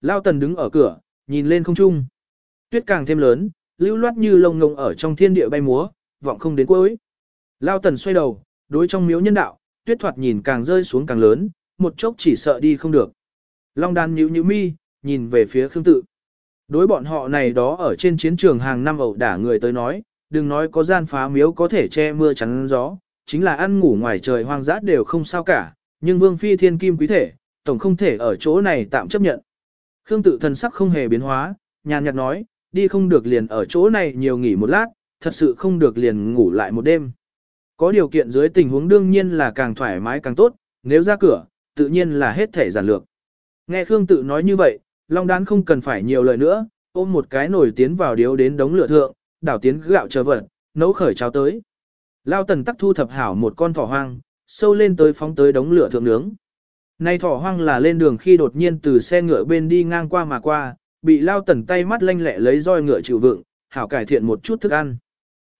Lao tần đứng ở cửa, nhìn lên không trung. Tuyết càng thêm lớn, lưu loát như lông ngông ở trong thiên địa bay múa, vọng không đến cuối. Lao tần xoay đầu, đối trong miếu nhân đạo, tuyết thoạt nhìn càng rơi xuống càng lớn, một chốc chỉ sợ đi không được. Long đan nhíu nhíu mi, nhìn về phía Khương Tự. Đối bọn họ này đó ở trên chiến trường hàng năm ẩu đả người tới nói, đừng nói có gian phá miếu có thể che mưa chắn gió, chính là ăn ngủ ngoài trời hoang dã đều không sao cả, nhưng vương phi thiên kim quý thể, tổng không thể ở chỗ này tạm chấp nhận. Khương tự thần sắc không hề biến hóa, nhàn nhạt nói, đi không được liền ở chỗ này nhiều nghỉ một lát, thật sự không được liền ngủ lại một đêm. Có điều kiện dưới tình huống đương nhiên là càng thoải mái càng tốt, nếu ra cửa, tự nhiên là hết thể giản lược. Nghe Khương tự nói như vậy, Long đán không cần phải nhiều lời nữa, ôm một cái nồi tiến vào điếu đến đống lửa thượng, đảo tiến gạo chờ vật, nấu khởi cháo tới. Lao tần tắc thu thập hảo một con thỏ hoang, sâu lên tới phóng tới đống lửa thượng nướng. Nay thỏ hoang là lên đường khi đột nhiên từ xe ngựa bên đi ngang qua mà qua, bị lao tần tay mắt lanh lẹ lấy roi ngựa chịu vượng, hảo cải thiện một chút thức ăn.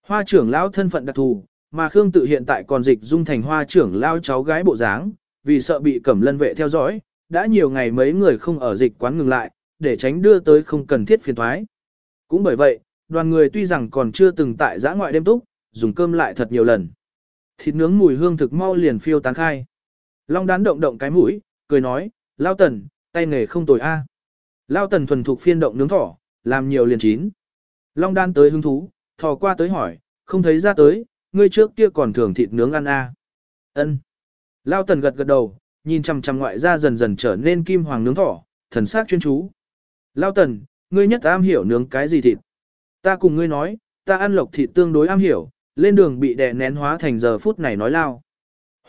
Hoa trưởng lão thân phận đặc thù, mà Khương tự hiện tại còn dịch dung thành hoa trưởng lao cháu gái bộ dáng, vì sợ bị cẩm lân vệ theo dõi, đã nhiều ngày mấy người không ở dịch quán ngừng lại, để tránh đưa tới không cần thiết phiền thoái. Cũng bởi vậy, đoàn người tuy rằng còn chưa từng tại giã ngoại đêm túc, dùng cơm lại thật nhiều lần. Thịt nướng mùi hương thực mau liền phiêu tán khai. Long đán động động cái mũi, cười nói, Lao Tần, tay nghề không tồi a. Lao Tần thuần thục phiên động nướng thỏ, làm nhiều liền chín. Long đán tới hứng thú, thò qua tới hỏi, không thấy ra tới, ngươi trước kia còn thường thịt nướng ăn a. Ân. Lao Tần gật gật đầu, nhìn chằm chằm ngoại ra dần dần trở nên kim hoàng nướng thỏ, thần sắc chuyên chú. Lao Tần, ngươi nhất am hiểu nướng cái gì thịt? Ta cùng ngươi nói, ta ăn lộc thịt tương đối am hiểu, lên đường bị đè nén hóa thành giờ phút này nói lao.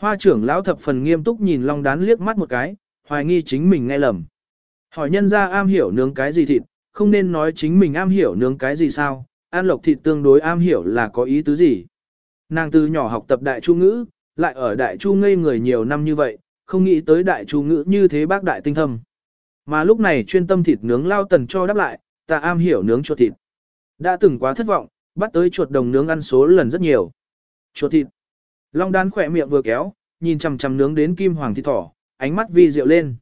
Hoa trưởng lão thập phần nghiêm túc nhìn Long Đán liếc mắt một cái, hoài nghi chính mình nghe lầm. Hỏi nhân ra am hiểu nướng cái gì thịt, không nên nói chính mình am hiểu nướng cái gì sao, an lộc thịt tương đối am hiểu là có ý tứ gì. Nàng từ nhỏ học tập đại chu ngữ, lại ở đại chu ngây người nhiều năm như vậy, không nghĩ tới đại chu ngữ như thế bác đại tinh thâm. Mà lúc này chuyên tâm thịt nướng lao tần cho đáp lại, ta am hiểu nướng chuột thịt. Đã từng quá thất vọng, bắt tới chuột đồng nướng ăn số lần rất nhiều. Chuột thịt. Long đán khỏe miệng vừa kéo, nhìn chằm chằm nướng đến kim hoàng thịt thỏ, ánh mắt vi diệu lên.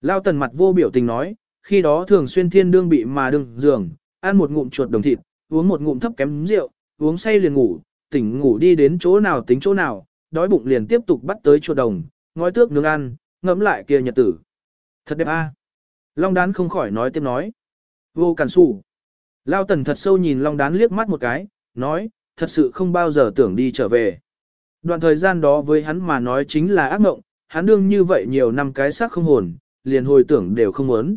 Lao tần mặt vô biểu tình nói, khi đó thường xuyên thiên đương bị mà đừng giường, ăn một ngụm chuột đồng thịt, uống một ngụm thấp kém rượu, uống say liền ngủ, tỉnh ngủ đi đến chỗ nào tính chỗ nào, đói bụng liền tiếp tục bắt tới chuột đồng, ngói tước nướng ăn, ngẫm lại kia nhật tử. Thật đẹp a. Long đán không khỏi nói tiếp nói. Vô cản sủ. Lao tần thật sâu nhìn Long đán liếc mắt một cái, nói, thật sự không bao giờ tưởng đi trở về. Đoạn thời gian đó với hắn mà nói chính là ác mộng, hắn đương như vậy nhiều năm cái xác không hồn, liền hồi tưởng đều không muốn.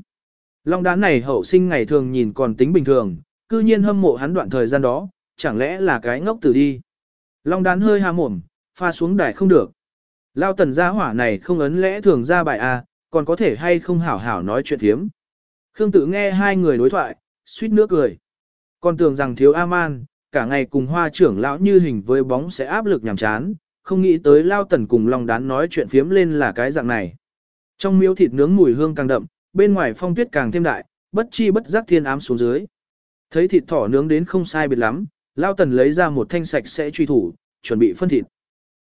Long đán này hậu sinh ngày thường nhìn còn tính bình thường, cư nhiên hâm mộ hắn đoạn thời gian đó, chẳng lẽ là cái ngốc tử đi. Long đán hơi hà mồm, pha xuống đài không được. Lao tần gia hỏa này không ấn lẽ thường ra bài A, còn có thể hay không hảo hảo nói chuyện thiếm. Khương tự nghe hai người đối thoại, suýt nước cười. Còn tưởng rằng thiếu A-man, cả ngày cùng hoa trưởng lão như hình với bóng sẽ áp lực nhàm chán, không nghĩ tới lao tần cùng lòng đán nói chuyện phiếm lên là cái dạng này. Trong miếu thịt nướng mùi hương càng đậm, bên ngoài phong tuyết càng thêm đại, bất chi bất giác thiên ám xuống dưới. Thấy thịt thỏ nướng đến không sai biệt lắm, lao tần lấy ra một thanh sạch sẽ truy thủ, chuẩn bị phân thịt.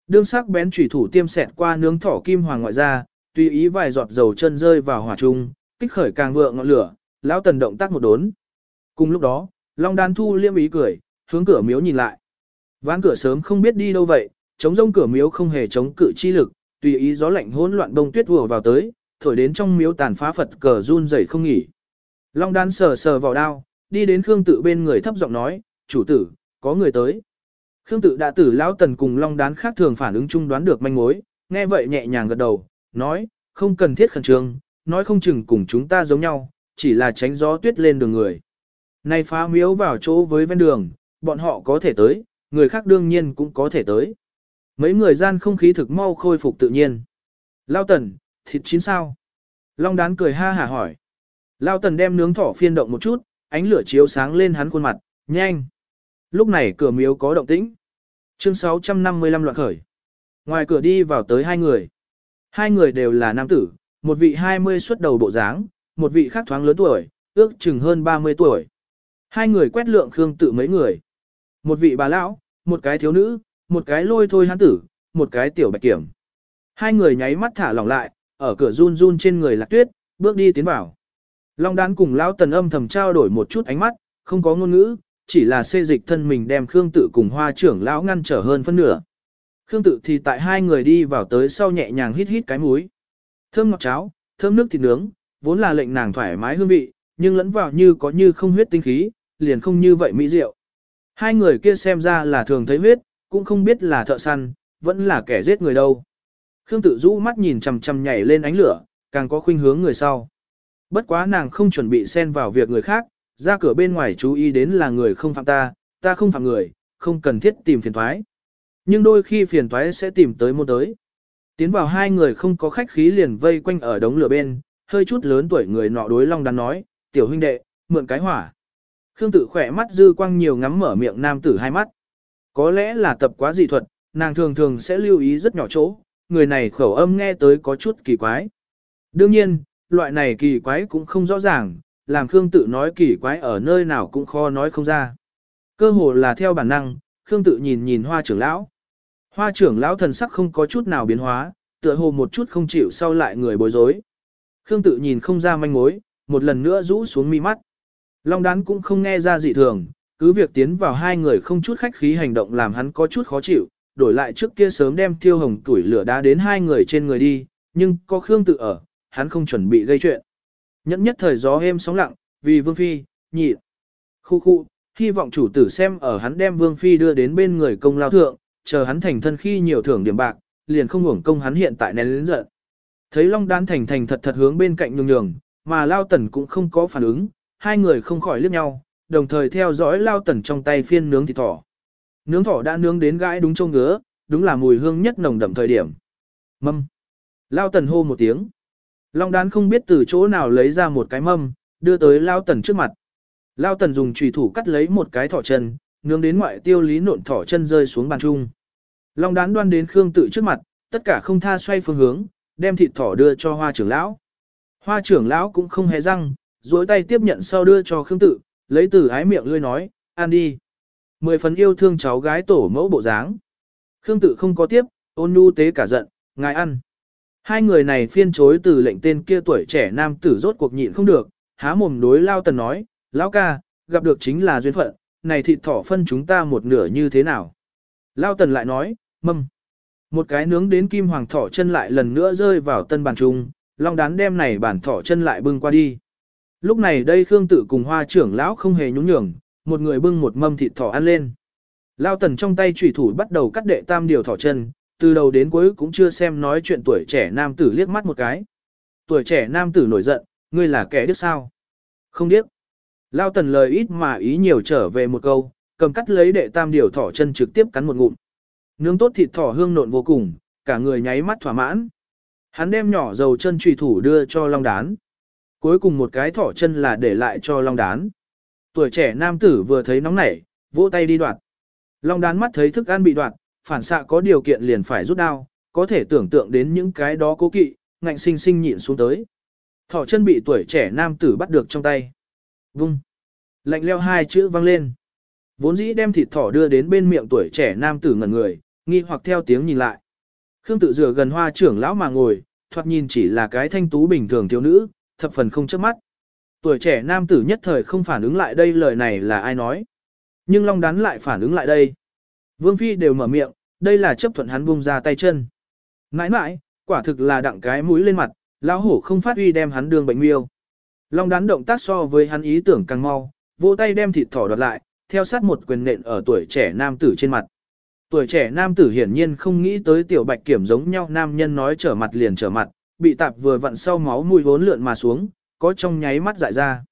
Đương sắc bén truy thủ tiêm xẹt qua nướng thỏ kim hoàng ngoại ra, tùy ý vài giọt dầu chân rơi vào hỏa trung, kích khởi càng vượng ngọn lửa, lão tần động tác một đốn. Cùng lúc đó, Long Đan Thu liêm ý cười, hướng cửa miếu nhìn lại. Ván cửa sớm không biết đi đâu vậy, chống rông cửa miếu không hề chống cự chi lực, tùy ý gió lạnh hỗn loạn đông tuyết vừa vào tới, thổi đến trong miếu tàn phá Phật cờ run rẩy không nghỉ. Long Đan sờ sờ vào đao, đi đến Khương Tự bên người thấp giọng nói, chủ tử, có người tới. Khương Tự đã tử lão tần cùng Long Đán khác thường phản ứng chung đoán được manh mối, nghe vậy nhẹ nhàng gật đầu, nói, không cần thiết khẩn trương, nói không chừng cùng chúng ta giống nhau, chỉ là tránh gió tuyết lên đường người. nay phá miếu vào chỗ với ven đường, bọn họ có thể tới, người khác đương nhiên cũng có thể tới. Mấy người gian không khí thực mau khôi phục tự nhiên. Lao tần, thịt chín sao? Long đán cười ha hả hỏi. Lao tần đem nướng thỏ phiên động một chút, ánh lửa chiếu sáng lên hắn khuôn mặt, nhanh. Lúc này cửa miếu có động tĩnh. Chương 655 loạn khởi. Ngoài cửa đi vào tới hai người. Hai người đều là nam tử, một vị 20 xuất đầu bộ dáng, một vị khác thoáng lớn tuổi, ước chừng hơn 30 tuổi. Hai người quét lượng Khương tự mấy người. Một vị bà lão, một cái thiếu nữ, một cái lôi thôi hắn tử, một cái tiểu bạch kiểm. Hai người nháy mắt thả lỏng lại, ở cửa run run trên người lạc tuyết, bước đi tiến vào. Long đán cùng lão tần âm thầm trao đổi một chút ánh mắt, không có ngôn ngữ, chỉ là xê dịch thân mình đem Khương tự cùng hoa trưởng lão ngăn trở hơn phân nửa. Khương tự thì tại hai người đi vào tới sau nhẹ nhàng hít hít cái mũi. Thơm ngọt cháo, thơm nước thịt nướng, vốn là lệnh nàng thoải mái hương vị, nhưng lẫn vào như có như không huyết tinh khí, liền không như vậy mỹ diệu. Hai người kia xem ra là thường thấy huyết, cũng không biết là thợ săn, vẫn là kẻ giết người đâu. Khương tự rũ mắt nhìn chằm chằm nhảy lên ánh lửa, càng có khuynh hướng người sau. Bất quá nàng không chuẩn bị xen vào việc người khác, ra cửa bên ngoài chú ý đến là người không phạm ta, ta không phạm người, không cần thiết tìm phiền thoái. Nhưng đôi khi phiền toái sẽ tìm tới môn tới. Tiến vào hai người không có khách khí liền vây quanh ở đống lửa bên, hơi chút lớn tuổi người nọ đối long Đan nói, tiểu huynh đệ, mượn cái hỏa. Khương tự khỏe mắt dư quang nhiều ngắm mở miệng nam tử hai mắt. Có lẽ là tập quá dị thuật, nàng thường thường sẽ lưu ý rất nhỏ chỗ, người này khẩu âm nghe tới có chút kỳ quái. Đương nhiên, loại này kỳ quái cũng không rõ ràng, làm Khương tự nói kỳ quái ở nơi nào cũng khó nói không ra. Cơ hồ là theo bản năng, Khương tự nhìn nhìn hoa trưởng lão. Hoa trưởng lão thần sắc không có chút nào biến hóa, tựa hồ một chút không chịu sau lại người bối rối. Khương tự nhìn không ra manh mối, một lần nữa rũ xuống mi mắt. Long đán cũng không nghe ra dị thường, cứ việc tiến vào hai người không chút khách khí hành động làm hắn có chút khó chịu, đổi lại trước kia sớm đem thiêu hồng tuổi lửa đá đến hai người trên người đi, nhưng có Khương tự ở, hắn không chuẩn bị gây chuyện. Nhẫn nhất thời gió êm sóng lặng, vì Vương Phi, nhị. Khu khu, hy vọng chủ tử xem ở hắn đem Vương Phi đưa đến bên người công lao thượng, chờ hắn thành thân khi nhiều thưởng điểm bạc, liền không hưởng công hắn hiện tại nén lớn giận. Thấy Long Đan thành thành thật thật hướng bên cạnh nhường nhường, mà Lao Tần cũng không có phản ứng, hai người không khỏi liếc nhau, đồng thời theo dõi Lao Tần trong tay phiên nướng thịt thỏ. Nướng thỏ đã nướng đến gãi đúng trông ngứa, đúng là mùi hương nhất nồng đậm thời điểm. Mâm. Lao Tần hô một tiếng. Long đán không biết từ chỗ nào lấy ra một cái mâm, đưa tới Lao Tần trước mặt. Lao Tần dùng chùy thủ cắt lấy một cái thỏ chân, nướng đến ngoại tiêu lý nộn thỏ chân rơi xuống bàn chung. Long đán đoan đến Khương tự trước mặt, tất cả không tha xoay phương hướng, đem thịt thỏ đưa cho hoa trưởng lão. Hoa trưởng lão cũng không hề răng, duỗi tay tiếp nhận sau đưa cho Khương tự, lấy từ ái miệng lươi nói, ăn đi. Mười phần yêu thương cháu gái tổ mẫu bộ dáng. Khương tự không có tiếp, ôn nhu tế cả giận, ngài ăn. Hai người này phiên chối từ lệnh tên kia tuổi trẻ nam tử rốt cuộc nhịn không được, há mồm đối lao tần nói, lão ca, gặp được chính là duyên phận, này thịt thỏ phân chúng ta một nửa như thế nào. Lao tần lại nói, mâm. Một cái nướng đến kim hoàng thỏ chân lại lần nữa rơi vào tân bàn trung, long đán đem này bản thỏ chân lại bưng qua đi. Lúc này đây Khương tự cùng hoa trưởng lão không hề nhún nhường, một người bưng một mâm thịt thỏ ăn lên. Lao tần trong tay chủy thủ bắt đầu cắt đệ tam điều thỏ chân, từ đầu đến cuối cũng chưa xem nói chuyện tuổi trẻ nam tử liếc mắt một cái. Tuổi trẻ nam tử nổi giận, ngươi là kẻ điếc sao? Không điếc. Lao tần lời ít mà ý nhiều trở về một câu, cầm cắt lấy đệ tam điều thỏ chân trực tiếp cắn một ngụm. Nướng tốt thịt thỏ hương nộn vô cùng, cả người nháy mắt thỏa mãn. Hắn đem nhỏ dầu chân trùy thủ đưa cho Long Đán. Cuối cùng một cái thỏ chân là để lại cho Long Đán. Tuổi trẻ nam tử vừa thấy nóng nảy, vỗ tay đi đoạt. Long Đán mắt thấy thức ăn bị đoạt, phản xạ có điều kiện liền phải rút đao, có thể tưởng tượng đến những cái đó cố kỵ, ngạnh sinh sinh nhịn xuống tới. Thỏ chân bị tuổi trẻ nam tử bắt được trong tay. Vung. Lạnh leo hai chữ vang lên. Vốn dĩ đem thịt thỏ đưa đến bên miệng tuổi trẻ nam tử ngẩn người, nghi hoặc theo tiếng nhìn lại. Khương tự dựa gần hoa trưởng lão mà ngồi, thoạt nhìn chỉ là cái thanh tú bình thường thiếu nữ, thập phần không chớp mắt. Tuổi trẻ nam tử nhất thời không phản ứng lại đây lời này là ai nói. Nhưng Long Đán lại phản ứng lại đây. Vương Phi đều mở miệng, đây là chấp thuận hắn buông ra tay chân. Nãi nãi, quả thực là đặng cái mũi lên mặt, lão hổ không phát uy đem hắn đường bệnh miêu. Long Đán động tác so với hắn ý tưởng càng mau, vỗ tay đem thịt thỏ đoạt lại, theo sát một quyền nện ở tuổi trẻ nam tử trên mặt. Tuổi trẻ nam tử hiển nhiên không nghĩ tới tiểu bạch kiểm giống nhau nam nhân nói trở mặt liền trở mặt, bị tạp vừa vặn sau máu mùi vốn lượn mà xuống, có trong nháy mắt dại ra.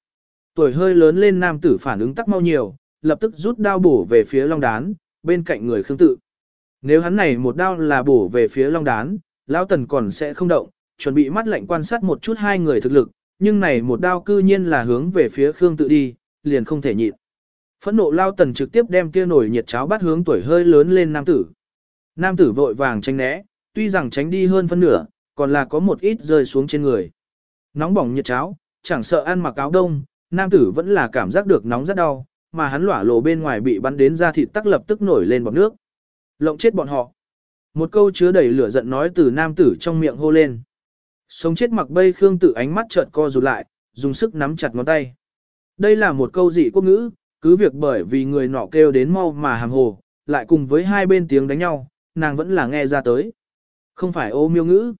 Tuổi hơi lớn lên nam tử phản ứng tắc mau nhiều, lập tức rút đao bổ về phía long đán, bên cạnh người khương tự. Nếu hắn này một đao là bổ về phía long đán, lão tần còn sẽ không động, chuẩn bị mắt lạnh quan sát một chút hai người thực lực, nhưng này một đao cư nhiên là hướng về phía khương tự đi, liền không thể nhịn. Phẫn nộ lao tần trực tiếp đem kia nổi nhiệt cháo bắt hướng tuổi hơi lớn lên nam tử. Nam tử vội vàng tránh né, tuy rằng tránh đi hơn phân nửa, còn là có một ít rơi xuống trên người. Nóng bỏng nhiệt cháo, chẳng sợ ăn mặc áo đông, nam tử vẫn là cảm giác được nóng rất đau, mà hắn lỏa lộ bên ngoài bị bắn đến ra thịt tắc lập tức nổi lên bọt nước. Lộng chết bọn họ. Một câu chứa đầy lửa giận nói từ nam tử trong miệng hô lên. Sống chết mặc bay khương tử ánh mắt chợt co rụt lại, dùng sức nắm chặt ngón tay. Đây là một câu dị quốc ngữ, cứ việc bởi vì người nọ kêu đến mau mà hàng hồ, lại cùng với hai bên tiếng đánh nhau, nàng vẫn là nghe ra tới. Không phải ô miêu ngữ.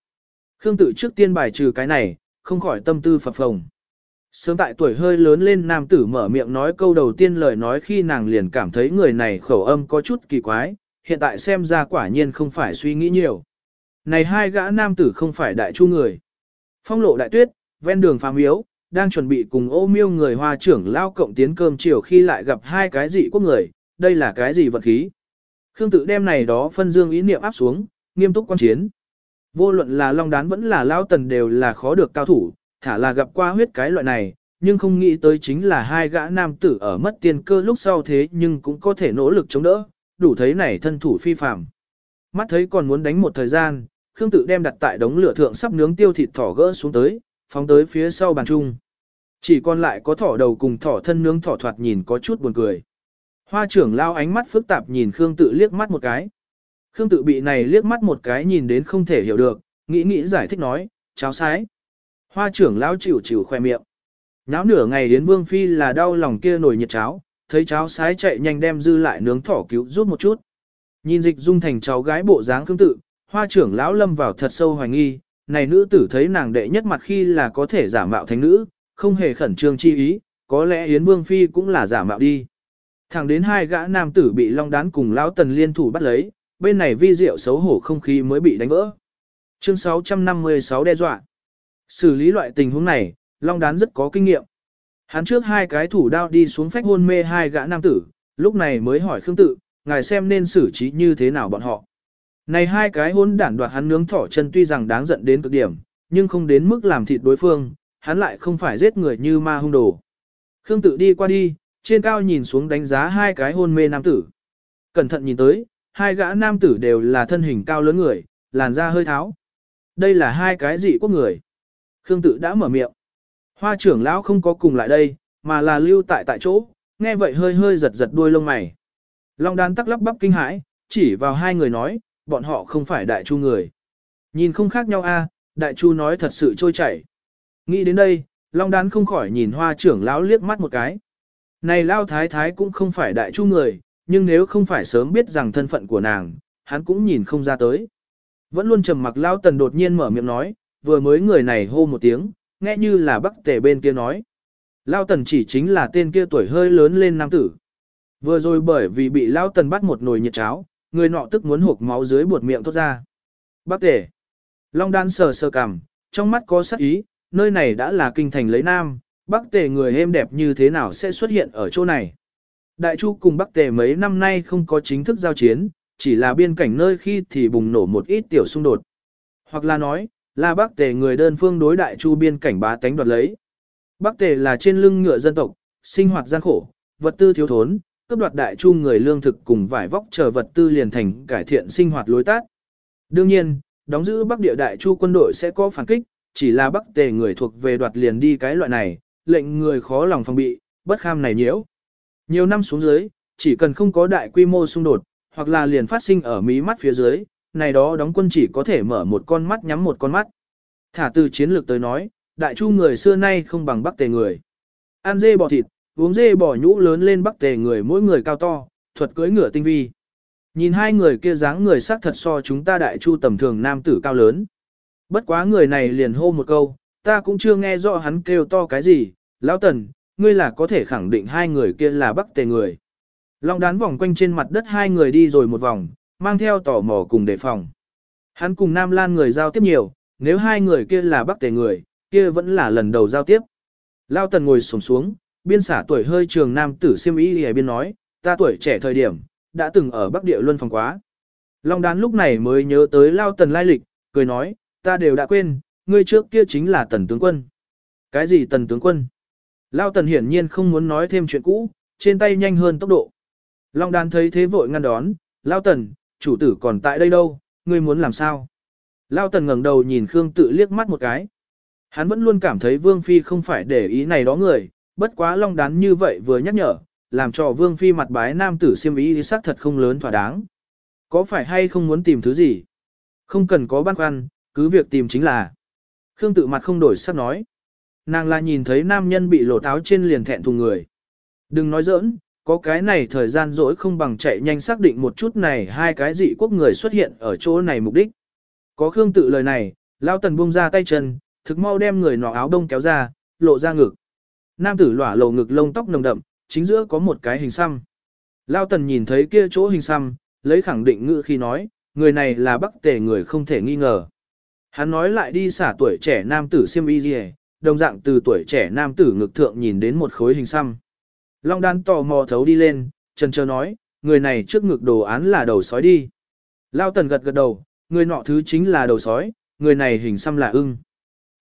Khương tự trước tiên bài trừ cái này, không khỏi tâm tư phập phồng. Sớm tại tuổi hơi lớn lên nam tử mở miệng nói câu đầu tiên lời nói khi nàng liền cảm thấy người này khẩu âm có chút kỳ quái, hiện tại xem ra quả nhiên không phải suy nghĩ nhiều. Này hai gã nam tử không phải đại chu người. Phong lộ đại tuyết, ven đường phàm yếu đang chuẩn bị cùng ô miêu người hoa trưởng lao cộng tiến cơm chiều khi lại gặp hai cái dị quốc người, đây là cái gì vật khí. Khương tự đem này đó phân dương ý niệm áp xuống, nghiêm túc quan chiến. Vô luận là long đán vẫn là lao tần đều là khó được cao thủ, thả là gặp qua huyết cái loại này, nhưng không nghĩ tới chính là hai gã nam tử ở mất tiền cơ lúc sau thế nhưng cũng có thể nỗ lực chống đỡ, đủ thấy này thân thủ phi phạm. Mắt thấy còn muốn đánh một thời gian, Khương tự đem đặt tại đống lửa thượng sắp nướng tiêu thịt thỏ gỡ xuống tới, phóng tới phía sau bàn chung. Chỉ còn lại có thỏ đầu cùng thỏ thân nướng thỏ thoạt nhìn có chút buồn cười. Hoa trưởng lao ánh mắt phức tạp nhìn Khương tự liếc mắt một cái. Khương tự bị này liếc mắt một cái nhìn đến không thể hiểu được, nghĩ nghĩ giải thích nói, cháo sái. Hoa trưởng lão chịu chịu khoe miệng. Náo nửa ngày đến Vương Phi là đau lòng kia nổi nhiệt cháo, thấy cháo sái chạy nhanh đem dư lại nướng thỏ cứu rút một chút. Nhìn dịch dung thành cháu gái bộ dáng Khương tự, hoa trưởng lão lâm vào thật sâu hoài nghi, này nữ tử thấy nàng đệ nhất mặt khi là có thể giả mạo thánh nữ, không hề khẩn trương chi ý, có lẽ Yến Vương Phi cũng là giả mạo đi. Thẳng đến hai gã nam tử bị long đán cùng lão tần liên thủ bắt lấy, bên này vi diệu xấu hổ không khí mới bị đánh vỡ. Chương 656 đe dọa. Xử lý loại tình huống này, long đán rất có kinh nghiệm. Hắn trước hai cái thủ đao đi xuống phách hôn mê hai gã nam tử, lúc này mới hỏi Khương Tự, ngài xem nên xử trí như thế nào bọn họ. Này hai cái hôn đản đoạt hắn nướng thỏ chân tuy rằng đáng giận đến cực điểm, nhưng không đến mức làm thịt đối phương, hắn lại không phải giết người như ma hung đồ. Khương Tự đi qua đi, trên cao nhìn xuống đánh giá hai cái hôn mê nam tử. Cẩn thận nhìn tới, hai gã nam tử đều là thân hình cao lớn người, làn da hơi tháo. Đây là hai cái dị quốc người. Khương tự đã mở miệng. Hoa trưởng lão không có cùng lại đây, mà là lưu tại tại chỗ, nghe vậy hơi hơi giật giật đuôi lông mày. Long đan tắc lắp bắp kinh hãi, chỉ vào hai người nói, bọn họ không phải đại chu người. Nhìn không khác nhau a, đại chu nói thật sự trôi chảy. Nghĩ đến đây, Long đan không khỏi nhìn hoa trưởng lão liếc mắt một cái. Này lao thái thái cũng không phải đại chu người, nhưng nếu không phải sớm biết rằng thân phận của nàng, hắn cũng nhìn không ra tới. Vẫn luôn trầm mặc lao tần đột nhiên mở miệng nói, vừa mới người này hô một tiếng, nghe như là bắc tề bên kia nói. Lao tần chỉ chính là tên kia tuổi hơi lớn lên nam tử. Vừa rồi bởi vì bị lao tần bắt một nồi nhiệt cháo, người nọ tức muốn hộp máu dưới buột miệng thoát ra. Bắc tề. Long đan sờ sờ cằm, trong mắt có sắc ý, nơi này đã là kinh thành lấy nam, Bắc Tề người êm đẹp như thế nào sẽ xuất hiện ở chỗ này. Đại Chu cùng Bắc Tề mấy năm nay không có chính thức giao chiến, chỉ là biên cảnh nơi khi thì bùng nổ một ít tiểu xung đột. Hoặc là nói, là Bắc Tề người đơn phương đối Đại Chu biên cảnh bá tánh đoạt lấy. Bắc Tề là trên lưng ngựa dân tộc, sinh hoạt gian khổ, vật tư thiếu thốn, cướp đoạt Đại Chu người lương thực cùng vải vóc chờ vật tư liền thành cải thiện sinh hoạt lối tát. Đương nhiên, đóng giữ Bắc địa Đại Chu quân đội sẽ có phản kích, chỉ là Bắc Tề người thuộc về đoạt liền đi cái loại này, lệnh người khó lòng phòng bị, bất kham này nhiễu. Nhiều năm xuống dưới, chỉ cần không có đại quy mô xung đột, hoặc là liền phát sinh ở mí mắt phía dưới, này đó đóng quân chỉ có thể mở một con mắt nhắm một con mắt. Thả từ chiến lược tới nói, đại chu người xưa nay không bằng bắc tề người. Ăn dê bò thịt, uống dê bò nhũ lớn lên bắc tề người mỗi người cao to, thuật cưỡi ngựa tinh vi. Nhìn hai người kia dáng người sắc thật so chúng ta đại chu tầm thường nam tử cao lớn. Bất quá người này liền hô một câu, ta cũng chưa nghe rõ hắn kêu to cái gì, lão tần, ngươi là có thể khẳng định hai người kia là bắc tề người. Long đán vòng quanh trên mặt đất hai người đi rồi một vòng, mang theo tò mò cùng đề phòng. Hắn cùng Nam Lan người giao tiếp nhiều, nếu hai người kia là bắc tề người, kia vẫn là lần đầu giao tiếp. Lao tần ngồi sổng xuống, biên xả tuổi hơi trường nam tử siêm ý hề biên nói, ta tuổi trẻ thời điểm, đã từng ở bắc địa luân phòng quá. Long đán lúc này mới nhớ tới Lao tần lai lịch, cười nói, ta đều đã quên, ngươi trước kia chính là tần tướng quân. Cái gì tần tướng quân? Lao tần hiển nhiên không muốn nói thêm chuyện cũ, trên tay nhanh hơn tốc độ. Long đan thấy thế vội ngăn đón, Lao tần, chủ tử còn tại đây đâu, ngươi muốn làm sao? Lao tần ngẩng đầu nhìn Khương tự liếc mắt một cái. Hắn vẫn luôn cảm thấy Vương Phi không phải để ý này đó người, bất quá long đán như vậy vừa nhắc nhở, làm cho Vương Phi mặt bái nam tử siêm ý thì xác thật không lớn thỏa đáng. Có phải hay không muốn tìm thứ gì? Không cần có băn khoăn, cứ việc tìm chính là. Khương tự mặt không đổi sắc nói nàng là nhìn thấy nam nhân bị lột áo trên liền thẹn thùng người. Đừng nói giỡn, có cái này thời gian rỗi không bằng chạy nhanh xác định một chút này hai cái dị quốc người xuất hiện ở chỗ này mục đích. Có Khương tự lời này, Lão Tần buông ra tay chân, thực mau đem người nọ áo đông kéo ra, lộ ra ngực. Nam tử lỏa lầu ngực lông tóc nồng đậm, chính giữa có một cái hình xăm. Lão Tần nhìn thấy kia chỗ hình xăm, lấy khẳng định ngữ khi nói, người này là bắc tề người không thể nghi ngờ. Hắn nói lại đi xả tuổi trẻ nam tử siêm y gì đồng dạng từ tuổi trẻ nam tử ngực thượng nhìn đến một khối hình xăm. Long đan tò mò thấu đi lên, chân chờ nói, người này trước ngực đồ án là đầu sói đi. Lao tần gật gật đầu, người nọ thứ chính là đầu sói, người này hình xăm là ưng.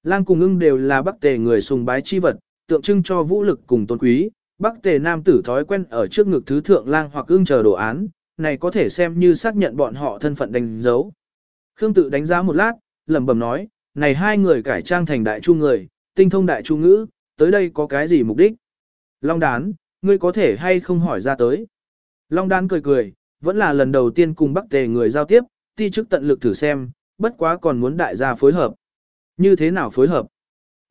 Lang cùng ưng đều là bắc tề người sùng bái chi vật, tượng trưng cho vũ lực cùng tôn quý. Bắc tề nam tử thói quen ở trước ngực thứ thượng lang hoặc ưng chờ đồ án, này có thể xem như xác nhận bọn họ thân phận đánh dấu. Khương tự đánh giá một lát, lẩm bẩm nói, này hai người cải trang thành đại chu người, tinh thông đại chu ngữ, tới đây có cái gì mục đích? Long đán, ngươi có thể hay không hỏi ra tới? Long đán cười cười, vẫn là lần đầu tiên cùng bắc tề người giao tiếp, ti chức tận lực thử xem, bất quá còn muốn đại gia phối hợp. Như thế nào phối hợp?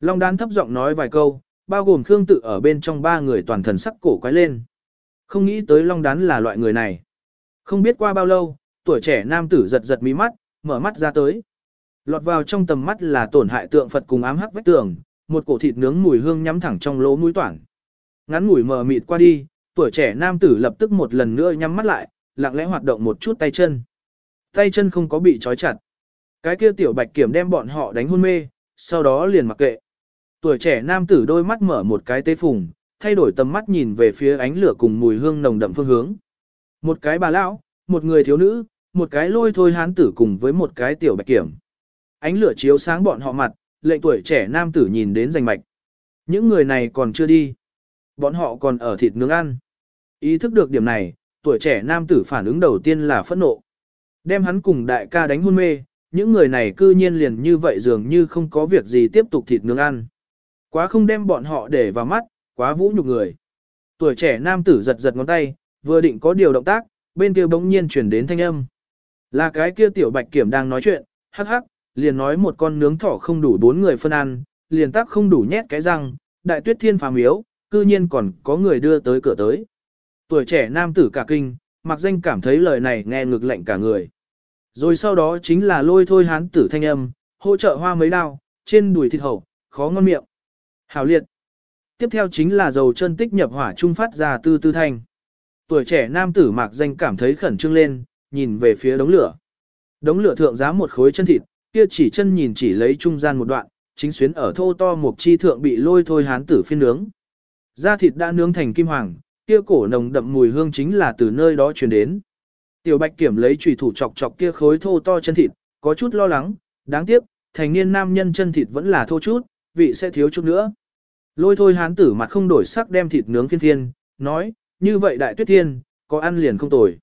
Long đán thấp giọng nói vài câu, bao gồm Khương tự ở bên trong ba người toàn thần sắc cổ quái lên. Không nghĩ tới Long đán là loại người này. Không biết qua bao lâu, tuổi trẻ nam tử giật giật mí mắt, mở mắt ra tới. Lọt vào trong tầm mắt là tổn hại tượng Phật cùng ám hắc vách tường, một cổ thịt nướng mùi hương nhắm thẳng trong lỗ mũi toản. Ngắn mũi mờ mịt qua đi, tuổi trẻ nam tử lập tức một lần nữa nhắm mắt lại, lặng lẽ hoạt động một chút tay chân. Tay chân không có bị trói chặt. Cái kia tiểu bạch kiểm đem bọn họ đánh hôn mê, sau đó liền mặc kệ. Tuổi trẻ nam tử đôi mắt mở một cái tê phùng, thay đổi tầm mắt nhìn về phía ánh lửa cùng mùi hương nồng đậm phương hướng. Một cái bà lão, một người thiếu nữ, một cái lôi thôi hán tử cùng với một cái tiểu bạch kiểm. Ánh lửa chiếu sáng bọn họ mặt, lệnh tuổi trẻ nam tử nhìn đến rành mạch. Những người này còn chưa đi. Bọn họ còn ở thịt nướng ăn. Ý thức được điểm này, tuổi trẻ nam tử phản ứng đầu tiên là phẫn nộ. Đem hắn cùng đại ca đánh hôn mê, những người này cư nhiên liền như vậy dường như không có việc gì tiếp tục thịt nướng ăn. Quá không đem bọn họ để vào mắt, quá vũ nhục người. Tuổi trẻ nam tử giật giật ngón tay, vừa định có điều động tác, bên kia bỗng nhiên chuyển đến thanh âm. Là cái kia tiểu bạch kiểm đang nói chuyện, hắc hắc, liền nói một con nướng thỏ không đủ bốn người phân ăn, liền tác không đủ nhét cái răng, đại tuyết thiên phàm yếu, cư nhiên còn có người đưa tới cửa tới. Tuổi trẻ nam tử cả kinh, mặc danh cảm thấy lời này nghe ngược lạnh cả người. Rồi sau đó chính là lôi thôi hán tử thanh âm, hỗ trợ hoa mấy đao, trên đùi thịt hầu, khó ngon miệng. Hảo liệt. Tiếp theo chính là dầu chân tích nhập hỏa trung phát ra tư tư thanh. Tuổi trẻ nam tử mạc danh cảm thấy khẩn trương lên, nhìn về phía đống lửa. Đống lửa thượng giá một khối chân thịt, kia chỉ chân nhìn chỉ lấy trung gian một đoạn, chính xuyến ở thô to một chi thượng bị lôi thôi hán tử phiên nướng. Da thịt đã nướng thành kim hoàng, kia cổ nồng đậm mùi hương chính là từ nơi đó truyền đến. Tiểu Bạch Kiểm lấy chùy thủ chọc chọc kia khối thô to chân thịt, có chút lo lắng, đáng tiếc, thành niên nam nhân chân thịt vẫn là thô chút, vị sẽ thiếu chút nữa. Lôi thôi hán tử mặt không đổi sắc đem thịt nướng phiên thiên, nói, như vậy đại tuyết thiên, có ăn liền không tồi.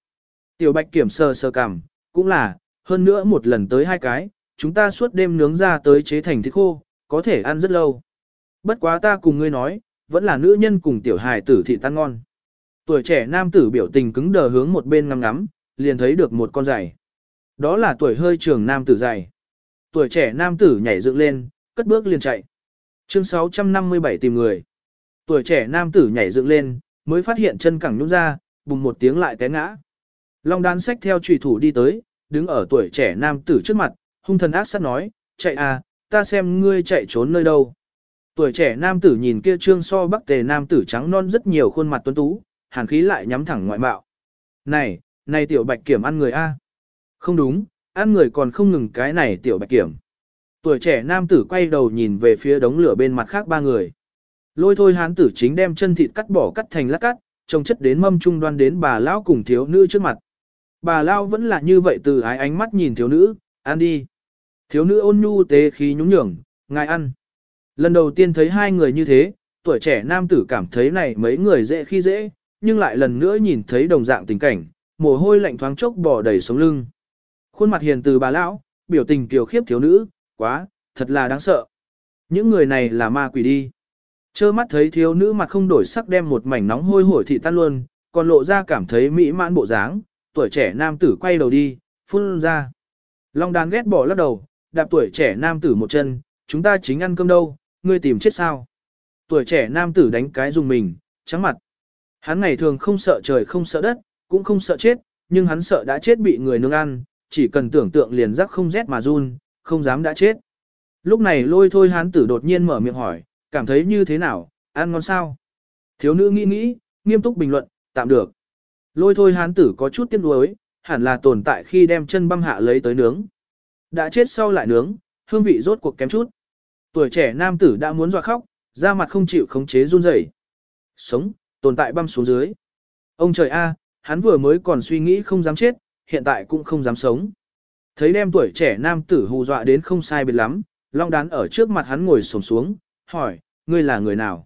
Tiểu Bạch Kiểm sờ sờ cằm, cũng là, hơn nữa một lần tới hai cái, chúng ta suốt đêm nướng ra tới chế thành thịt khô, có thể ăn rất lâu. Bất quá ta cùng ngươi nói, vẫn là nữ nhân cùng tiểu hài tử thị tan ngon. Tuổi trẻ nam tử biểu tình cứng đờ hướng một bên ngắm ngắm, liền thấy được một con giày. Đó là tuổi hơi trường nam tử giày. Tuổi trẻ nam tử nhảy dựng lên, cất bước liền chạy. Chương 657 tìm người. Tuổi trẻ nam tử nhảy dựng lên, mới phát hiện chân cẳng nhũn ra, bùng một tiếng lại té ngã. Long đan sách theo trùy thủ đi tới, đứng ở tuổi trẻ nam tử trước mặt, hung thần ác sát nói, chạy à, ta xem ngươi chạy trốn nơi đâu. Tuổi trẻ nam tử nhìn kia trương so bắc tề nam tử trắng non rất nhiều khuôn mặt tuấn tú, hàn khí lại nhắm thẳng ngoại mạo. Này, này tiểu bạch kiểm ăn người a? Không đúng, ăn người còn không ngừng cái này tiểu bạch kiểm. Tuổi trẻ nam tử quay đầu nhìn về phía đống lửa bên mặt khác ba người. Lôi thôi hán tử chính đem chân thịt cắt bỏ cắt thành lát cắt, trông chất đến mâm trung đoan đến bà lão cùng thiếu nữ trước mặt. Bà lão vẫn là như vậy từ ái ánh mắt nhìn thiếu nữ, ăn đi. Thiếu nữ ôn nhu tế khí nhún nhường, ngài ăn. Lần đầu tiên thấy hai người như thế, tuổi trẻ nam tử cảm thấy này mấy người dễ khi dễ, nhưng lại lần nữa nhìn thấy đồng dạng tình cảnh, mồ hôi lạnh thoáng chốc bỏ đầy sống lưng. Khuôn mặt hiền từ bà lão, biểu tình kiều khiếp thiếu nữ, quá, thật là đáng sợ. Những người này là ma quỷ đi. Chơ mắt thấy thiếu nữ mặt không đổi sắc đem một mảnh nóng hôi hổi thị tan luôn, còn lộ ra cảm thấy mỹ mãn bộ dáng, tuổi trẻ nam tử quay đầu đi, phun ra. Long đàn ghét bỏ lắc đầu, đạp tuổi trẻ nam tử một chân, chúng ta chính ăn cơm đâu, ngươi tìm chết sao? Tuổi trẻ nam tử đánh cái dùng mình, trắng mặt. Hắn ngày thường không sợ trời không sợ đất, cũng không sợ chết, nhưng hắn sợ đã chết bị người nướng ăn, chỉ cần tưởng tượng liền rắc không rét mà run, không dám đã chết. Lúc này lôi thôi hắn tử đột nhiên mở miệng hỏi, cảm thấy như thế nào, ăn ngon sao? Thiếu nữ nghĩ nghĩ, nghiêm túc bình luận, tạm được. Lôi thôi hán tử có chút tiếc nuối, hẳn là tồn tại khi đem chân băm hạ lấy tới nướng. Đã chết sau lại nướng, hương vị rốt cuộc kém chút. Tuổi trẻ nam tử đã muốn dọa khóc, da mặt không chịu khống chế run rẩy. Sống, tồn tại băm xuống dưới. Ông trời a, hắn vừa mới còn suy nghĩ không dám chết, hiện tại cũng không dám sống. Thấy đem tuổi trẻ nam tử hù dọa đến không sai biệt lắm, long đán ở trước mặt hắn ngồi xổm xuống, hỏi, ngươi là người nào?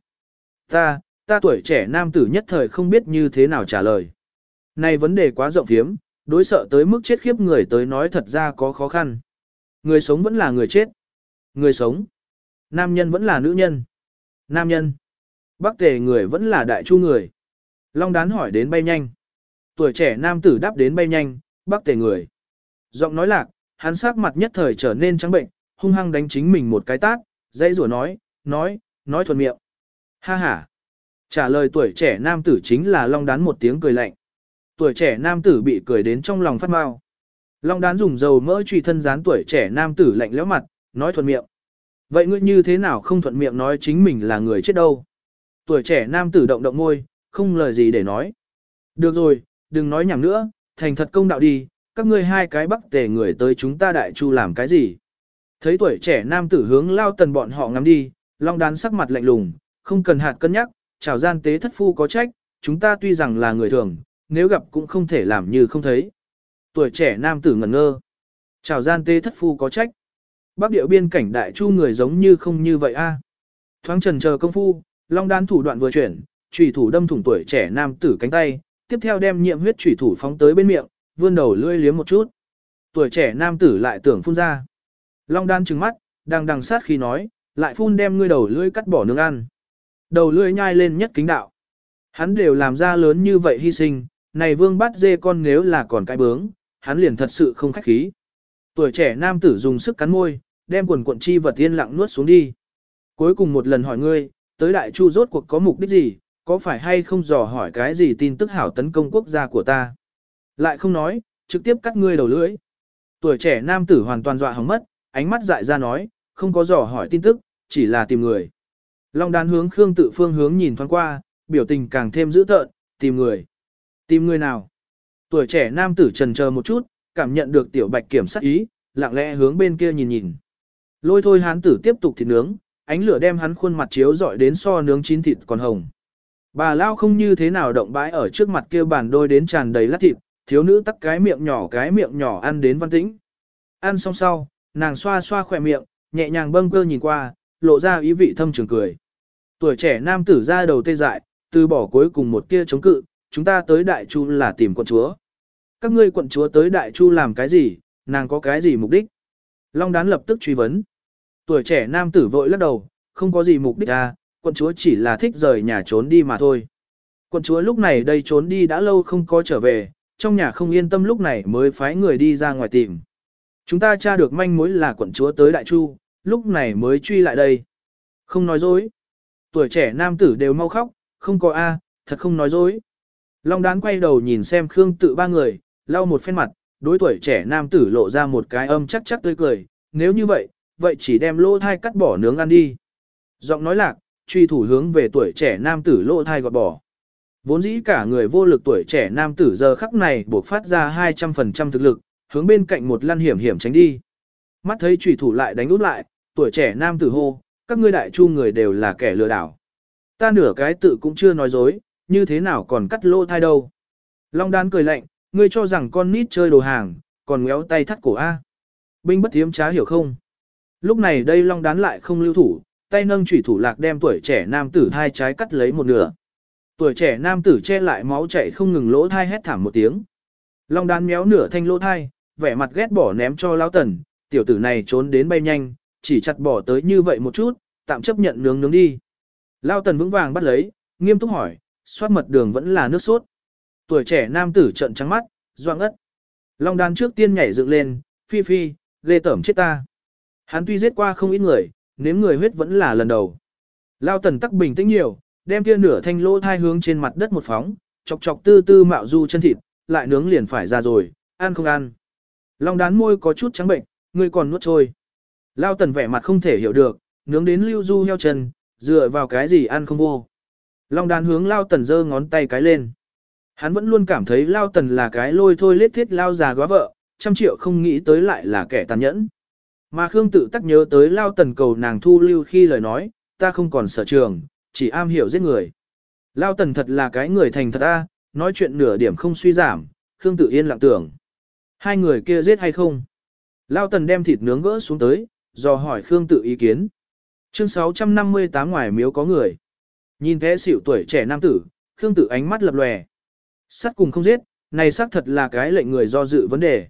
Ta, ta tuổi trẻ nam tử nhất thời không biết như thế nào trả lời. Này vấn đề quá rộng phiếm, đối sợ tới mức chết khiếp người tới nói thật ra có khó khăn. Người sống vẫn là người chết. Người sống. Nam nhân vẫn là nữ nhân. Nam nhân. Bắc tề người vẫn là đại chu người. Long đán hỏi đến bay nhanh. Tuổi trẻ nam tử đáp đến bay nhanh, bắc tề người. Giọng nói lạc, hắn sắc mặt nhất thời trở nên trắng bệnh, hung hăng đánh chính mình một cái tát, dây rủa nói, nói, nói thuần miệng. Ha ha. Trả lời tuổi trẻ nam tử chính là long đán một tiếng cười lạnh. Tuổi trẻ nam tử bị cười đến trong lòng phát mau. Long đán dùng dầu mỡ truy thân dán tuổi trẻ nam tử lạnh lẽo mặt, nói thuận miệng. Vậy ngươi như thế nào không thuận miệng nói chính mình là người chết đâu? Tuổi trẻ nam tử động động môi, không lời gì để nói. Được rồi, đừng nói nhảm nữa, thành thật công đạo đi, các ngươi hai cái bắc tề người tới chúng ta đại chu làm cái gì? Thấy tuổi trẻ nam tử hướng lao tần bọn họ ngắm đi, long đán sắc mặt lạnh lùng, không cần hạt cân nhắc, chào gian tế thất phu có trách, chúng ta tuy rằng là người thường, nếu gặp cũng không thể làm như không thấy. Tuổi trẻ nam tử ngẩn ngơ. Chào gian tê thất phu có trách. Bắc điệu biên cảnh đại chu người giống như không như vậy a. Thoáng trần chờ công phu, long đan thủ đoạn vừa chuyển, chủy thủ đâm thủng tuổi trẻ nam tử cánh tay, tiếp theo đem nhiệm huyết chủy thủ phóng tới bên miệng, vươn đầu lưỡi liếm một chút. Tuổi trẻ nam tử lại tưởng phun ra. Long đan trừng mắt, đang đằng sát khi nói, lại phun đem ngươi đầu lưỡi cắt bỏ nướng ăn. Đầu lưỡi nhai lên nhất kính đạo. Hắn đều làm ra lớn như vậy hy sinh, này vương bắt dê con nếu là còn cái bướng, hắn liền thật sự không khách khí. Tuổi trẻ nam tử dùng sức cắn môi, đem quần cuộn chi vật yên lặng nuốt xuống đi. Cuối cùng một lần hỏi ngươi, tới đại chu rốt cuộc có mục đích gì, có phải hay không dò hỏi cái gì tin tức hảo tấn công quốc gia của ta. Lại không nói, trực tiếp cắt ngươi đầu lưỡi. Tuổi trẻ nam tử hoàn toàn dọa hỏng mất, ánh mắt dại ra nói, không có dò hỏi tin tức, chỉ là tìm người. Long đán hướng Khương tự phương hướng nhìn thoáng qua, biểu tình càng thêm dữ tợn, tìm người. Tìm người nào? Tuổi trẻ nam tử trần chờ một chút, cảm nhận được tiểu bạch kiểm sát ý, lặng lẽ hướng bên kia nhìn nhìn. Lôi thôi hán tử tiếp tục thịt nướng, ánh lửa đem hắn khuôn mặt chiếu dọi đến so nướng chín thịt còn hồng. Bà Lao không như thế nào động bãi ở trước mặt kia bàn đôi đến tràn đầy lát thịt, thiếu nữ tắc cái miệng nhỏ cái miệng nhỏ ăn đến văn tĩnh. Ăn xong sau, nàng xoa xoa khỏe miệng, nhẹ nhàng bâng cơ nhìn qua, lộ ra ý vị thâm trường cười. Tuổi trẻ nam tử ra đầu tê dại, từ bỏ cuối cùng một tia chống cự, chúng ta tới đại chu là tìm con chúa. Các ngươi quận chúa tới đại chu làm cái gì, nàng có cái gì mục đích? Long đán lập tức truy vấn. Tuổi trẻ nam tử vội lắc đầu, không có gì mục đích à, quận chúa chỉ là thích rời nhà trốn đi mà thôi. Quận chúa lúc này đây trốn đi đã lâu không có trở về, trong nhà không yên tâm lúc này mới phái người đi ra ngoài tìm. Chúng ta tra được manh mối là quận chúa tới Đại Chu, lúc này mới truy lại đây. Không nói dối. Tuổi trẻ nam tử đều mau khóc, không có A, thật không nói dối. Long đán quay đầu nhìn xem Khương tự ba người, lau một phen mặt, đối tuổi trẻ nam tử lộ ra một cái âm chắc chắc tươi cười, nếu như vậy, vậy chỉ đem lỗ thai cắt bỏ nướng ăn đi. Giọng nói lạc, truy thủ hướng về tuổi trẻ nam tử lỗ thai gọt bỏ. Vốn dĩ cả người vô lực tuổi trẻ nam tử giờ khắc này buộc phát ra 200% thực lực, hướng bên cạnh một lăn hiểm hiểm tránh đi. Mắt thấy trùy thủ lại đánh út lại, tuổi trẻ nam tử hô, các ngươi đại chu người đều là kẻ lừa đảo. Ta nửa cái tự cũng chưa nói dối, như thế nào còn cắt lô thai đâu. Long đán cười lạnh, ngươi cho rằng con nít chơi đồ hàng, còn ngéo tay thắt cổ A. Binh bất thiếm trá hiểu không? Lúc này đây long đán lại không lưu thủ, tay nâng chủy thủ lạc đem tuổi trẻ nam tử thai trái cắt lấy một nửa. Tuổi trẻ nam tử che lại máu chảy không ngừng lỗ thai hét thảm một tiếng. Long đán méo nửa thanh lỗ thai, vẻ mặt ghét bỏ ném cho lão tần, tiểu tử này trốn đến bay nhanh, chỉ chặt bỏ tới như vậy một chút, tạm chấp nhận nướng nướng đi. Lao tần vững vàng bắt lấy, nghiêm túc hỏi, soát mật đường vẫn là nước sốt. Tuổi trẻ nam tử trận trắng mắt, doang ất. Long đan trước tiên nhảy dựng lên, phi phi, ghê tẩm chết ta. Hắn tuy giết qua không ít người, nếm người huyết vẫn là lần đầu. Lao tần tắc bình tĩnh nhiều, đem kia nửa thanh lỗ thai hướng trên mặt đất một phóng, chọc chọc tư tư mạo du chân thịt, lại nướng liền phải ra rồi, ăn không ăn. Long đán môi có chút trắng bệnh, ngươi còn nuốt trôi. Lao tần vẻ mặt không thể hiểu được, nướng đến lưu du heo chân, dựa vào cái gì ăn không vô. Long đán hướng Lao tần giơ ngón tay cái lên. Hắn vẫn luôn cảm thấy Lao tần là cái lôi thôi lết thiết Lao già góa vợ, trăm triệu không nghĩ tới lại là kẻ tàn nhẫn. Mà Khương tự tắc nhớ tới Lao tần cầu nàng thu lưu khi lời nói, ta không còn sở trường, chỉ am hiểu giết người. Lao tần thật là cái người thành thật a, nói chuyện nửa điểm không suy giảm, Khương tự yên lặng tưởng. Hai người kia giết hay không? Lao tần đem thịt nướng gỡ xuống tới, do hỏi Khương tự ý kiến. Chương 658 ngoài miếu có người. Nhìn thế xỉu tuổi trẻ nam tử, Khương tự ánh mắt lập lòe. Sát cùng không giết, này xác thật là cái lệnh người do dự vấn đề.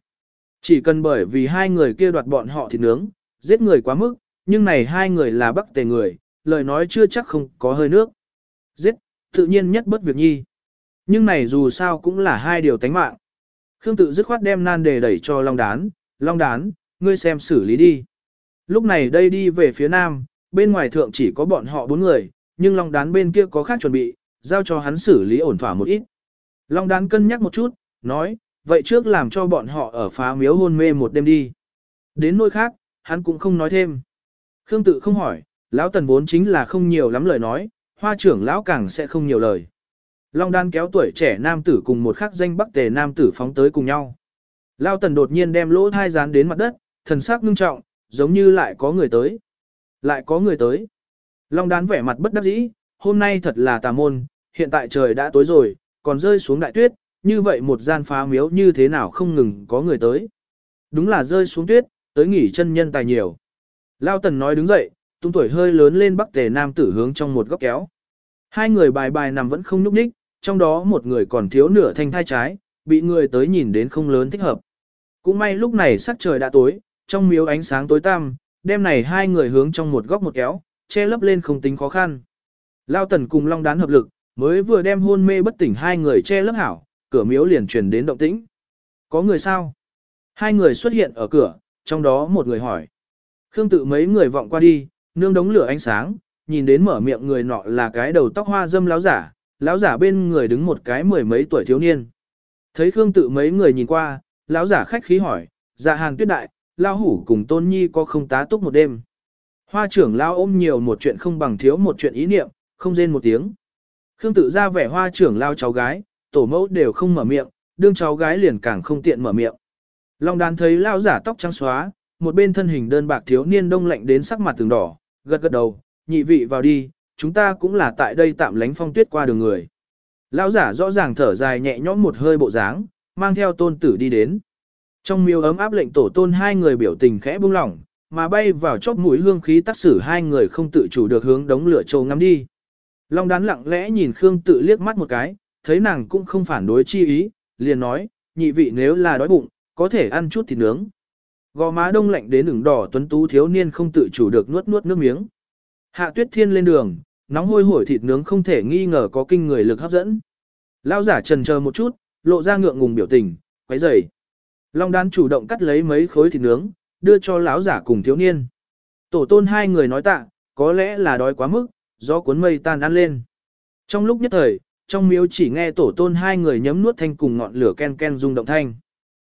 Chỉ cần bởi vì hai người kia đoạt bọn họ thịt nướng, giết người quá mức, nhưng này hai người là bắc tề người, lời nói chưa chắc không có hơi nước. Giết, tự nhiên nhất bất việc nhi. Nhưng này dù sao cũng là hai điều tánh mạng. Khương tự dứt khoát đem nan đề đẩy cho Long Đán, Long Đán, ngươi xem xử lý đi. Lúc này đây đi về phía nam, bên ngoài thượng chỉ có bọn họ bốn người, nhưng Long Đán bên kia có khác chuẩn bị, giao cho hắn xử lý ổn thỏa một ít. Long Đán cân nhắc một chút, nói, vậy trước làm cho bọn họ ở phá miếu hôn mê một đêm đi. Đến nơi khác, hắn cũng không nói thêm. Khương tự không hỏi, lão tần vốn chính là không nhiều lắm lời nói, hoa trưởng lão càng sẽ không nhiều lời. Long đan kéo tuổi trẻ nam tử cùng một khắc danh bắc tề nam tử phóng tới cùng nhau. Lão tần đột nhiên đem lỗ thai dán đến mặt đất, thần sắc ngưng trọng, giống như lại có người tới. Lại có người tới. Long đán vẻ mặt bất đắc dĩ, hôm nay thật là tà môn, hiện tại trời đã tối rồi, còn rơi xuống đại tuyết, như vậy một gian phá miếu như thế nào không ngừng có người tới. Đúng là rơi xuống tuyết, tới nghỉ chân nhân tài nhiều. Lao tần nói đứng dậy, tung tuổi hơi lớn lên bắc tề nam tử hướng trong một góc kéo. Hai người bài bài nằm vẫn không nhúc nhích, trong đó một người còn thiếu nửa thanh thai trái, bị người tới nhìn đến không lớn thích hợp. Cũng may lúc này sắc trời đã tối, trong miếu ánh sáng tối tăm, đêm này hai người hướng trong một góc một kéo, che lấp lên không tính khó khăn. Lao tần cùng long đán hợp lực, mới vừa đem hôn mê bất tỉnh hai người che lớp hảo, cửa miếu liền truyền đến động tĩnh. Có người sao? Hai người xuất hiện ở cửa, trong đó một người hỏi. Khương tự mấy người vọng qua đi, nương đống lửa ánh sáng, nhìn đến mở miệng người nọ là cái đầu tóc hoa dâm láo giả, lão giả bên người đứng một cái mười mấy tuổi thiếu niên. Thấy Khương tự mấy người nhìn qua, lão giả khách khí hỏi, dạ hàng tuyết đại, lao hủ cùng tôn nhi có không tá túc một đêm. Hoa trưởng lao ôm nhiều một chuyện không bằng thiếu một chuyện ý niệm, không rên một tiếng. Khương tự ra vẻ hoa trưởng lao cháu gái, tổ mẫu đều không mở miệng, đương cháu gái liền càng không tiện mở miệng. Long đàn thấy lao giả tóc trắng xóa, một bên thân hình đơn bạc thiếu niên đông lạnh đến sắc mặt từng đỏ, gật gật đầu, nhị vị vào đi, chúng ta cũng là tại đây tạm lánh phong tuyết qua đường người. Lão giả rõ ràng thở dài nhẹ nhõm một hơi bộ dáng, mang theo tôn tử đi đến. Trong miêu ấm áp lệnh tổ tôn hai người biểu tình khẽ buông lỏng, mà bay vào chóp mũi hương khí tác xử hai người không tự chủ được hướng đống lửa trâu ngắm đi. Long đán lặng lẽ nhìn Khương tự liếc mắt một cái, thấy nàng cũng không phản đối chi ý, liền nói, nhị vị nếu là đói bụng, có thể ăn chút thịt nướng. Gò má đông lạnh đến ửng đỏ tuấn tú thiếu niên không tự chủ được nuốt nuốt nước miếng. Hạ tuyết thiên lên đường, nóng hôi hổi thịt nướng không thể nghi ngờ có kinh người lực hấp dẫn. Lao giả trần chờ một chút, lộ ra ngượng ngùng biểu tình, quấy rầy. Long đán chủ động cắt lấy mấy khối thịt nướng, đưa cho lão giả cùng thiếu niên. Tổ tôn hai người nói tạ, có lẽ là đói quá mức, do cuốn mây tan ăn lên. Trong lúc nhất thời, trong miếu chỉ nghe tổ tôn hai người nhấm nuốt thanh cùng ngọn lửa ken ken rung động thanh.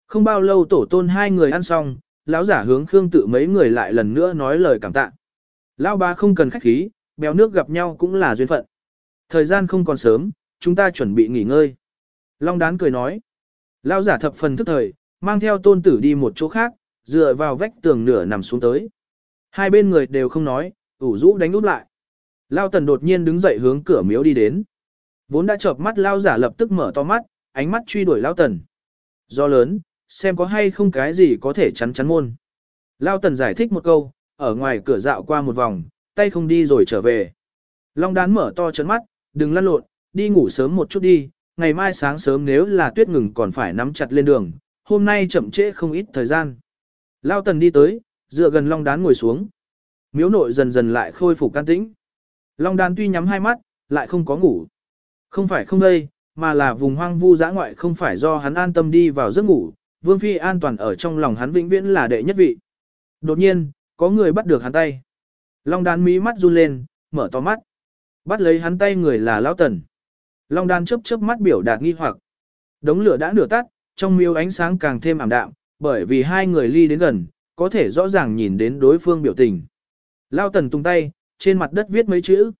Không bao lâu tổ tôn hai người ăn xong, lão giả hướng Khương tự mấy người lại lần nữa nói lời cảm tạ. Lão ba không cần khách khí, béo nước gặp nhau cũng là duyên phận. Thời gian không còn sớm, chúng ta chuẩn bị nghỉ ngơi. Long đán cười nói. Lão giả thập phần thức thời, mang theo tôn tử đi một chỗ khác, dựa vào vách tường nửa nằm xuống tới. Hai bên người đều không nói, ủ rũ đánh úp lại. Lao tần đột nhiên đứng dậy hướng cửa miếu đi đến. Vốn đã chợp mắt Lao giả lập tức mở to mắt, ánh mắt truy đuổi Lao tần. Do lớn, xem có hay không cái gì có thể chắn chắn môn. Lao tần giải thích một câu, ở ngoài cửa dạo qua một vòng, tay không đi rồi trở về. Long đán mở to chấn mắt, đừng lăn lộn, đi ngủ sớm một chút đi, ngày mai sáng sớm nếu là tuyết ngừng còn phải nắm chặt lên đường, hôm nay chậm trễ không ít thời gian. Lao tần đi tới, dựa gần long đán ngồi xuống. Miếu nội dần dần lại khôi phục can tĩnh. Long đàn tuy nhắm hai mắt, lại không có ngủ. Không phải không đây, mà là vùng hoang vu dã ngoại không phải do hắn an tâm đi vào giấc ngủ, Vương Phi an toàn ở trong lòng hắn vĩnh viễn là đệ nhất vị. Đột nhiên, có người bắt được hắn tay. Long đán mí mắt run lên, mở to mắt. Bắt lấy hắn tay người là Lão Tần. Long đán chớp chớp mắt biểu đạt nghi hoặc. Đống lửa đã nửa tắt, trong miêu ánh sáng càng thêm ảm đạm, bởi vì hai người ly đến gần, có thể rõ ràng nhìn đến đối phương biểu tình. Lão Tần tung tay, trên mặt đất viết mấy chữ.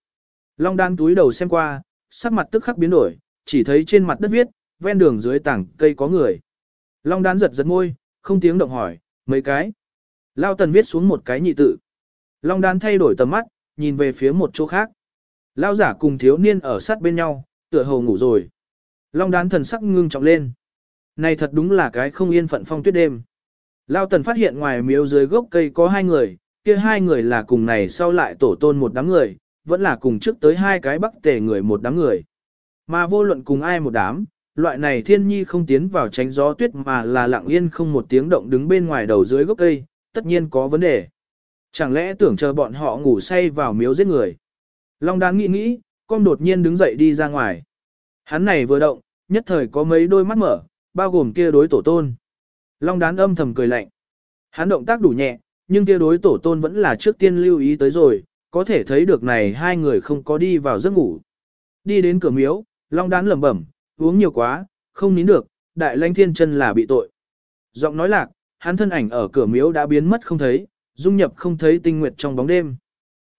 Long Đan túi đầu xem qua, sắc mặt tức khắc biến đổi, chỉ thấy trên mặt đất viết, ven đường dưới tảng cây có người. Long Đan giật giật môi, không tiếng động hỏi, mấy cái. Lao Tần viết xuống một cái nhị tự. Long Đan thay đổi tầm mắt, nhìn về phía một chỗ khác. Lao giả cùng thiếu niên ở sát bên nhau, tựa hồ ngủ rồi. Long đán thần sắc ngưng trọng lên. Này thật đúng là cái không yên phận phong tuyết đêm. Lao tần phát hiện ngoài miếu dưới gốc cây có hai người, kia hai người là cùng này sau lại tổ tôn một đám người, vẫn là cùng trước tới hai cái bắc tề người một đám người. Mà vô luận cùng ai một đám, loại này thiên nhi không tiến vào tránh gió tuyết mà là lặng yên không một tiếng động đứng bên ngoài đầu dưới gốc cây, tất nhiên có vấn đề. Chẳng lẽ tưởng chờ bọn họ ngủ say vào miếu giết người. Long đán nghĩ nghĩ, con đột nhiên đứng dậy đi ra ngoài. Hắn này vừa động, nhất thời có mấy đôi mắt mở, bao gồm kia đối tổ tôn. Long đán âm thầm cười lạnh. Hắn động tác đủ nhẹ, nhưng kia đối tổ tôn vẫn là trước tiên lưu ý tới rồi, có thể thấy được này hai người không có đi vào giấc ngủ. Đi đến cửa miếu, Long đán lẩm bẩm, uống nhiều quá, không nín được, đại lãnh thiên chân là bị tội. Giọng nói lạc, hắn thân ảnh ở cửa miếu đã biến mất không thấy, dung nhập không thấy tinh nguyệt trong bóng đêm.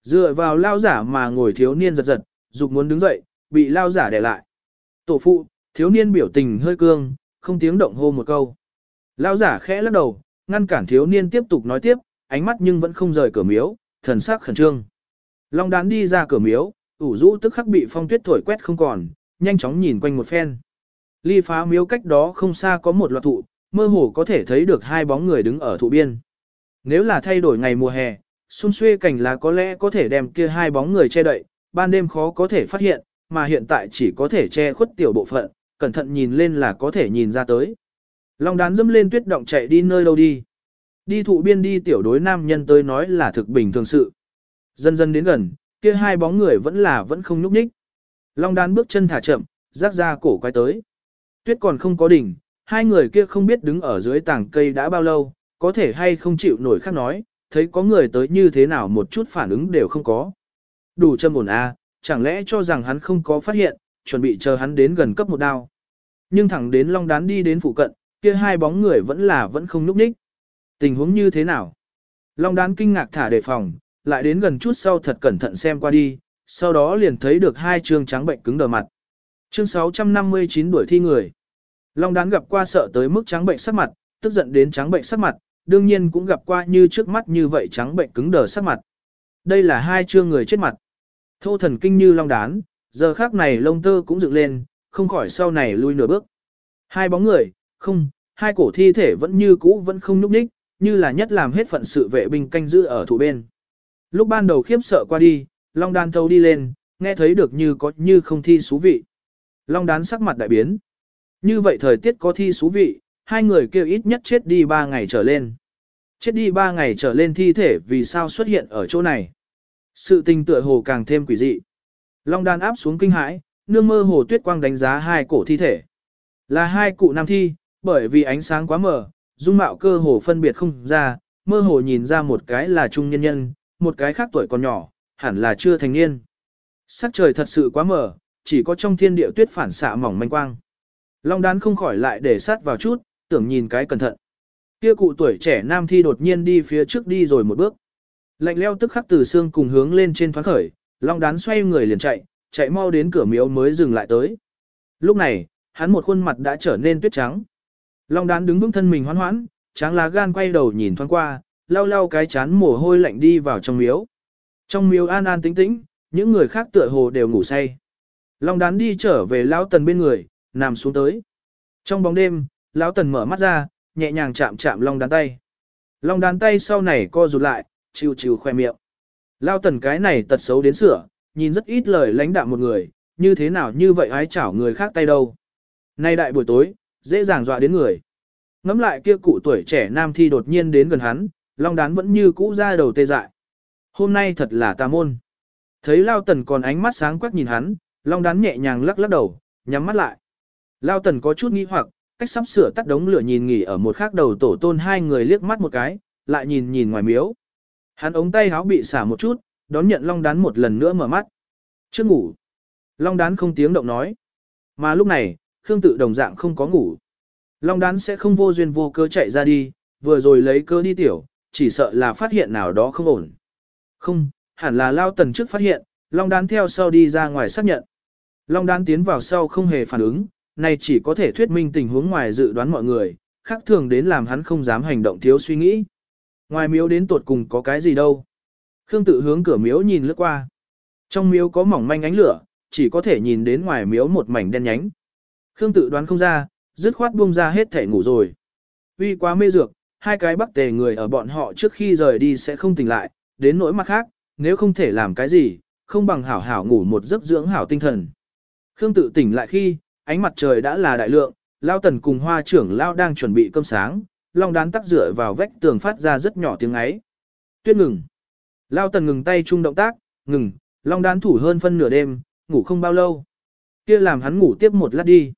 Dựa vào lao giả mà ngồi thiếu niên giật giật, dục muốn đứng dậy, bị lao giả để lại. Tổ phụ, thiếu niên biểu tình hơi cương, không tiếng động hô một câu. Lao giả khẽ lắc đầu, ngăn cản thiếu niên tiếp tục nói tiếp, ánh mắt nhưng vẫn không rời cửa miếu, thần sắc khẩn trương. Long đán đi ra cửa miếu, ủ rũ tức khắc bị phong tuyết thổi quét không còn, nhanh chóng nhìn quanh một phen. Ly phá miếu cách đó không xa có một loạt thụ, mơ hồ có thể thấy được hai bóng người đứng ở thụ biên. Nếu là thay đổi ngày mùa hè, xung xuê cảnh lá có lẽ có thể đem kia hai bóng người che đậy, ban đêm khó có thể phát hiện, mà hiện tại chỉ có thể che khuất tiểu bộ phận, cẩn thận nhìn lên là có thể nhìn ra tới. Long đán dâm lên tuyết động chạy đi nơi đâu đi. Đi thụ biên đi tiểu đối nam nhân tới nói là thực bình thường sự. Dần dần đến gần, kia hai bóng người vẫn là vẫn không nhúc nhích. Long đán bước chân thả chậm, rác ra cổ quay tới. Tuyết còn không có đỉnh, hai người kia không biết đứng ở dưới tảng cây đã bao lâu, có thể hay không chịu nổi khác nói, thấy có người tới như thế nào một chút phản ứng đều không có. Đủ châm ổn a, à, chẳng lẽ cho rằng hắn không có phát hiện, chuẩn bị chờ hắn đến gần cấp một đao. Nhưng thẳng đến long đán đi đến phụ cận, kia hai bóng người vẫn là vẫn không núp ních. Tình huống như thế nào? Long đán kinh ngạc thả đề phòng, lại đến gần chút sau thật cẩn thận xem qua đi, sau đó liền thấy được hai trương trắng bệnh cứng đờ mặt. Chương 659 đuổi thi người. Long đán gặp qua sợ tới mức trắng bệnh sắc mặt, tức giận đến trắng bệnh sắc mặt, đương nhiên cũng gặp qua như trước mắt như vậy trắng bệnh cứng đờ sắc mặt. Đây là hai trương người chết mặt. Thô thần kinh như long đán, giờ khác này lông tơ cũng dựng lên, không khỏi sau này lui nửa bước. Hai bóng người, không, hai cổ thi thể vẫn như cũ vẫn không nhúc nhích, như là nhất làm hết phận sự vệ binh canh giữ ở thủ bên. Lúc ban đầu khiếp sợ qua đi, long Đan thâu đi lên, nghe thấy được như có như không thi xú vị. Long đán sắc mặt đại biến. Như vậy thời tiết có thi xú vị, hai người kêu ít nhất chết đi ba ngày trở lên. Chết đi ba ngày trở lên thi thể vì sao xuất hiện ở chỗ này. Sự tình tựa hồ càng thêm quỷ dị. Long đan áp xuống kinh hãi, nương mơ hồ tuyết quang đánh giá hai cổ thi thể. Là hai cụ nam thi, bởi vì ánh sáng quá mờ, dung mạo cơ hồ phân biệt không ra, mơ hồ nhìn ra một cái là trung nhân nhân, một cái khác tuổi còn nhỏ, hẳn là chưa thành niên. Sắc trời thật sự quá mờ, chỉ có trong thiên địa tuyết phản xạ mỏng manh quang. Long đán không khỏi lại để sát vào chút, tưởng nhìn cái cẩn thận. Kia cụ tuổi trẻ nam thi đột nhiên đi phía trước đi rồi một bước. Lạnh leo tức khắc từ xương cùng hướng lên trên thoáng khởi, long đán xoay người liền chạy, chạy mau đến cửa miếu mới dừng lại tới. Lúc này, hắn một khuôn mặt đã trở nên tuyết trắng. Long đán đứng vững thân mình hoán hoãn, tráng lá gan quay đầu nhìn thoáng qua, lau lau cái chán mồ hôi lạnh đi vào trong miếu. Trong miếu an an tĩnh tĩnh, những người khác tựa hồ đều ngủ say. Long đán đi trở về lão tần bên người, nằm xuống tới. Trong bóng đêm, lão tần mở mắt ra, nhẹ nhàng chạm chạm long đán tay. Long đán tay sau này co rụt lại, chiều chiều khoe miệng. Lão tần cái này tật xấu đến sửa, nhìn rất ít lời lãnh đạm một người, như thế nào như vậy ái chảo người khác tay đâu. Nay đại buổi tối, dễ dàng dọa đến người. Ngắm lại kia cụ tuổi trẻ nam thi đột nhiên đến gần hắn, long đán vẫn như cũ ra đầu tê dại. Hôm nay thật là tà môn. Thấy Lao Tần còn ánh mắt sáng quắc nhìn hắn, long đán nhẹ nhàng lắc lắc đầu, nhắm mắt lại. Lao Tần có chút nghi hoặc, cách sắp sửa tắt đống lửa nhìn nghỉ ở một khác đầu tổ tôn hai người liếc mắt một cái, lại nhìn nhìn ngoài miếu. Hắn ống tay háo bị xả một chút, đón nhận long đán một lần nữa mở mắt. Trước ngủ. Long đán không tiếng động nói. Mà lúc này, Khương tự đồng dạng không có ngủ. Long đán sẽ không vô duyên vô cớ chạy ra đi, vừa rồi lấy cơ đi tiểu, chỉ sợ là phát hiện nào đó không ổn. Không, hẳn là lao tần trước phát hiện, Long đán theo sau đi ra ngoài xác nhận. Long đán tiến vào sau không hề phản ứng, này chỉ có thể thuyết minh tình huống ngoài dự đoán mọi người, khác thường đến làm hắn không dám hành động thiếu suy nghĩ. Ngoài miếu đến tột cùng có cái gì đâu. Khương tự hướng cửa miếu nhìn lướt qua. Trong miếu có mỏng manh ánh lửa, chỉ có thể nhìn đến ngoài miếu một mảnh đen nhánh. Khương tự đoán không ra, dứt khoát buông ra hết thể ngủ rồi. Vì quá mê dược, hai cái bắc tề người ở bọn họ trước khi rời đi sẽ không tỉnh lại, đến nỗi mặt khác, nếu không thể làm cái gì, không bằng hảo hảo ngủ một giấc dưỡng hảo tinh thần. Khương tự tỉnh lại khi, ánh mặt trời đã là đại lượng, Lao Tần cùng hoa trưởng Lao đang chuẩn bị cơm sáng, Long đán tắc dựa vào vách tường phát ra rất nhỏ tiếng ấy. Tuyết ngừng. Lao Tần ngừng tay chung động tác, ngừng, Long đán thủ hơn phân nửa đêm, ngủ không bao lâu. kia làm hắn ngủ tiếp một lát đi.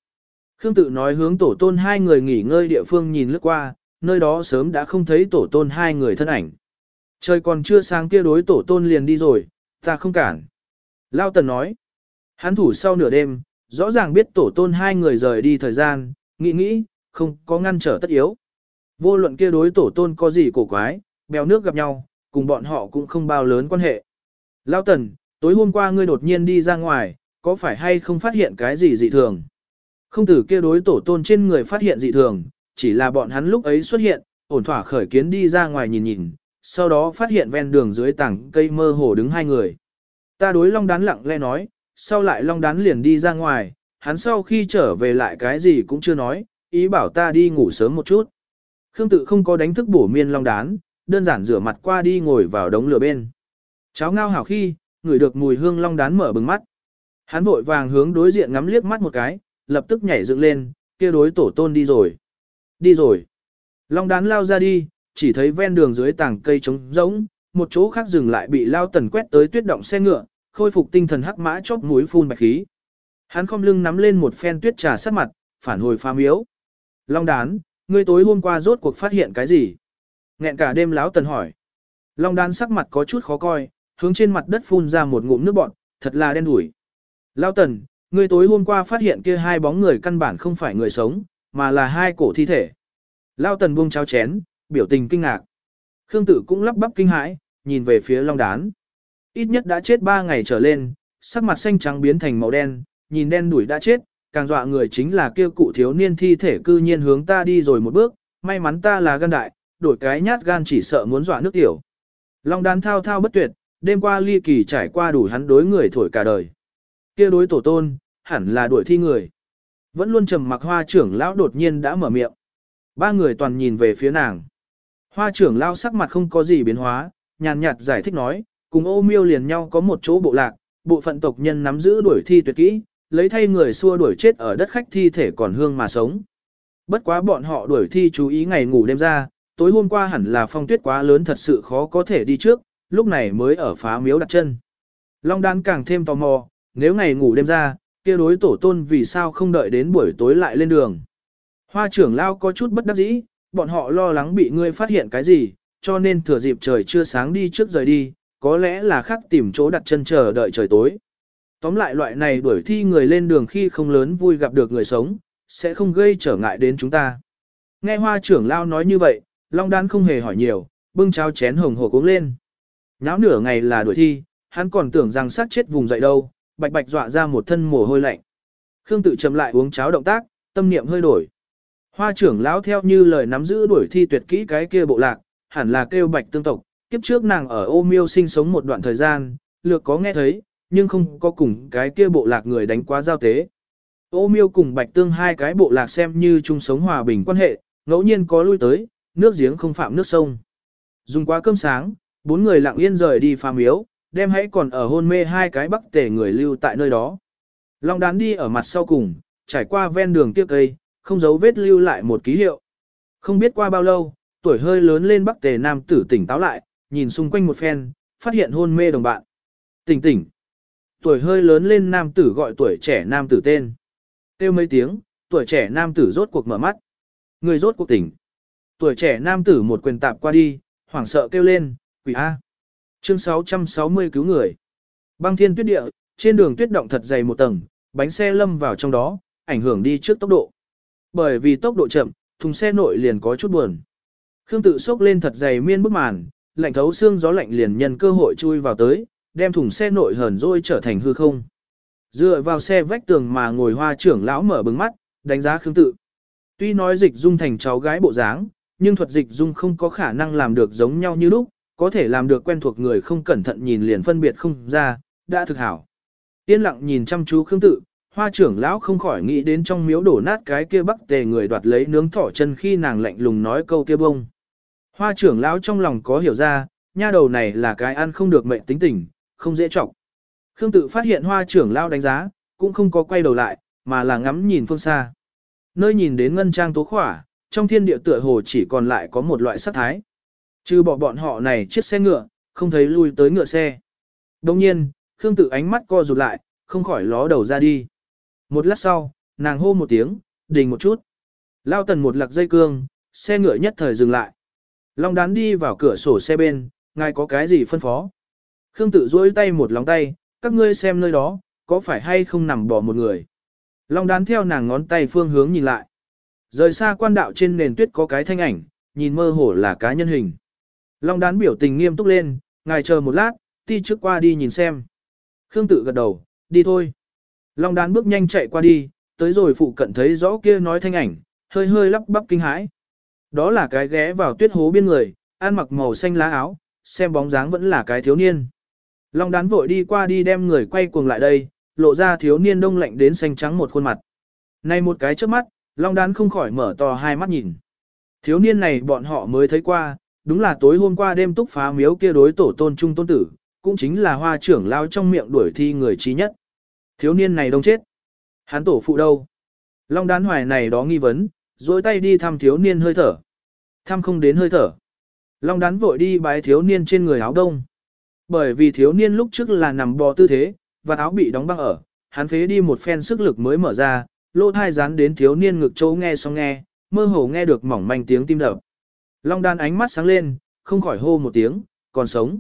Khương tự nói hướng tổ tôn hai người nghỉ ngơi địa phương nhìn lướt qua, nơi đó sớm đã không thấy tổ tôn hai người thân ảnh. Trời còn chưa sáng kia đối tổ tôn liền đi rồi, ta không cản. Lao Tần nói, hắn thủ sau nửa đêm, rõ ràng biết tổ tôn hai người rời đi thời gian, nghĩ nghĩ, không có ngăn trở tất yếu. Vô luận kia đối tổ tôn có gì cổ quái, bèo nước gặp nhau, cùng bọn họ cũng không bao lớn quan hệ. Lao Tần, tối hôm qua ngươi đột nhiên đi ra ngoài, có phải hay không phát hiện cái gì dị thường? Không tử kia đối tổ tôn trên người phát hiện dị thường, chỉ là bọn hắn lúc ấy xuất hiện, ổn thỏa khởi kiến đi ra ngoài nhìn nhìn, sau đó phát hiện ven đường dưới tảng cây mơ hồ đứng hai người. Ta đối long đán lặng lẽ nói, sau lại long đán liền đi ra ngoài, hắn sau khi trở về lại cái gì cũng chưa nói, ý bảo ta đi ngủ sớm một chút. Khương tự không có đánh thức bổ miên long đán, đơn giản rửa mặt qua đi ngồi vào đống lửa bên. Cháo ngao hảo khi, ngửi được mùi hương long đán mở bừng mắt. Hắn vội vàng hướng đối diện ngắm liếc mắt một cái, lập tức nhảy dựng lên, kia đối tổ tôn đi rồi. Đi rồi. Long đán lao ra đi, chỉ thấy ven đường dưới tảng cây trống rỗng, một chỗ khác dừng lại bị lao tần quét tới tuyết động xe ngựa, khôi phục tinh thần hắc mã chóp mũi phun bạch khí. Hắn không lưng nắm lên một phen tuyết trà sát mặt, phản hồi pha miếu. Long đán, ngươi tối hôm qua rốt cuộc phát hiện cái gì? Nghẹn cả đêm láo tần hỏi. Long đán sắc mặt có chút khó coi, hướng trên mặt đất phun ra một ngụm nước bọt, thật là đen đủi. Lao tần, ngươi tối hôm qua phát hiện kia hai bóng người căn bản không phải người sống, mà là hai cổ thi thể. Lao tần buông cháo chén, biểu tình kinh ngạc. Khương tử cũng lắp bắp kinh hãi, nhìn về phía long đán. Ít nhất đã chết ba ngày trở lên, sắc mặt xanh trắng biến thành màu đen, nhìn đen đuổi đã chết, càng dọa người chính là kia cụ thiếu niên thi thể cư nhiên hướng ta đi rồi một bước, may mắn ta là gan đại, đổi cái nhát gan chỉ sợ muốn dọa nước tiểu. Long đán thao thao bất tuyệt, đêm qua ly kỳ trải qua đủ hắn đối người thổi cả đời. Kia đối tổ tôn, hẳn là đuổi thi người. Vẫn luôn trầm mặc hoa trưởng lão đột nhiên đã mở miệng. Ba người toàn nhìn về phía nàng. Hoa trưởng lão sắc mặt không có gì biến hóa, nhàn nhạt giải thích nói, cùng ô miêu liền nhau có một chỗ bộ lạc, bộ phận tộc nhân nắm giữ đuổi thi tuyệt kỹ, lấy thay người xua đuổi chết ở đất khách thi thể còn hương mà sống. Bất quá bọn họ đuổi thi chú ý ngày ngủ đêm ra, tối hôm qua hẳn là phong tuyết quá lớn thật sự khó có thể đi trước, lúc này mới ở phá miếu đặt chân. Long đan càng thêm tò mò, nếu ngày ngủ đêm ra, kia đối tổ tôn vì sao không đợi đến buổi tối lại lên đường. Hoa trưởng lao có chút bất đắc dĩ, bọn họ lo lắng bị ngươi phát hiện cái gì, cho nên thừa dịp trời chưa sáng đi trước rời đi, có lẽ là khác tìm chỗ đặt chân chờ đợi trời tối. Tóm lại loại này đuổi thi người lên đường khi không lớn vui gặp được người sống, sẽ không gây trở ngại đến chúng ta. Nghe hoa trưởng lao nói như vậy, Long Đan không hề hỏi nhiều, bưng cháo chén hồng hồ uống lên. Nháo nửa ngày là đuổi thi, hắn còn tưởng rằng sát chết vùng dậy đâu, bạch bạch dọa ra một thân mồ hôi lạnh. Khương tự chậm lại uống cháo động tác, tâm niệm hơi đổi. Hoa trưởng lão theo như lời nắm giữ đuổi thi tuyệt kỹ cái kia bộ lạc, hẳn là kêu bạch tương tộc, kiếp trước nàng ở ô miêu sinh sống một đoạn thời gian, lược có nghe thấy, nhưng không có cùng cái kia bộ lạc người đánh quá giao tế. Ô miêu cùng bạch tương hai cái bộ lạc xem như chung sống hòa bình quan hệ, ngẫu nhiên có lui tới, nước giếng không phạm nước sông. Dùng quá cơm sáng, bốn người lặng yên rời đi phàm miếu, đem hãy còn ở hôn mê hai cái bắc tể người lưu tại nơi đó. Long đán đi ở mặt sau cùng, trải qua ven đường kia cây, không giấu vết lưu lại một ký hiệu. Không biết qua bao lâu, tuổi hơi lớn lên bắc tề nam tử tỉnh táo lại, nhìn xung quanh một phen, phát hiện hôn mê đồng bạn. Tỉnh tỉnh. Tuổi hơi lớn lên nam tử gọi tuổi trẻ nam tử tên. Têu mấy tiếng, tuổi trẻ nam tử rốt cuộc mở mắt. Người rốt cuộc tỉnh. Tuổi trẻ nam tử một quyền tạp qua đi, hoảng sợ kêu lên, quỷ A. Chương 660 cứu người. Băng thiên tuyết địa, trên đường tuyết động thật dày một tầng, bánh xe lâm vào trong đó, ảnh hưởng đi trước tốc độ. Bởi vì tốc độ chậm, thùng xe nội liền có chút buồn. Khương tự sốc lên thật dày miên bức màn, lạnh thấu xương gió lạnh liền nhân cơ hội chui vào tới, đem thùng xe nội hờn rồi trở thành hư không. Dựa vào xe vách tường mà ngồi hoa trưởng lão mở bừng mắt, đánh giá Khương tự. Tuy nói dịch dung thành cháu gái bộ dáng, nhưng thuật dịch dung không có khả năng làm được giống nhau như lúc, có thể làm được quen thuộc người không cẩn thận nhìn liền phân biệt không ra, đã thực hảo. Yên lặng nhìn chăm chú Khương tự, hoa trưởng lão không khỏi nghĩ đến trong miếu đổ nát cái kia bắc tề người đoạt lấy nướng thỏ chân khi nàng lạnh lùng nói câu kia bông. Hoa trưởng lão trong lòng có hiểu ra, nha đầu này là cái ăn không được mệnh tính tình, không dễ trọng. Khương tự phát hiện hoa trưởng lão đánh giá, cũng không có quay đầu lại, mà là ngắm nhìn phương xa. Nơi nhìn đến ngân trang tố khỏa, trong thiên địa tựa hồ chỉ còn lại có một loại sắc thái. Trừ bỏ bọn họ này chiếc xe ngựa, không thấy lui tới ngựa xe. Đồng nhiên, Khương tử ánh mắt co rụt lại, không khỏi ló đầu ra đi. Một lát sau, nàng hô một tiếng, đình một chút. Lao tần một lạc dây cương, xe ngựa nhất thời dừng lại. Long đán đi vào cửa sổ xe bên, ngài có cái gì phân phó. Khương tử duỗi tay một lòng tay, các ngươi xem nơi đó, có phải hay không nằm bỏ một người. Long đán theo nàng ngón tay phương hướng nhìn lại. Rời xa quan đạo trên nền tuyết có cái thanh ảnh, nhìn mơ hồ là cá nhân hình. Long đán biểu tình nghiêm túc lên, ngài chờ một lát, ti trước qua đi nhìn xem. Khương tự gật đầu, đi thôi. Long đán bước nhanh chạy qua đi, tới rồi phụ cận thấy rõ kia nói thanh ảnh, hơi hơi lắp bắp kinh hãi. Đó là cái ghé vào tuyết hố biên người, ăn mặc màu xanh lá áo, xem bóng dáng vẫn là cái thiếu niên. Long đán vội đi qua đi đem người quay cuồng lại đây, lộ ra thiếu niên đông lạnh đến xanh trắng một khuôn mặt. Này một cái trước mắt, Long đán không khỏi mở to hai mắt nhìn. Thiếu niên này bọn họ mới thấy qua, đúng là tối hôm qua đêm túc phá miếu kia đối tổ tôn trung tôn tử, cũng chính là hoa trưởng lao trong miệng đuổi thi người trí nhất. Thiếu niên này đông chết. Hắn tổ phụ đâu? Long đán hoài này đó nghi vấn, dối tay đi thăm thiếu niên hơi thở. Thăm không đến hơi thở. Long đán vội đi bái thiếu niên trên người áo đông. Bởi vì thiếu niên lúc trước là nằm bò tư thế, và áo bị đóng băng ở, hắn phế đi một phen sức lực mới mở ra, lỗ thai dán đến thiếu niên ngực chỗ nghe xong nghe, mơ hồ nghe được mỏng manh tiếng tim đập. Long đan ánh mắt sáng lên, không khỏi hô một tiếng, còn sống.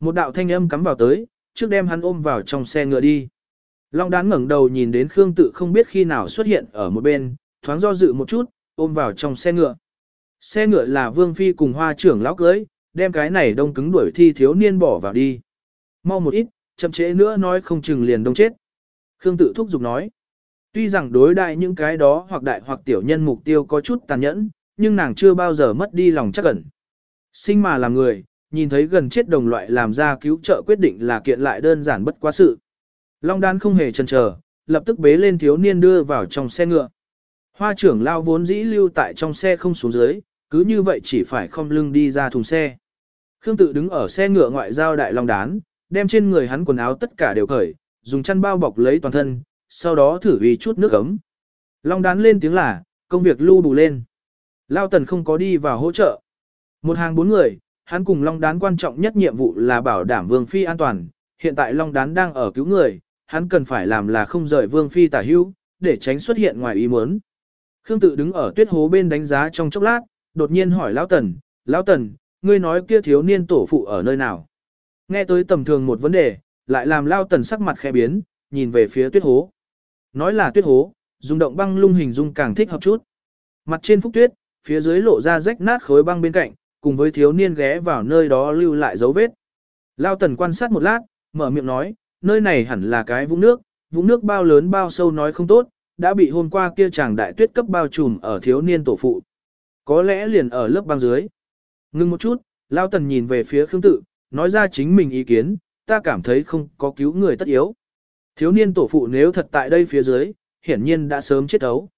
Một đạo thanh âm cắm vào tới, trước đem hắn ôm vào trong xe ngựa đi. Long đán ngẩng đầu nhìn đến Khương tự không biết khi nào xuất hiện ở một bên, thoáng do dự một chút, ôm vào trong xe ngựa. Xe ngựa là Vương Phi cùng hoa trưởng lão cưới, đem cái này đông cứng đuổi thi thiếu niên bỏ vào đi. Mau một ít, chậm trễ nữa nói không chừng liền đông chết. Khương tự thúc giục nói. Tuy rằng đối đại những cái đó hoặc đại hoặc tiểu nhân mục tiêu có chút tàn nhẫn, nhưng nàng chưa bao giờ mất đi lòng chắc ẩn. Sinh mà làm người, nhìn thấy gần chết đồng loại làm ra cứu trợ quyết định là kiện lại đơn giản bất quá sự. Long đan không hề chần chờ, lập tức bế lên thiếu niên đưa vào trong xe ngựa. Hoa trưởng lao vốn dĩ lưu tại trong xe không xuống dưới, cứ như vậy chỉ phải không lưng đi ra thùng xe. Khương tự đứng ở xe ngựa ngoại giao đại long đán, đem trên người hắn quần áo tất cả đều cởi, dùng chăn bao bọc lấy toàn thân, sau đó thử vì chút nước ấm. Long đán lên tiếng là, công việc lưu bù lên. Lao tần không có đi vào hỗ trợ. Một hàng bốn người, hắn cùng Long đán quan trọng nhất nhiệm vụ là bảo đảm Vương Phi an toàn. Hiện tại Long đán đang ở cứu người, hắn cần phải làm là không rời Vương Phi tả hữu, để tránh xuất hiện ngoài ý muốn. Khương tự đứng ở tuyết hố bên đánh giá trong chốc lát, đột nhiên hỏi Lão Tần, Lão Tần, ngươi nói kia thiếu niên tổ phụ ở nơi nào? Nghe tới tầm thường một vấn đề, lại làm Lão Tần sắc mặt khẽ biến, nhìn về phía tuyết hố. Nói là tuyết hố, dùng động băng lung hình dung càng thích hợp chút. Mặt trên phúc tuyết, phía dưới lộ ra rách nát khối băng bên cạnh, cùng với thiếu niên ghé vào nơi đó lưu lại dấu vết. Lao tần quan sát một lát, mở miệng nói, nơi này hẳn là cái vũng nước, vũng nước bao lớn bao sâu nói không tốt, đã bị hôm qua kia chàng đại tuyết cấp bao trùm ở thiếu niên tổ phụ. Có lẽ liền ở lớp băng dưới. Ngưng một chút, Lao tần nhìn về phía Khương Tự, nói ra chính mình ý kiến, ta cảm thấy không có cứu người tất yếu. Thiếu niên tổ phụ nếu thật tại đây phía dưới, hiển nhiên đã sớm chết ấu.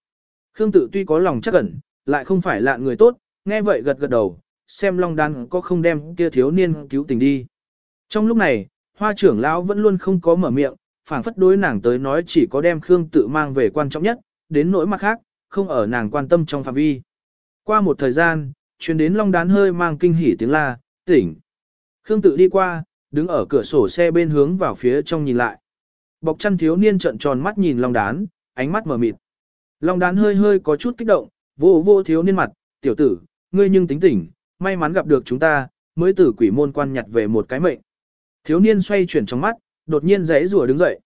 Khương Tự tuy có lòng chắc ẩn, lại không phải lạ người tốt, nghe vậy gật gật đầu, xem Long Đan có không đem kia thiếu niên cứu tình đi. Trong lúc này, hoa trưởng lão vẫn luôn không có mở miệng, phảng phất đối nàng tới nói chỉ có đem Khương tự mang về quan trọng nhất, đến nỗi mặt khác, không ở nàng quan tâm trong phạm vi. Qua một thời gian, truyền đến Long Đán hơi mang kinh hỉ tiếng la, tỉnh. Khương tự đi qua, đứng ở cửa sổ xe bên hướng vào phía trong nhìn lại. Bọc chăn thiếu niên trợn tròn mắt nhìn Long Đán, ánh mắt mở mịt. Long Đán hơi hơi có chút kích động, vô vô thiếu niên mặt, tiểu tử, ngươi nhưng tính tỉnh, may mắn gặp được chúng ta, mới từ quỷ môn quan nhặt về một cái mệnh. Thiếu niên xoay chuyển trong mắt, đột nhiên rẽ rùa đứng dậy.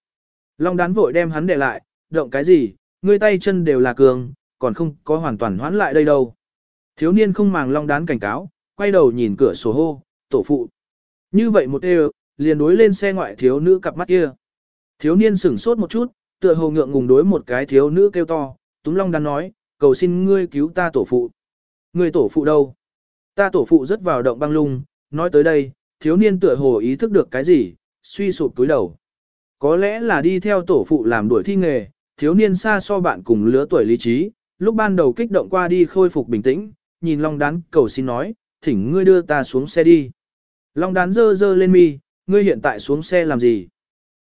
Long đán vội đem hắn để lại, động cái gì, ngươi tay chân đều là cường, còn không có hoàn toàn hoãn lại đây đâu. Thiếu niên không màng long đán cảnh cáo, quay đầu nhìn cửa sổ hô, tổ phụ. Như vậy một đều, liền đối lên xe ngoại thiếu nữ cặp mắt kia. Thiếu niên sửng sốt một chút, tựa hồ ngượng ngùng đối một cái thiếu nữ kêu to, túm long đán nói, cầu xin ngươi cứu ta tổ phụ. Ngươi tổ phụ đâu? Ta tổ phụ rất vào động băng lung, nói tới đây, thiếu niên tựa hồ ý thức được cái gì, suy sụp túi đầu. Có lẽ là đi theo tổ phụ làm đuổi thi nghề, thiếu niên xa so bạn cùng lứa tuổi lý trí, lúc ban đầu kích động qua đi khôi phục bình tĩnh, nhìn Long Đán cầu xin nói, thỉnh ngươi đưa ta xuống xe đi. Long Đán dơ dơ lên mi, ngươi hiện tại xuống xe làm gì?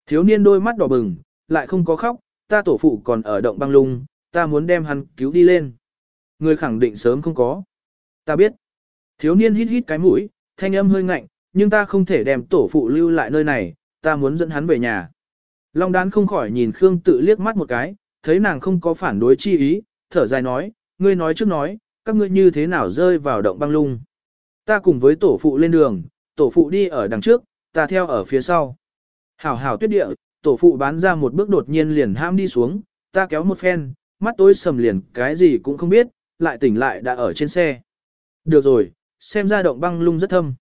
Thiếu niên đôi mắt đỏ bừng, lại không có khóc, ta tổ phụ còn ở động băng lung, ta muốn đem hắn cứu đi lên. người khẳng định sớm không có. Ta biết. Thiếu niên hít hít cái mũi, thanh âm hơi ngạnh, nhưng ta không thể đem tổ phụ lưu lại nơi này, ta muốn dẫn hắn về nhà. Long đán không khỏi nhìn Khương tự liếc mắt một cái, thấy nàng không có phản đối chi ý, thở dài nói, ngươi nói trước nói, các ngươi như thế nào rơi vào động băng lung. Ta cùng với tổ phụ lên đường, tổ phụ đi ở đằng trước, ta theo ở phía sau. Hảo hảo tuyết địa, tổ phụ bán ra một bước đột nhiên liền ham đi xuống, ta kéo một phen, mắt tối sầm liền cái gì cũng không biết, lại tỉnh lại đã ở trên xe. Được rồi, xem ra động băng lung rất thâm.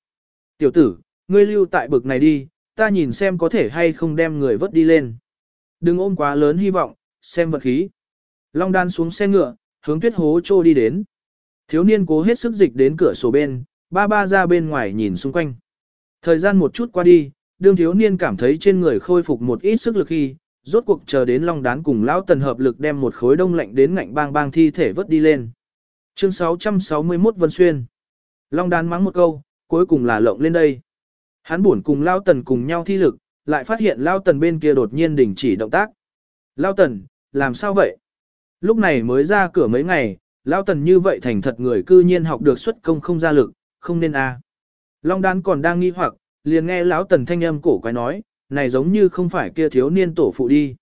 Tiểu tử, ngươi lưu tại bực này đi, ta nhìn xem có thể hay không đem người vớt đi lên. Đừng ôm quá lớn hy vọng, xem vật khí. Long đan xuống xe ngựa, hướng tuyết hố trô đi đến. Thiếu niên cố hết sức dịch đến cửa sổ bên, ba ba ra bên ngoài nhìn xung quanh. Thời gian một chút qua đi, đương thiếu niên cảm thấy trên người khôi phục một ít sức lực khi, rốt cuộc chờ đến long đán cùng lão tần hợp lực đem một khối đông lạnh đến ngạnh bang bang thi thể vớt đi lên. Chương 661 Vân Xuyên Long đán mắng một câu, cuối cùng là lộng lên đây. Hắn buồn cùng Lão Tần cùng nhau thi lực, lại phát hiện Lão Tần bên kia đột nhiên đình chỉ động tác. Lão Tần, làm sao vậy? Lúc này mới ra cửa mấy ngày, Lão Tần như vậy thành thật người cư nhiên học được xuất công không ra lực, không nên a. À. Long đán còn đang nghi hoặc, liền nghe Lão Tần thanh âm cổ quái nói, này giống như không phải kia thiếu niên tổ phụ đi.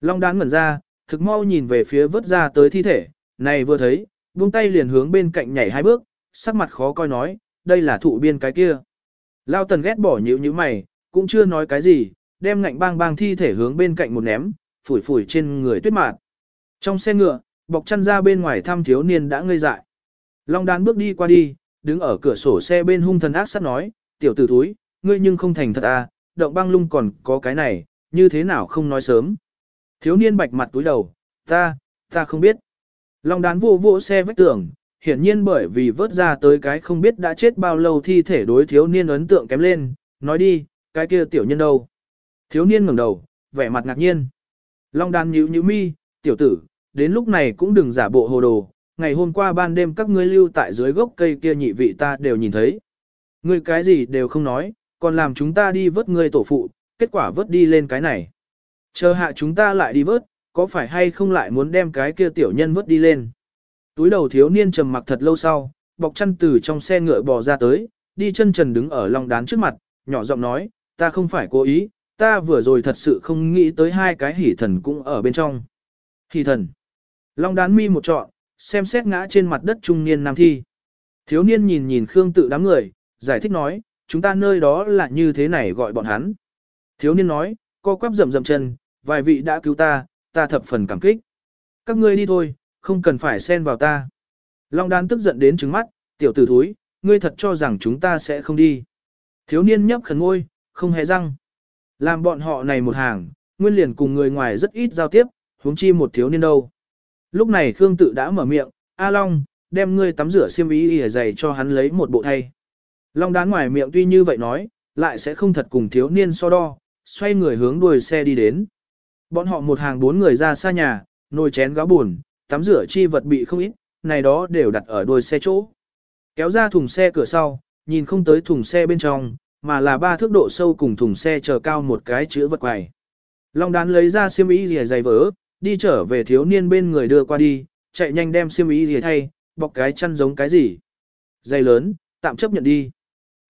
Long đán ngẩn ra, thực mau nhìn về phía vớt ra tới thi thể, này vừa thấy, buông tay liền hướng bên cạnh nhảy hai bước, sắc mặt khó coi nói, đây là thụ biên cái kia. Lao tần ghét bỏ nhíu như mày, cũng chưa nói cái gì, đem ngạnh bang bang thi thể hướng bên cạnh một ném, phủi phủi trên người tuyết mạt. Trong xe ngựa, bọc chăn ra bên ngoài thăm thiếu niên đã ngây dại. Long đán bước đi qua đi, đứng ở cửa sổ xe bên hung thần ác sát nói, tiểu tử thúi, ngươi nhưng không thành thật à, động băng lung còn có cái này, như thế nào không nói sớm. Thiếu niên bạch mặt túi đầu, ta, ta không biết. Long đán vô vô xe vách tường, hiển nhiên bởi vì vớt ra tới cái không biết đã chết bao lâu thi thể đối thiếu niên ấn tượng kém lên, nói đi, cái kia tiểu nhân đâu. Thiếu niên ngẩng đầu, vẻ mặt ngạc nhiên. Long đan nhíu nhíu mi, tiểu tử, đến lúc này cũng đừng giả bộ hồ đồ, ngày hôm qua ban đêm các ngươi lưu tại dưới gốc cây kia nhị vị ta đều nhìn thấy. Ngươi cái gì đều không nói, còn làm chúng ta đi vớt ngươi tổ phụ, kết quả vớt đi lên cái này. Chờ hạ chúng ta lại đi vớt, có phải hay không lại muốn đem cái kia tiểu nhân vớt đi lên. Túi đầu thiếu niên trầm mặc thật lâu sau, bọc chăn từ trong xe ngựa bò ra tới, đi chân trần đứng ở long đán trước mặt, nhỏ giọng nói, ta không phải cố ý, ta vừa rồi thật sự không nghĩ tới hai cái hỷ thần cũng ở bên trong. Hỷ thần. Long đán mi một trọn, xem xét ngã trên mặt đất trung niên nam thi. Thiếu niên nhìn nhìn Khương tự đám người, giải thích nói, chúng ta nơi đó là như thế này gọi bọn hắn. Thiếu niên nói, co quắp rầm rầm chân, vài vị đã cứu ta, ta thập phần cảm kích. Các ngươi đi thôi, không cần phải xen vào ta. Long đan tức giận đến trứng mắt, tiểu tử thúi, ngươi thật cho rằng chúng ta sẽ không đi. Thiếu niên nhấp khẩn ngôi, không hề răng. Làm bọn họ này một hàng, nguyên liền cùng người ngoài rất ít giao tiếp, huống chi một thiếu niên đâu. Lúc này Khương tự đã mở miệng, A Long, đem ngươi tắm rửa xiêm y y giày cho hắn lấy một bộ thay. Long đán ngoài miệng tuy như vậy nói, lại sẽ không thật cùng thiếu niên so đo, xoay người hướng đuôi xe đi đến. Bọn họ một hàng bốn người ra xa nhà, nồi chén gáo buồn, tắm rửa chi vật bị không ít, này đó đều đặt ở đuôi xe chỗ. Kéo ra thùng xe cửa sau, nhìn không tới thùng xe bên trong, mà là ba thước độ sâu cùng thùng xe chờ cao một cái chữ vật quầy. Long đán lấy ra xiêm y rìa dày vỡ, đi trở về thiếu niên bên người đưa qua đi, chạy nhanh đem xiêm y rìa thay, bọc cái chăn giống cái gì. Dày lớn, tạm chấp nhận đi.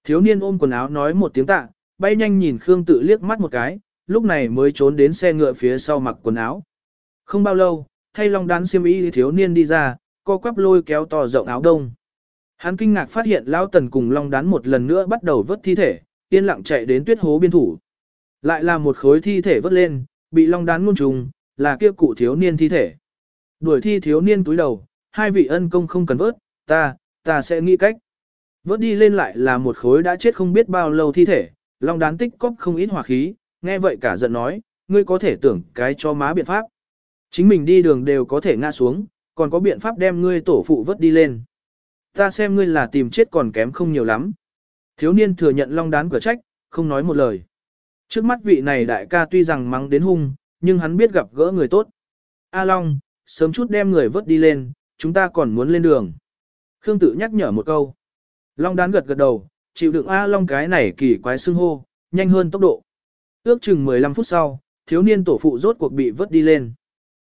Thiếu niên ôm quần áo nói một tiếng tạ, bay nhanh nhìn Khương tự liếc mắt một cái, lúc này mới trốn đến xe ngựa phía sau mặc quần áo. Không bao lâu, thay long đán xiêm y thiếu niên đi ra, co quắp lôi kéo to rộng áo đông. Hắn kinh ngạc phát hiện Lão Tần cùng long đán một lần nữa bắt đầu vớt thi thể, yên lặng chạy đến tuyết hố biên thủ. Lại là một khối thi thể vớt lên, bị long đán ngôn trùng, là kia cụ thiếu niên thi thể. Đuổi thi thiếu niên túi đầu, hai vị ân công không cần vớt, ta, ta sẽ nghĩ cách. Vớt đi lên lại là một khối đã chết không biết bao lâu thi thể, long đán tích cóp không ít hỏa khí, nghe vậy cả giận nói, ngươi có thể tưởng cái cho má biện pháp. Chính mình đi đường đều có thể ngã xuống, còn có biện pháp đem ngươi tổ phụ vớt đi lên. Ta xem ngươi là tìm chết còn kém không nhiều lắm. Thiếu niên thừa nhận long đán cửa trách, không nói một lời. Trước mắt vị này đại ca tuy rằng mắng đến hung, nhưng hắn biết gặp gỡ người tốt. A Long, sớm chút đem người vớt đi lên, chúng ta còn muốn lên đường. Khương tự nhắc nhở một câu. Long đán gật gật đầu, chịu đựng A Long cái này kỳ quái xưng hô, nhanh hơn tốc độ. Ước chừng 15 phút sau, thiếu niên tổ phụ rốt cuộc bị vớt đi lên.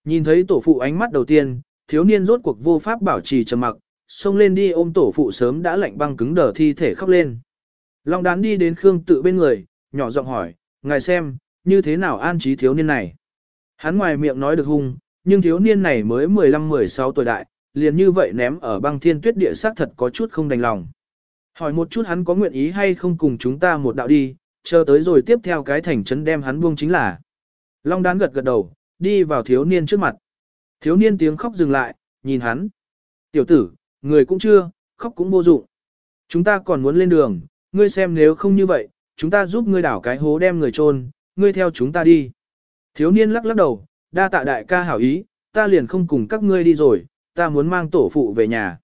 Nhìn thấy tổ phụ ánh mắt đầu tiên, thiếu niên rốt cuộc vô pháp bảo trì trầm mặc, xông lên đi ôm tổ phụ sớm đã lạnh băng cứng đờ thi thể khóc lên. Long đán đi đến Khương tự bên người, nhỏ giọng hỏi, ngài xem, như thế nào an trí thiếu niên này. Hắn ngoài miệng nói được hung, nhưng thiếu niên này mới 15-16 tuổi đại, liền như vậy ném ở băng thiên tuyết địa xác thật có chút không đành lòng. Hỏi một chút hắn có nguyện ý hay không cùng chúng ta một đạo đi, chờ tới rồi tiếp theo cái thành trấn đem hắn buông chính là. Long đán gật gật đầu, đi vào thiếu niên trước mặt. Thiếu niên tiếng khóc dừng lại, nhìn hắn. Tiểu tử, người cũng chưa, khóc cũng vô dụng. Chúng ta còn muốn lên đường, ngươi xem nếu không như vậy, chúng ta giúp ngươi đảo cái hố đem người chôn, ngươi theo chúng ta đi. Thiếu niên lắc lắc đầu, đa tạ đại ca hảo ý, ta liền không cùng các ngươi đi rồi, ta muốn mang tổ phụ về nhà.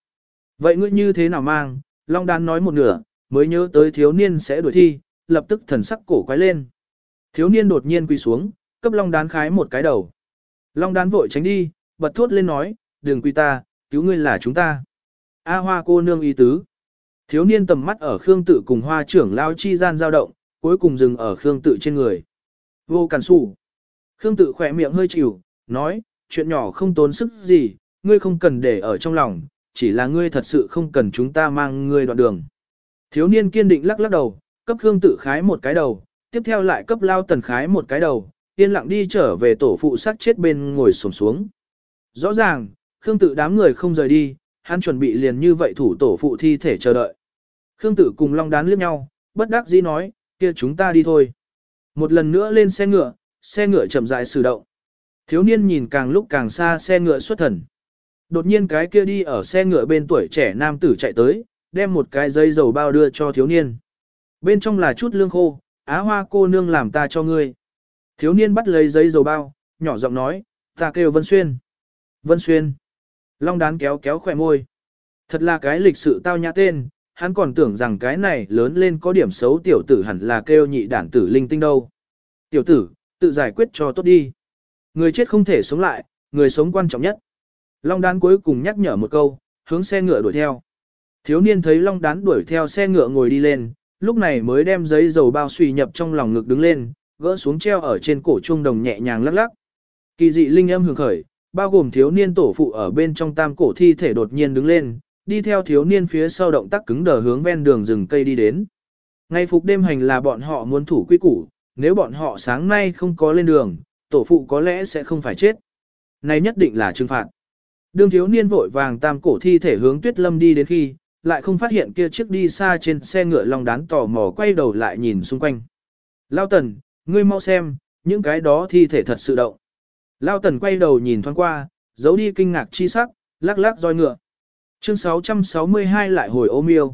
Vậy ngươi như thế nào mang? Long đan nói một nửa, mới nhớ tới thiếu niên sẽ đuổi thi, lập tức thần sắc cổ quái lên. Thiếu niên đột nhiên quỳ xuống, cấp long đán khái một cái đầu. Long đán vội tránh đi, bật thốt lên nói, đừng quỳ ta, cứu ngươi là chúng ta. A hoa cô nương y tứ. Thiếu niên tầm mắt ở Khương tự cùng hoa trưởng lao chi gian dao động, cuối cùng dừng ở Khương tự trên người. Vô cản sủ. Khương tự khỏe miệng hơi chịu, nói, chuyện nhỏ không tốn sức gì, ngươi không cần để ở trong lòng, chỉ là ngươi thật sự không cần chúng ta mang ngươi đoạn đường. Thiếu niên kiên định lắc lắc đầu, cấp Khương tự khái một cái đầu, tiếp theo lại cấp lao tần khái một cái đầu, yên lặng đi trở về tổ phụ sắc chết bên ngồi xổm xuống. Rõ ràng, Khương tự đám người không rời đi, hắn chuẩn bị liền như vậy thủ tổ phụ thi thể chờ đợi. Khương tử cùng Long đán liếc nhau, bất đắc dĩ nói, kia chúng ta đi thôi. Một lần nữa lên xe ngựa, xe ngựa chậm rãi sử động. Thiếu niên nhìn càng lúc càng xa xe ngựa xuất thần. Đột nhiên cái kia đi ở xe ngựa bên tuổi trẻ nam tử chạy tới, đem một cái dây dầu bao đưa cho thiếu niên. Bên trong là chút lương khô, á hoa cô nương làm ta cho ngươi. Thiếu niên bắt lấy giấy dầu bao, nhỏ giọng nói, ta kêu Vân Xuyên. Vân Xuyên. Long đán kéo kéo khỏe môi. Thật là cái lịch sự tao nhã tên, hắn còn tưởng rằng cái này lớn lên có điểm xấu tiểu tử hẳn là kêu nhị đản tử linh tinh đâu. Tiểu tử, tự giải quyết cho tốt đi. Người chết không thể sống lại, người sống quan trọng nhất. Long đán cuối cùng nhắc nhở một câu, hướng xe ngựa đuổi theo. Thiếu niên thấy Long đán đuổi theo xe ngựa ngồi đi lên, lúc này mới đem giấy dầu bao suy nhập trong lòng ngực đứng lên, gỡ xuống treo ở trên cổ trung đồng nhẹ nhàng lắc lắc. Kỳ dị linh âm hưởng khởi, bao gồm thiếu niên tổ phụ ở bên trong tam cổ thi thể đột nhiên đứng lên, đi theo thiếu niên phía sau động tác cứng đờ hướng ven đường rừng cây đi đến. Ngày phục đêm hành là bọn họ muốn thủ quy củ, nếu bọn họ sáng nay không có lên đường, tổ phụ có lẽ sẽ không phải chết. Này nhất định là trừng phạt đương thiếu niên vội vàng tam cổ thi thể hướng tuyết lâm đi đến khi, lại không phát hiện kia chiếc đi xa trên xe ngựa long đán tò mò quay đầu lại nhìn xung quanh. Lao tần, ngươi mau xem, những cái đó thi thể thật sự động. Lao tần quay đầu nhìn thoáng qua, giấu đi kinh ngạc chi sắc, lắc lắc roi ngựa. Chương 662 lại hồi ôm yêu.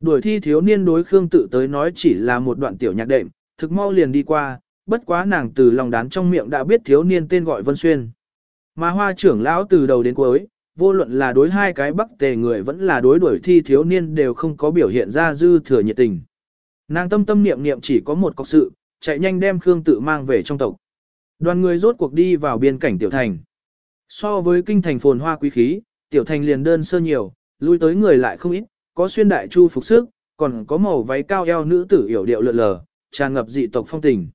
Đuổi thi thiếu niên đối Khương tự tới nói chỉ là một đoạn tiểu nhạc đệm, thực mau liền đi qua, bất quá nàng từ lòng đán trong miệng đã biết thiếu niên tên gọi Vân Xuyên. Mà hoa trưởng lão từ đầu đến cuối, vô luận là đối hai cái bắc tề người vẫn là đối đuổi thi thiếu niên đều không có biểu hiện ra dư thừa nhiệt tình. Nàng tâm tâm niệm niệm chỉ có một cọc sự, chạy nhanh đem Khương tự mang về trong tộc. Đoàn người rốt cuộc đi vào biên cảnh tiểu thành. So với kinh thành phồn hoa quý khí, tiểu thành liền đơn sơ nhiều, lui tới người lại không ít, có xuyên đại chu phục sức, còn có màu váy cao eo nữ tử hiểu điệu lượn lờ, tràn ngập dị tộc phong tình.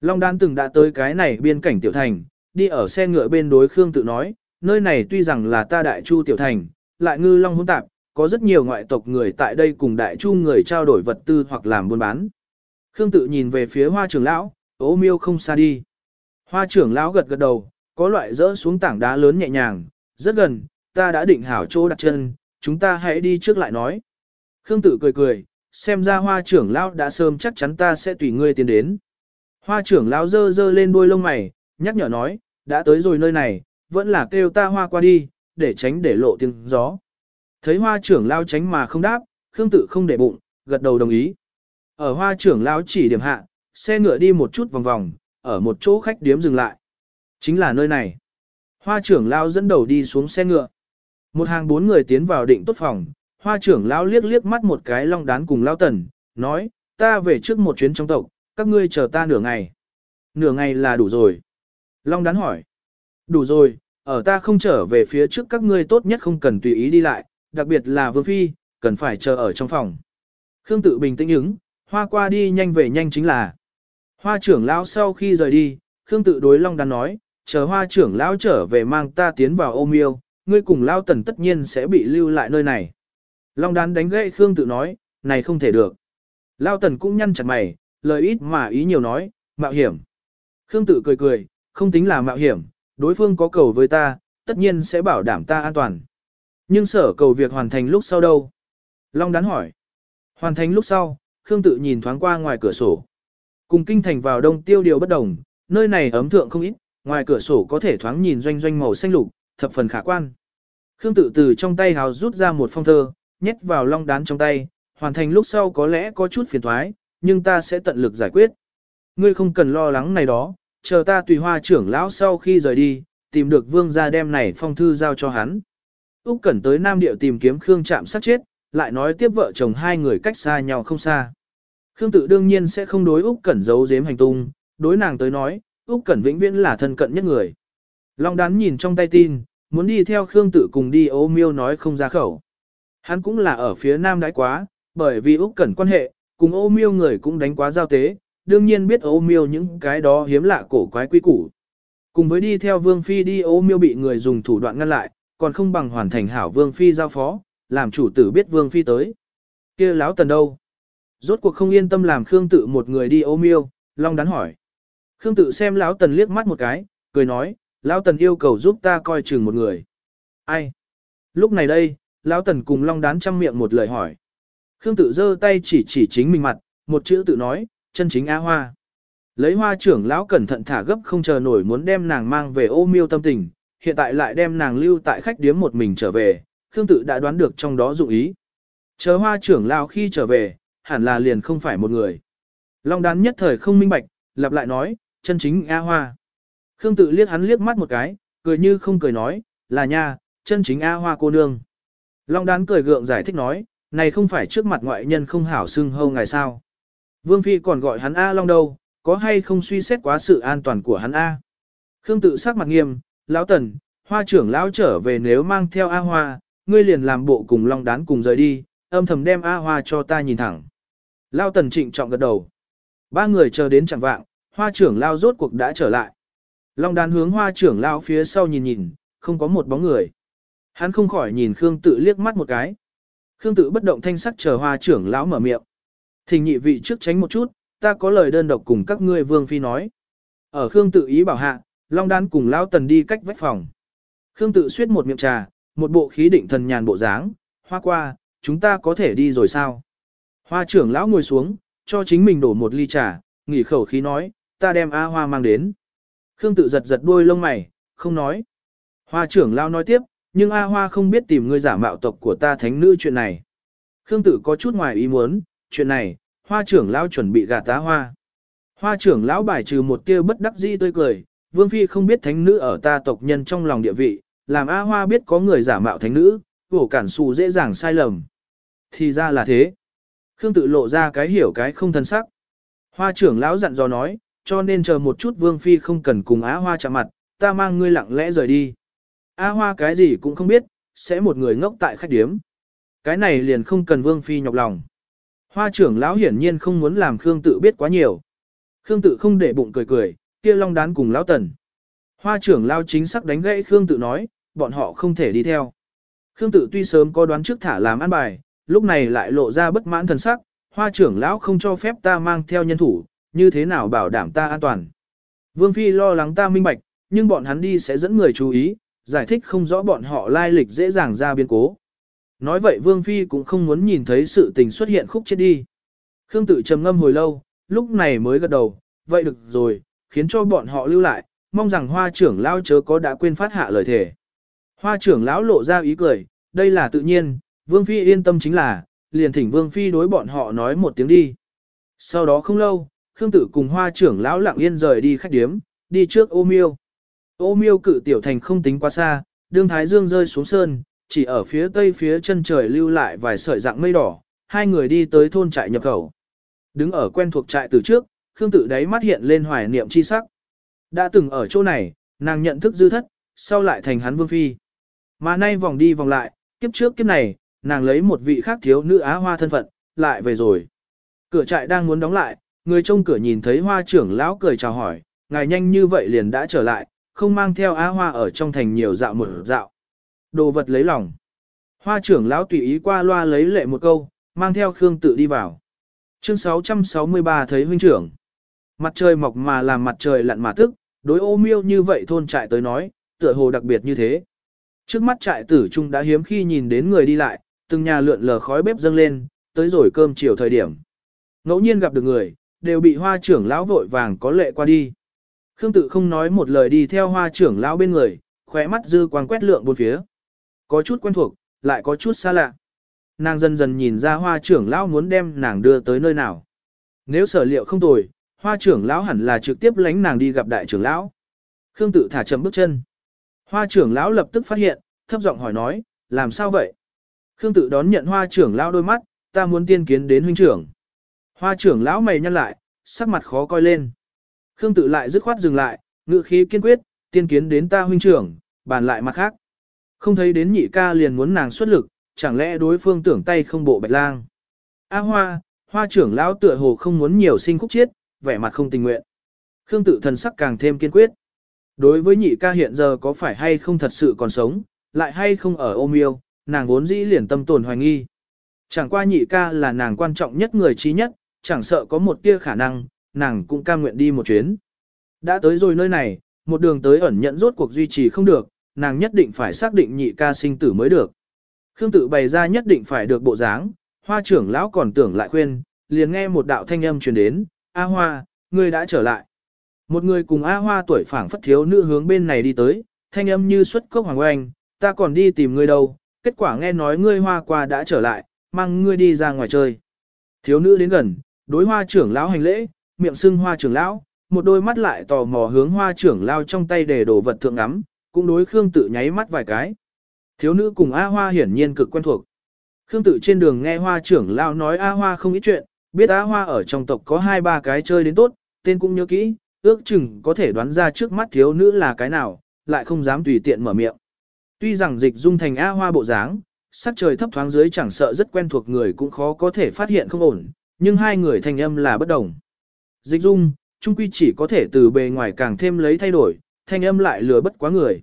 Long đan từng đã tới cái này biên cảnh tiểu thành, đi ở xe ngựa bên đối Khương tự nói, nơi này tuy rằng là ta đại chu tiểu thành, lại ngư long hỗn tạp, có rất nhiều ngoại tộc người tại đây cùng đại chu người trao đổi vật tư hoặc làm buôn bán. Khương tự nhìn về phía hoa trưởng lão, ố miêu không xa đi. Hoa trưởng lão gật gật đầu, có loại rỡ xuống tảng đá lớn nhẹ nhàng, rất gần, ta đã định hảo chỗ đặt chân, chúng ta hãy đi trước lại nói. Khương tự cười cười, xem ra hoa trưởng lão đã sớm chắc chắn ta sẽ tùy ngươi tiến đến. Hoa trưởng lão dơ dơ lên đuôi lông mày, nhắc nhở nói, đã tới rồi nơi này, vẫn là kêu ta hoa qua đi, để tránh để lộ tiếng gió. Thấy hoa trưởng lao tránh mà không đáp, Khương tự không để bụng, gật đầu đồng ý. Ở hoa trưởng lao chỉ điểm hạ, xe ngựa đi một chút vòng vòng, ở một chỗ khách điếm dừng lại. Chính là nơi này. Hoa trưởng lao dẫn đầu đi xuống xe ngựa. Một hàng bốn người tiến vào định tốt phòng, hoa trưởng lao liếc liếc mắt một cái long đán cùng lao tần, nói, ta về trước một chuyến trong tộc, các ngươi chờ ta nửa ngày. Nửa ngày là đủ rồi. Long đán hỏi. Đủ rồi, ở ta không trở về phía trước các ngươi tốt nhất không cần tùy ý đi lại, đặc biệt là vương phi, cần phải chờ ở trong phòng. Khương tự bình tĩnh ứng, hoa qua đi nhanh về nhanh chính là. Hoa trưởng lão sau khi rời đi, Khương tự đối Long đán nói, chờ hoa trưởng lão trở về mang ta tiến vào ôm yêu, ngươi cùng lao tần tất nhiên sẽ bị lưu lại nơi này. Long đán đánh gậy Khương tự nói, này không thể được. Lao tần cũng nhăn chặt mày, lời ít mà ý nhiều nói, mạo hiểm. Khương tự cười cười, không tính là mạo hiểm, đối phương có cầu với ta, tất nhiên sẽ bảo đảm ta an toàn. Nhưng sở cầu việc hoàn thành lúc sau đâu? Long đán hỏi. Hoàn thành lúc sau, Khương tự nhìn thoáng qua ngoài cửa sổ. Cùng kinh thành vào đông tiêu điều bất đồng, nơi này ấm thượng không ít, ngoài cửa sổ có thể thoáng nhìn doanh doanh màu xanh lục, thập phần khả quan. Khương tự từ trong tay hào rút ra một phong thơ, nhét vào long đán trong tay, hoàn thành lúc sau có lẽ có chút phiền thoái, nhưng ta sẽ tận lực giải quyết. Ngươi không cần lo lắng này đó, chờ ta tùy hoa trưởng lão sau khi rời đi, tìm được vương gia đem này phong thư giao cho hắn. Úc Cẩn tới Nam Điệu tìm kiếm Khương Trạm sát chết, lại nói tiếp vợ chồng hai người cách xa nhau không xa. Khương tự đương nhiên sẽ không đối Úc Cẩn giấu giếm hành tung, đối nàng tới nói, Úc Cẩn vĩnh viễn là thân cận nhất người. Long đán nhìn trong tay tin, muốn đi theo Khương tự cùng đi ô miêu nói không ra khẩu. Hắn cũng là ở phía nam đãi quá, bởi vì Úc Cẩn quan hệ, cùng ô miêu người cũng đánh quá giao tế, đương nhiên biết ô miêu những cái đó hiếm lạ cổ quái quy củ. Cùng với đi theo Vương Phi đi ô miêu bị người dùng thủ đoạn ngăn lại, còn không bằng hoàn thành hảo Vương Phi giao phó, làm chủ tử biết Vương Phi tới. kia láo tần đâu? Rốt cuộc không yên tâm làm Khương tự một người đi ô miêu, Long đắn hỏi. Khương tự xem lão tần liếc mắt một cái, cười nói, lão tần yêu cầu giúp ta coi chừng một người. Ai? Lúc này đây, lão tần cùng Long đán chăm miệng một lời hỏi. Khương tự giơ tay chỉ chỉ chính mình mặt, một chữ tự nói, chân chính Á Hoa. Lấy hoa trưởng lão cẩn thận thả gấp không chờ nổi muốn đem nàng mang về ô miêu tâm tình, hiện tại lại đem nàng lưu tại khách điếm một mình trở về, Khương tự đã đoán được trong đó dụng ý. Chờ hoa trưởng lão khi trở về, hẳn là liền không phải một người. Long đán nhất thời không minh bạch, lặp lại nói, chân chính A Hoa. Khương tự liếc hắn liếc mắt một cái, cười như không cười nói, là nha, chân chính A Hoa cô nương. Long đán cười gượng giải thích nói, này không phải trước mặt ngoại nhân không hảo xưng hâu ngài sao. Vương Phi còn gọi hắn A Long đâu, có hay không suy xét quá sự an toàn của hắn A. Khương tự sắc mặt nghiêm, lão tần, hoa trưởng lão trở về nếu mang theo A Hoa, ngươi liền làm bộ cùng Long đán cùng rời đi, âm thầm đem A Hoa cho ta nhìn thẳng. Lão tần trịnh trọng gật đầu. Ba người chờ đến chẳng vạng, hoa trưởng lao rốt cuộc đã trở lại. Long đán hướng hoa trưởng lao phía sau nhìn nhìn, không có một bóng người. Hắn không khỏi nhìn Khương tự liếc mắt một cái. Khương tự bất động thanh sắc chờ hoa trưởng lão mở miệng. Thỉnh nhị vị trước tránh một chút, ta có lời đơn độc cùng các ngươi vương phi nói. Ở Khương tự ý bảo hạ, Long đan cùng lão tần đi cách vách phòng. Khương tự suyết một miệng trà, một bộ khí định thần nhàn bộ dáng, hoa qua, chúng ta có thể đi rồi sao? Hoa trưởng lão ngồi xuống, cho chính mình đổ một ly trà, nghỉ khẩu khí nói, ta đem A Hoa mang đến. Khương tự giật giật đuôi lông mày, không nói. Hoa trưởng lão nói tiếp, nhưng A Hoa không biết tìm người giả mạo tộc của ta thánh nữ chuyện này. Khương tự có chút ngoài ý muốn, chuyện này, hoa trưởng lão chuẩn bị gạt tá hoa. Hoa trưởng lão bài trừ một tia bất đắc dĩ tươi cười, vương phi không biết thánh nữ ở ta tộc nhân trong lòng địa vị, làm A Hoa biết có người giả mạo thánh nữ, vổ cản xù dễ dàng sai lầm. Thì ra là thế. Khương tự lộ ra cái hiểu cái không thân sắc. Hoa trưởng lão dặn dò nói, cho nên chờ một chút vương phi không cần cùng á hoa chạm mặt, ta mang ngươi lặng lẽ rời đi. Á hoa cái gì cũng không biết, sẽ một người ngốc tại khách điếm. Cái này liền không cần vương phi nhọc lòng. Hoa trưởng lão hiển nhiên không muốn làm Khương tự biết quá nhiều. Khương tự không để bụng cười cười, kia long đán cùng lão tần. Hoa trưởng lão chính xác đánh gãy Khương tự nói, bọn họ không thể đi theo. Khương tự tuy sớm có đoán trước thả làm ăn bài, lúc này lại lộ ra bất mãn thần sắc, hoa trưởng lão không cho phép ta mang theo nhân thủ, như thế nào bảo đảm ta an toàn. Vương Phi lo lắng ta minh bạch, nhưng bọn hắn đi sẽ dẫn người chú ý, giải thích không rõ bọn họ lai lịch dễ dàng ra biến cố. Nói vậy Vương Phi cũng không muốn nhìn thấy sự tình xuất hiện khúc chết đi. Khương tự trầm ngâm hồi lâu, lúc này mới gật đầu, vậy được rồi, khiến cho bọn họ lưu lại, mong rằng hoa trưởng lão chớ có đã quên phát hạ lời thề. Hoa trưởng lão lộ ra ý cười, đây là tự nhiên, Vương Phi yên tâm chính là, liền thỉnh Vương Phi đối bọn họ nói một tiếng đi. Sau đó không lâu, Khương Tử cùng hoa trưởng lão lặng yên rời đi khách điếm, đi trước ô miêu. Ô miêu cự tiểu thành không tính quá xa, đương thái dương rơi xuống sơn, chỉ ở phía tây phía chân trời lưu lại vài sợi dạng mây đỏ, hai người đi tới thôn trại nhập khẩu. Đứng ở quen thuộc trại từ trước, Khương Tử đáy mắt hiện lên hoài niệm chi sắc. Đã từng ở chỗ này, nàng nhận thức dư thất, sau lại thành hắn vương phi. Mà nay vòng đi vòng lại, kiếp trước kiếp này, nàng lấy một vị khác thiếu nữ á hoa thân phận, lại về rồi. Cửa trại đang muốn đóng lại, người trông cửa nhìn thấy hoa trưởng lão cười chào hỏi, ngài nhanh như vậy liền đã trở lại, không mang theo á hoa ở trong thành nhiều dạo một dạo. Đồ vật lấy lòng. Hoa trưởng lão tùy ý qua loa lấy lệ một câu, mang theo Khương tự đi vào. Chương 663 thấy huynh trưởng. Mặt trời mọc mà làm mặt trời lặn mà tức, đối ô miêu như vậy thôn trại tới nói, tựa hồ đặc biệt như thế. Trước mắt trại tử trung đã hiếm khi nhìn đến người đi lại, từng nhà lượn lờ khói bếp dâng lên, tới rồi cơm chiều thời điểm. Ngẫu nhiên gặp được người, đều bị hoa trưởng lão vội vàng có lệ qua đi. Khương tự không nói một lời đi theo hoa trưởng lão bên người, khóe mắt dư quang quét lượng bốn phía. Có chút quen thuộc, lại có chút xa lạ. Nàng dần dần nhìn ra hoa trưởng lão muốn đem nàng đưa tới nơi nào. Nếu sở liệu không tồi, hoa trưởng lão hẳn là trực tiếp lánh nàng đi gặp đại trưởng lão. Khương tự thả chậm bước chân. Hoa trưởng lão lập tức phát hiện, thấp giọng hỏi nói, làm sao vậy? Khương tự đón nhận hoa trưởng lão đôi mắt, ta muốn tiên kiến đến huynh trưởng. Hoa trưởng lão mày nhăn lại, sắc mặt khó coi lên. Khương tự lại dứt khoát dừng lại, ngữ khí kiên quyết, tiên kiến đến ta huynh trưởng, bàn lại mặt khác. Không thấy đến nhị ca liền muốn nàng xuất lực, chẳng lẽ đối phương tưởng tay không bộ bạch lang. A à, hoa, hoa trưởng lão tựa hồ không muốn nhiều sinh khúc chiết, vẻ mặt không tình nguyện. Khương tự thần sắc càng thêm kiên quyết. Đối với nhị ca hiện giờ có phải hay không thật sự còn sống, lại hay không ở ôm yêu, nàng vốn dĩ liền tâm tồn hoài nghi. Chẳng qua nhị ca là nàng quan trọng nhất người trí nhất, chẳng sợ có một tia khả năng, nàng cũng cam nguyện đi một chuyến. Đã tới rồi nơi này, một đường tới ẩn nhận rốt cuộc duy trì không được, nàng nhất định phải xác định nhị ca sinh tử mới được. Khương tự bày ra nhất định phải được bộ dáng, hoa trưởng lão còn tưởng lại khuyên, liền nghe một đạo thanh âm truyền đến, A Hoa, ngươi đã trở lại. Một người cùng A Hoa tuổi phảng phất thiếu nữ hướng bên này đi tới, thanh âm như xuất cốc hoàng oanh, ta còn đi tìm ngươi đâu, kết quả nghe nói ngươi hoa qua đã trở lại, mang ngươi đi ra ngoài chơi. Thiếu nữ đến gần, đối hoa trưởng lão hành lễ, miệng sưng hoa trưởng lão, một đôi mắt lại tò mò hướng hoa trưởng lao trong tay để đổ vật thượng ngắm, cũng đối Khương tự nháy mắt vài cái. Thiếu nữ cùng A Hoa hiển nhiên cực quen thuộc. Khương tự trên đường nghe hoa trưởng lao nói A Hoa không ít chuyện, biết A Hoa ở trong tộc có hai ba cái chơi đến tốt, tên cũng nhớ kỹ, ước chừng có thể đoán ra trước mắt thiếu nữ là cái nào, lại không dám tùy tiện mở miệng. Tuy rằng dịch dung thành A Hoa bộ dáng, sắc trời thấp thoáng dưới chẳng sợ rất quen thuộc người cũng khó có thể phát hiện không ổn, nhưng hai người thành âm là bất đồng. Dịch dung, trung quy chỉ có thể từ bề ngoài càng thêm lấy thay đổi, thanh âm lại lừa bất quá người.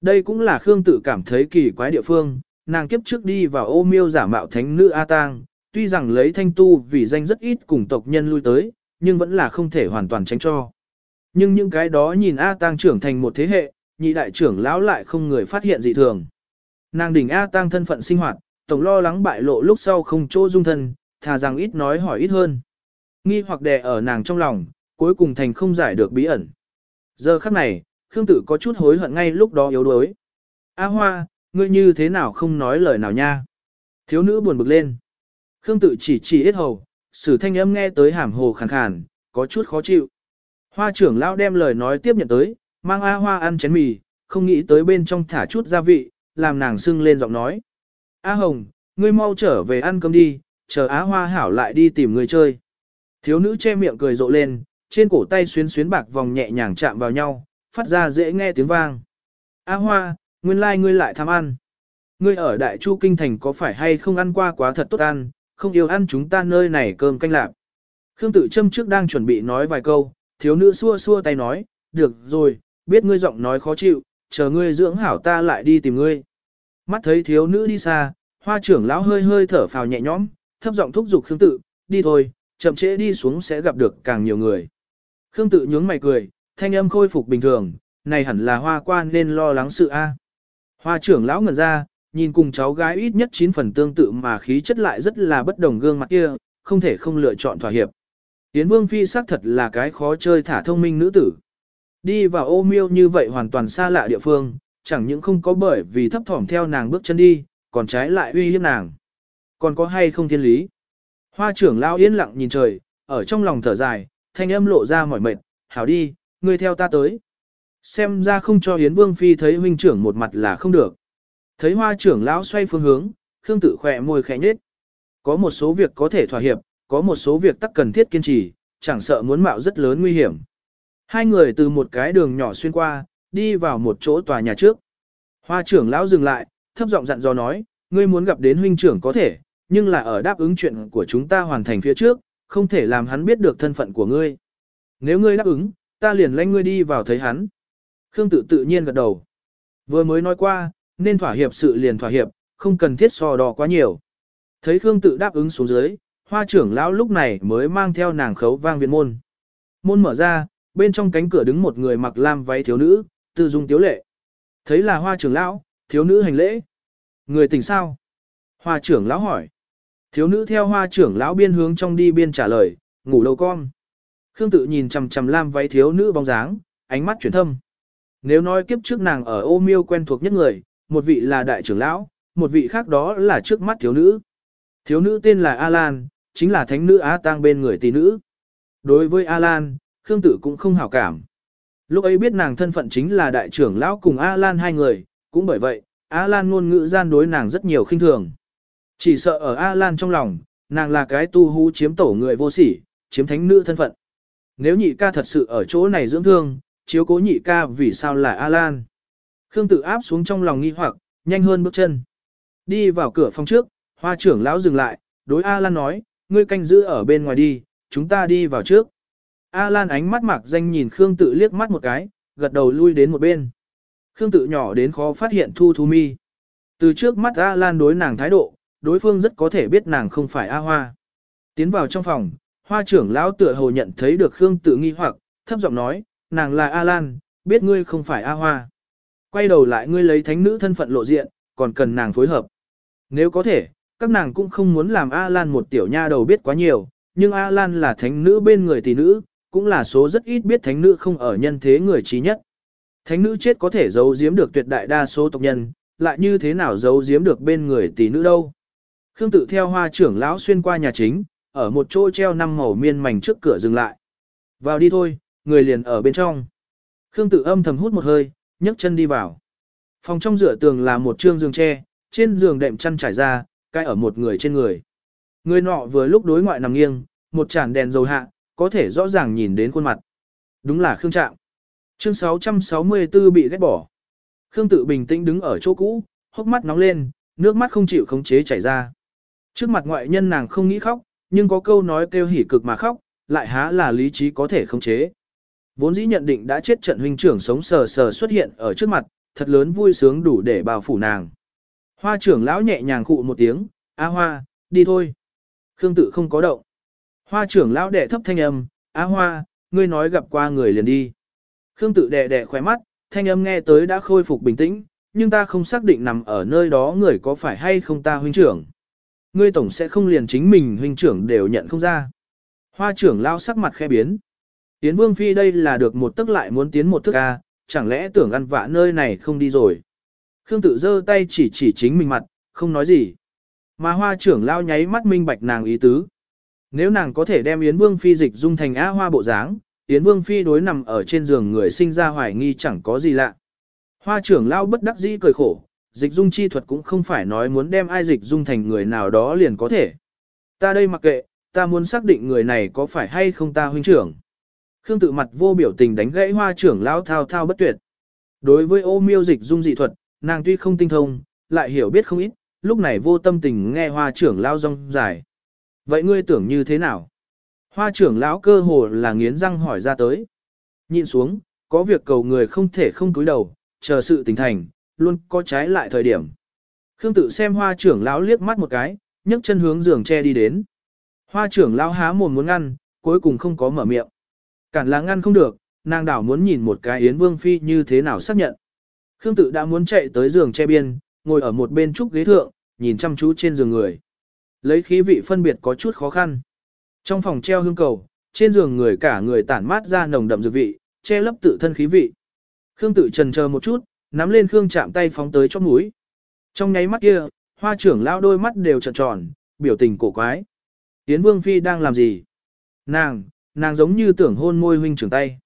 Đây cũng là Khương tự cảm thấy kỳ quái địa phương, nàng kiếp trước đi vào ô miêu giả mạo thánh nữ A Tang, tuy rằng lấy thanh tu vì danh rất ít cùng tộc nhân lui tới, nhưng vẫn là không thể hoàn toàn tránh cho. Nhưng những cái đó nhìn A Tang trưởng thành một thế hệ, nhị đại trưởng lão lại không người phát hiện dị thường. Nàng đỉnh A Tang thân phận sinh hoạt, tổng lo lắng bại lộ lúc sau không chỗ dung thân, thà rằng ít nói hỏi ít hơn. Nghi hoặc đè ở nàng trong lòng, cuối cùng thành không giải được bí ẩn. Giờ khắc này, Khương Tử có chút hối hận ngay lúc đó yếu đuối. A Hoa, ngươi như thế nào không nói lời nào nha? Thiếu nữ buồn bực lên. Khương Tử chỉ chỉ ít hầu, sử thanh âm nghe tới hàm hồ khàn khàn, có chút khó chịu. Hoa trưởng lão đem lời nói tiếp nhận tới, mang A Hoa ăn chén mì, không nghĩ tới bên trong thả chút gia vị, làm nàng sưng lên giọng nói. A Hồng, ngươi mau trở về ăn cơm đi, chờ Á Hoa hảo lại đi tìm người chơi. Thiếu nữ che miệng cười rộ lên, trên cổ tay xuyến xuyến bạc vòng nhẹ nhàng chạm vào nhau, phát ra dễ nghe tiếng vang. A Hoa, nguyên lai like ngươi lại tham ăn. Ngươi ở Đại Chu Kinh Thành có phải hay không ăn qua quá thật tốt ăn, không yêu ăn chúng ta nơi này cơm canh lạc. Khương Tự Trâm trước đang chuẩn bị nói vài câu, thiếu nữ xua xua tay nói, được rồi, biết ngươi giọng nói khó chịu, chờ ngươi dưỡng hảo ta lại đi tìm ngươi. Mắt thấy thiếu nữ đi xa, hoa trưởng lão hơi hơi thở phào nhẹ nhõm, thấp giọng thúc giục Khương Tự, đi thôi, chậm trễ đi xuống sẽ gặp được càng nhiều người. Khương Tự nhướng mày cười, thanh âm khôi phục bình thường, này hẳn là hoa quan nên lo lắng sự A. Hoa trưởng lão ngẩn ra, nhìn cùng cháu gái ít nhất 9 phần tương tự mà khí chất lại rất là bất đồng gương mặt kia, không thể không lựa chọn thỏa hiệp. Yến Vương Phi xác thật là cái khó chơi thả thông minh nữ tử. Đi vào ô miêu như vậy hoàn toàn xa lạ địa phương, chẳng những không có bởi vì thấp thỏm theo nàng bước chân đi, còn trái lại uy hiếp nàng. Còn có hay không thiên lý? Hoa trưởng lao yên lặng nhìn trời, ở trong lòng thở dài, thanh âm lộ ra mỏi mệt, hảo đi, ngươi theo ta tới. Xem ra không cho Yến Vương Phi thấy huynh trưởng một mặt là không được. Thấy hoa trưởng lão xoay phương hướng, Khương tự khỏe môi khẽ nhếch. Có một số việc có thể thỏa hiệp, có một số việc tắc cần thiết kiên trì, chẳng sợ muốn mạo rất lớn nguy hiểm. Hai người từ một cái đường nhỏ xuyên qua, đi vào một chỗ tòa nhà trước. Hoa trưởng lão dừng lại, thấp giọng dặn dò nói, ngươi muốn gặp đến huynh trưởng có thể, nhưng là ở đáp ứng chuyện của chúng ta hoàn thành phía trước, không thể làm hắn biết được thân phận của ngươi. Nếu ngươi đáp ứng, ta liền lãnh ngươi đi vào thấy hắn. Khương tự tự nhiên gật đầu. Vừa mới nói qua, nên thỏa hiệp sự liền thỏa hiệp, không cần thiết so đo quá nhiều. Thấy Khương tự đáp ứng xuống dưới, hoa trưởng lão lúc này mới mang theo nàng khấu vang viện môn. Môn mở ra, bên trong cánh cửa đứng một người mặc lam váy thiếu nữ, tư dung tiếu lệ. Thấy là hoa trưởng lão, thiếu nữ hành lễ. Người tỉnh sao? Hoa trưởng lão hỏi. Thiếu nữ theo hoa trưởng lão biên hướng trong đi biên trả lời, ngủ lâu con. Khương tự nhìn chằm chằm lam váy thiếu nữ bóng dáng, ánh mắt chuyển thâm. Nếu nói kiếp trước nàng ở ô miêu quen thuộc nhất người, một vị là đại trưởng lão, một vị khác đó là trước mắt thiếu nữ. Thiếu nữ tên là Alan, chính là thánh nữ Á tang bên người tỷ nữ. Đối với Alan, Khương Tử cũng không hảo cảm. Lúc ấy biết nàng thân phận chính là đại trưởng lão cùng Alan hai người, cũng bởi vậy, Alan ngôn ngữ gian đối nàng rất nhiều khinh thường. Chỉ sợ ở Alan trong lòng, nàng là cái tu hú chiếm tổ người vô sỉ, chiếm thánh nữ thân phận. Nếu nhị ca thật sự ở chỗ này dưỡng thương, chiếu cố nhị ca vì sao là Alan. Khương Tử áp xuống trong lòng nghi hoặc, nhanh hơn bước chân. Đi vào cửa phòng trước, hoa trưởng lão dừng lại, đối Alan nói, ngươi canh giữ ở bên ngoài đi, chúng ta đi vào trước. Alan ánh mắt mạc danh nhìn Khương Tự liếc mắt một cái, gật đầu lui đến một bên. Khương Tự nhỏ đến khó phát hiện Thu Thu Mi. Từ trước mắt Alan đối nàng thái độ, đối phương rất có thể biết nàng không phải A Hoa. Tiến vào trong phòng, hoa trưởng lão tựa hồ nhận thấy được Khương Tự nghi hoặc, thấp giọng nói, nàng là A Lan, biết ngươi không phải A Hoa. Quay đầu lại ngươi lấy thánh nữ thân phận lộ diện, còn cần nàng phối hợp. Nếu có thể, các nàng cũng không muốn làm A-Lan một tiểu nha đầu biết quá nhiều, nhưng A-Lan là thánh nữ bên người tỷ nữ, cũng là số rất ít biết thánh nữ không ở nhân thế người trí nhất. Thánh nữ chết có thể giấu giếm được tuyệt đại đa số tộc nhân, lại như thế nào giấu giếm được bên người tỷ nữ đâu. Khương tự theo hoa trưởng lão xuyên qua nhà chính, ở một chỗ treo năm màu miên mảnh trước cửa dừng lại. Vào đi thôi, người liền ở bên trong. Khương Tử âm thầm hút một hơi, nhấc chân đi vào. Phòng trong giữa tường là một trương giường tre, trên giường đệm chăn trải ra, cai ở một người trên người. Người nọ vừa lúc đối ngoại nằm nghiêng, một chản đèn dầu hạ, có thể rõ ràng nhìn đến khuôn mặt. Đúng là Khương Trạm. Chương 664 bị ghét bỏ. Khương tự bình tĩnh đứng ở chỗ cũ, hốc mắt nóng lên, nước mắt không chịu khống chế chảy ra. Trước mặt ngoại nhân nàng không nghĩ khóc, nhưng có câu nói kêu hỉ cực mà khóc, lại há là lý trí có thể khống chế. Vốn dĩ nhận định đã chết trận huynh trưởng sống sờ sờ xuất hiện ở trước mặt, thật lớn vui sướng đủ để bao phủ nàng. Hoa trưởng lão nhẹ nhàng khụ một tiếng, A Hoa, đi thôi. Khương tự không có động. Hoa trưởng lão đệ thấp thanh âm, A Hoa, ngươi nói gặp qua người liền đi. Khương tự đệ đệ khóe mắt, thanh âm nghe tới đã khôi phục bình tĩnh, nhưng ta không xác định nằm ở nơi đó người có phải hay không ta huynh trưởng. Ngươi tổng sẽ không liền chính mình huynh trưởng đều nhận không ra. Hoa trưởng lao sắc mặt khẽ biến. Tiến vương phi đây là được một tức lại muốn tiến một thức a, à, chẳng lẽ tưởng ăn vạ nơi này không đi rồi. Khương tự giơ tay chỉ chỉ chính mình mặt, không nói gì. Mà hoa trưởng lao nháy mắt minh bạch nàng ý tứ. Nếu nàng có thể đem Yến Vương Phi dịch dung thành á hoa bộ dáng, Yến Vương Phi đối nằm ở trên giường người sinh ra hoài nghi chẳng có gì lạ. Hoa trưởng lao bất đắc dĩ cười khổ, dịch dung chi thuật cũng không phải nói muốn đem ai dịch dung thành người nào đó liền có thể. Ta đây mặc kệ, ta muốn xác định người này có phải hay không ta huynh trưởng. Khương tự mặt vô biểu tình đánh gãy hoa trưởng lão thao thao bất tuyệt. Đối với ô miêu dịch dung dị thuật, nàng tuy không tinh thông, lại hiểu biết không ít, lúc này vô tâm tình nghe hoa trưởng lão rong dài. Vậy ngươi tưởng như thế nào? Hoa trưởng lão cơ hồ là nghiến răng hỏi ra tới. Nhìn xuống, có việc cầu người không thể không cúi đầu, chờ sự tình thành, luôn có trái lại thời điểm. Khương tự xem hoa trưởng lão liếc mắt một cái, nhấc chân hướng giường che đi đến. Hoa trưởng lão há mồm muốn ngăn, cuối cùng không có mở miệng. Cản là ngăn không được, nàng đảo muốn nhìn một cái Yến Vương Phi như thế nào xác nhận. Khương tự đã muốn chạy tới giường che biên, ngồi ở một bên trúc ghế thượng, nhìn chăm chú trên giường người. Lấy khí vị phân biệt có chút khó khăn. Trong phòng treo hương cầu, trên giường người cả người tản mát ra nồng đậm dược vị, che lấp tự thân khí vị. Khương tự trần chờ một chút, nắm lên Khương chạm tay phóng tới chóp mũi. Trong nháy mắt kia, hoa trưởng lao đôi mắt đều trợn tròn, biểu tình cổ quái. Yến Vương Phi đang làm gì? Nàng, nàng giống như tưởng hôn môi huynh trưởng tay.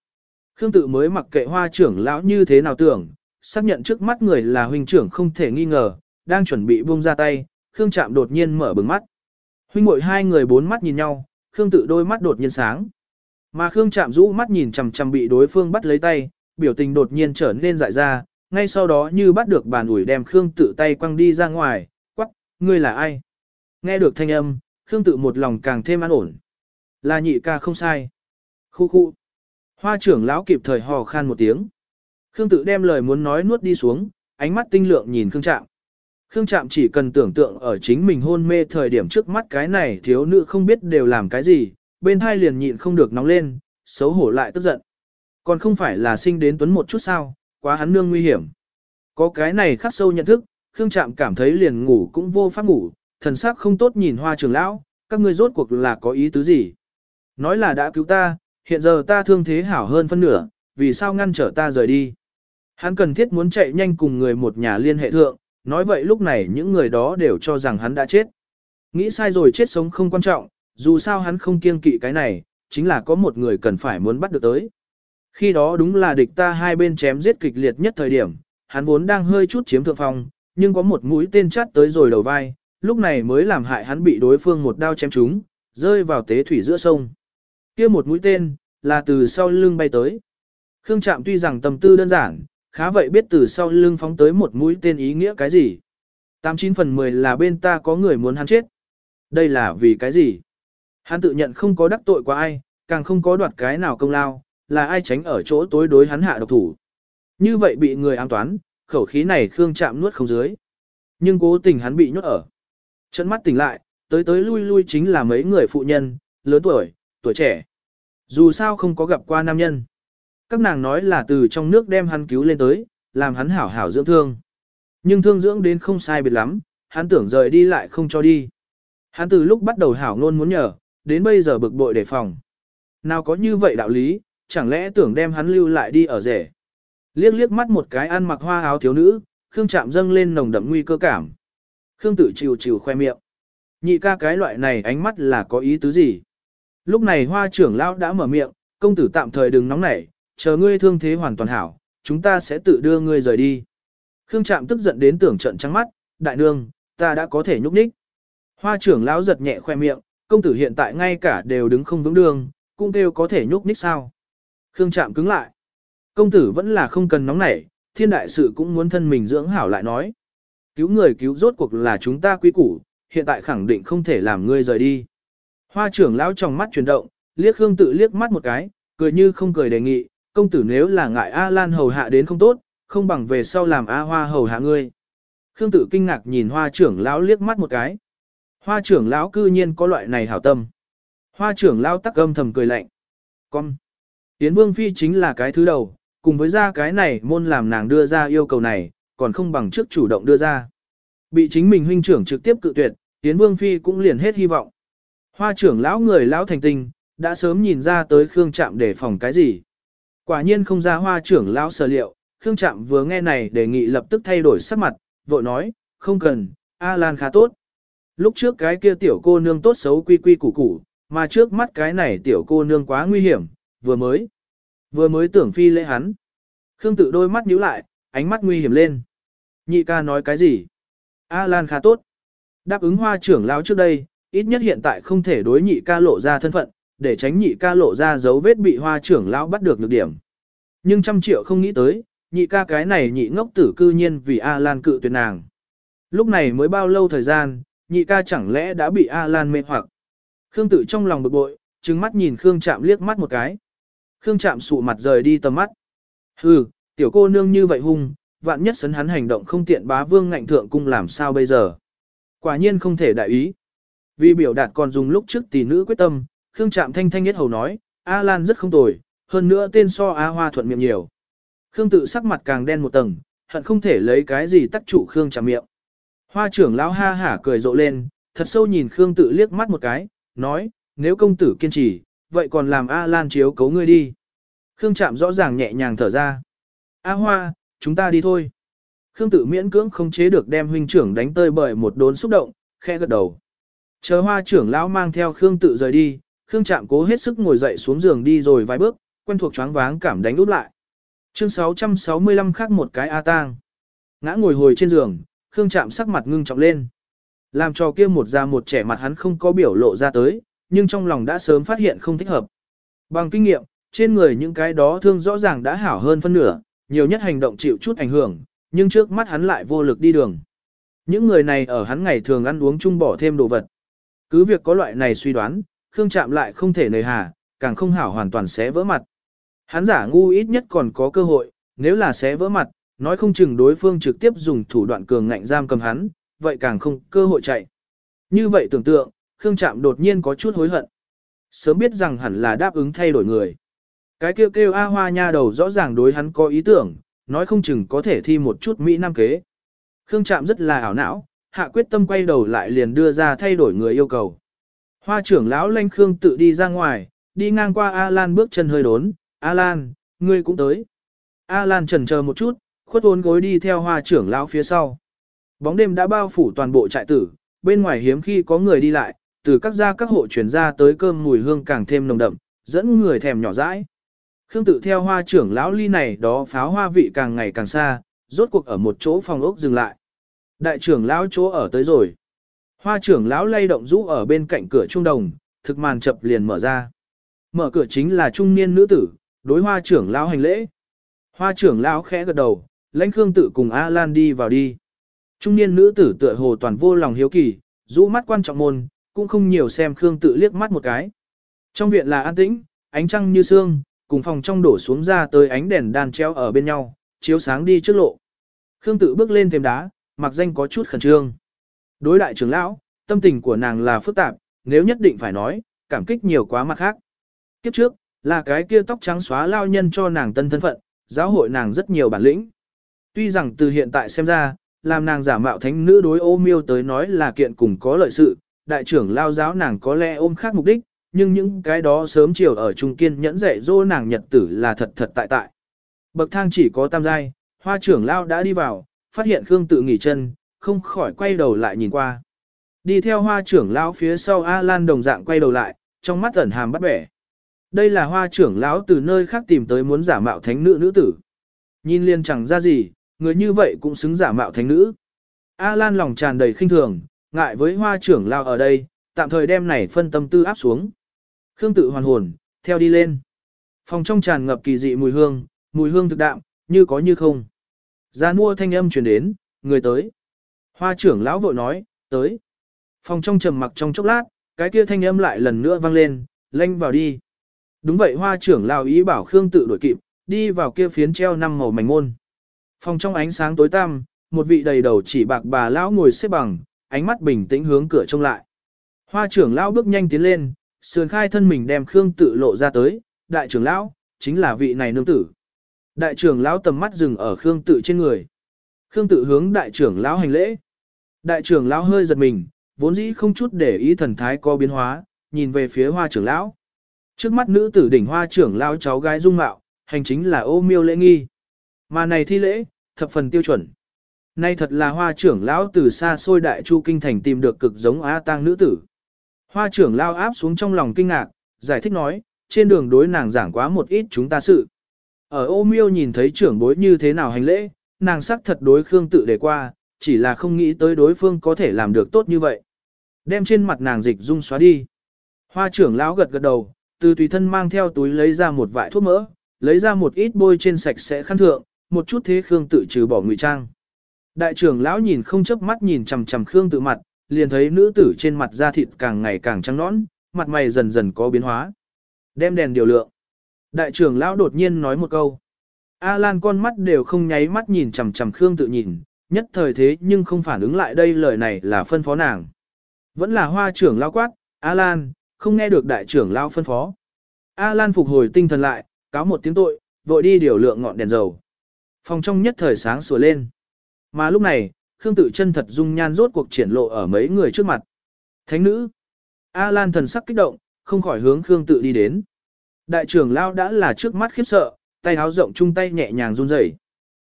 Khương tự mới mặc kệ hoa trưởng lão như thế nào tưởng, xác nhận trước mắt người là huynh trưởng không thể nghi ngờ, đang chuẩn bị buông ra tay, Khương chạm đột nhiên mở bừng mắt. Huynh muội hai người bốn mắt nhìn nhau, Khương tự đôi mắt đột nhiên sáng. Mà Khương chạm rũ mắt nhìn chằm chằm bị đối phương bắt lấy tay, biểu tình đột nhiên trở nên dại ra, ngay sau đó như bắt được bàn ủi đem Khương tự tay quăng đi ra ngoài, quắc, ngươi là ai? Nghe được thanh âm, Khương tự một lòng càng thêm an ổn. Là nhị ca không sai. Khu khu. Hoa trưởng lão kịp thời hò khan một tiếng. Khương tự đem lời muốn nói nuốt đi xuống, ánh mắt tinh lượng nhìn Khương Trạm. Khương Trạm chỉ cần tưởng tượng ở chính mình hôn mê thời điểm trước mắt cái này thiếu nữ không biết đều làm cái gì, bên hai liền nhịn không được nóng lên, xấu hổ lại tức giận. Còn không phải là sinh đến tuấn một chút sao, quá hắn nương nguy hiểm. Có cái này khắc sâu nhận thức, Khương Trạm cảm thấy liền ngủ cũng vô pháp ngủ, thần sắc không tốt nhìn hoa trường lão, các ngươi rốt cuộc là có ý tứ gì. Nói là đã cứu ta, hiện giờ ta thương thế hảo hơn phân nửa, vì sao ngăn trở ta rời đi. Hắn cần thiết muốn chạy nhanh cùng người một nhà liên hệ thượng, nói vậy lúc này những người đó đều cho rằng hắn đã chết. Nghĩ sai rồi chết sống không quan trọng, dù sao hắn không kiêng kỵ cái này, chính là có một người cần phải muốn bắt được tới. Khi đó đúng là địch ta hai bên chém giết kịch liệt nhất thời điểm, hắn vốn đang hơi chút chiếm thượng phong, nhưng có một mũi tên chát tới rồi đầu vai, lúc này mới làm hại hắn bị đối phương một đao chém trúng, rơi vào tế thủy giữa sông. kia một mũi tên, là từ sau lưng bay tới. Khương Trạm tuy rằng tâm tư đơn giản, khá vậy biết từ sau lưng phóng tới một mũi tên ý nghĩa cái gì. 89 phần 10 là bên ta có người muốn hắn chết. Đây là vì cái gì? Hắn tự nhận không có đắc tội qua ai, càng không có đoạt cái nào công lao, là ai tránh ở chỗ tối đối hắn hạ độc thủ. Như vậy bị người ám toán, khẩu khí này Khương chạm nuốt không dưới. Nhưng cố tình hắn bị nhốt ở. Trận mắt tỉnh lại, tới tới lui lui chính là mấy người phụ nhân, lớn tuổi, tuổi trẻ. Dù sao không có gặp qua nam nhân. Các nàng nói là từ trong nước đem hắn cứu lên tới, làm hắn hảo hảo dưỡng thương. Nhưng thương dưỡng đến không sai biệt lắm, hắn tưởng rời đi lại không cho đi. Hắn từ lúc bắt đầu hảo ngôn muốn nhờ, đến bây giờ bực bội đề phòng. Nào có như vậy đạo lý, chẳng lẽ tưởng đem hắn lưu lại đi ở rể. Liếc liếc mắt một cái ăn mặc hoa áo thiếu nữ, Khương chạm dâng lên nồng đậm nguy cơ cảm. Khương tự chịu chịu khoe miệng. Nhị ca cái loại này ánh mắt là có ý tứ gì? Lúc này hoa trưởng lão đã mở miệng, công tử tạm thời đừng nóng nảy, chờ ngươi thương thế hoàn toàn hảo, chúng ta sẽ tự đưa ngươi rời đi. Khương Trạm tức giận đến tưởng trận trắng mắt, đại nương, ta đã có thể nhúc nhích. Hoa trưởng lão giật nhẹ khoe miệng, công tử hiện tại ngay cả đều đứng không vững đường, cũng kêu có thể nhúc nhích sao. Khương Trạm cứng lại. Công tử vẫn là không cần nóng nảy, thiên đại sự cũng muốn thân mình dưỡng hảo lại nói. Cứu người cứu rốt cuộc là chúng ta quý củ, hiện tại khẳng định không thể làm ngươi rời đi. Hoa trưởng lão trong mắt chuyển động, liếc Khương tự liếc mắt một cái, cười như không cười đề nghị, công tử nếu là ngại A Lan hầu hạ đến không tốt, không bằng về sau làm A Hoa hầu hạ ngươi. Khương tự kinh ngạc nhìn hoa trưởng lão liếc mắt một cái. Hoa trưởng lão cư nhiên có loại này hảo tâm. Hoa trưởng lão tắc âm thầm cười lạnh. Con. Tiến vương phi chính là cái thứ đầu, cùng với ra cái này môn làm nàng đưa ra yêu cầu này, còn không bằng trước chủ động đưa ra. Bị chính mình huynh trưởng trực tiếp cự tuyệt, Yến vương phi cũng liền hết hy vọng. Hoa trưởng lão người lão thành tinh, đã sớm nhìn ra tới Khương Trạm để phòng cái gì. Quả nhiên không ra hoa trưởng lão sở liệu, Khương Trạm vừa nghe này đề nghị lập tức thay đổi sắc mặt, vội nói, không cần, A Lan khá tốt. Lúc trước cái kia tiểu cô nương tốt xấu quy quy củ củ, mà trước mắt cái này tiểu cô nương quá nguy hiểm, vừa mới, vừa mới tưởng phi lễ hắn. Khương tự đôi mắt nhíu lại, ánh mắt nguy hiểm lên. Nhị ca nói cái gì? A Lan khá tốt. Đáp ứng hoa trưởng lão trước đây, ít nhất hiện tại không thể đối nhị ca lộ ra thân phận, để tránh nhị ca lộ ra dấu vết bị hoa trưởng lão bắt được lực điểm. Nhưng trăm triệu không nghĩ tới, nhị ca cái này nhị ngốc tử cư nhiên vì A Lan cự tuyệt nàng. Lúc này mới bao lâu thời gian, nhị ca chẳng lẽ đã bị A Lan mê hoặc. Khương tự trong lòng bực bội, trừng mắt nhìn Khương chạm liếc mắt một cái. Khương chạm sụ mặt rời đi tầm mắt. Hừ, tiểu cô nương như vậy hung, vạn nhất sấn hắn hành động không tiện bá vương ngạnh thượng cung làm sao bây giờ. Quả nhiên không thể đại ý. Vì biểu đạt còn dùng lúc trước tỷ nữ quyết tâm, Khương Trạm thanh thanh nhất hầu nói, A Lan rất không tồi, hơn nữa tên so A Hoa thuận miệng nhiều. Khương tự sắc mặt càng đen một tầng, hận không thể lấy cái gì tắc trụ Khương Trạm miệng. Hoa trưởng lão ha hả cười rộ lên, thật sâu nhìn Khương tự liếc mắt một cái, nói, nếu công tử kiên trì, vậy còn làm A Lan chiếu cấu ngươi đi. Khương chạm rõ ràng nhẹ nhàng thở ra. A Hoa, chúng ta đi thôi. Khương tự miễn cưỡng không chế được đem huynh trưởng đánh tơi bởi một đốn xúc động, khẽ gật đầu. Chờ hoa trưởng lão mang theo Khương tự rời đi, Khương chạm cố hết sức ngồi dậy xuống giường đi rồi vài bước, quen thuộc choáng váng cảm đánh úp lại. Chương 665 khác một cái A tang. Ngã ngồi hồi trên giường, Khương chạm sắc mặt ngưng trọng lên. Làm cho kia một già một trẻ mặt hắn không có biểu lộ ra tới, nhưng trong lòng đã sớm phát hiện không thích hợp. Bằng kinh nghiệm, trên người những cái đó thương rõ ràng đã hảo hơn phân nửa, nhiều nhất hành động chịu chút ảnh hưởng, nhưng trước mắt hắn lại vô lực đi đường. Những người này ở hắn ngày thường ăn uống chung bỏ thêm đồ vật. Cứ việc có loại này suy đoán, Khương Trạm lại không thể nề hà, càng không hảo hoàn toàn sẽ vỡ mặt. Hắn giả ngu ít nhất còn có cơ hội, nếu là sẽ vỡ mặt, nói không chừng đối phương trực tiếp dùng thủ đoạn cường ngạnh giam cầm hắn, vậy càng không cơ hội chạy. Như vậy tưởng tượng, Khương Trạm đột nhiên có chút hối hận. Sớm biết rằng hẳn là đáp ứng thay đổi người. Cái kêu kêu A Hoa nha đầu rõ ràng đối hắn có ý tưởng, nói không chừng có thể thi một chút Mỹ Nam kế. Khương Trạm rất là ảo não, hạ quyết tâm quay đầu lại liền đưa ra thay đổi người yêu cầu. Hoa trưởng lão lanh Khương tự đi ra ngoài, đi ngang qua A Lan bước chân hơi đốn, A Lan, ngươi cũng tới. A Lan chần chờ một chút, khuất ốn gối đi theo hoa trưởng lão phía sau. Bóng đêm đã bao phủ toàn bộ trại tử, bên ngoài hiếm khi có người đi lại, từ các gia các hộ chuyển ra tới cơm mùi hương càng thêm nồng đậm, dẫn người thèm nhỏ dãi. Khương tự theo hoa trưởng lão ly này đó pháo hoa vị càng ngày càng xa, rốt cuộc ở một chỗ phòng ốc dừng lại. Đại trưởng lão chỗ ở tới rồi. Hoa trưởng lão lay động rũ ở bên cạnh cửa trung đồng, thực màn chập liền mở ra. Mở cửa chính là trung niên nữ tử, đối hoa trưởng lão hành lễ. Hoa trưởng lão khẽ gật đầu, lãnh Khương tự cùng A Lan đi vào đi. Trung niên nữ tử tựa hồ toàn vô lòng hiếu kỳ, rũ mắt quan trọng môn, cũng không nhiều xem Khương tự liếc mắt một cái. Trong viện là an tĩnh, ánh trăng như sương, cùng phòng trong đổ xuống ra tới ánh đèn đan treo ở bên nhau, chiếu sáng đi trước lộ. Khương tự bước lên thềm đá, mặc danh có chút khẩn trương. Đối đại trưởng lão, tâm tình của nàng là phức tạp, nếu nhất định phải nói, cảm kích nhiều quá mặt khác. Kiếp trước, là cái kia tóc trắng xóa lao nhân cho nàng tân thân phận, giáo hội nàng rất nhiều bản lĩnh. Tuy rằng từ hiện tại xem ra, làm nàng giả mạo thánh nữ đối ô miêu tới nói là kiện cùng có lợi sự, đại trưởng lao giáo nàng có lẽ ôm khác mục đích, nhưng những cái đó sớm chiều ở trung kiên nhẫn dạy dỗ nàng nhật tử là thật thật tại tại. Bậc thang chỉ có tam giai, hoa trưởng lao đã đi vào, phát hiện Khương tự nghỉ chân, không khỏi quay đầu lại nhìn qua. Đi theo hoa trưởng lão phía sau A Lan đồng dạng quay đầu lại, trong mắt ẩn hàm bắt bẻ. Đây là hoa trưởng lão từ nơi khác tìm tới muốn giả mạo thánh nữ nữ tử. Nhìn liền chẳng ra gì, người như vậy cũng xứng giả mạo thánh nữ. A Lan lòng tràn đầy khinh thường, ngại với hoa trưởng lão ở đây, tạm thời đem này phân tâm tư áp xuống. Khương tự hoàn hồn, theo đi lên. Phòng trong tràn ngập kỳ dị mùi hương, mùi hương thực đạm, như có như không. Gia mua thanh âm truyền đến, người tới. Hoa trưởng lão vội nói, tới. Phòng trong trầm mặc trong chốc lát, cái kia thanh âm lại lần nữa vang lên, lanh vào đi. Đúng vậy hoa trưởng lão ý bảo Khương tự đuổi kịp, đi vào kia phiến treo năm màu mảnh môn. Phòng trong ánh sáng tối tăm, một vị đầy đầu chỉ bạc bà lão ngồi xếp bằng, ánh mắt bình tĩnh hướng cửa trông lại. Hoa trưởng lão bước nhanh tiến lên, sườn khai thân mình đem Khương tự lộ ra tới, đại trưởng lão, chính là vị này nương tử. Đại trưởng lão tầm mắt dừng ở Khương tự trên người. Khương tự hướng đại trưởng lão hành lễ. Đại trưởng lão hơi giật mình, vốn dĩ không chút để ý thần thái có biến hóa, nhìn về phía hoa trưởng lão. Trước mắt nữ tử đỉnh hoa trưởng lão cháu gái dung mạo, hành chính là ô miêu lễ nghi. Mà này thi lễ, thập phần tiêu chuẩn. Nay thật là hoa trưởng lão từ xa xôi đại chu kinh thành tìm được cực giống á tang nữ tử. Hoa trưởng lao áp xuống trong lòng kinh ngạc, giải thích nói, trên đường đối nàng giảng quá một ít chúng ta sự. Ở ô miêu nhìn thấy trưởng bối như thế nào hành lễ, nàng sắc thật đối Khương tự để qua, chỉ là không nghĩ tới đối phương có thể làm được tốt như vậy. Đem trên mặt nàng dịch dung xóa đi. Hoa trưởng lão gật gật đầu, từ tùy thân mang theo túi lấy ra một vại thuốc mỡ, lấy ra một ít bôi trên sạch sẽ khăn thượng, một chút thế Khương tự trừ bỏ ngụy trang. Đại trưởng lão nhìn không chớp mắt nhìn chằm chằm Khương tự mặt, liền thấy nữ tử trên mặt da thịt càng ngày càng trắng nõn, mặt mày dần dần có biến hóa. Đem đèn điều lượng. Đại trưởng lão đột nhiên nói một câu. A Lan con mắt đều không nháy mắt nhìn chằm chằm Khương tự nhìn, nhất thời thế nhưng không phản ứng lại đây lời này là phân phó nàng. Vẫn là hoa trưởng lão quát, A Lan, không nghe được đại trưởng lão phân phó. A Lan phục hồi tinh thần lại, cáo một tiếng tội, vội đi điều lượng ngọn đèn dầu. Phòng trong nhất thời sáng sủa lên. Mà lúc này, Khương tự chân thật dung nhan rốt cuộc triển lộ ở mấy người trước mặt. Thánh nữ. A Lan thần sắc kích động, không khỏi hướng Khương tự đi đến. Đại trưởng lao đã là trước mắt khiếp sợ, tay áo rộng chung tay nhẹ nhàng run rẩy.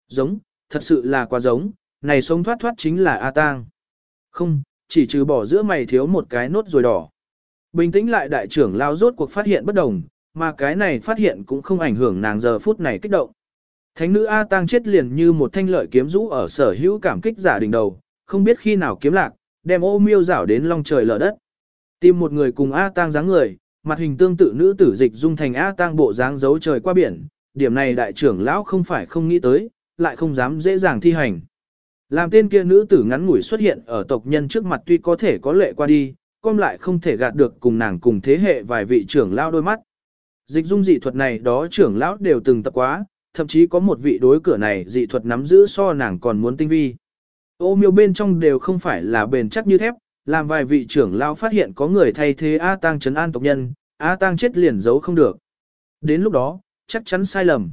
Giống, thật sự là quá giống, này sống thoát thoát chính là A Tang. Không, chỉ trừ bỏ giữa mày thiếu một cái nốt rồi đỏ. Bình tĩnh lại đại trưởng lao rốt cuộc phát hiện bất đồng, mà cái này phát hiện cũng không ảnh hưởng nàng giờ phút này kích động. Thánh nữ A Tang chết liền như một thanh lợi kiếm rũ ở sở hữu cảm kích giả đỉnh đầu, không biết khi nào kiếm lạc, đem ô miêu rảo đến long trời lở đất. Tìm một người cùng A Tang dáng người, mặt hình tương tự nữ tử dịch dung thành A Tang bộ dáng giấu trời qua biển, điểm này đại trưởng lão không phải không nghĩ tới, lại không dám dễ dàng thi hành. Làm tên kia nữ tử ngắn ngủi xuất hiện ở tộc nhân trước mặt tuy có thể có lệ qua đi, con lại không thể gạt được cùng nàng cùng thế hệ vài vị trưởng lão đôi mắt. Dịch dung dị thuật này đó trưởng lão đều từng tập quá, thậm chí có một vị đối cửa này dị thuật nắm giữ so nàng còn muốn tinh vi. Ô miêu bên trong đều không phải là bền chắc như thép, làm vài vị trưởng lão phát hiện có người thay thế A Tang trấn an tộc nhân, A Tang chết liền giấu không được. Đến lúc đó, chắc chắn sai lầm.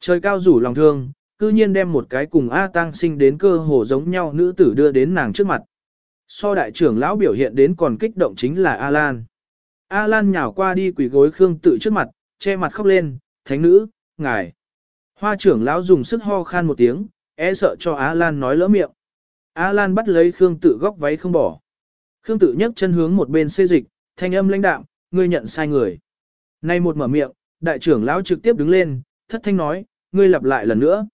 Trời cao rủ lòng thương, cư nhiên đem một cái cùng A Tang sinh đến cơ hồ giống nhau nữ tử đưa đến nàng trước mặt. So đại trưởng lão biểu hiện đến còn kích động chính là A Lan. A Lan nhào qua đi quỳ gối Khương tự trước mặt, che mặt khóc lên, thánh nữ, ngài. Hoa trưởng lão dùng sức ho khan một tiếng, e sợ cho Á Lan nói lỡ miệng. Á Lan bắt lấy Khương tự góc váy không bỏ. Khương tự nhấc chân hướng một bên xê dịch, thanh âm lãnh đạm, ngươi nhận sai người. Nay một mở miệng, đại trưởng lão trực tiếp đứng lên, thất thanh nói, ngươi lặp lại lần nữa.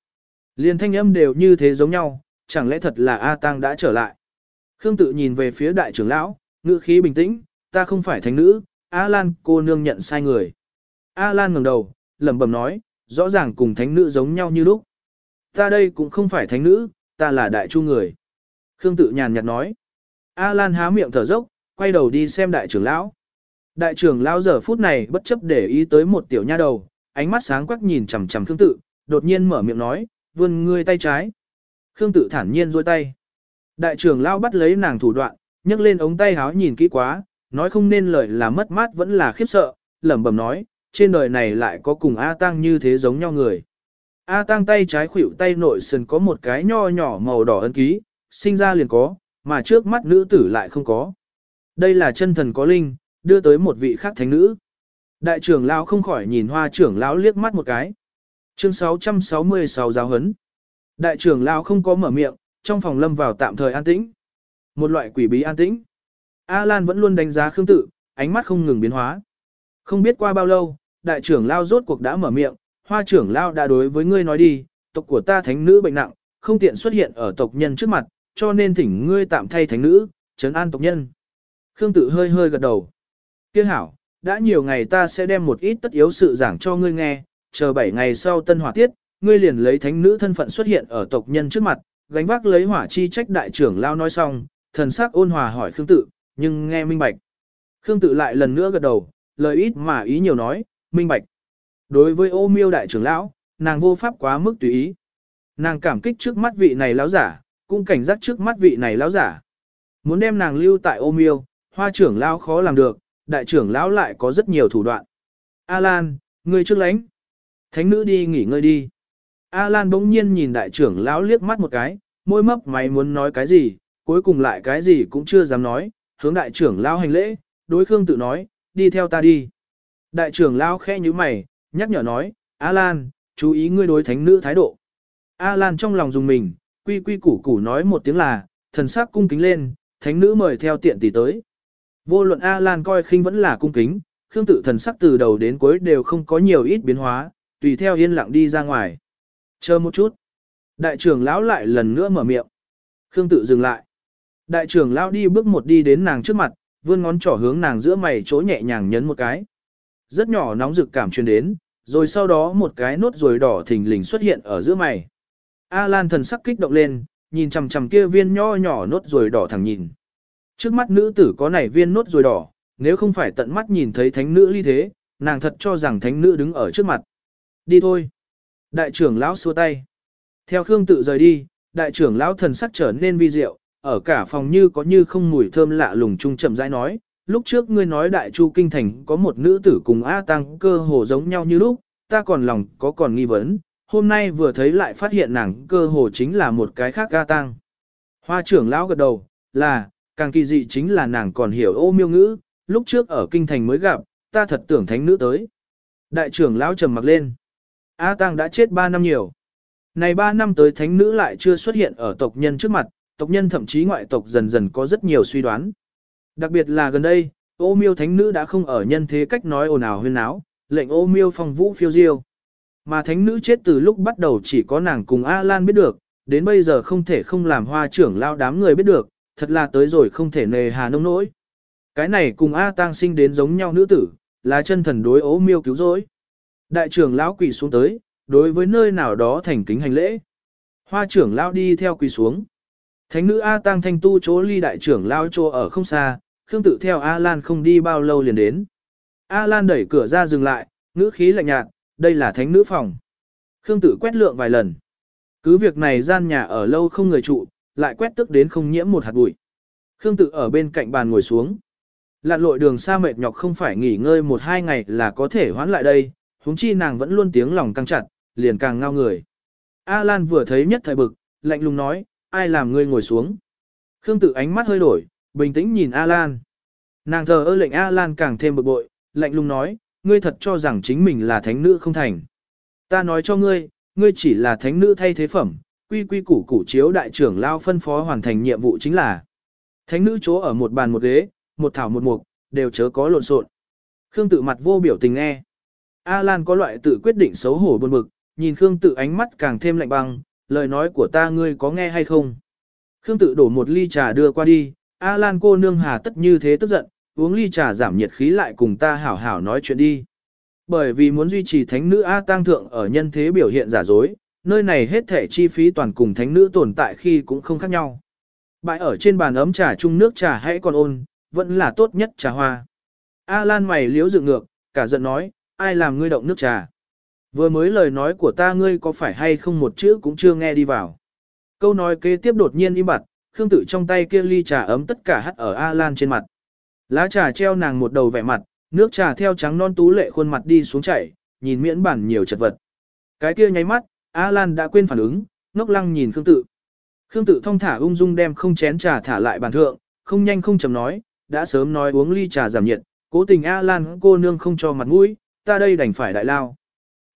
Liên thanh âm đều như thế giống nhau, chẳng lẽ thật là A Tăng đã trở lại. Khương tự nhìn về phía đại trưởng lão, ngữ khí bình tĩnh, ta không phải thánh nữ, A Lan cô nương nhận sai người. A Lan ngẩng đầu, lẩm bẩm nói, rõ ràng cùng thánh nữ giống nhau như lúc. Ta đây cũng không phải thánh nữ, ta là đại chu người. Khương tự nhàn nhạt nói. A Lan há miệng thở dốc, quay đầu đi xem đại trưởng lão. Đại trưởng lão giờ phút này bất chấp để ý tới một tiểu nha đầu, ánh mắt sáng quắc nhìn chằm chằm Khương tự, đột nhiên mở miệng nói, vươn ngươi tay trái. Khương tự thản nhiên duỗi tay. Đại trưởng lão bắt lấy nàng thủ đoạn, nhấc lên ống tay háo nhìn kỹ quá, nói không nên lời là mất mát vẫn là khiếp sợ, lẩm bẩm nói, trên đời này lại có cùng A Tăng như thế giống nhau người. A Tăng tay trái khuỷu tay nội sườn có một cái nho nhỏ màu đỏ ấn ký, sinh ra liền có, mà trước mắt nữ tử lại không có. Đây là chân thần có linh, đưa tới một vị khác thánh nữ. Đại trưởng lão không khỏi nhìn hoa trưởng lão liếc mắt một cái. Chương 666 giáo hấn. Đại trưởng lão không có mở miệng, trong phòng lâm vào tạm thời an tĩnh. Một loại quỷ bí an tĩnh. A Lan vẫn luôn đánh giá Khương Tự, ánh mắt không ngừng biến hóa. Không biết qua bao lâu, đại trưởng lao rốt cuộc đã mở miệng, hoa trưởng lao đã đối với ngươi nói đi, tộc của ta thánh nữ bệnh nặng, không tiện xuất hiện ở tộc nhân trước mặt, cho nên thỉnh ngươi tạm thay thánh nữ, trấn an tộc nhân. Khương Tự hơi hơi gật đầu. Kiếc hảo, đã nhiều ngày ta sẽ đem một ít tất yếu sự giảng cho ngươi nghe, chờ 7 ngày sau tân hỏa tiết, ngươi liền lấy thánh nữ thân phận xuất hiện ở tộc nhân trước mặt, gánh vác lấy hỏa chi trách đại trưởng lao nói xong, thần sắc ôn hòa hỏi Khương Tự, nhưng nghe minh bạch. Khương Tự lại lần nữa gật đầu, lời ít mà ý nhiều nói, minh bạch. Đối với ô miêu đại trưởng lão, nàng vô pháp quá mức tùy ý. Nàng cảm kích trước mắt vị này lão giả, cũng cảnh giác trước mắt vị này lão giả. Muốn đem nàng lưu tại ô miêu, hoa trưởng lão khó làm được, đại trưởng lão lại có rất nhiều thủ đoạn. Alan, người ngươi trước lánh. Thánh nữ đi nghỉ ngơi đi. Alan bỗng nhiên nhìn đại trưởng lão liếc mắt một cái, môi mấp máy muốn nói cái gì, cuối cùng lại cái gì cũng chưa dám nói, hướng đại trưởng lão hành lễ, đối Khương tự nói, đi theo ta đi. Đại trưởng lão khẽ như mày, nhắc nhở nói, A Lan, chú ý ngươi đối thánh nữ thái độ. A Lan trong lòng dùng mình, quy quy củ củ nói một tiếng là, thần sắc cung kính lên, thánh nữ mời theo tiện tỷ tới. Vô luận A Lan coi khinh vẫn là cung kính, Khương tự thần sắc từ đầu đến cuối đều không có nhiều ít biến hóa, tùy theo yên lặng đi ra ngoài. Chờ một chút. Đại trưởng lão lại lần nữa mở miệng. Khương tự dừng lại. Đại trưởng lão đi bước một đi đến nàng trước mặt, vươn ngón trỏ hướng nàng giữa mày chỗ nhẹ nhàng nhấn một cái. Rất nhỏ nóng rực cảm truyền đến, rồi sau đó một cái nốt ruồi đỏ thình lình xuất hiện ở giữa mày. A Lan thần sắc kích động lên, nhìn chằm chằm kia viên nho nhỏ nốt ruồi đỏ thẳng nhìn. Trước mắt nữ tử có này viên nốt ruồi đỏ, nếu không phải tận mắt nhìn thấy thánh nữ ly thế, nàng thật cho rằng thánh nữ đứng ở trước mặt. Đi thôi. Đại trưởng lão xua tay. Theo Khương tự rời đi, đại trưởng lão thần sắc trở nên vi diệu, ở cả phòng như có như không mùi thơm lạ lùng trung chậm rãi nói, lúc trước ngươi nói đại chu kinh thành có một nữ tử cùng A Tăng cơ hồ giống nhau như lúc, ta còn lòng có còn nghi vấn, hôm nay vừa thấy lại phát hiện nàng cơ hồ chính là một cái khác A Tăng. Hoa trưởng lão gật đầu, là, càng kỳ dị chính là nàng còn hiểu ô miêu ngữ, lúc trước ở kinh thành mới gặp, ta thật tưởng thánh nữ tới. Đại trưởng lão trầm mặc lên. A Tăng đã chết 3 năm nhiều. Này 3 năm tới thánh nữ lại chưa xuất hiện ở tộc nhân trước mặt, tộc nhân thậm chí ngoại tộc dần dần có rất nhiều suy đoán. Đặc biệt là gần đây, ô miêu thánh nữ đã không ở nhân thế cách nói ồn ào huyên áo, lệnh ô miêu phong vũ phiêu diêu. Mà thánh nữ chết từ lúc bắt đầu chỉ có nàng cùng A Lan biết được, đến bây giờ không thể không làm hoa trưởng lao đám người biết được, thật là tới rồi không thể nề hà nông nỗi. Cái này cùng A tang sinh đến giống nhau nữ tử, là chân thần đối ố miêu cứu rỗi. Đại trưởng lão quỳ xuống tới, đối với nơi nào đó thành kính hành lễ. Hoa trưởng lão đi theo quỳ xuống. Thánh nữ A tang thanh tu chỗ ly đại trưởng lão chỗ ở không xa, Khương tự theo A Lan không đi bao lâu liền đến. A Lan đẩy cửa ra dừng lại, ngữ khí lạnh nhạt, đây là thánh nữ phòng. Khương tự quét lượng vài lần. Cứ việc này gian nhà ở lâu không người trụ, lại quét tức đến không nhiễm một hạt bụi. Khương tự ở bên cạnh bàn ngồi xuống. Lạn lội đường xa mệt nhọc không phải nghỉ ngơi một hai ngày là có thể hoãn lại đây, huống chi nàng vẫn luôn tiếng lòng căng chặt, liền càng ngao người. A Lan vừa thấy nhất thời bực, lạnh lùng nói, ai làm ngươi ngồi xuống. Khương tự ánh mắt hơi đổi, bình tĩnh nhìn A Lan. Nàng thờ ơ lệnh A Lan càng thêm bực bội, lạnh lùng nói, ngươi thật cho rằng chính mình là thánh nữ không thành. Ta nói cho ngươi, ngươi chỉ là thánh nữ thay thế phẩm, quy quy củ củ chiếu đại trưởng lao phân phó hoàn thành nhiệm vụ chính là. Thánh nữ chỗ ở một bàn một ghế, một thảo một mục, đều chớ có lộn xộn. Khương tự mặt vô biểu tình nghe. A Lan có loại tự quyết định xấu hổ buồn bực, nhìn Khương tự ánh mắt càng thêm lạnh băng, lời nói của ta ngươi có nghe hay không? Khương tự đổ một ly trà đưa qua đi, A Lan cô nương hà tất như thế tức giận, uống ly trà giảm nhiệt khí lại cùng ta hảo hảo nói chuyện đi. Bởi vì muốn duy trì thánh nữ A Tăng Thượng ở nhân thế biểu hiện giả dối, nơi này hết thể chi phí toàn cùng thánh nữ tồn tại khi cũng không khác nhau. Bại ở trên bàn ấm trà chung nước trà hãy còn ôn, vẫn là tốt nhất trà hoa. A Lan mày liếu dự ngược, cả giận nói, ai làm ngươi động nước trà. Vừa mới lời nói của ta ngươi có phải hay không một chữ cũng chưa nghe đi vào. Câu nói kế tiếp đột nhiên im bặt, Khương Tự trong tay kia ly trà ấm tất cả hắt ở A Lan trên mặt. Lá trà treo nàng một đầu vẻ mặt, nước trà theo trắng non tú lệ khuôn mặt đi xuống chảy, nhìn miễn bản nhiều chật vật. Cái kia nháy mắt, A Lan đã quên phản ứng, ngốc lăng nhìn Khương Tự. Khương Tự thông thả ung dung đem không chén trà thả lại bàn thượng, không nhanh không chậm nói, đã sớm nói uống ly trà giảm nhiệt, cố tình A Lan cô nương không cho mặt mũi, ta đây đành phải đại lao.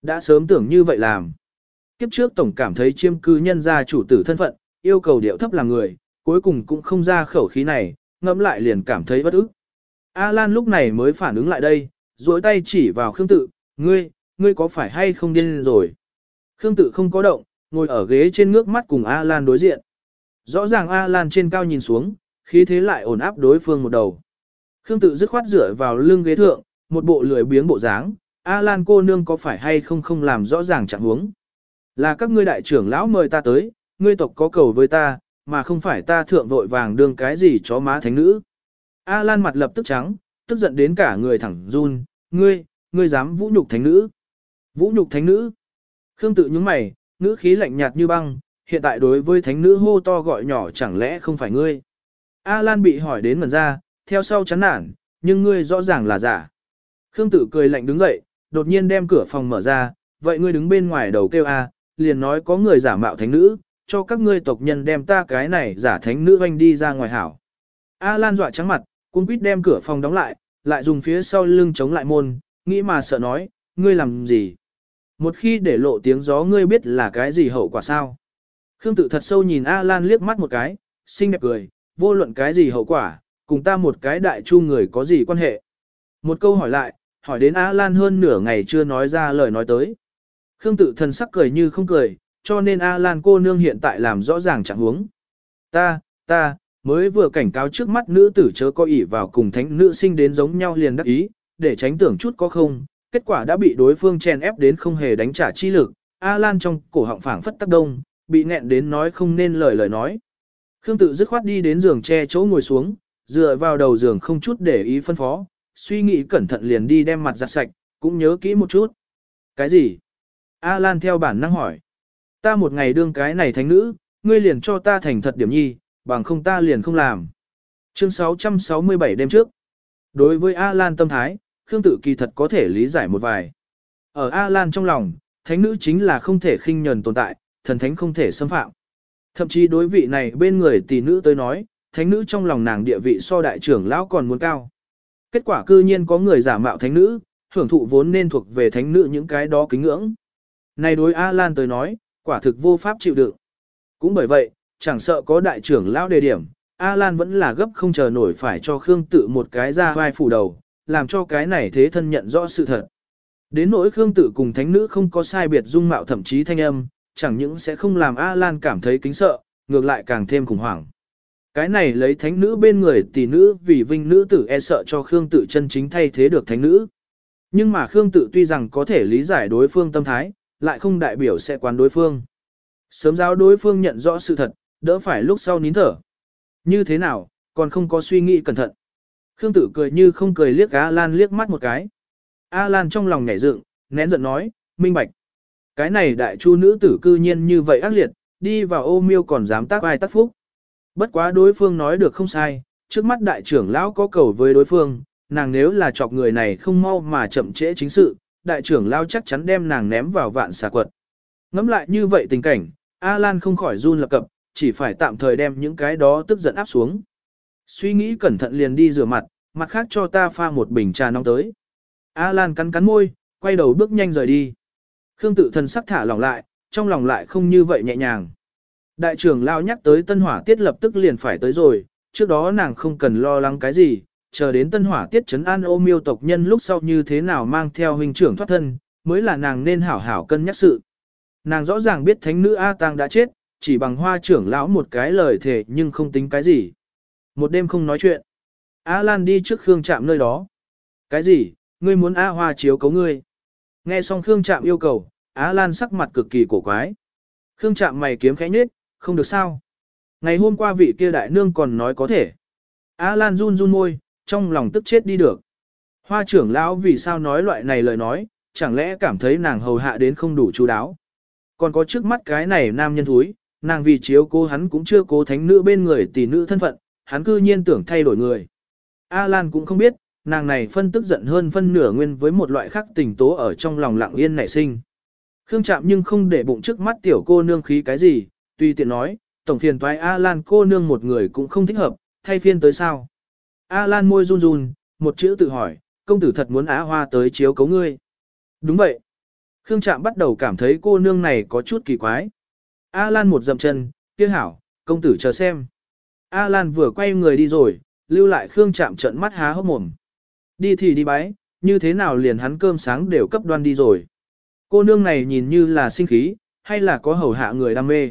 Đã sớm tưởng như vậy làm. Kiếp trước tổng cảm thấy chiêm cư nhân gia chủ tử thân phận, yêu cầu điệu thấp làm người, cuối cùng cũng không ra khẩu khí này, ngẫm lại liền cảm thấy bất ức. A Lan lúc này mới phản ứng lại đây, duỗi tay chỉ vào Khương Tự, ngươi, ngươi có phải hay không điên rồi? Khương Tự không có động, ngồi ở ghế trên ngước mắt cùng A Lan đối diện. Rõ ràng A Lan trên cao nhìn xuống, khí thế lại ổn áp đối phương một đầu. Khương Tự dứt khoát dựa vào lưng ghế thượng, một bộ lười biếng bộ dáng, A Lan cô nương có phải hay không không làm rõ ràng trạng huống. Là các ngươi đại trưởng lão mời ta tới, ngươi tộc có cầu với ta, mà không phải ta thượng vội vàng đương cái gì chó má thánh nữ. A Lan mặt lập tức trắng, tức giận đến cả người thẳng run, ngươi, ngươi dám vũ nhục thánh nữ. Vũ nhục thánh nữ. Khương tự nhướng mày, ngữ khí lạnh nhạt như băng, hiện tại đối với thánh nữ hô to gọi nhỏ chẳng lẽ không phải ngươi. A Lan bị hỏi đến mần ra, theo sau chán nản, nhưng ngươi rõ ràng là giả. Khương tự cười lạnh đứng dậy, đột nhiên đem cửa phòng mở ra, vậy ngươi đứng bên ngoài đầu kêu A, liền nói có người giả mạo thánh nữ, cho các ngươi tộc nhân đem ta cái này giả thánh nữ oanh đi ra ngoài hảo. A Lan dọa trắng mặt, cung quýt đem cửa phòng đóng lại, lại dùng phía sau lưng chống lại môn, nghĩ mà sợ nói, ngươi làm gì? Một khi để lộ tiếng gió ngươi biết là cái gì hậu quả sao? Khương tự thật sâu nhìn A Lan liếc mắt một cái, xinh đẹp cười, vô luận cái gì hậu quả, cùng ta một cái đại chu người có gì quan hệ? Một câu hỏi lại, hỏi đến A Lan hơn nửa ngày chưa nói ra lời nói tới. Khương tự thần sắc cười như không cười, cho nên A Lan cô nương hiện tại làm rõ ràng chẳng huống. Ta, ta, mới vừa cảnh cáo trước mắt nữ tử chớ có ỷ vào cùng thánh nữ sinh đến giống nhau liền đắc ý, để tránh tưởng chút có không, kết quả đã bị đối phương chèn ép đến không hề đánh trả chi lực, A Lan trong cổ họng phảng phất tắc đông, bị nghẹn đến nói không nên lời lời nói. Khương tự dứt khoát đi đến giường che chỗ ngồi xuống, dựa vào đầu giường không chút để ý phân phó, suy nghĩ cẩn thận liền đi đem mặt giặt sạch, cũng nhớ kỹ một chút. Cái gì? A Lan theo bản năng hỏi. Ta một ngày đương cái này thánh nữ, ngươi liền cho ta thành thật điểm nhi, bằng không ta liền không làm. Chương 667 đêm trước. Đối với A Lan tâm thái, Khương Tự kỳ thật có thể lý giải một vài. Ở A Lan trong lòng, thánh nữ chính là không thể khinh nhẫn tồn tại, thần thánh không thể xâm phạm. Thậm chí đối vị này bên người tỷ nữ tới nói, thánh nữ trong lòng nàng địa vị so đại trưởng lão còn muốn cao. Kết quả cư nhiên có người giả mạo thánh nữ, hưởng thụ vốn nên thuộc về thánh nữ những cái đó kính ngưỡng. Này đối A Lan tới nói, quả thực vô pháp chịu đựng. Cũng bởi vậy, chẳng sợ có đại trưởng lão đề điểm, A Lan vẫn là gấp không chờ nổi phải cho Khương tự một cái ra vai phủ đầu, làm cho cái này thế thân nhận rõ sự thật. Đến nỗi Khương tự cùng thánh nữ không có sai biệt dung mạo thậm chí thanh âm, chẳng những sẽ không làm A Lan cảm thấy kính sợ, ngược lại càng thêm khủng hoảng. Cái này lấy thánh nữ bên người tỷ nữ vì vinh nữ tử e sợ cho Khương tự chân chính thay thế được thánh nữ. Nhưng mà Khương tự tuy rằng có thể lý giải đối phương tâm thái, lại không đại biểu sẽ quán đối phương. Sớm giáo đối phương nhận rõ sự thật, đỡ phải lúc sau nín thở. Như thế nào, còn không có suy nghĩ cẩn thận. Khương tử cười như không cười liếc A Lan liếc mắt một cái. A Lan trong lòng nhảy dựng, nén giận nói, minh bạch. Cái này đại chu nữ tử cư nhiên như vậy ác liệt, đi vào ô miêu còn dám tác ai tác phúc. Bất quá đối phương nói được không sai, trước mắt đại trưởng lão có cầu với đối phương, nàng nếu là chọc người này không mau mà chậm trễ chính sự, đại trưởng lao chắc chắn đem nàng ném vào vạn xà quật. Ngắm lại như vậy tình cảnh, A Lan không khỏi run lập cập, chỉ phải tạm thời đem những cái đó tức giận áp xuống. Suy nghĩ cẩn thận liền đi rửa mặt, mặt khác cho ta pha một bình trà nóng tới. A Lan cắn cắn môi, quay đầu bước nhanh rời đi. Khương tự thần sắc thả lỏng lại, trong lòng lại không như vậy nhẹ nhàng. Đại trưởng lao nhắc tới tân hỏa tiết lập tức liền phải tới rồi, trước đó nàng không cần lo lắng cái gì, chờ đến tân hỏa tiết chấn an ô miêu tộc nhân lúc sau như thế nào mang theo huynh trưởng thoát thân, mới là nàng nên hảo hảo cân nhắc sự. Nàng rõ ràng biết thánh nữ A Tang đã chết, chỉ bằng hoa trưởng lão một cái lời thề nhưng không tính cái gì. Một đêm không nói chuyện. A Lan đi trước Khương Trạm nơi đó. Cái gì, ngươi muốn A Hoa chiếu cấu ngươi? Nghe xong Khương Trạm yêu cầu, A Lan sắc mặt cực kỳ cổ quái. Khương Trạm mày kiếm khẽ nhết, không được sao. Ngày hôm qua vị kia đại nương còn nói có thể. A Lan run run môi, trong lòng tức chết đi được. Hoa trưởng lão vì sao nói loại này lời nói, chẳng lẽ cảm thấy nàng hầu hạ đến không đủ chú đáo. Còn có trước mắt cái này nam nhân thúi, nàng vì chiếu cố hắn cũng chưa cố thánh nữ bên người tỷ nữ thân phận, hắn cư nhiên tưởng thay đổi người. A Lan cũng không biết, nàng này phân tức giận hơn phân nửa nguyên với một loại khác tình tố ở trong lòng lặng yên nảy sinh. Khương chạm nhưng không để bụng trước mắt tiểu cô nương khí cái gì, tuy tiện nói, tổng phiền toái A Lan cô nương một người cũng không thích hợp, thay phiên tới sao. A Lan môi run run, một chữ tự hỏi, công tử thật muốn Á Hoa tới chiếu cấu ngươi. Đúng vậy. Khương Trạm bắt đầu cảm thấy cô nương này có chút kỳ quái. A Lan một dậm chân, kia hảo, công tử chờ xem. A Lan vừa quay người đi rồi, lưu lại Khương Trạm trận mắt há hốc mồm. Đi thì đi bái, như thế nào liền hắn cơm sáng đều cấp đoan đi rồi. Cô nương này nhìn như là sinh khí, hay là có hầu hạ người đam mê.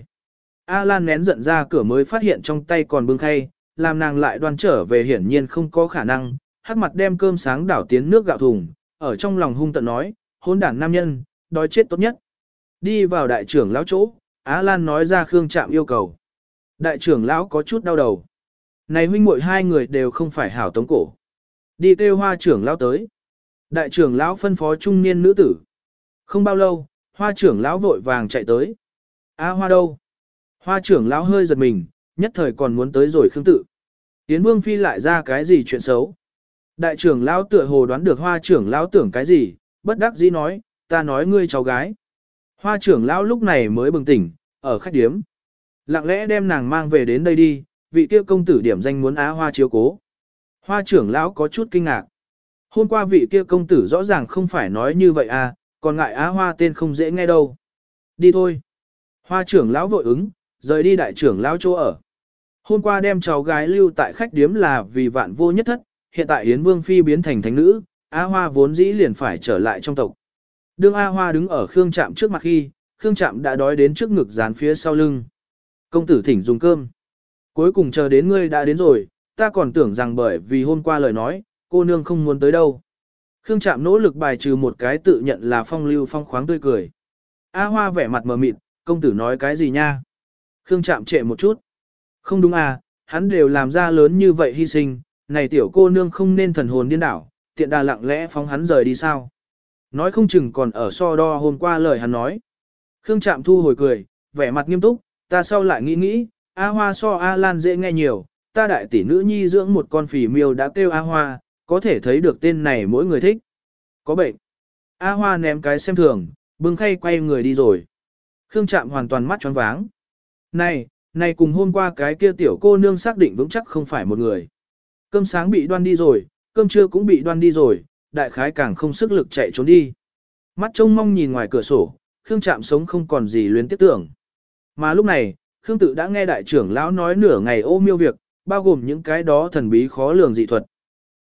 A Lan nén giận ra cửa mới phát hiện trong tay còn bưng khay, làm nàng lại đoan trở về hiển nhiên không có khả năng, hắc mặt đem cơm sáng đảo tiến nước gạo thùng, ở trong lòng hung tận nói, hôn đản nam nhân, đói chết tốt nhất. Đi vào đại trưởng lão chỗ, Á Lan nói ra Khương Trạm yêu cầu. Đại trưởng lão có chút đau đầu. Này huynh muội hai người đều không phải hảo tống cổ. Đi kêu hoa trưởng lão tới. Đại trưởng lão phân phó trung niên nữ tử. Không bao lâu, hoa trưởng lão vội vàng chạy tới. A hoa đâu? Hoa trưởng lão hơi giật mình, nhất thời còn muốn tới rồi khương tự. Tiến vương phi lại ra cái gì chuyện xấu? Đại trưởng lão tựa hồ đoán được hoa trưởng lão tưởng cái gì, bất đắc dĩ nói, ta nói ngươi cháu gái. Hoa trưởng lão lúc này mới bừng tỉnh, ở khách điếm. Lặng lẽ đem nàng mang về đến đây đi, vị kia công tử điểm danh muốn á hoa chiếu cố. Hoa trưởng lão có chút kinh ngạc. Hôm qua vị kia công tử rõ ràng không phải nói như vậy à, còn ngại á hoa tên không dễ nghe đâu. Đi thôi. Hoa trưởng lão vội ứng, rời đi đại trưởng lão chỗ ở. Hôm qua đem cháu gái lưu tại khách điếm là vì vạn vô nhất thất, hiện tại Yến Vương Phi biến thành thánh nữ, a Hoa vốn dĩ liền phải trở lại trong tộc. Đương A Hoa đứng ở Khương Trạm trước mặt khi, Khương Trạm đã đói đến trước ngực dán phía sau lưng. Công tử thỉnh dùng cơm. Cuối cùng chờ đến ngươi đã đến rồi, ta còn tưởng rằng bởi vì hôm qua lời nói, cô nương không muốn tới đâu. Khương Trạm nỗ lực bài trừ một cái tự nhận là phong lưu phong khoáng tươi cười. A Hoa vẻ mặt mờ mịt, công tử nói cái gì nha? Khương Trạm trệ một chút. Không đúng à, hắn đều làm ra lớn như vậy hy sinh, này tiểu cô nương không nên thần hồn điên đảo, tiện đà lặng lẽ phóng hắn rời đi sao? Nói không chừng còn ở so đo hôm qua lời hắn nói. Khương Trạm thu hồi cười, vẻ mặt nghiêm túc, ta sau lại nghĩ nghĩ, A Hoa so A Lan dễ nghe nhiều, ta đại tỷ nữ nhi dưỡng một con phỉ miêu đã kêu A Hoa, có thể thấy được tên này mỗi người thích. Có bệnh. A Hoa ném cái xem thường, bưng khay quay người đi rồi. Khương Trạm hoàn toàn mắt tròn váng. Này, này cùng hôm qua cái kia tiểu cô nương xác định vững chắc không phải một người. Cơm sáng bị đoan đi rồi, cơm trưa cũng bị đoan đi rồi, đại khái càng không sức lực chạy trốn đi. Mắt trông mong nhìn ngoài cửa sổ, Khương Trạm sống không còn gì luyến tiếp tưởng. Mà lúc này, Khương Tự đã nghe đại trưởng lão nói nửa ngày ô miêu việc, bao gồm những cái đó thần bí khó lường dị thuật.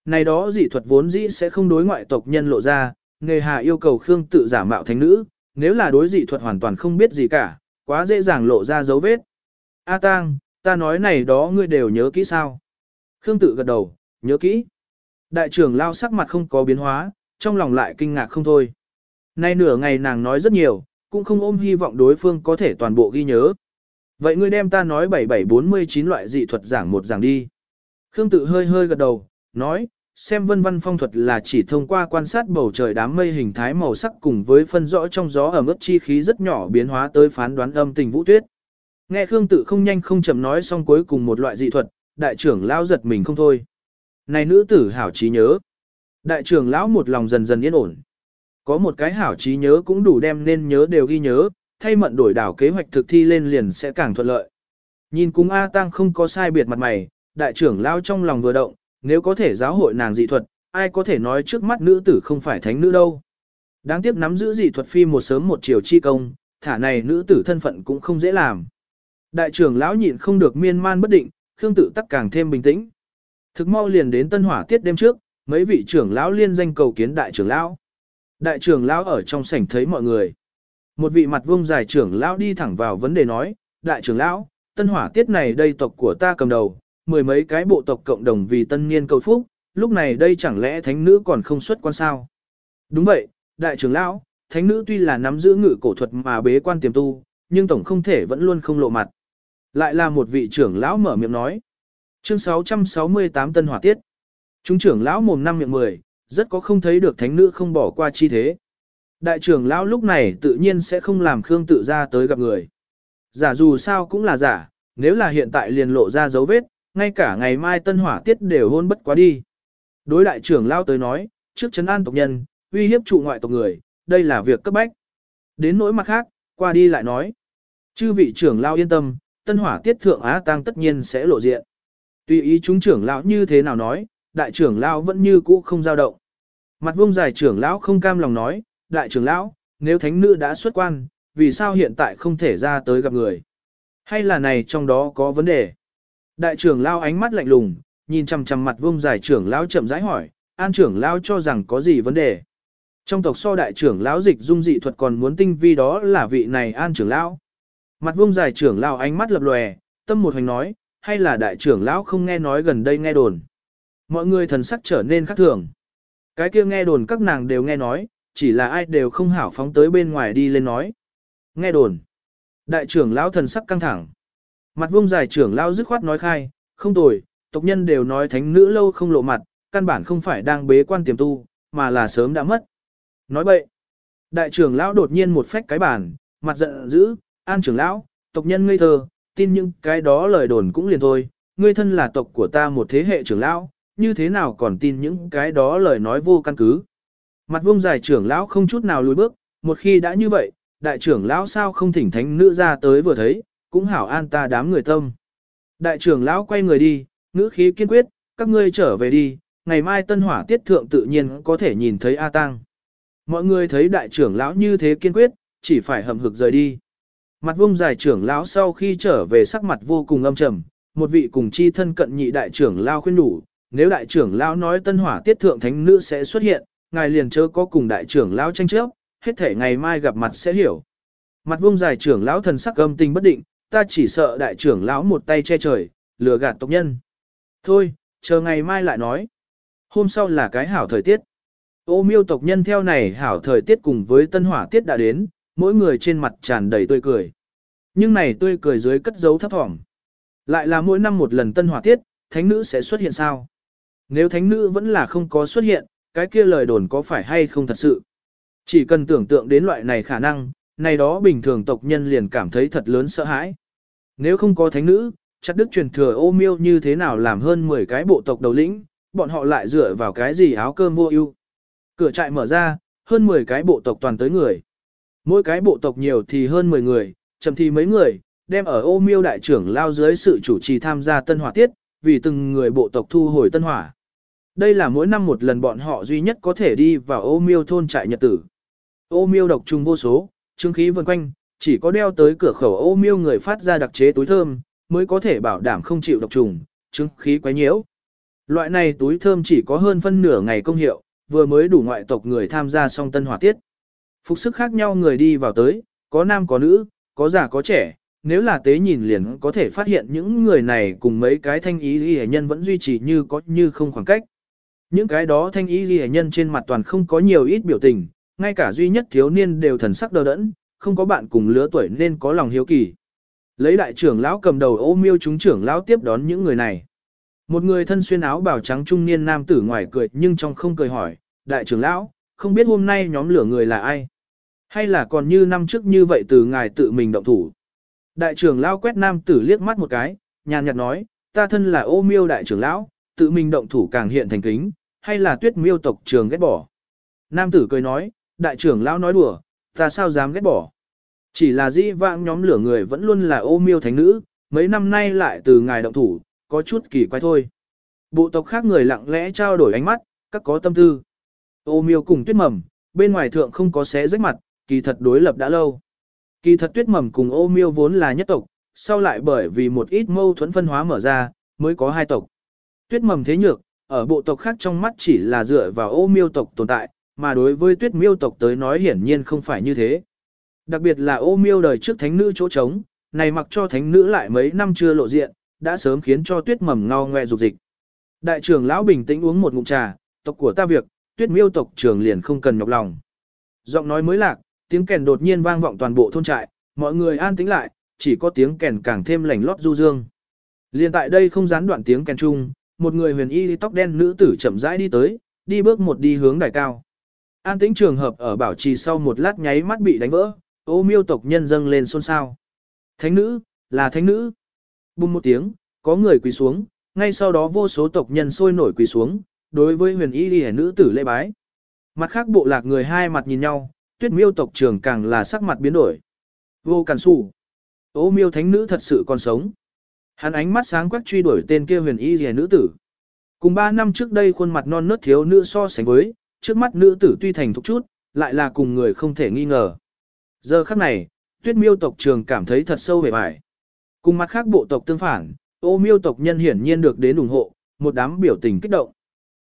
Này đó dị thuật vốn dĩ sẽ không đối ngoại tộc nhân lộ ra, nghề hà yêu cầu Khương Tự giả mạo thánh nữ, nếu là đối dị thuật hoàn toàn không biết gì cả, quá dễ dàng lộ ra dấu vết. A Tang, ta nói này đó ngươi đều nhớ kỹ sao? Khương Tự gật đầu, nhớ kỹ. Đại trưởng lao sắc mặt không có biến hóa, trong lòng lại kinh ngạc không thôi. Nay nửa ngày nàng nói rất nhiều, cũng không ôm hy vọng đối phương có thể toàn bộ ghi nhớ. Vậy ngươi đem ta nói 7749 loại dị thuật giảng một giảng đi. Khương tự hơi hơi gật đầu, nói, xem vân văn phong thuật là chỉ thông qua quan sát bầu trời đám mây hình thái màu sắc cùng với phân rõ trong gió ở mức chi khí rất nhỏ biến hóa tới phán đoán âm tình vũ tuyết. Nghe Khương tự không nhanh không chậm nói xong cuối cùng một loại dị thuật, đại trưởng lão giật mình không thôi. Này nữ tử hảo trí nhớ. Đại trưởng lão một lòng dần dần yên ổn. Có một cái hảo trí nhớ cũng đủ đem nên nhớ đều ghi nhớ, thay mận đổi đảo kế hoạch thực thi lên liền sẽ càng thuận lợi. Nhìn cung A Tăng không có sai biệt mặt mày, đại trưởng lão trong lòng vừa động, nếu có thể giáo hội nàng dị thuật, ai có thể nói trước mắt nữ tử không phải thánh nữ đâu. Đáng tiếc nắm giữ dị thuật phi một sớm một chiều chi công, thả này nữ tử thân phận cũng không dễ làm. Đại trưởng lão nhịn không được miên man bất định, Khương tự tắc càng thêm bình tĩnh. Thực mau liền đến tân hỏa tiết đêm trước, mấy vị trưởng lão liên danh cầu kiến đại trưởng lão. Đại trưởng lão ở trong sảnh thấy mọi người. Một vị mặt vuông dài trưởng lão đi thẳng vào vấn đề nói, đại trưởng lão, tân hỏa tiết này đây tộc của ta cầm đầu, mười mấy cái bộ tộc cộng đồng vì tân niên cầu phúc, lúc này đây chẳng lẽ thánh nữ còn không xuất quan sao? Đúng vậy, đại trưởng lão, thánh nữ tuy là nắm giữ ngự cổ thuật mà bế quan tiềm tu, nhưng tổng không thể vẫn luôn không lộ mặt. Lại là một vị trưởng lão mở miệng nói. Chương 668 Tân Hỏa Tiết. Chúng trưởng lão mồm năm miệng 10, rất có không thấy được thánh nữ không bỏ qua chi thế. Đại trưởng lão lúc này tự nhiên sẽ không làm Khương tự ra tới gặp người. Giả dù sao cũng là giả, nếu là hiện tại liền lộ ra dấu vết, ngay cả ngày mai tân hỏa tiết đều hôn bất quá đi. Đối đại trưởng lão tới nói, trước trấn an tộc nhân, uy hiếp trụ ngoại tộc người, đây là việc cấp bách. Đến nỗi mặt khác, qua đi lại nói. Chư vị trưởng lão yên tâm, tân hỏa tiết thượng á tăng tất nhiên sẽ lộ diện. Tùy ý chúng trưởng lão như thế nào nói, đại trưởng lão vẫn như cũ không dao động. Mặt vông dài trưởng lão không cam lòng nói, đại trưởng lão, nếu thánh nữ đã xuất quan, vì sao hiện tại không thể ra tới gặp người? Hay là này trong đó có vấn đề? Đại trưởng lão ánh mắt lạnh lùng, nhìn chằm chằm mặt vông dài trưởng lão chậm rãi hỏi, an trưởng lão cho rằng có gì vấn đề? Trong tộc so đại trưởng lão dịch dung dị thuật còn muốn tinh vi đó là vị này an trưởng lão. Mặt vông dài trưởng lão ánh mắt lập lòe, tâm một hành nói, hay là đại trưởng lão không nghe nói gần đây nghe đồn. Mọi người thần sắc trở nên khác thường. Cái kia nghe đồn các nàng đều nghe nói, chỉ là ai đều không hảo phóng tới bên ngoài đi lên nói. Nghe đồn. Đại trưởng lão thần sắc căng thẳng. Mặt vông dài trưởng lão dứt khoát nói khai, không tồi, tộc nhân đều nói thánh nữ lâu không lộ mặt, căn bản không phải đang bế quan tiềm tu, mà là sớm đã mất. Nói bậy. Đại trưởng lão đột nhiên một phách cái bàn, mặt giận dữ, an trưởng lão, tộc nhân ngây thơ, tin những cái đó lời đồn cũng liền thôi, ngươi thân là tộc của ta một thế hệ trưởng lão, như thế nào còn tin những cái đó lời nói vô căn cứ. Mặt vông dài trưởng lão không chút nào lùi bước, một khi đã như vậy, đại trưởng lão sao không thỉnh thánh nữ ra tới vừa thấy, cũng hảo an ta đám người tâm. Đại trưởng lão quay người đi, ngữ khí kiên quyết, các ngươi trở về đi, ngày mai tân hỏa tiết thượng tự nhiên có thể nhìn thấy A Tăng. Mọi người thấy đại trưởng lão như thế kiên quyết, chỉ phải hầm hực rời đi. Mặt vông dài trưởng lão sau khi trở về sắc mặt vô cùng âm trầm, một vị cùng chi thân cận nhị đại trưởng lao khuyên đủ, nếu đại trưởng lão nói tân hỏa tiết thượng thánh nữ sẽ xuất hiện, ngài liền chớ có cùng đại trưởng lão tranh chấp, hết thể ngày mai gặp mặt sẽ hiểu. Mặt vông dài trưởng lão thần sắc âm tình bất định, ta chỉ sợ đại trưởng lão một tay che trời, lừa gạt tộc nhân. Thôi, chờ ngày mai lại nói. Hôm sau là cái hảo thời tiết. Ô miêu tộc nhân theo này hảo thời tiết cùng với tân hỏa tiết đã đến, mỗi người trên mặt tràn đầy tươi cười. Nhưng này tươi cười dưới cất giấu thấp thỏm. Lại là mỗi năm một lần tân hỏa tiết, thánh nữ sẽ xuất hiện sao? Nếu thánh nữ vẫn là không có xuất hiện, cái kia lời đồn có phải hay không thật sự? Chỉ cần tưởng tượng đến loại này khả năng, này đó bình thường tộc nhân liền cảm thấy thật lớn sợ hãi. Nếu không có thánh nữ, chắc đức truyền thừa ô miêu như thế nào làm hơn 10 cái bộ tộc đầu lĩnh, bọn họ lại dựa vào cái gì áo cơm vô ưu. Cửa trại mở ra, hơn 10 cái bộ tộc toàn tới người. Mỗi cái bộ tộc nhiều thì hơn 10 người, chậm thì mấy người, đem ở ô miêu đại trưởng lao dưới sự chủ trì tham gia tân hỏa tiết, vì từng người bộ tộc thu hồi tân hỏa. Đây là mỗi năm một lần bọn họ duy nhất có thể đi vào ô miêu thôn trại nhật tử. Ô miêu độc trùng vô số, chứng khí vần quanh, chỉ có đeo tới cửa khẩu ô miêu người phát ra đặc chế túi thơm, mới có thể bảo đảm không chịu độc trùng, chứng khí quấy nhiễu. Loại này túi thơm chỉ có hơn phân nửa ngày công hiệu, vừa mới đủ ngoại tộc người tham gia song tân hỏa tiết. Phục sức khác nhau người đi vào tới, có nam có nữ, có già có trẻ, nếu là tế nhìn liền có thể phát hiện những người này cùng mấy cái thanh ý ghi nhân vẫn duy trì như có như không khoảng cách. Những cái đó thanh ý ghi nhân trên mặt toàn không có nhiều ít biểu tình, ngay cả duy nhất thiếu niên đều thần sắc đờ đẫn, không có bạn cùng lứa tuổi nên có lòng hiếu kỳ. Lấy đại trưởng lão cầm đầu ô miêu chúng trưởng lão tiếp đón những người này. Một người thân xuyên áo bào trắng trung niên nam tử ngoài cười nhưng trong không cười hỏi, đại trưởng lão, không biết hôm nay nhóm lửa người là ai? Hay là còn như năm trước như vậy từ ngài tự mình động thủ? Đại trưởng lão quét nam tử liếc mắt một cái, nhàn nhạt nói, ta thân là ô miêu đại trưởng lão, tự mình động thủ càng hiện thành kính, hay là tuyết miêu tộc trường ghét bỏ? Nam tử cười nói, đại trưởng lão nói đùa, ta sao dám ghét bỏ? Chỉ là dĩ vãng nhóm lửa người vẫn luôn là ô miêu thánh nữ, mấy năm nay lại từ ngài động thủ, có chút kỳ quái thôi. Bộ tộc khác người lặng lẽ trao đổi ánh mắt, các có tâm tư. Ô miêu cùng tuyết mầm, bên ngoài thượng không có xé rách mặt, kỳ thật đối lập đã lâu. Kỳ thật tuyết mầm cùng ô miêu vốn là nhất tộc, sau lại bởi vì một ít mâu thuẫn phân hóa mở ra, mới có hai tộc. Tuyết mầm thế nhược, ở bộ tộc khác trong mắt chỉ là dựa vào ô miêu tộc tồn tại, mà đối với tuyết miêu tộc tới nói hiển nhiên không phải như thế. Đặc biệt là ô miêu đời trước thánh nữ chỗ trống, này mặc cho thánh nữ lại mấy năm chưa lộ diện, đã sớm khiến cho tuyết mầm ngao ngoe dục dịch. Đại trưởng lão bình tĩnh uống một ngụm trà, tộc của ta việc, tuyết miêu tộc trưởng liền không cần nhọc lòng. Giọng nói mới lạc, tiếng kèn đột nhiên vang vọng toàn bộ thôn trại, mọi người an tĩnh lại, chỉ có tiếng kèn càng thêm lành lót du dương. Liên tại đây không gián đoạn tiếng kèn chung, một người huyền y tóc đen nữ tử chậm rãi đi tới, đi bước một đi hướng đài cao. An tĩnh trường hợp ở bảo trì sau một lát nháy mắt bị đánh vỡ, ô miêu tộc nhân dâng lên xôn xao. Thánh nữ, là thánh nữ. Bùng một tiếng, có người quỳ xuống, ngay sau đó vô số tộc nhân sôi nổi quỳ xuống, đối với huyền y lìa nữ tử lễ bái. Mặt khác bộ lạc người hai mặt nhìn nhau, tuyết miêu tộc trưởng càng là sắc mặt biến đổi. Vô cản sủ. Ô miêu thánh nữ thật sự còn sống. Hắn ánh mắt sáng quắc truy đuổi tên kia huyền y ghi nữ tử. Cùng ba năm trước đây khuôn mặt non nớt thiếu nữ so sánh với, trước mắt nữ tử tuy thành thục chút, lại là cùng người không thể nghi ngờ. Giờ khắc này, tuyết miêu tộc trường cảm thấy thật sâu vẻ vải. Cùng mặt khác bộ tộc tương phản, ô miêu tộc nhân hiển nhiên được đến ủng hộ, một đám biểu tình kích động.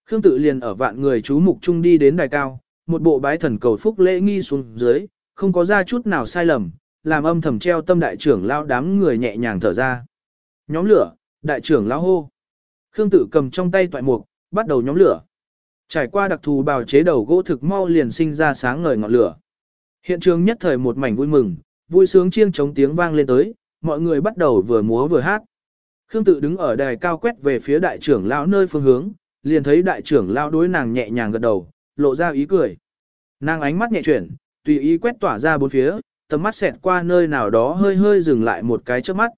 Khương tự liền ở vạn người chú mục trung đi đến đài cao, một bộ bái thần cầu phúc lễ nghi xuống dưới, không có ra chút nào sai lầm, làm âm thầm treo tâm đại trưởng lao đám người nhẹ nhàng thở ra. Nhóm lửa, đại trưởng lao hô. Khương tự cầm trong tay toại mục, bắt đầu nhóm lửa. Trải qua đặc thù bào chế đầu gỗ thực mau liền sinh ra sáng ngời ngọn lửa. Hiện trường nhất thời một mảnh vui mừng, vui sướng chiêng chống tiếng vang lên tới, mọi người bắt đầu vừa múa vừa hát. Khương tự đứng ở đài cao quét về phía đại trưởng lão nơi phương hướng, liền thấy đại trưởng lão đối nàng nhẹ nhàng gật đầu, lộ ra ý cười. Nàng ánh mắt nhẹ chuyển, tùy ý quét tỏa ra bốn phía, tầm mắt xẹt qua nơi nào đó hơi hơi dừng lại một cái trước mắt.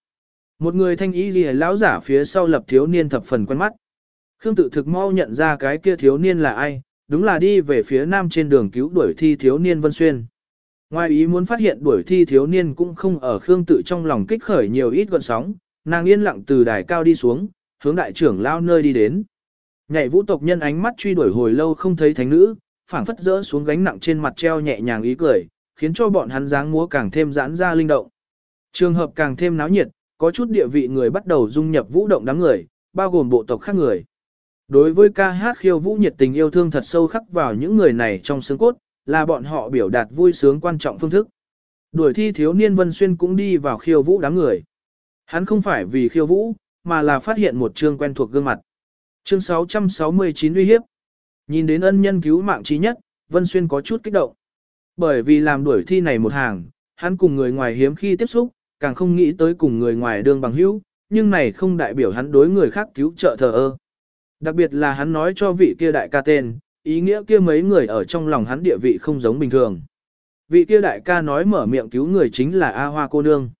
Một người thanh ý gì lão giả phía sau lập thiếu niên thập phần quen mắt. Khương tự thực mau nhận ra cái kia thiếu niên là ai, đúng là đi về phía nam trên đường cứu đuổi thi thiếu niên Vân Xuyên. Ngoài ý muốn phát hiện đuổi thi thiếu niên cũng không ở Khương tự trong lòng kích khởi nhiều ít gọn sóng, nàng yên lặng từ đài cao đi xuống, hướng đại trưởng lao nơi đi đến. Nhảy vũ tộc nhân ánh mắt truy đuổi hồi lâu không thấy thánh nữ, phảng phất rỡ xuống gánh nặng trên mặt treo nhẹ nhàng ý cười, khiến cho bọn hắn dáng múa càng thêm giãn ra linh động. Trường hợp càng thêm náo nhiệt, có chút địa vị người bắt đầu dung nhập vũ động đám người, bao gồm bộ tộc khác người. Đối với ca hát khiêu vũ nhiệt tình yêu thương thật sâu khắc vào những người này trong xương cốt, là bọn họ biểu đạt vui sướng quan trọng phương thức. Đuổi thi thiếu niên Vân Xuyên cũng đi vào khiêu vũ đám người. Hắn không phải vì khiêu vũ, mà là phát hiện một trương quen thuộc gương mặt. Chương 669 uy hiếp. Nhìn đến ân nhân cứu mạng trí nhất, Vân Xuyên có chút kích động. Bởi vì làm đuổi thi này một hàng, hắn cùng người ngoài hiếm khi tiếp xúc, càng không nghĩ tới cùng người ngoài đương bằng hữu, nhưng này không đại biểu hắn đối người khác cứu trợ thờ ơ. Đặc biệt là hắn nói cho vị kia đại ca tên, ý nghĩa kia mấy người ở trong lòng hắn địa vị không giống bình thường. Vị kia đại ca nói mở miệng cứu người chính là A Hoa cô nương.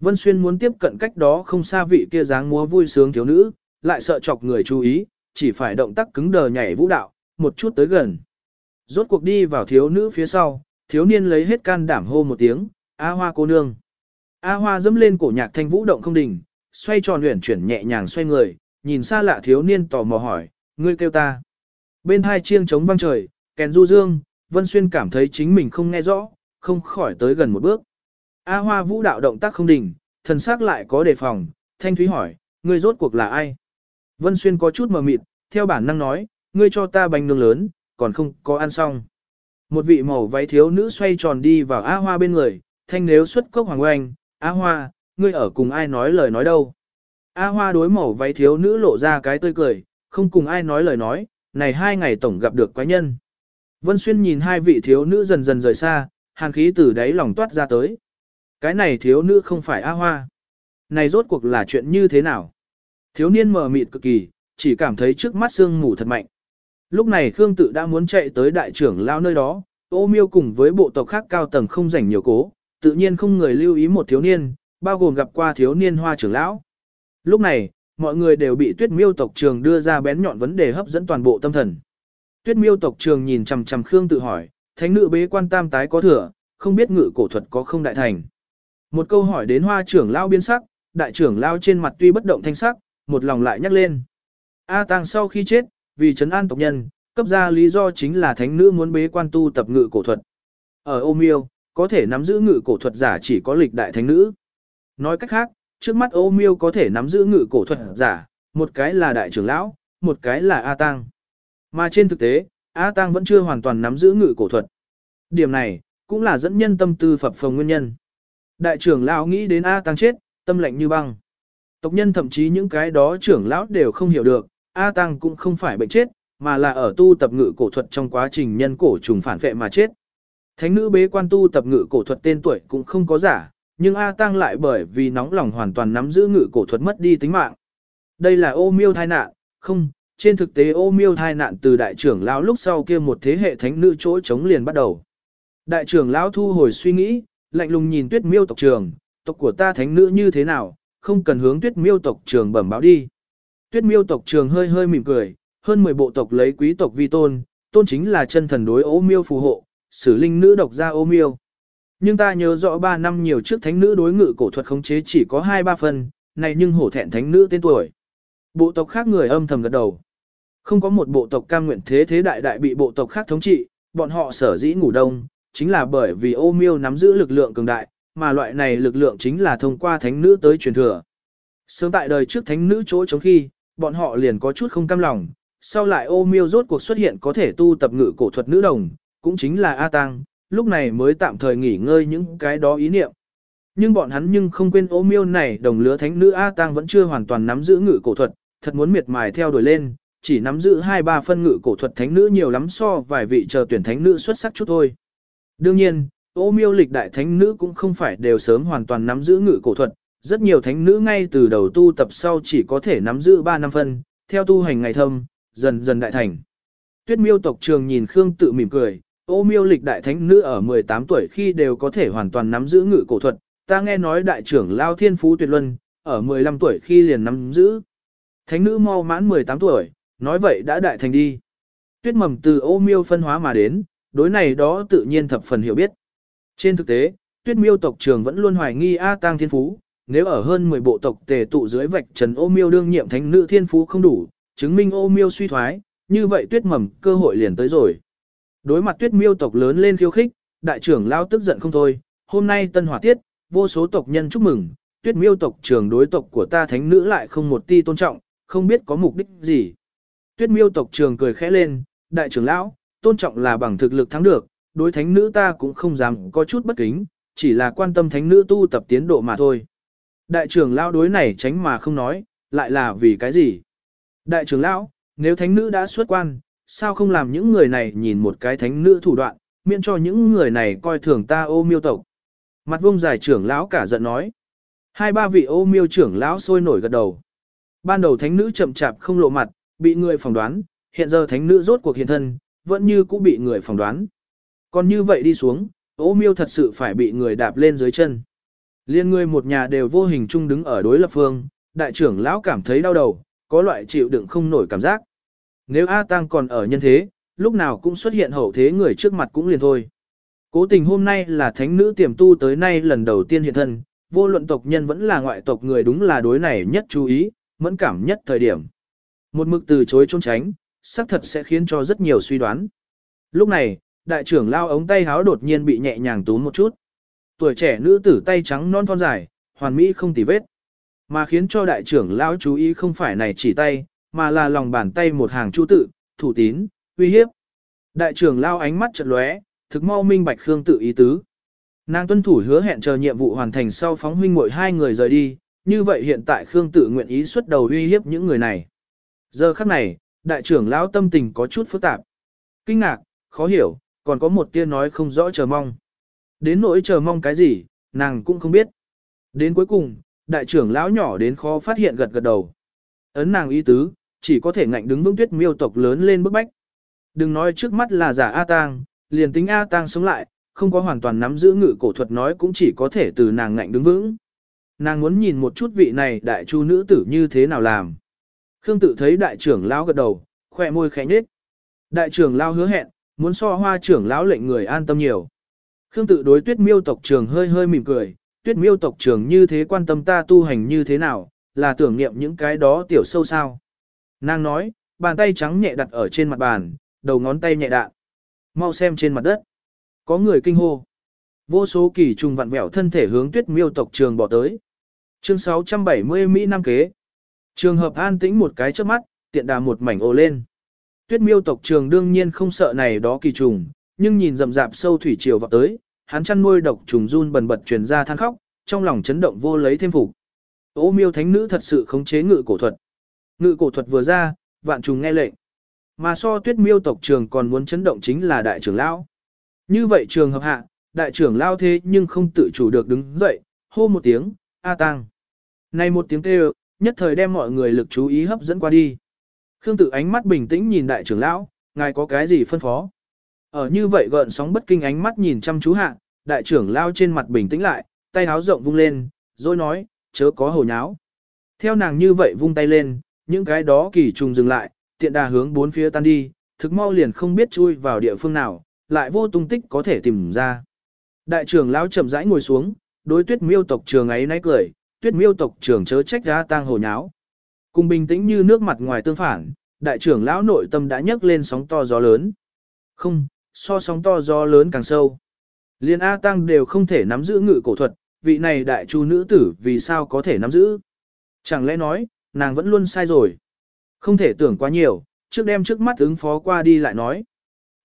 Vân Xuyên muốn tiếp cận cách đó không xa vị kia dáng múa vui sướng thiếu nữ, lại sợ chọc người chú ý, chỉ phải động tác cứng đờ nhảy vũ đạo, một chút tới gần. Rốt cuộc đi vào thiếu nữ phía sau, thiếu niên lấy hết can đảm hô một tiếng, A Hoa cô nương. A Hoa dẫm lên cổ nhạc thanh vũ động không đình, xoay tròn luyện chuyển nhẹ nhàng xoay người, nhìn xa lạ thiếu niên tò mò hỏi, ngươi kêu ta. Bên hai chiêng trống vang trời, kèn du dương, Vân Xuyên cảm thấy chính mình không nghe rõ, không khỏi tới gần một bước. A Hoa vũ đạo động tác không đình, thần sắc lại có đề phòng, thanh thúy hỏi, ngươi rốt cuộc là ai? Vân Xuyên có chút mờ mịt, theo bản năng nói, ngươi cho ta bánh nướng lớn, còn không có ăn xong. Một vị màu váy thiếu nữ xoay tròn đi vào A Hoa bên người, thanh nếu xuất cốc hoàng oanh, A Hoa, ngươi ở cùng ai nói lời nói đâu. A Hoa đối màu váy thiếu nữ lộ ra cái tươi cười, không cùng ai nói lời nói, này hai ngày tổng gặp được quái nhân. Vân Xuyên nhìn hai vị thiếu nữ dần dần rời xa, hàn khí từ đáy lòng toát ra tới. Cái này thiếu nữ không phải A Hoa. Này rốt cuộc là chuyện như thế nào? Thiếu niên mờ mịt cực kỳ, chỉ cảm thấy trước mắt sương mù thật mạnh. Lúc này Khương Tự đã muốn chạy tới đại trưởng lao nơi đó, ô miêu cùng với bộ tộc khác cao tầng không rảnh nhiều cố, tự nhiên không người lưu ý một thiếu niên, bao gồm gặp qua thiếu niên hoa trưởng lão. Lúc này, mọi người đều bị tuyết miêu tộc trường đưa ra bén nhọn vấn đề hấp dẫn toàn bộ tâm thần. Tuyết miêu tộc trường nhìn chằm chằm Khương tự hỏi, thánh nữ bế quan tam tái có thừa, không biết ngự cổ thuật có không đại thành. Một câu hỏi đến hoa trưởng lão biến sắc, đại trưởng lão trên mặt tuy bất động thanh sắc, một lòng lại nhắc lên. A Tang sau khi chết, vì trấn an tộc nhân, cấp ra lý do chính là thánh nữ muốn bế quan tu tập ngự cổ thuật. Ở ô miêu, có thể nắm giữ ngự cổ thuật giả chỉ có lịch đại thánh nữ. Nói cách khác, trước mắt ô miêu có thể nắm giữ ngự cổ thuật giả, một cái là đại trưởng lão, một cái là A Tăng. Mà trên thực tế, A Tăng vẫn chưa hoàn toàn nắm giữ ngự cổ thuật. Điểm này, cũng là dẫn nhân tâm tư phập phồng nguyên nhân. Đại trưởng lão nghĩ đến A Tăng chết, tâm lạnh như băng. Tộc nhân thậm chí những cái đó trưởng lão đều không hiểu được, A Tăng cũng không phải bệnh chết, mà là ở tu tập ngự cổ thuật trong quá trình nhân cổ trùng phản vệ mà chết. Thánh nữ bế quan tu tập ngự cổ thuật tên tuổi cũng không có giả, nhưng A Tăng lại bởi vì nóng lòng hoàn toàn nắm giữ ngự cổ thuật mất đi tính mạng. Đây là ô miêu thai nạn, không, trên thực tế ô miêu thai nạn từ đại trưởng lão lúc sau kia một thế hệ thánh nữ chỗ chống liền bắt đầu. Đại trưởng lão thu hồi suy nghĩ, lạnh lùng nhìn tuyết miêu tộc trường, tộc của ta thánh nữ như thế nào, không cần hướng tuyết miêu tộc trường bẩm báo đi. Tuyết miêu tộc trường hơi hơi mỉm cười, hơn 10 bộ tộc lấy quý tộc vi tôn, tôn chính là chân thần đối ô miêu phù hộ, sử linh nữ độc ra ô miêu. Nhưng ta nhớ rõ 3 năm nhiều trước thánh nữ đối ngự cổ thuật khống chế chỉ có 2-3 phần, này nhưng hổ thẹn thánh nữ tên tuổi. Bộ tộc khác người âm thầm gật đầu. Không có một bộ tộc cam nguyện thế thế đại đại bị bộ tộc khác thống trị, bọn họ sở dĩ ngủ đông, chính là bởi vì ô miêu nắm giữ lực lượng cường đại, mà loại này lực lượng chính là thông qua thánh nữ tới truyền thừa. Sớm tại đời trước thánh nữ chỗ chống khi, bọn họ liền có chút không cam lòng, sau lại ô miêu rốt cuộc xuất hiện có thể tu tập ngự cổ thuật nữ đồng, cũng chính là A Tăng, lúc này mới tạm thời nghỉ ngơi những cái đó ý niệm. Nhưng bọn hắn nhưng không quên ô miêu này đồng lứa thánh nữ A Tăng vẫn chưa hoàn toàn nắm giữ ngự cổ thuật, thật muốn miệt mài theo đuổi lên, chỉ nắm giữ hai ba phân ngự cổ thuật thánh nữ nhiều lắm so vài vị chờ tuyển thánh nữ xuất sắc chút thôi. Đương nhiên, ô miêu lịch đại thánh nữ cũng không phải đều sớm hoàn toàn nắm giữ ngự cổ thuật, rất nhiều thánh nữ ngay từ đầu tu tập sau chỉ có thể nắm giữ 3 năm phân, theo tu hành ngày thâm, dần dần đại thành. Tuyết miêu tộc trường nhìn Khương tự mỉm cười, ô miêu lịch đại thánh nữ ở 18 tuổi khi đều có thể hoàn toàn nắm giữ ngự cổ thuật, ta nghe nói đại trưởng Lao Thiên Phú Tuyệt Luân, ở 15 tuổi khi liền nắm giữ. Thánh nữ mau mãn 18 tuổi, nói vậy đã đại thành đi. Tuyết mầm từ ô miêu phân hóa mà đến, đối này đó tự nhiên thập phần hiểu biết. Trên thực tế, tuyết miêu tộc trường vẫn luôn hoài nghi A Tăng Thiên Phú, nếu ở hơn 10 bộ tộc tề tụ dưới vạch trần ô miêu đương nhiệm thánh nữ Thiên Phú không đủ, chứng minh ô miêu suy thoái, như vậy tuyết mầm cơ hội liền tới rồi. Đối mặt tuyết miêu tộc lớn lên khiêu khích, đại trưởng lao tức giận không thôi, hôm nay tân hỏa tiết, vô số tộc nhân chúc mừng, tuyết miêu tộc trưởng đối tộc của ta thánh nữ lại không một ti tôn trọng, không biết có mục đích gì. Tuyết miêu tộc trưởng cười khẽ lên, đại trưởng lão, tôn trọng là bằng thực lực thắng được, đối thánh nữ ta cũng không dám có chút bất kính, chỉ là quan tâm thánh nữ tu tập tiến độ mà thôi. Đại trưởng lão đối này tránh mà không nói, lại là vì cái gì? Đại trưởng lão, nếu thánh nữ đã xuất quan, sao không làm những người này nhìn một cái thánh nữ thủ đoạn, miễn cho những người này coi thường ta ô miêu tộc. Mặt vông dài trưởng lão cả giận nói. Hai ba vị ô miêu trưởng lão sôi nổi gật đầu. Ban đầu thánh nữ chậm chạp không lộ mặt, bị người phỏng đoán, hiện giờ thánh nữ rốt cuộc hiện thân, vẫn như cũ bị người phỏng đoán. Còn như vậy đi xuống, ô miêu thật sự phải bị người đạp lên dưới chân. Liên người một nhà đều vô hình chung đứng ở đối lập phương, đại trưởng lão cảm thấy đau đầu, có loại chịu đựng không nổi cảm giác. Nếu A Tăng còn ở nhân thế, lúc nào cũng xuất hiện hậu thế người trước mặt cũng liền thôi. Cố tình hôm nay là thánh nữ tiềm tu tới nay lần đầu tiên hiện thân, vô luận tộc nhân vẫn là ngoại tộc người đúng là đối này nhất chú ý, mẫn cảm nhất thời điểm. Một mực từ chối trốn tránh, xác thật sẽ khiến cho rất nhiều suy đoán. Lúc này, đại trưởng lao ống tay háo đột nhiên bị nhẹ nhàng túm một chút. Tuổi trẻ nữ tử tay trắng non thon dài, hoàn mỹ không tì vết. Mà khiến cho đại trưởng lão chú ý không phải này chỉ tay, mà là lòng bàn tay một hàng chu tự, thủ tín, uy hiếp. Đại trưởng lao ánh mắt chợt lóe, thực mau minh bạch Khương tự ý tứ. Nàng tuân thủ hứa hẹn chờ nhiệm vụ hoàn thành sau phóng huynh muội hai người rời đi, như vậy hiện tại Khương tự nguyện ý xuất đầu uy hiếp những người này. Giờ khắc này, đại trưởng lão tâm tình có chút phức tạp. Kinh ngạc, khó hiểu, còn có một tia nói không rõ chờ mong. Đến nỗi chờ mong cái gì, nàng cũng không biết. Đến cuối cùng, đại trưởng lão nhỏ đến khó phát hiện gật gật đầu. Ấn nàng ý tứ, chỉ có thể ngạnh đứng vững tuyết miêu tộc lớn lên bức bách. Đừng nói trước mắt là giả A Tang, liền tính A Tang sống lại, không có hoàn toàn nắm giữ ngự cổ thuật nói cũng chỉ có thể từ nàng ngạnh đứng vững. Nàng muốn nhìn một chút vị này đại chu nữ tử như thế nào làm. Khương tự thấy đại trưởng lão gật đầu, khỏe môi khẽ nhếch. Đại trưởng lão hứa hẹn, muốn so hoa trưởng lão lệnh người an tâm nhiều. Khương tự đối tuyết miêu tộc trường hơi hơi mỉm cười, tuyết miêu tộc trường như thế quan tâm ta tu hành như thế nào, là tưởng niệm những cái đó tiểu sâu sao. Nàng nói, bàn tay trắng nhẹ đặt ở trên mặt bàn, đầu ngón tay nhẹ đạn. Mau xem trên mặt đất. Có người kinh hô. Vô số kỳ trùng vặn vẹo thân thể hướng tuyết miêu tộc trường bỏ tới. Chương 670 Mỹ Nam kế. Trường hợp an tĩnh một cái trước mắt, tiện đà một mảnh ồ lên. Tuyết miêu tộc trường đương nhiên không sợ này đó kỳ trùng, nhưng nhìn rậm rạp sâu thủy triều vào tới, hắn chăn nuôi độc trùng run bần bật truyền ra than khóc, trong lòng chấn động vô lấy thêm phục. Ô miêu thánh nữ thật sự khống chế ngự cổ thuật. Ngự cổ thuật vừa ra, vạn trùng nghe lệnh. Mà so tuyết miêu tộc trường còn muốn chấn động chính là đại trưởng lão. Như vậy trường hợp hạ, đại trưởng lao thế nhưng không tự chủ được đứng dậy, hô một tiếng, A Tăng. Này một tiếng kêu, nhất thời đem mọi người lực chú ý hấp dẫn qua đi. Khương tự ánh mắt bình tĩnh nhìn đại trưởng lão, ngài có cái gì phân phó. Ở như vậy gợn sóng bất kinh ánh mắt nhìn chăm chú hạ, đại trưởng lão trên mặt bình tĩnh lại, tay háo rộng vung lên, rồi nói, chớ có hồ nháo. Theo nàng như vậy vung tay lên, những cái đó kỳ trùng dừng lại, tiện đà hướng bốn phía tan đi, thực mau liền không biết chui vào địa phương nào, lại vô tung tích có thể tìm ra. Đại trưởng lão chậm rãi ngồi xuống, đối tuyết miêu tộc trường ấy nãy cười, tuyết miêu tộc trưởng chớ trách ra tang hồ nháo. Cùng bình tĩnh như nước mặt ngoài tương phản, đại trưởng lão nội tâm đã nhấc lên sóng to gió lớn. Không, so sóng to gió lớn càng sâu. Liên A Tăng đều không thể nắm giữ ngự cổ thuật, vị này đại chu nữ tử vì sao có thể nắm giữ. Chẳng lẽ nói, nàng vẫn luôn sai rồi. Không thể tưởng quá nhiều, trước đem trước mắt ứng phó qua đi lại nói.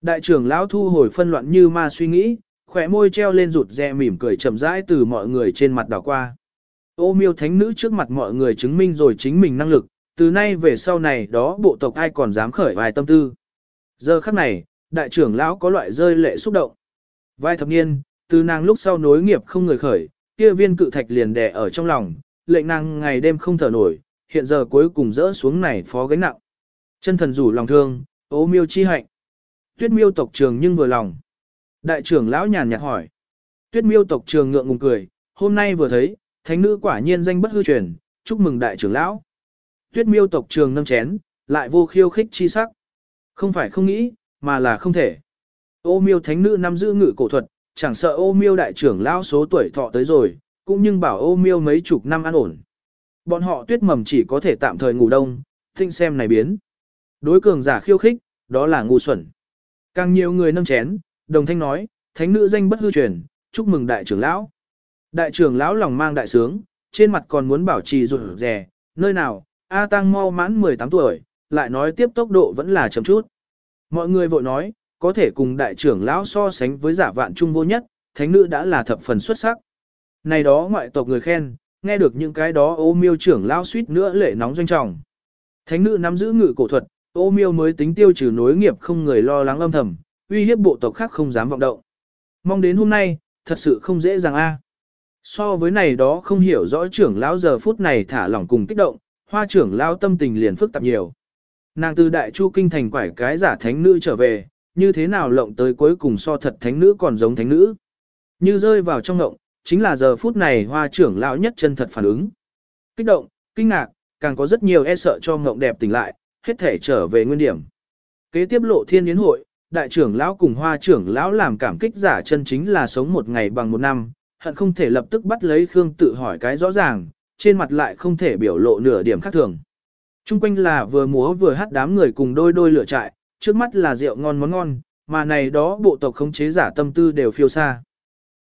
Đại trưởng lão thu hồi phân loạn như ma suy nghĩ, khỏe môi treo lên rụt rè mỉm cười chậm rãi từ mọi người trên mặt đảo qua. Ô miêu thánh nữ trước mặt mọi người chứng minh rồi chính mình năng lực, từ nay về sau này đó bộ tộc ai còn dám khởi vài tâm tư. Giờ khắc này, đại trưởng lão có loại rơi lệ xúc động. Vai thập niên, từ nàng lúc sau nối nghiệp không người khởi, kia viên cự thạch liền đè ở trong lòng, lệnh nàng ngày đêm không thở nổi, hiện giờ cuối cùng rỡ xuống này phó gánh nặng. Chân thần rủ lòng thương, ô miêu chi hạnh. Tuyết miêu tộc trường nhưng vừa lòng. Đại trưởng lão nhàn nhạt hỏi. Tuyết miêu tộc trường ngượng ngùng cười, hôm nay vừa thấy, thánh nữ quả nhiên danh bất hư truyền, chúc mừng đại trưởng lão. Tuyết miêu tộc trường nâng chén, lại vô khiêu khích chi sắc. Không phải không nghĩ, mà là không thể. Ô miêu thánh nữ nắm giữ ngự cổ thuật, chẳng sợ ô miêu đại trưởng lão số tuổi thọ tới rồi, cũng nhưng bảo ô miêu mấy chục năm an ổn. Bọn họ tuyết mầm chỉ có thể tạm thời ngủ đông, tinh xem này biến. Đối cường giả khiêu khích, đó là ngu xuẩn. Càng nhiều người nâng chén, đồng thanh nói, thánh nữ danh bất hư truyền, chúc mừng đại trưởng lão. Đại trưởng lão lòng mang đại sướng, trên mặt còn muốn bảo trì rụt rè, nơi nào, A Tăng mau mãn 18 tuổi, lại nói tiếp tốc độ vẫn là chậm chút. Mọi người vội nói, có thể cùng đại trưởng lão so sánh với giả vạn trung vô nhất, thánh nữ đã là thập phần xuất sắc. Này đó ngoại tộc người khen, nghe được những cái đó ô miêu trưởng lão suýt nữa lệ nóng doanh trọng. Thánh nữ nắm giữ ngự cổ thuật, ô miêu mới tính tiêu trừ nối nghiệp không người lo lắng âm thầm, uy hiếp bộ tộc khác không dám vọng động. Mong đến hôm nay, thật sự không dễ dàng a. So với này đó không hiểu rõ trưởng lão giờ phút này thả lỏng cùng kích động, hoa trưởng lão tâm tình liền phức tạp nhiều. Nàng từ đại chu kinh thành quải cái giả thánh nữ trở về, như thế nào lộng tới cuối cùng so thật thánh nữ còn giống thánh nữ. Như rơi vào trong ngộng, chính là giờ phút này hoa trưởng lão nhất chân thật phản ứng. Kích động, kinh ngạc, càng có rất nhiều e sợ cho ngộng đẹp tỉnh lại, hết thể trở về nguyên điểm. Kế tiếp lộ thiên yến hội, đại trưởng lão cùng hoa trưởng lão làm cảm kích giả chân chính là sống một ngày bằng một năm, hận không thể lập tức bắt lấy Khương tự hỏi cái rõ ràng, trên mặt lại không thể biểu lộ nửa điểm khác thường. Trung quanh là vừa múa vừa hát đám người cùng đôi đôi lửa trại, trước mắt là rượu ngon món ngon, mà này đó bộ tộc khống chế giả tâm tư đều phiêu xa.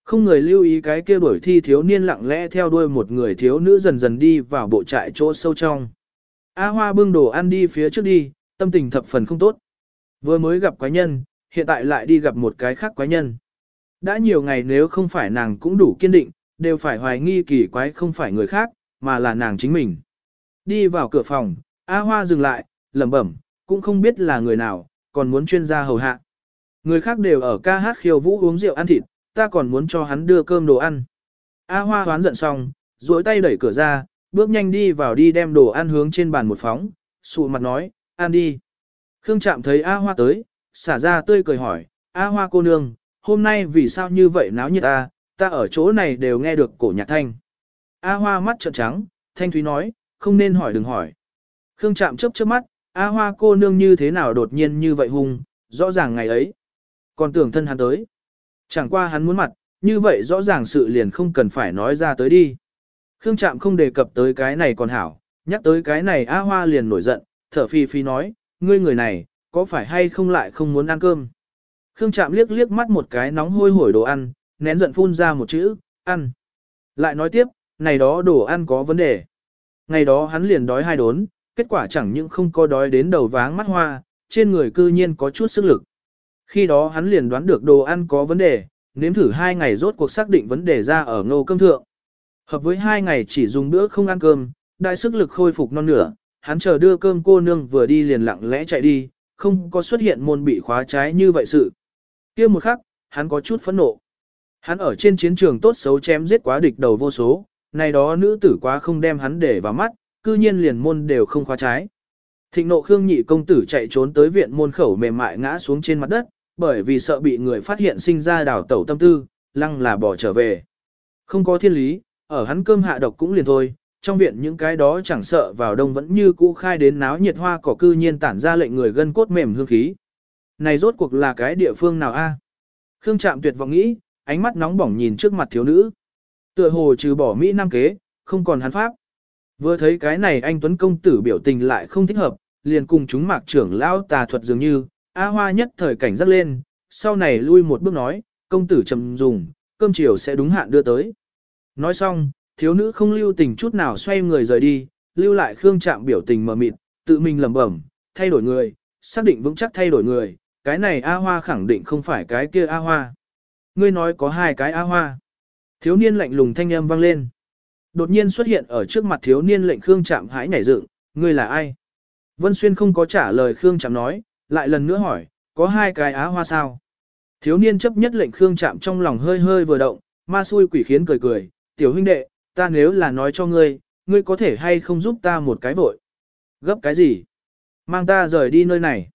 Không người lưu ý cái kia đuổi thi thiếu niên lặng lẽ theo đuôi một người thiếu nữ dần dần đi vào bộ trại chỗ sâu trong. A Hoa bưng đồ ăn đi phía trước đi, tâm tình thập phần không tốt. Vừa mới gặp quái nhân, hiện tại lại đi gặp một cái khác quái nhân. Đã nhiều ngày nếu không phải nàng cũng đủ kiên định, đều phải hoài nghi kỳ quái không phải người khác, mà là nàng chính mình. Đi vào cửa phòng, A Hoa dừng lại, lẩm bẩm, cũng không biết là người nào, còn muốn chuyên gia hầu hạ. Người khác đều ở ca hát khiêu vũ uống rượu ăn thịt, ta còn muốn cho hắn đưa cơm đồ ăn. A Hoa hoán giận xong, duỗi tay đẩy cửa ra, bước nhanh đi vào đi đem đồ ăn hướng trên bàn một phóng, sụ mặt nói, ăn đi. Khương Trạm thấy A Hoa tới, xả ra tươi cười hỏi, A Hoa cô nương, hôm nay vì sao như vậy náo nhiệt ta, ta ở chỗ này đều nghe được cổ nhạc thanh. A Hoa mắt trợn trắng, thanh thúy nói, không nên hỏi đừng hỏi. Khương Trạm chớp chớp mắt, A Hoa cô nương như thế nào đột nhiên như vậy hung, rõ ràng ngày ấy. Còn tưởng thân hắn tới. Chẳng qua hắn muốn mặt, như vậy rõ ràng sự liền không cần phải nói ra tới đi. Khương Trạm không đề cập tới cái này còn hảo, nhắc tới cái này A Hoa liền nổi giận, thở phi phi nói, ngươi người này, có phải hay không lại không muốn ăn cơm? Khương Trạm liếc liếc mắt một cái nóng hôi hổi đồ ăn, nén giận phun ra một chữ, ăn. Lại nói tiếp, này đó đồ ăn có vấn đề. Ngày đó hắn liền đói hai đốn, kết quả chẳng những không có đói đến đầu váng mắt hoa, trên người cư nhiên có chút sức lực. Khi đó hắn liền đoán được đồ ăn có vấn đề, nếm thử hai ngày rốt cuộc xác định vấn đề ra ở ngô cơm thượng. Hợp với hai ngày chỉ dùng bữa không ăn cơm, đại sức lực khôi phục non nửa, hắn chờ đưa cơm cô nương vừa đi liền lặng lẽ chạy đi, không có xuất hiện môn bị khóa trái như vậy sự kia một khắc, hắn có chút phẫn nộ. Hắn ở trên chiến trường tốt xấu chém giết quá địch đầu vô số, này đó nữ tử quá không đem hắn để vào mắt, cư nhiên liền môn đều không khóa trái. Thịnh nộ Khương nhị công tử chạy trốn tới viện môn khẩu mềm mại ngã xuống trên mặt đất, bởi vì sợ bị người phát hiện sinh ra đảo tẩu tâm tư, lăng là bỏ trở về. Không có thiên lý, ở hắn cơm hạ độc cũng liền thôi, trong viện những cái đó chẳng sợ vào đông vẫn như cũ khai đến náo nhiệt hoa cỏ cư nhiên tản ra lệnh người gân cốt mềm hương khí. Này rốt cuộc là cái địa phương nào a? Khương Trạm tuyệt vọng nghĩ, ánh mắt nóng bỏng nhìn trước mặt thiếu nữ. Tựa hồ trừ bỏ Mỹ Nam kế, không còn hắn pháp. Vừa thấy cái này anh Tuấn Công Tử biểu tình lại không thích hợp, liền cùng chúng mạc trưởng lão tà thuật dường như, A Hoa nhất thời cảnh giác lên, sau này lui một bước nói, công tử trầm dùng, cơm chiều sẽ đúng hạn đưa tới. Nói xong, thiếu nữ không lưu tình chút nào xoay người rời đi, lưu lại Khương Trạm biểu tình mờ mịt, tự mình lẩm bẩm, thay đổi người, xác định vững chắc thay đổi người, cái này A Hoa khẳng định không phải cái kia A Hoa. Ngươi nói có hai cái A Hoa. Thiếu niên lạnh lùng thanh âm vang lên. Đột nhiên xuất hiện ở trước mặt thiếu niên lệnh Khương Trạm hãi nhảy dựng, ngươi là ai? Vân Xuyên không có trả lời Khương Trạm nói, lại lần nữa hỏi, có hai cái Á Hoa sao? Thiếu niên chấp nhất lệnh Khương Trạm trong lòng hơi hơi vừa động, ma xui quỷ khiến cười cười, tiểu huynh đệ, ta nếu là nói cho ngươi, ngươi có thể hay không giúp ta một cái vội. Gấp cái gì? Mang ta rời đi nơi này.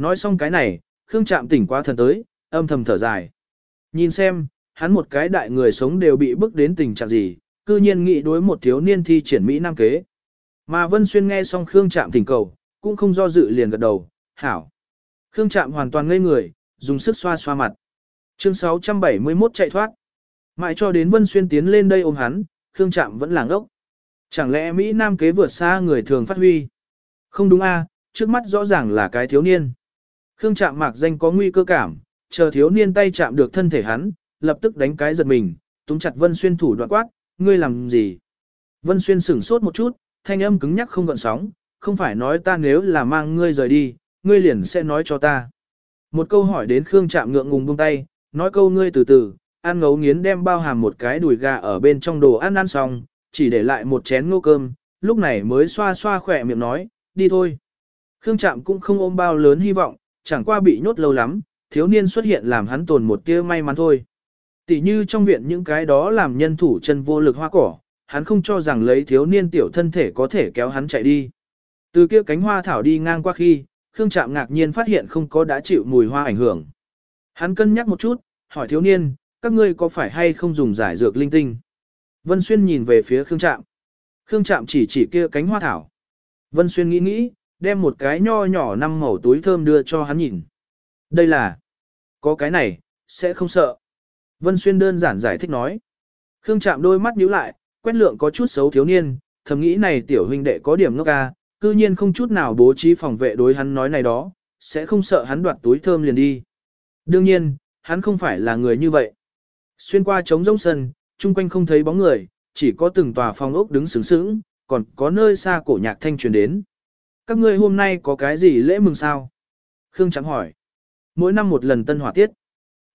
Nói xong cái này, Khương Trạm tỉnh quá thần tới, âm thầm thở dài. Nhìn xem, hắn một cái đại người sống đều bị bức đến tình trạng gì, cư nhiên nghĩ đối một thiếu niên thi triển Mỹ Nam kế. Mà Vân Xuyên nghe xong Khương Trạm thỉnh cầu, cũng không do dự liền gật đầu, hảo. Khương Trạm hoàn toàn ngây người, dùng sức xoa xoa mặt. Chương 671 chạy thoát. Mãi cho đến Vân Xuyên tiến lên đây ôm hắn, Khương Trạm vẫn làng ốc. Chẳng lẽ Mỹ Nam kế vượt xa người thường phát huy? Không đúng a, trước mắt rõ ràng là cái thiếu niên. Khương Trạm mạc danh có nguy cơ cảm, chờ thiếu niên tay chạm được thân thể hắn, lập tức đánh cái giật mình, túm chặt Vân Xuyên thủ đoạn quát, ngươi làm gì? Vân Xuyên sửng sốt một chút, thanh âm cứng nhắc không gợn sóng, không phải nói ta nếu là mang ngươi rời đi, ngươi liền sẽ nói cho ta. Một câu hỏi đến Khương Trạm ngượng ngùng buông tay, nói câu ngươi từ từ, ăn ngấu nghiến đem bao hàm một cái đùi gà ở bên trong đồ ăn ăn xong, chỉ để lại một chén ngô cơm, lúc này mới xoa xoa khỏe miệng nói, đi thôi. Khương Trạm cũng không ôm bao lớn hy vọng, chẳng qua bị nhốt lâu lắm, thiếu niên xuất hiện làm hắn tồn một tia may mắn thôi. Tỷ như trong viện những cái đó làm nhân thủ chân vô lực hoa cỏ, hắn không cho rằng lấy thiếu niên tiểu thân thể có thể kéo hắn chạy đi. Từ kia cánh hoa thảo đi ngang qua khi, Khương Trạm ngạc nhiên phát hiện không có đã chịu mùi hoa ảnh hưởng. Hắn cân nhắc một chút, hỏi thiếu niên, các ngươi có phải hay không dùng giải dược linh tinh? Vân Xuyên nhìn về phía Khương Trạm. Khương Trạm chỉ chỉ kia cánh hoa thảo. Vân Xuyên nghĩ nghĩ, đem một cái nho nhỏ năm màu túi thơm đưa cho hắn nhìn. Đây là, có cái này, sẽ không sợ. Vân Xuyên đơn giản giải thích nói. Khương chạm đôi mắt nhíu lại, quét lượng có chút xấu thiếu niên, thầm nghĩ này tiểu huynh đệ có điểm ngốc ca, cư nhiên không chút nào bố trí phòng vệ đối hắn nói này đó, sẽ không sợ hắn đoạt túi thơm liền đi. Đương nhiên, hắn không phải là người như vậy. Xuyên qua trống rỗng sân, chung quanh không thấy bóng người, chỉ có từng tòa phòng ốc đứng sướng sướng, còn có nơi xa cổ nhạc thanh truyền đến. Các ngươi hôm nay có cái gì lễ mừng sao? Khương Trạm hỏi. Mỗi năm một lần tân hỏa tiết.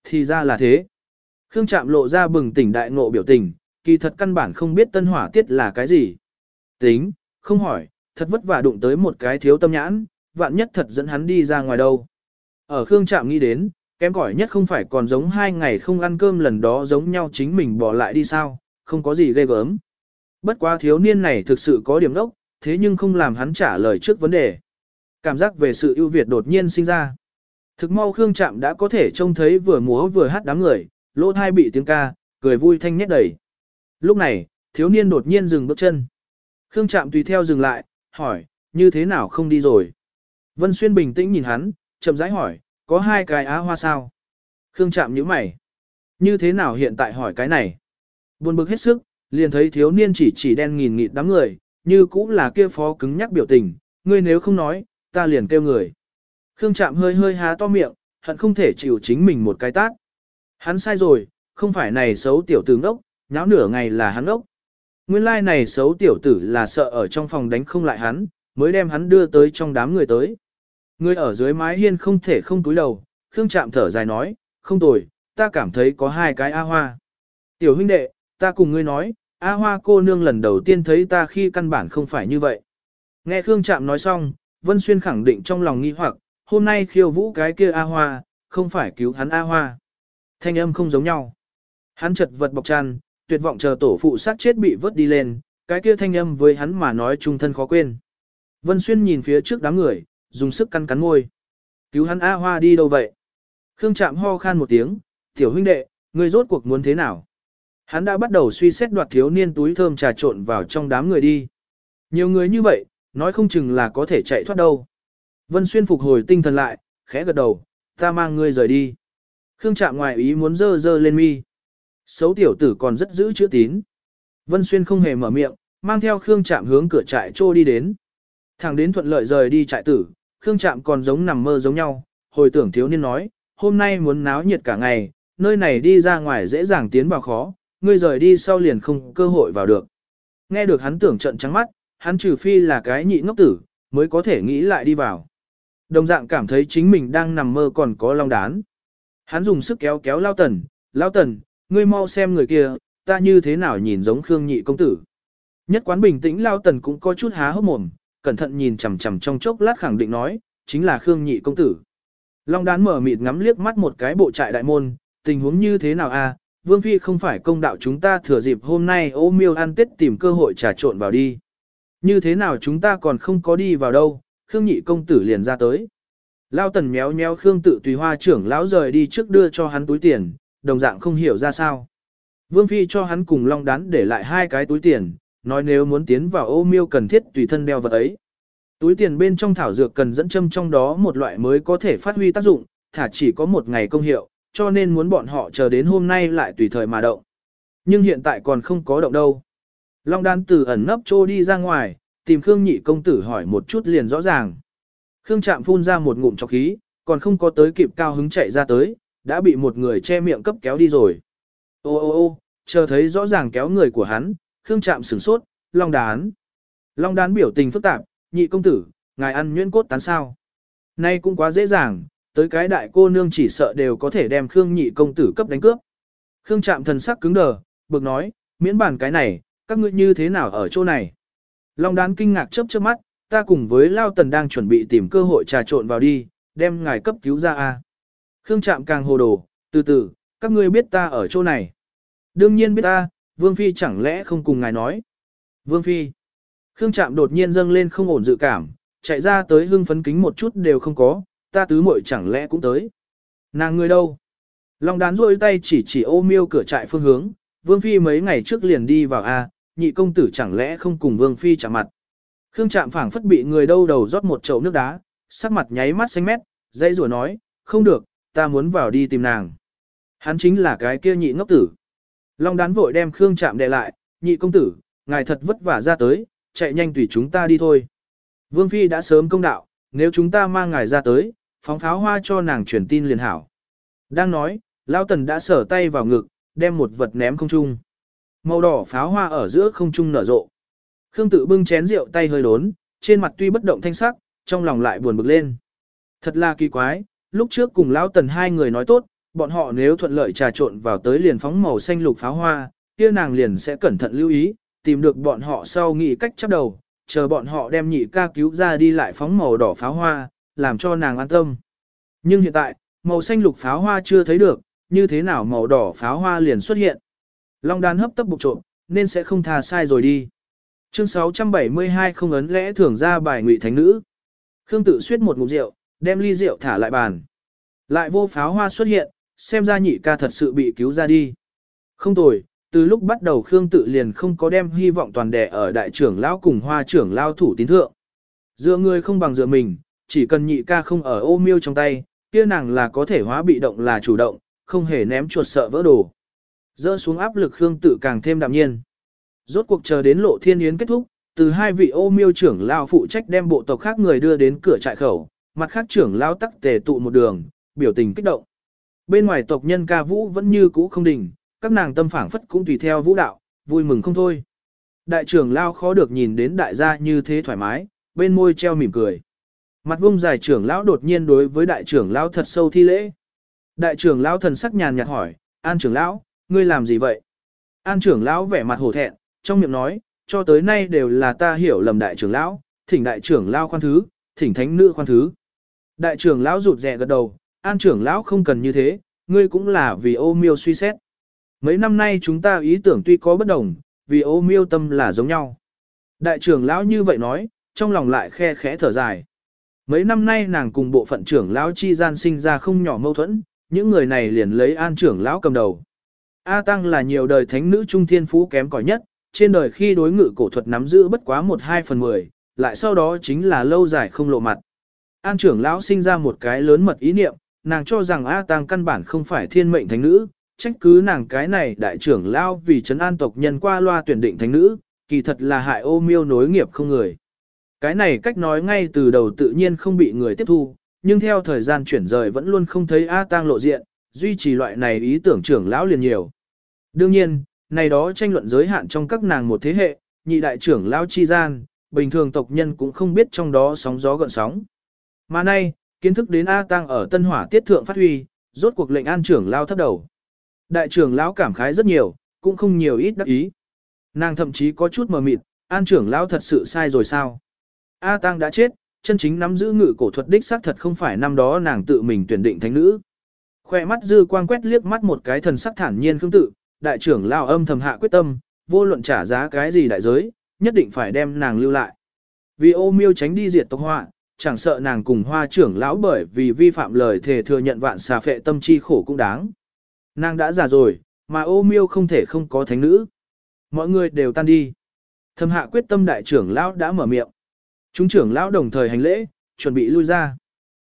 Thì ra là thế. Khương Trạm lộ ra bừng tỉnh đại ngộ biểu tình, kỳ thật căn bản không biết tân hỏa tiết là cái gì. Tính, không hỏi, thật vất vả đụng tới một cái thiếu tâm nhãn, vạn nhất thật dẫn hắn đi ra ngoài đâu. Ở Khương Trạm nghĩ đến, kém cỏi nhất không phải còn giống hai ngày không ăn cơm lần đó giống nhau chính mình bỏ lại đi sao, không có gì ghê gớm. Bất quá thiếu niên này thực sự có điểm đốc, thế nhưng không làm hắn trả lời trước vấn đề. Cảm giác về sự ưu việt đột nhiên sinh ra. Thực mau Khương Trạm đã có thể trông thấy vừa múa vừa hát đám người, lỗ thai bị tiếng ca, cười vui thanh nhét đầy. Lúc này, thiếu niên đột nhiên dừng bước chân. Khương Trạm tùy theo dừng lại, hỏi, như thế nào không đi rồi? Vân Xuyên bình tĩnh nhìn hắn, chậm rãi hỏi, có hai cái á hoa sao? Khương Trạm nhíu mày. Như thế nào hiện tại hỏi cái này? Buồn bực hết sức, liền thấy thiếu niên chỉ chỉ đen nghìn nghịt đám người, như cũng là kia phó cứng nhắc biểu tình, ngươi nếu không nói, ta liền kêu người. Khương Trạm hơi hơi há to miệng, hận không thể chịu chính mình một cái tát. Hắn sai rồi, không phải này xấu tiểu tử ngốc, nháo nửa ngày là hắn ngốc. Nguyên lai like này xấu tiểu tử là sợ ở trong phòng đánh không lại hắn, mới đem hắn đưa tới trong đám người tới. Người ở dưới mái hiên không thể không túi đầu, Khương Trạm thở dài nói, không tồi, ta cảm thấy có hai cái A Hoa. Tiểu huynh đệ, ta cùng ngươi nói, A Hoa cô nương lần đầu tiên thấy ta khi căn bản không phải như vậy. Nghe Khương Trạm nói xong, Vân Xuyên khẳng định trong lòng nghi hoặc, hôm nay khiêu vũ cái kia A Hoa, không phải cứu hắn A Hoa. Thanh âm không giống nhau. Hắn chật vật bọc tràn tuyệt vọng chờ tổ phụ sát chết bị vớt đi lên, cái kia thanh âm với hắn mà nói trung thân khó quên. Vân Xuyên nhìn phía trước đám người, dùng sức cắn cắn môi. Cứu hắn A Hoa đi đâu vậy? Khương Trạm ho khan một tiếng, tiểu huynh đệ, ngươi rốt cuộc muốn thế nào? Hắn đã bắt đầu suy xét đoạt thiếu niên túi thơm trà trộn vào trong đám người đi. Nhiều người như vậy, nói không chừng là có thể chạy thoát đâu. Vân Xuyên phục hồi tinh thần lại, khẽ gật đầu, ta mang ngươi rời đi. Khương Trạm ngoài ý muốn dơ dơ lên mi. Xấu tiểu tử còn rất giữ chữ tín. Vân Xuyên không hề mở miệng, mang theo Khương Trạm hướng cửa trại trô đi đến. Thẳng đến thuận lợi rời đi trại tử, Khương Trạm còn giống nằm mơ giống nhau, hồi tưởng thiếu niên nói, hôm nay muốn náo nhiệt cả ngày, nơi này đi ra ngoài dễ dàng tiến vào khó, ngươi rời đi sau liền không cơ hội vào được. Nghe được hắn tưởng trận trắng mắt, hắn trừ phi là cái nhị ngốc tử, mới có thể nghĩ lại đi vào. Đồng dạng cảm thấy chính mình đang nằm mơ còn có long đán. Hắn dùng sức kéo kéo lao tần, lao tần, ngươi mau xem người kia, ta như thế nào nhìn giống Khương nhị công tử. Nhất quán bình tĩnh lao tần cũng có chút há hốc mồm, cẩn thận nhìn chằm chằm trong chốc lát khẳng định nói, chính là Khương nhị công tử. Long đán mở mịt ngắm liếc mắt một cái bộ trại đại môn, tình huống như thế nào a? Vương Phi không phải công đạo chúng ta thừa dịp hôm nay ô miêu ăn tết tìm cơ hội trà trộn vào đi. Như thế nào chúng ta còn không có đi vào đâu, Khương nhị công tử liền ra tới. Lao tần méo méo Khương tự tùy hoa trưởng lão rời đi trước đưa cho hắn túi tiền, đồng dạng không hiểu ra sao. Vương Phi cho hắn cùng long đán để lại hai cái túi tiền, nói nếu muốn tiến vào ô miêu cần thiết tùy thân đeo vật ấy. Túi tiền bên trong thảo dược cần dẫn châm trong đó một loại mới có thể phát huy tác dụng, thả chỉ có một ngày công hiệu, cho nên muốn bọn họ chờ đến hôm nay lại tùy thời mà động. Nhưng hiện tại còn không có động đâu. Long đan tử ẩn nấp trô đi ra ngoài, tìm Khương nhị công tử hỏi một chút liền rõ ràng. Khương chạm phun ra một ngụm chọc khí, còn không có tới kịp cao hứng chạy ra tới, đã bị một người che miệng cấp kéo đi rồi. Ô ô ô, chờ thấy rõ ràng kéo người của hắn, Khương chạm sửng sốt, long đán. Long đán biểu tình phức tạp, nhị công tử, ngài ăn nhuyễn cốt tán sao. Nay cũng quá dễ dàng, tới cái đại cô nương chỉ sợ đều có thể đem Khương nhị công tử cấp đánh cướp. Khương chạm thần sắc cứng đờ, bực nói, miễn bản cái này, các ngươi như thế nào ở chỗ này. Long đán kinh ngạc chớp chớp mắt, ta cùng với Lao Tần đang chuẩn bị tìm cơ hội trà trộn vào đi, đem ngài cấp cứu ra a. Khương chạm càng hồ đồ, từ từ, các ngươi biết ta ở chỗ này. Đương nhiên biết ta, Vương Phi chẳng lẽ không cùng ngài nói. Vương Phi. Khương chạm đột nhiên dâng lên không ổn dự cảm, chạy ra tới hưng phấn kính một chút đều không có, ta tứ muội chẳng lẽ cũng tới. Nàng người đâu? Long đán rôi tay chỉ chỉ ô miêu cửa trại phương hướng, Vương Phi mấy ngày trước liền đi vào A, nhị công tử chẳng lẽ không cùng Vương Phi chạm mặt. Khương Trạm phảng phất bị người đâu đầu rót một chậu nước đá, sắc mặt nháy mắt xanh mét, dây rủa nói, không được, ta muốn vào đi tìm nàng. Hắn chính là cái kia nhị ngốc tử. Long đán vội đem Khương Trạm đè lại, nhị công tử, ngài thật vất vả ra tới, chạy nhanh tùy chúng ta đi thôi. Vương Phi đã sớm công đạo, nếu chúng ta mang ngài ra tới, phóng pháo hoa cho nàng truyền tin liền hảo. Đang nói, Lão Tần đã sở tay vào ngực, đem một vật ném không trung. Màu đỏ pháo hoa ở giữa không trung nở rộ. Khương tự bưng chén rượu tay hơi đốn, trên mặt tuy bất động thanh sắc, trong lòng lại buồn bực lên. Thật là kỳ quái, lúc trước cùng Lão Tần hai người nói tốt, bọn họ nếu thuận lợi trà trộn vào tới liền phóng màu xanh lục pháo hoa, kia nàng liền sẽ cẩn thận lưu ý, tìm được bọn họ sau nghĩ cách chấp đầu, chờ bọn họ đem nhị ca cứu ra đi lại phóng màu đỏ pháo hoa, làm cho nàng an tâm. Nhưng hiện tại, màu xanh lục pháo hoa chưa thấy được, như thế nào màu đỏ pháo hoa liền xuất hiện. Long đan hấp tấp bục trộm, nên sẽ không tha sai rồi đi. Chương 672 không ấn lẽ thưởng ra bài ngụy thánh nữ. Khương tự suyết một ngụm rượu, đem ly rượu thả lại bàn. Lại vô pháo hoa xuất hiện, xem ra nhị ca thật sự bị cứu ra đi. Không tồi, từ lúc bắt đầu Khương tự liền không có đem hy vọng toàn đẻ ở đại trưởng lão cùng hoa trưởng lao thủ tín thượng. Dựa người không bằng dựa mình, chỉ cần nhị ca không ở ô miêu trong tay, kia nàng là có thể hóa bị động là chủ động, không hề ném chuột sợ vỡ đồ. Dỡ xuống áp lực Khương tự càng thêm đạm nhiên. Rốt cuộc chờ đến lộ thiên yến kết thúc, từ hai vị ô miêu trưởng lao phụ trách đem bộ tộc khác người đưa đến cửa trại khẩu, mặt khác trưởng lao tắc tề tụ một đường, biểu tình kích động. Bên ngoài tộc nhân ca vũ vẫn như cũ không đình, các nàng tâm phảng phất cũng tùy theo vũ đạo, vui mừng không thôi. Đại trưởng lao khó được nhìn đến đại gia như thế thoải mái, bên môi treo mỉm cười. Mặt vung dài trưởng lão đột nhiên đối với đại trưởng lão thật sâu thi lễ. Đại trưởng lão thần sắc nhàn nhạt hỏi, An trưởng lão, ngươi làm gì vậy? An trưởng lão vẻ mặt hổ thẹn, trong miệng nói, cho tới nay đều là ta hiểu lầm đại trưởng lão, thỉnh đại trưởng lão khoan thứ, thỉnh thánh nữ khoan thứ. Đại trưởng lão rụt rè gật đầu, An trưởng lão không cần như thế, ngươi cũng là vì ô miêu suy xét. Mấy năm nay chúng ta ý tưởng tuy có bất đồng, vì ô miêu tâm là giống nhau. Đại trưởng lão như vậy nói, trong lòng lại khe khẽ thở dài. Mấy năm nay nàng cùng bộ phận trưởng lão chi gian sinh ra không nhỏ mâu thuẫn, những người này liền lấy an trưởng lão cầm đầu. A Tăng là nhiều đời thánh nữ trung thiên phú kém cỏi nhất, trên đời khi đối ngự cổ thuật nắm giữ bất quá một hai phần mười, lại sau đó chính là lâu dài không lộ mặt. An trưởng lão sinh ra một cái lớn mật ý niệm, nàng cho rằng A Tăng căn bản không phải thiên mệnh thánh nữ, trách cứ nàng cái này đại trưởng lão vì trấn an tộc nhân qua loa tuyển định thánh nữ, kỳ thật là hại ô miêu nối nghiệp không người. Cái này cách nói ngay từ đầu tự nhiên không bị người tiếp thu, nhưng theo thời gian chuyển rời vẫn luôn không thấy A Tang lộ diện, duy trì loại này ý tưởng trưởng lão liền nhiều. Đương nhiên, này đó tranh luận giới hạn trong các nàng một thế hệ, nhị đại trưởng lão chi gian, bình thường tộc nhân cũng không biết trong đó sóng gió gợn sóng. Mà nay, kiến thức đến A Tang ở Tân Hỏa Tiết Thượng phát huy, rốt cuộc lệnh an trưởng lão thấp đầu. Đại trưởng lão cảm khái rất nhiều, cũng không nhiều ít đắc ý. Nàng thậm chí có chút mờ mịt, an trưởng lão thật sự sai rồi sao? A Tăng đã chết, chân chính nắm giữ ngự cổ thuật đích xác thật không phải năm đó nàng tự mình tuyển định thánh nữ. Khoe mắt dư quang quét liếc mắt một cái thần sắc thản nhiên không tự, đại trưởng lao âm thầm hạ quyết tâm, vô luận trả giá cái gì đại giới, nhất định phải đem nàng lưu lại. Vì ô miêu tránh đi diệt tộc họa, chẳng sợ nàng cùng hoa trưởng lão bởi vì vi phạm lời thề thừa nhận vạn xà phệ tâm chi khổ cũng đáng. Nàng đã già rồi, mà ô miêu không thể không có thánh nữ. Mọi người đều tan đi. Thầm hạ quyết tâm đại trưởng lão đã mở miệng. Chúng trưởng lão đồng thời hành lễ, chuẩn bị lui ra.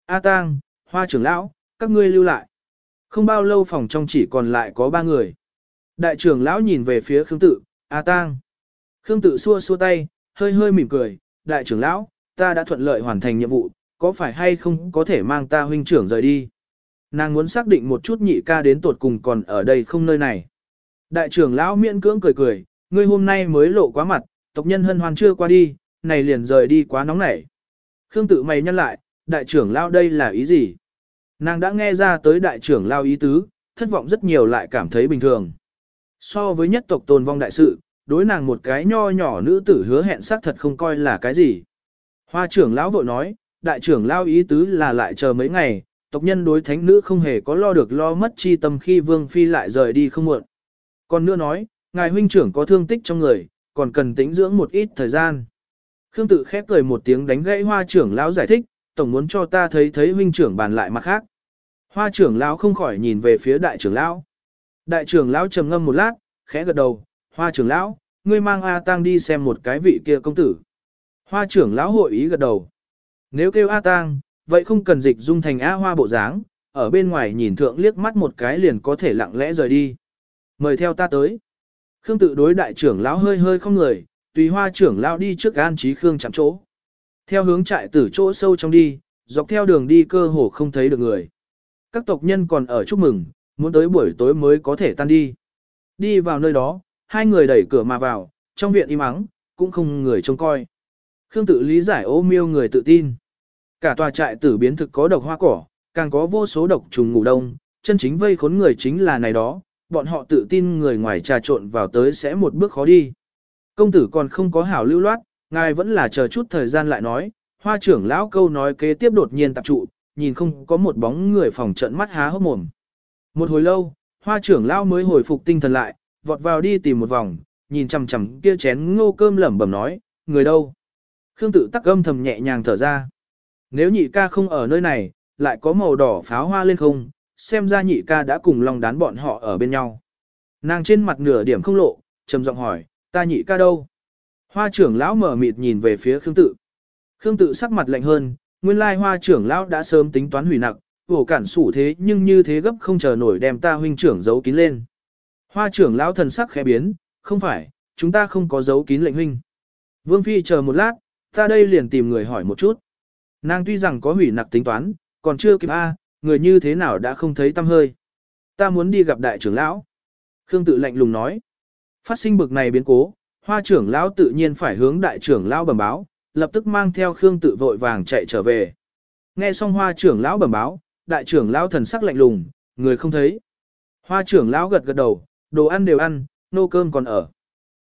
A Tang, Hoa trưởng lão, các ngươi lưu lại. Không bao lâu phòng trong chỉ còn lại có ba người. Đại trưởng lão nhìn về phía Khương Tự, A Tang. Khương Tự xua xua tay, hơi hơi mỉm cười, đại trưởng lão, ta đã thuận lợi hoàn thành nhiệm vụ, có phải hay không có thể mang ta huynh trưởng rời đi. Nàng muốn xác định một chút nhị ca đến tột cùng còn ở đây không nơi này. Đại trưởng lão miễn cưỡng cười cười, ngươi hôm nay mới lộ quá mặt, tộc nhân hân hoan chưa qua đi, này liền rời đi quá nóng nảy. Khương tự mày nhăn lại, đại trưởng lao đây là ý gì? Nàng đã nghe ra tới đại trưởng lao ý tứ, thất vọng rất nhiều lại cảm thấy bình thường. So với nhất tộc tồn vong đại sự, đối nàng một cái nho nhỏ nữ tử hứa hẹn xác thật không coi là cái gì. Hoa trưởng lão vội nói, đại trưởng lao ý tứ là lại chờ mấy ngày, tộc nhân đối thánh nữ không hề có lo được lo mất chi tâm khi vương phi lại rời đi không muộn. Còn nữa nói, ngài huynh trưởng có thương tích trong người, còn cần tĩnh dưỡng một ít thời gian. Khương tự khép cười một tiếng đánh gãy hoa trưởng lão giải thích, tổng muốn cho ta thấy thấy huynh trưởng bàn lại mặt khác. Hoa trưởng lão không khỏi nhìn về phía đại trưởng lão. Đại trưởng lão trầm ngâm một lát, khẽ gật đầu, hoa trưởng lão, ngươi mang A Tang đi xem một cái vị kia công tử. Hoa trưởng lão hội ý gật đầu. Nếu kêu A Tang, vậy không cần dịch dung thành A hoa bộ dáng, ở bên ngoài nhìn thượng liếc mắt một cái liền có thể lặng lẽ rời đi. Mời theo ta tới. Khương tự đối đại trưởng lão hơi hơi không người, tùy hoa trưởng lao đi trước an trí Khương chạm chỗ. Theo hướng trại tử chỗ sâu trong đi, dọc theo đường đi cơ hồ không thấy được người. Các tộc nhân còn ở chúc mừng, muốn tới buổi tối mới có thể tan đi. Đi vào nơi đó, hai người đẩy cửa mà vào, trong viện im ắng, cũng không người trông coi. Khương tự lý giải ô miêu người tự tin. Cả tòa trại tử biến thực có độc hoa cỏ, càng có vô số độc trùng ngủ đông, chân chính vây khốn người chính là này đó, bọn họ tự tin người ngoài trà trộn vào tới sẽ một bước khó đi. Công tử còn không có hảo lưu loát, ngài vẫn là chờ chút thời gian lại nói, hoa trưởng lão câu nói kế tiếp đột nhiên tập trụ, nhìn không có một bóng người phòng trận mắt há hốc mồm. Một hồi lâu, hoa trưởng lão mới hồi phục tinh thần lại, vọt vào đi tìm một vòng, nhìn chằm chằm kia chén ngô cơm lẩm bẩm nói, người đâu? Khương tự tắc âm thầm nhẹ nhàng thở ra. Nếu nhị ca không ở nơi này, lại có màu đỏ pháo hoa lên không, xem ra nhị ca đã cùng lòng đán bọn họ ở bên nhau. Nàng trên mặt nửa điểm không lộ, trầm giọng hỏi, ta nhị ca đâu? Hoa trưởng lão mở mịt nhìn về phía Khương tự. Khương tự sắc mặt lạnh hơn, nguyên lai hoa trưởng lão đã sớm tính toán hủy nặc, vổ cản sủ thế nhưng như thế gấp không chờ nổi đem ta huynh trưởng giấu kín lên. Hoa trưởng lão thần sắc khẽ biến, không phải, chúng ta không có giấu kín lệnh huynh. Vương Phi chờ một lát, ta đây liền tìm người hỏi một chút. Nàng tuy rằng có hủy nặc tính toán, còn chưa kịp A, người như thế nào đã không thấy tâm hơi. Ta muốn đi gặp đại trưởng lão. Khương tự lạnh lùng nói. Phát sinh bực này biến cố, hoa trưởng lão tự nhiên phải hướng đại trưởng lão bẩm báo, lập tức mang theo Khương tự vội vàng chạy trở về. Nghe xong hoa trưởng lão bẩm báo, đại trưởng lão thần sắc lạnh lùng, người không thấy. Hoa trưởng lão gật gật đầu, đồ ăn đều ăn, nô cơm còn ở.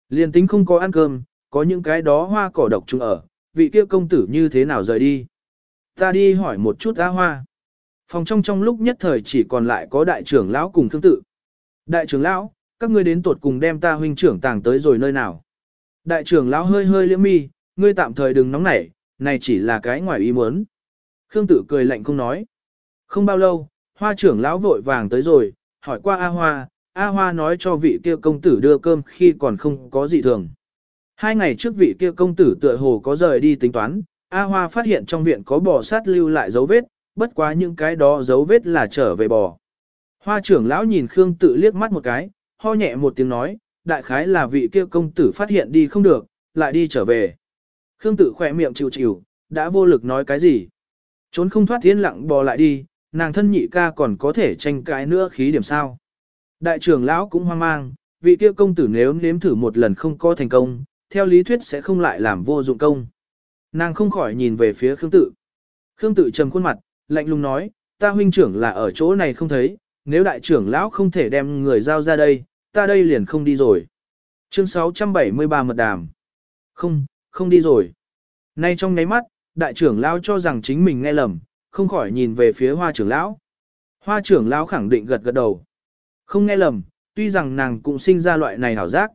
Liên tính không có ăn cơm, có những cái đó hoa cỏ độc trùng ở, vị kia công tử như thế nào rời đi. Ta đi hỏi một chút A hoa. Phòng trong trong lúc nhất thời chỉ còn lại có đại trưởng lão cùng khương tự. Đại trưởng lão, các ngươi đến tuột cùng đem ta huynh trưởng tàng tới rồi nơi nào. Đại trưởng lão hơi hơi liễm mi, ngươi tạm thời đừng nóng nảy, này chỉ là cái ngoài ý muốn. Khương tử cười lạnh không nói. Không bao lâu, hoa trưởng lão vội vàng tới rồi, hỏi qua A Hoa, A Hoa nói cho vị kia công tử đưa cơm khi còn không có gì thường. Hai ngày trước vị kia công tử tựa hồ có rời đi tính toán, A Hoa phát hiện trong viện có bò sát lưu lại dấu vết, bất quá những cái đó dấu vết là trở về bò. Hoa trưởng lão nhìn Khương tự liếc mắt một cái, ho nhẹ một tiếng nói, đại khái là vị kia công tử phát hiện đi không được, lại đi trở về. Khương tự khỏe miệng chịu chịu, đã vô lực nói cái gì. Trốn không thoát thiên lặng bò lại đi, nàng thân nhị ca còn có thể tranh cãi nữa khí điểm sao. Đại trưởng lão cũng hoang mang, vị kia công tử nếu nếm thử một lần không có thành công, theo lý thuyết sẽ không lại làm vô dụng công. Nàng không khỏi nhìn về phía Khương Tự. Khương Tự trầm khuôn mặt, lạnh lùng nói, ta huynh trưởng là ở chỗ này không thấy, nếu đại trưởng lão không thể đem người giao ra đây, ta đây liền không đi rồi. Chương 673 mật đàm. Không, không đi rồi. Nay trong nháy mắt, đại trưởng lão cho rằng chính mình nghe lầm, không khỏi nhìn về phía hoa trưởng lão. Hoa trưởng lão khẳng định gật gật đầu. Không nghe lầm, tuy rằng nàng cũng sinh ra loại này hảo giác.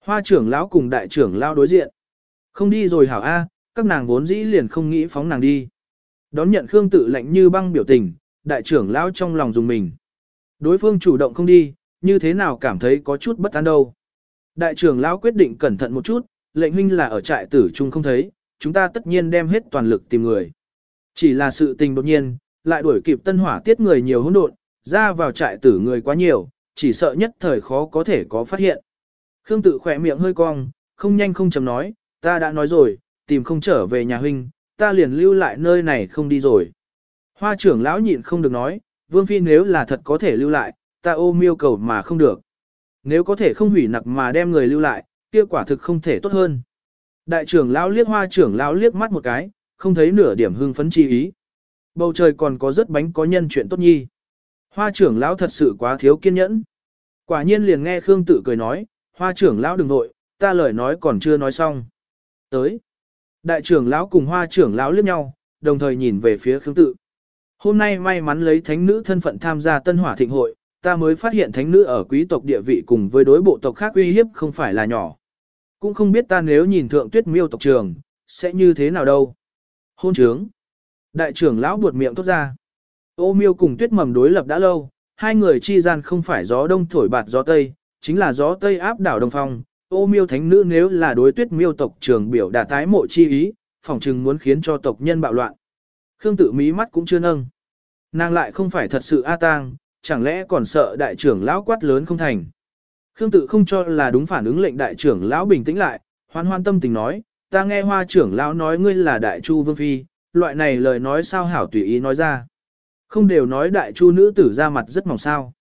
Hoa trưởng lão cùng đại trưởng lão đối diện. Không đi rồi hảo A, các nàng vốn dĩ liền không nghĩ phóng nàng đi. Đón nhận Khương tự lạnh như băng biểu tình, đại trưởng lão trong lòng dùng mình. Đối phương chủ động không đi, như thế nào cảm thấy có chút bất an đâu. Đại trưởng lão quyết định cẩn thận một chút, lệnh huynh là ở trại tử trung không thấy, chúng ta tất nhiên đem hết toàn lực tìm người. Chỉ là sự tình đột nhiên, lại đuổi kịp tân hỏa tiết người nhiều hỗn độn, ra vào trại tử người quá nhiều, chỉ sợ nhất thời khó có thể có phát hiện. Khương tự khỏe miệng hơi cong, không nhanh không chậm nói, ta đã nói rồi, tìm không trở về nhà huynh, ta liền lưu lại nơi này không đi rồi. Hoa trưởng lão nhịn không được nói, vương phi nếu là thật có thể lưu lại, ta ôm miêu cầu mà không được. Nếu có thể không hủy nặc mà đem người lưu lại, kia quả thực không thể tốt hơn. Đại trưởng lão liếc hoa trưởng lão liếc mắt một cái, không thấy nửa điểm hưng phấn chi ý. Bầu trời còn có rất bánh có nhân chuyện tốt nhi. Hoa trưởng lão thật sự quá thiếu kiên nhẫn. Quả nhiên liền nghe Khương tự cười nói, hoa trưởng lão đừng nội, ta lời nói còn chưa nói xong. Tới. Đại trưởng lão cùng hoa trưởng lão liếc nhau, đồng thời nhìn về phía Khương tự. Hôm nay may mắn lấy thánh nữ thân phận tham gia tân hỏa thịnh hội, ta mới phát hiện thánh nữ ở quý tộc địa vị cùng với đối bộ tộc khác uy hiếp không phải là nhỏ. Cũng không biết ta nếu nhìn thượng tuyết miêu tộc trường, sẽ như thế nào đâu. Hôn trướng. Đại trưởng lão buột miệng thốt ra. Ô miêu cùng tuyết mầm đối lập đã lâu, hai người chi gian không phải gió đông thổi bạt gió tây, chính là gió tây áp đảo đông phong. Ô miêu thánh nữ nếu là đối tuyết miêu tộc trường biểu đã tái mộ chi ý, phỏng chừng muốn khiến cho tộc nhân bạo loạn. Khương tự mí mắt cũng chưa nâng. Nàng lại không phải thật sự A tang, chẳng lẽ còn sợ đại trưởng lão quát lớn không thành. Khương tự không cho là đúng phản ứng lệnh đại trưởng lão bình tĩnh lại, hoan hoan tâm tình nói, ta nghe hoa trưởng lão nói ngươi là đại chu vương phi, loại này lời nói sao hảo tùy ý nói ra. Không đều nói đại chu nữ tử ra mặt rất mỏng sao.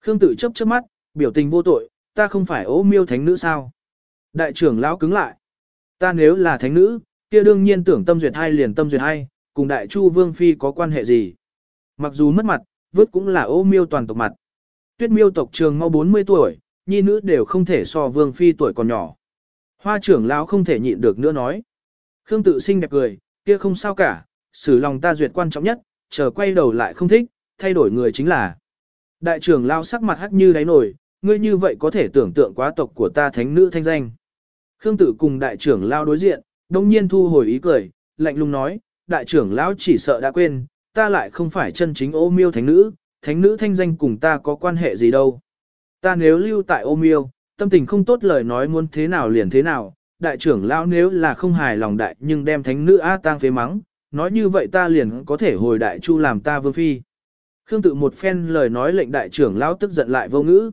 Khương tự chấp chớp mắt, biểu tình vô tội, ta không phải ố miêu thánh nữ sao. Đại trưởng lão cứng lại. Ta nếu là thánh nữ, kia đương nhiên tưởng tâm duyệt hai liền tâm duyệt hai, cùng đại chu vương phi có quan hệ gì. Mặc dù mất mặt, vứt cũng là ô miêu toàn tộc mặt. Tuyết miêu tộc trường mau 40 tuổi, nhi nữ đều không thể so vương phi tuổi còn nhỏ. Hoa trưởng lão không thể nhịn được nữa nói. Khương tự sinh đẹp cười, kia không sao cả, xử lòng ta duyệt quan trọng nhất, chờ quay đầu lại không thích, thay đổi người chính là. Đại trưởng lão sắc mặt hắc như đáy nổi, ngươi như vậy có thể tưởng tượng quá tộc của ta thánh nữ thanh danh. Khương tự cùng đại trưởng lão đối diện, đồng nhiên thu hồi ý cười, lạnh lùng nói, đại trưởng lão chỉ sợ đã quên, ta lại không phải chân chính ô miêu thánh nữ, thánh nữ thanh danh cùng ta có quan hệ gì đâu. Ta nếu lưu tại ô miêu, tâm tình không tốt lời nói muốn thế nào liền thế nào, đại trưởng lão nếu là không hài lòng đại nhưng đem thánh nữ A tang phế mắng, nói như vậy ta liền có thể hồi đại chu làm ta vương phi. Khương tự một phen lời nói lệnh đại trưởng lão tức giận lại vô ngữ.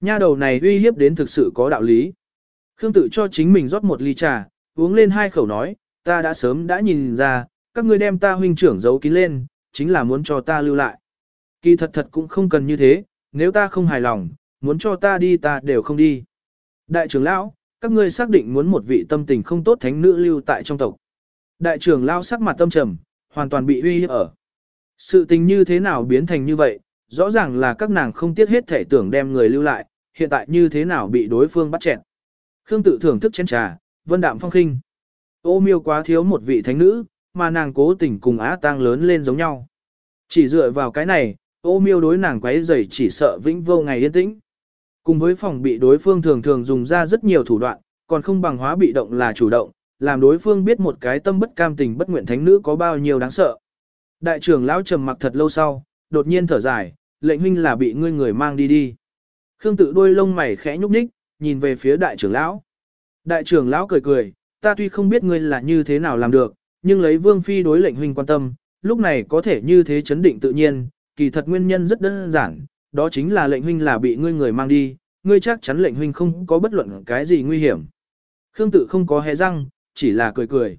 Nha đầu này uy hiếp đến thực sự có đạo lý. Khương tự cho chính mình rót một ly trà, uống lên hai khẩu nói, ta đã sớm đã nhìn ra, các ngươi đem ta huynh trưởng giấu kín lên, chính là muốn cho ta lưu lại. Kỳ thật thật cũng không cần như thế, nếu ta không hài lòng, muốn cho ta đi ta đều không đi. Đại trưởng lão, các ngươi xác định muốn một vị tâm tình không tốt thánh nữ lưu tại trong tộc. Đại trưởng lão sắc mặt tâm trầm, hoàn toàn bị uy hiếp ở. Sự tình như thế nào biến thành như vậy, rõ ràng là các nàng không tiếc hết thể tưởng đem người lưu lại, hiện tại như thế nào bị đối phương bắt chẹn. Khương tự thưởng thức chén trà, vân đạm phong khinh. Ô miêu quá thiếu một vị thánh nữ, mà nàng cố tình cùng á tang lớn lên giống nhau. Chỉ dựa vào cái này, ô miêu đối nàng quấy rầy chỉ sợ vĩnh vô ngày yên tĩnh. Cùng với phòng bị đối phương thường thường dùng ra rất nhiều thủ đoạn, còn không bằng hóa bị động là chủ động, làm đối phương biết một cái tâm bất cam tình bất nguyện thánh nữ có bao nhiêu đáng sợ. Đại trưởng lão trầm mặc thật lâu sau, đột nhiên thở dài, lệnh huynh là bị ngươi người mang đi đi. Khương tự đôi lông mày khẽ nhúc nhích, nhìn về phía đại trưởng lão. Đại trưởng lão cười cười, ta tuy không biết ngươi là như thế nào làm được, nhưng lấy vương phi đối lệnh huynh quan tâm, lúc này có thể như thế chấn định tự nhiên, kỳ thật nguyên nhân rất đơn giản, đó chính là lệnh huynh là bị ngươi người mang đi, ngươi chắc chắn lệnh huynh không có bất luận cái gì nguy hiểm. Khương tự không có hé răng, chỉ là cười cười.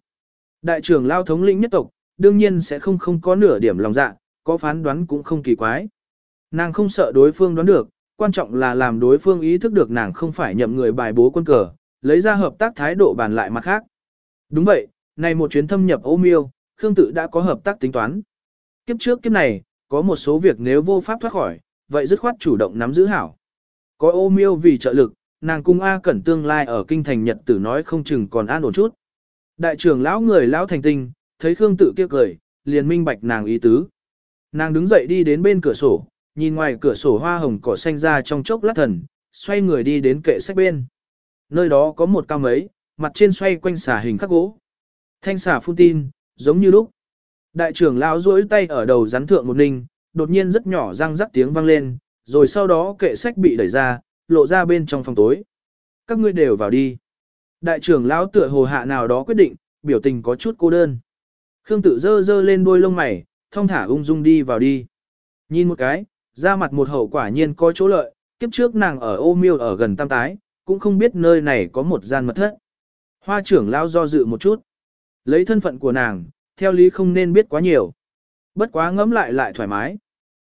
Đại trưởng lao thống lĩnh nhất tộc, đương nhiên sẽ không không có nửa điểm lòng dạ, có phán đoán cũng không kỳ quái. Nàng không sợ đối phương đoán được, quan trọng là làm đối phương ý thức được nàng không phải nhậm người bài bố quân cờ, lấy ra hợp tác thái độ bàn lại mặt khác. Đúng vậy, này một chuyến thâm nhập ô miêu, Khương Tự đã có hợp tác tính toán. Kiếp trước kiếp này, có một số việc nếu vô pháp thoát khỏi, vậy dứt khoát chủ động nắm giữ hảo. Có ô miêu vì trợ lực, nàng cung A Cẩn tương lai ở kinh thành Nhật tử nói không chừng còn an ổn chút. Đại trưởng lão người lão thành tinh, thấy Khương Tự kia cười, liền minh bạch nàng ý tứ. Nàng đứng dậy đi đến bên cửa sổ, nhìn ngoài cửa sổ hoa hồng cỏ xanh ra trong chốc lát thần, xoay người đi đến kệ sách bên. Nơi đó có một cao mấy, mặt trên xoay quanh xà hình khắc gỗ. Thanh xà phun tin, giống như lúc. Đại trưởng lão duỗi tay ở đầu rắn thượng một ninh, đột nhiên rất nhỏ răng rắc tiếng vang lên, rồi sau đó kệ sách bị đẩy ra, lộ ra bên trong phòng tối. Các ngươi đều vào đi. Đại trưởng lão tựa hồ hạ nào đó quyết định, biểu tình có chút cô đơn. Khương tự dơ dơ lên đuôi lông mày, thong thả ung dung đi vào đi. Nhìn một cái, ra mặt một hậu quả nhiên có chỗ lợi, kiếp trước nàng ở ô miêu ở gần tam tái, cũng không biết nơi này có một gian mật thất. Hoa trưởng lão do dự một chút. Lấy thân phận của nàng, theo lý không nên biết quá nhiều. Bất quá ngẫm lại lại thoải mái.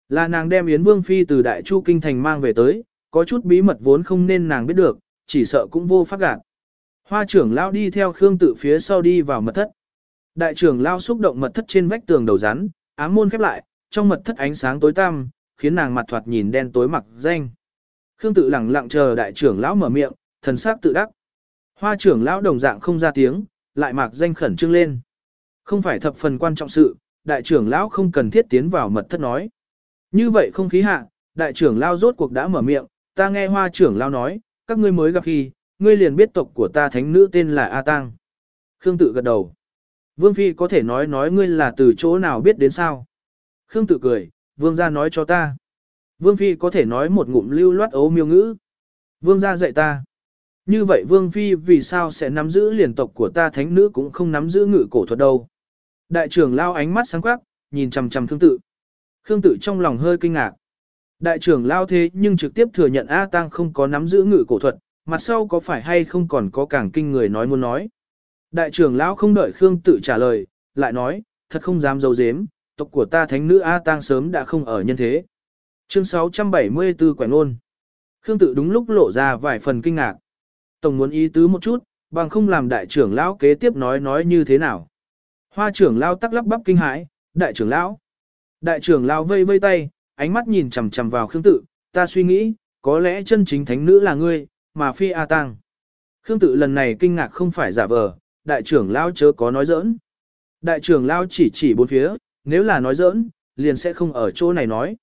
Là nàng đem Yến Vương Phi từ Đại Chu Kinh Thành mang về tới, có chút bí mật vốn không nên nàng biết được, chỉ sợ cũng vô pháp gạt. Hoa trưởng lão đi theo Khương tự phía sau đi vào mật thất. Đại trưởng lão xúc động mật thất trên vách tường đầu rắn, ám môn khép lại, trong mật thất ánh sáng tối tăm, khiến nàng mặt thoạt nhìn đen tối mặc danh. Khương tự lặng lặng chờ đại trưởng lão mở miệng, thần sắc tự đắc. Hoa trưởng lão đồng dạng không ra tiếng, lại mặc danh khẩn trương lên. Không phải thập phần quan trọng sự, đại trưởng lão không cần thiết tiến vào mật thất nói. Như vậy không khí hạ, đại trưởng lão rốt cuộc đã mở miệng, ta nghe hoa trưởng lão nói, các ngươi mới gặp khi, ngươi liền biết tộc của ta thánh nữ tên là A Tăng. Khương tự gật đầu. Vương Phi có thể nói nói ngươi là từ chỗ nào biết đến sao? Khương tự cười, vương gia nói cho ta. Vương Phi có thể nói một ngụm lưu loát ấu miêu ngữ. Vương gia dạy ta. Như vậy Vương Phi vì sao sẽ nắm giữ liền tộc của ta thánh nữ cũng không nắm giữ ngự cổ thuật đâu. Đại trưởng lao ánh mắt sáng quắc, nhìn chằm chằm Khương Tự. Khương Tự trong lòng hơi kinh ngạc. Đại trưởng lao thế nhưng trực tiếp thừa nhận A Tăng không có nắm giữ ngự cổ thuật, mặt sau có phải hay không còn có càng kinh người nói muốn nói. Đại trưởng lão không đợi Khương tự trả lời, lại nói, thật không dám dấu dếm, tộc của ta thánh nữ A Tăng sớm đã không ở nhân thế. Chương 674 Quẻ Nôn Khương tự đúng lúc lộ ra vài phần kinh ngạc. Tổng muốn ý tứ một chút, bằng không làm đại trưởng lão kế tiếp nói nói như thế nào. Hoa trưởng lão tắc lắp bắp kinh hãi, đại trưởng lão. Đại trưởng lão vây vây tay, ánh mắt nhìn chằm chằm vào Khương tự, ta suy nghĩ, có lẽ chân chính thánh nữ là ngươi, mà phi A Tăng. Khương tự lần này kinh ngạc không phải giả vờ, đại trưởng lão chớ có nói giỡn. Đại trưởng lão chỉ chỉ bốn phía, nếu là nói giỡn, liền sẽ không ở chỗ này nói.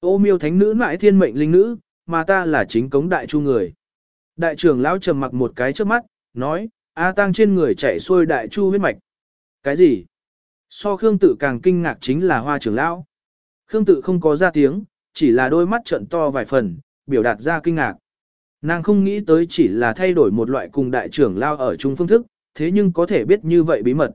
Ô miêu thánh nữ mãi thiên mệnh linh nữ, mà ta là chính cống đại chu người. Đại trưởng lão trầm mặc một cái trước mắt, nói, A Tăng trên người chạy xuôi đại chu huyết mạch. Cái gì? So Khương tự càng kinh ngạc chính là hoa trưởng lão. Khương tự không có ra tiếng, chỉ là đôi mắt trận to vài phần, biểu đạt ra kinh ngạc. Nàng không nghĩ tới chỉ là thay đổi một loại cùng đại trưởng lao ở chung phương thức, thế nhưng có thể biết như vậy bí mật.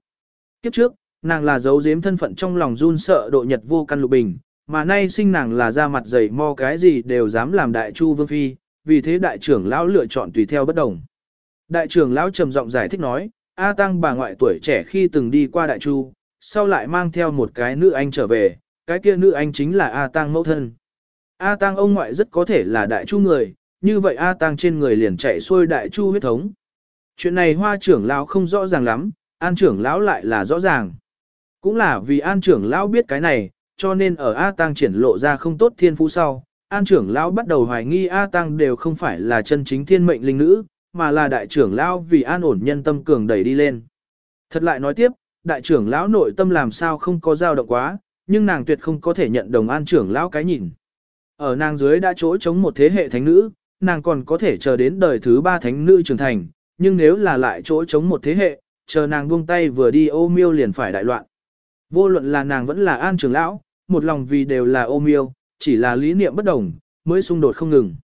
Kiếp trước, nàng là giấu giếm thân phận trong lòng run sợ độ nhật vô căn lục bình, mà nay sinh nàng là ra mặt dày mo cái gì đều dám làm đại chu vương phi, vì thế đại trưởng lão lựa chọn tùy theo bất đồng. Đại trưởng lão trầm giọng giải thích nói, A Tăng bà ngoại tuổi trẻ khi từng đi qua đại chu, sau lại mang theo một cái nữ anh trở về, cái kia nữ anh chính là A Tăng mẫu thân. A Tăng ông ngoại rất có thể là đại chu người, như vậy A Tăng trên người liền chạy xuôi đại chu huyết thống. Chuyện này hoa trưởng lão không rõ ràng lắm, an trưởng lão lại là rõ ràng. Cũng là vì an trưởng lão biết cái này, cho nên ở A Tăng triển lộ ra không tốt thiên phú sau, an trưởng lão bắt đầu hoài nghi A Tăng đều không phải là chân chính thiên mệnh linh nữ, mà là đại trưởng lão vì an ổn nhân tâm cường đẩy đi lên. Thật lại nói tiếp, đại trưởng lão nội tâm làm sao không có dao động quá, nhưng nàng tuyệt không có thể nhận đồng an trưởng lão cái nhìn. Ở nàng dưới đã chỗ chống một thế hệ thánh nữ, nàng còn có thể chờ đến đời thứ ba thánh nữ trưởng thành, nhưng nếu là lại chỗ chống một thế hệ, chờ nàng buông tay vừa đi ô miêu liền phải đại loạn. Vô luận là nàng vẫn là an trưởng lão, một lòng vì đều là ô miêu, chỉ là lý niệm bất đồng, mới xung đột không ngừng.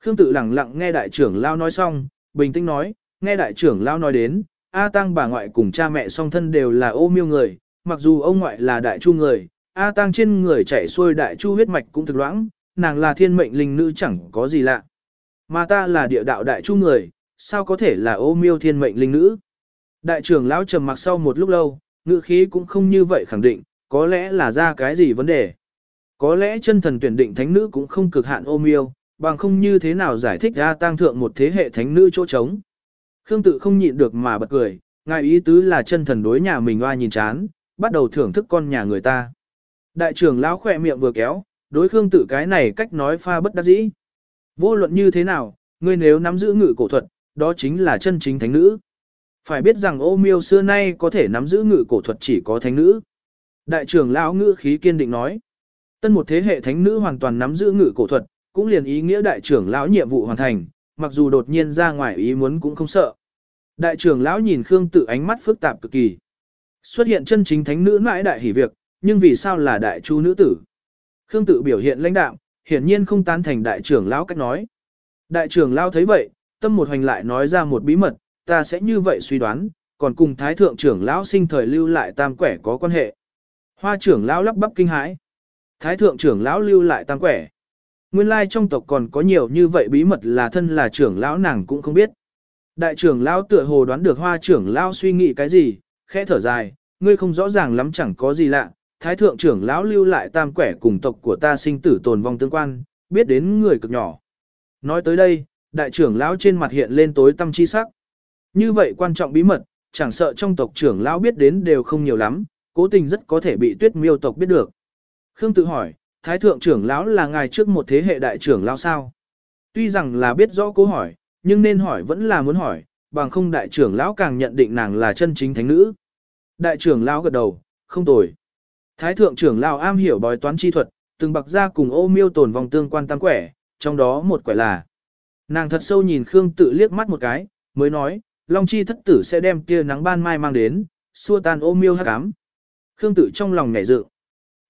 Khương tự lặng lặng nghe đại trưởng lão nói xong, bình tĩnh nói, nghe đại trưởng lão nói đến, A Tăng bà ngoại cùng cha mẹ song thân đều là ô miêu người, mặc dù ông ngoại là đại chu người, A Tăng trên người chảy xuôi đại chu huyết mạch cũng thực loãng, nàng là thiên mệnh linh nữ chẳng có gì lạ. Mà ta là địa đạo đại chu người, sao có thể là ô miêu thiên mệnh linh nữ? Đại trưởng lão trầm mặc sau một lúc lâu, ngữ khí cũng không như vậy khẳng định, có lẽ là ra cái gì vấn đề. Có lẽ chân thần tuyển định thánh nữ cũng không cực hạn ô miêu, bằng không như thế nào giải thích ra tăng thượng một thế hệ thánh nữ chỗ trống. Khương tự không nhịn được mà bật cười, ngài ý tứ là chân thần đối nhà mình oa nhìn chán, bắt đầu thưởng thức con nhà người ta. Đại trưởng lão khỏe miệng vừa kéo, đối Khương tự cái này cách nói pha bất đắc dĩ. Vô luận như thế nào, ngươi nếu nắm giữ ngự cổ thuật, đó chính là chân chính thánh nữ. Phải biết rằng ô miêu xưa nay có thể nắm giữ ngự cổ thuật chỉ có thánh nữ. Đại trưởng lão ngữ khí kiên định nói. Tân một thế hệ thánh nữ hoàn toàn nắm giữ ngự cổ thuật, cũng liền ý nghĩa đại trưởng lão nhiệm vụ hoàn thành, mặc dù đột nhiên ra ngoài ý muốn cũng không sợ. Đại trưởng lão nhìn Khương Tự ánh mắt phức tạp cực kỳ. Xuất hiện chân chính thánh nữ mãi đại hỉ việc, nhưng vì sao là đại chu nữ tử? Khương Tự biểu hiện lãnh đạm, hiển nhiên không tán thành đại trưởng lão cách nói. Đại trưởng lão thấy vậy, tâm một hành lại nói ra một bí mật, ta sẽ như vậy suy đoán, còn cùng thái thượng trưởng lão sinh thời lưu lại tam quẻ có quan hệ. Hoa trưởng lão lắp bắp kinh hãi. Thái thượng trưởng lão lưu lại tam quẻ. Nguyên lai trong tộc còn có nhiều như vậy bí mật là thân là trưởng lão nàng cũng không biết. Đại trưởng lão tựa hồ đoán được hoa trưởng lão suy nghĩ cái gì, khẽ thở dài, ngươi không rõ ràng lắm chẳng có gì lạ. Thái thượng trưởng lão lưu lại tam quẻ cùng tộc của ta sinh tử tồn vong tương quan, biết đến người cực nhỏ. Nói tới đây, đại trưởng lão trên mặt hiện lên tối tâm chi sắc. Như vậy quan trọng bí mật, chẳng sợ trong tộc trưởng lão biết đến đều không nhiều lắm, cố tình rất có thể bị tuyết miêu tộc biết được. Khương tự hỏi, thái thượng trưởng lão là ngài trước một thế hệ đại trưởng lão sao? Tuy rằng là biết rõ câu hỏi, nhưng nên hỏi vẫn là muốn hỏi, bằng không đại trưởng lão càng nhận định nàng là chân chính thánh nữ. Đại trưởng lão gật đầu, không tồi. Thái thượng trưởng lão am hiểu bói toán chi thuật, từng bậc ra cùng ô miêu tồn vòng tương quan tam quẻ, trong đó một quẻ là. Nàng thật sâu nhìn Khương tự liếc mắt một cái, mới nói, Long chi thất tử sẽ đem tia nắng ban mai mang đến, xua tan ô miêu hắc ám. Khương tự trong lòng nhảy dựng.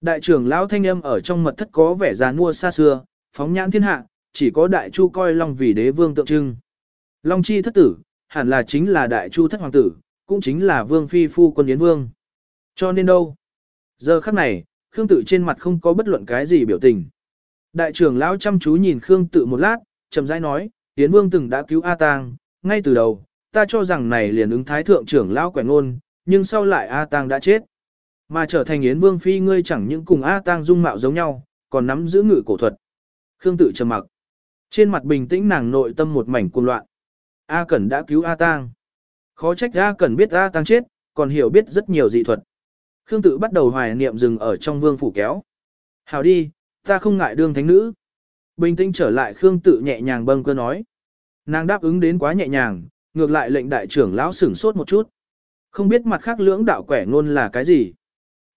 Đại trưởng lão thanh âm ở trong mật thất có vẻ già nua xa xưa, phóng nhãn thiên hạ, chỉ có đại chu coi long vì đế vương tượng trưng. Long chi thất tử, hẳn là chính là đại chu thất hoàng tử, cũng chính là vương phi phu quân yến vương. Cho nên đâu? Giờ khắc này, Khương tự trên mặt không có bất luận cái gì biểu tình. Đại trưởng lão chăm chú nhìn Khương tự một lát, chậm rãi nói, Yến Vương từng đã cứu A Tang, ngay từ đầu, ta cho rằng này liền ứng thái thượng trưởng lão quẻ ngôn, nhưng sau lại A Tang đã chết. Mà trở thành Yến Vương phi ngươi chẳng những cùng A Tang dung mạo giống nhau, còn nắm giữ ngự cổ thuật. Khương tự trầm mặc. Trên mặt bình tĩnh nàng nội tâm một mảnh cuồng loạn. A Cẩn đã cứu A Tang. Khó trách A Cẩn biết A Tang chết, còn hiểu biết rất nhiều dị thuật. Khương tự bắt đầu hoài niệm dừng ở trong vương phủ kéo. Hào đi, ta không ngại đương thánh nữ. Bình tĩnh trở lại Khương tự nhẹ nhàng bâng cơ nói. Nàng đáp ứng đến quá nhẹ nhàng, ngược lại lệnh đại trưởng lão sửng sốt một chút. Không biết mặt khác lưỡng đạo quẻ ngôn là cái gì.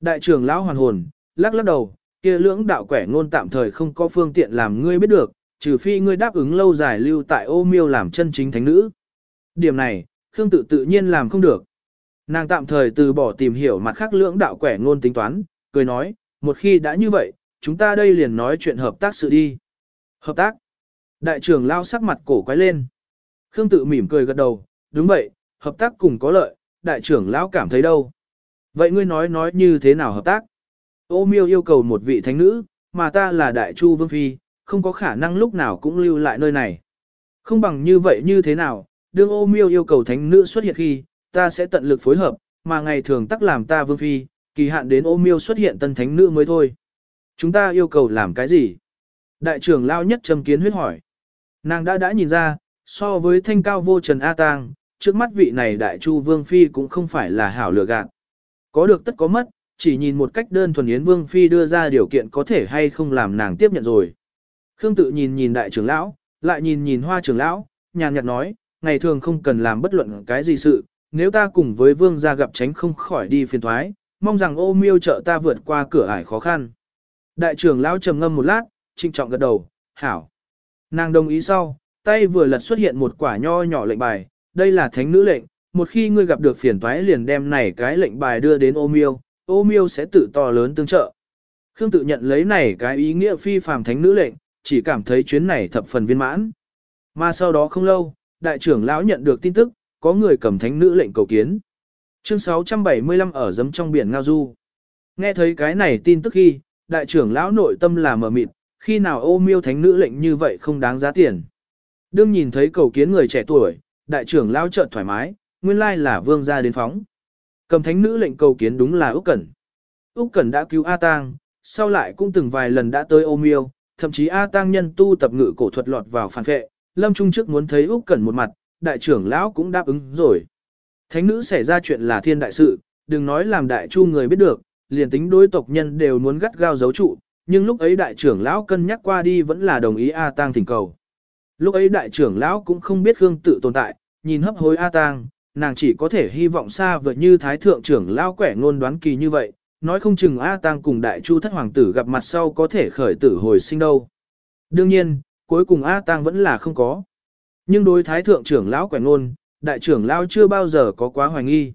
Đại trưởng lão hoàn hồn, lắc lắc đầu, kia lưỡng đạo quẻ ngôn tạm thời không có phương tiện làm ngươi biết được, trừ phi ngươi đáp ứng lâu dài lưu tại ô miêu làm chân chính thánh nữ. Điểm này, Khương tự tự nhiên làm không được. Nàng tạm thời từ bỏ tìm hiểu mặt khác lưỡng đạo quẻ ngôn tính toán, cười nói, một khi đã như vậy, chúng ta đây liền nói chuyện hợp tác sự đi. Hợp tác. Đại trưởng lao sắc mặt cổ quái lên. Khương tự mỉm cười gật đầu, đúng vậy, hợp tác cùng có lợi, đại trưởng lão cảm thấy đâu. Vậy ngươi nói nói như thế nào hợp tác? Ô miêu yêu cầu một vị thánh nữ, mà ta là đại chu vương phi, không có khả năng lúc nào cũng lưu lại nơi này. Không bằng như vậy như thế nào, đương ô miêu yêu cầu thánh nữ xuất hiện khi, ta sẽ tận lực phối hợp, mà ngày thường tắc làm ta vương phi, kỳ hạn đến ô miêu xuất hiện tân thánh nữ mới thôi. Chúng ta yêu cầu làm cái gì? Đại trưởng lao nhất trầm kiến huyết hỏi. Nàng đã đã nhìn ra, so với thanh cao vô trần A Tang, trước mắt vị này đại chu vương phi cũng không phải là hảo lựa gạt. Có được tất có mất, chỉ nhìn một cách đơn thuần Yến Vương Phi đưa ra điều kiện có thể hay không làm nàng tiếp nhận rồi. Khương tự nhìn nhìn đại trưởng lão, lại nhìn nhìn hoa trưởng lão, nhàn nhạt nói, ngày thường không cần làm bất luận cái gì sự, nếu ta cùng với vương gia gặp tránh không khỏi đi phiền thoái, mong rằng ô miêu trợ ta vượt qua cửa ải khó khăn. Đại trưởng lão trầm ngâm một lát, trinh trọng gật đầu, hảo. Nàng đồng ý sau, tay vừa lật xuất hiện một quả nho nhỏ lệnh bài, đây là thánh nữ lệnh, một khi ngươi gặp được phiền toái liền đem này cái lệnh bài đưa đến ô miêu, ô miêu sẽ tự to lớn tương trợ. Khương tự nhận lấy này cái ý nghĩa phi phàm thánh nữ lệnh, chỉ cảm thấy chuyến này thập phần viên mãn. Mà sau đó không lâu, đại trưởng lão nhận được tin tức, có người cầm thánh nữ lệnh cầu kiến. Chương 675 ở giấm trong biển Ngao Du. Nghe thấy cái này tin tức khi, đại trưởng lão nội tâm là mờ mịt, khi nào ô miêu thánh nữ lệnh như vậy không đáng giá tiền. Đương nhìn thấy cầu kiến người trẻ tuổi, đại trưởng lão chợt thoải mái, nguyên lai là vương gia đến phóng. Cầm thánh nữ lệnh cầu kiến đúng là Úc Cẩn. Úc Cẩn đã cứu A Tang, sau lại cũng từng vài lần đã tới ô miêu, thậm chí A Tang nhân tu tập ngự cổ thuật lọt vào phản vệ, Lâm Trung trước muốn thấy Úc Cẩn một mặt, đại trưởng lão cũng đáp ứng rồi. Thánh nữ xảy ra chuyện là thiên đại sự, đừng nói làm đại chu người biết được, liền tính đối tộc nhân đều muốn gắt gao giấu trụ, nhưng lúc ấy đại trưởng lão cân nhắc qua đi vẫn là đồng ý A Tang thỉnh cầu. Lúc ấy đại trưởng lão cũng không biết Khương tự tồn tại, nhìn hấp hối A Tang, nàng chỉ có thể hy vọng xa vời như thái thượng trưởng lão quẻ ngôn đoán kỳ như vậy, nói không chừng A Tang cùng đại chu thất hoàng tử gặp mặt sau có thể khởi tử hồi sinh đâu. Đương nhiên, cuối cùng A Tang vẫn là không có. Nhưng đối thái thượng trưởng lão quẻ ngôn, đại trưởng lão chưa bao giờ có quá hoài nghi.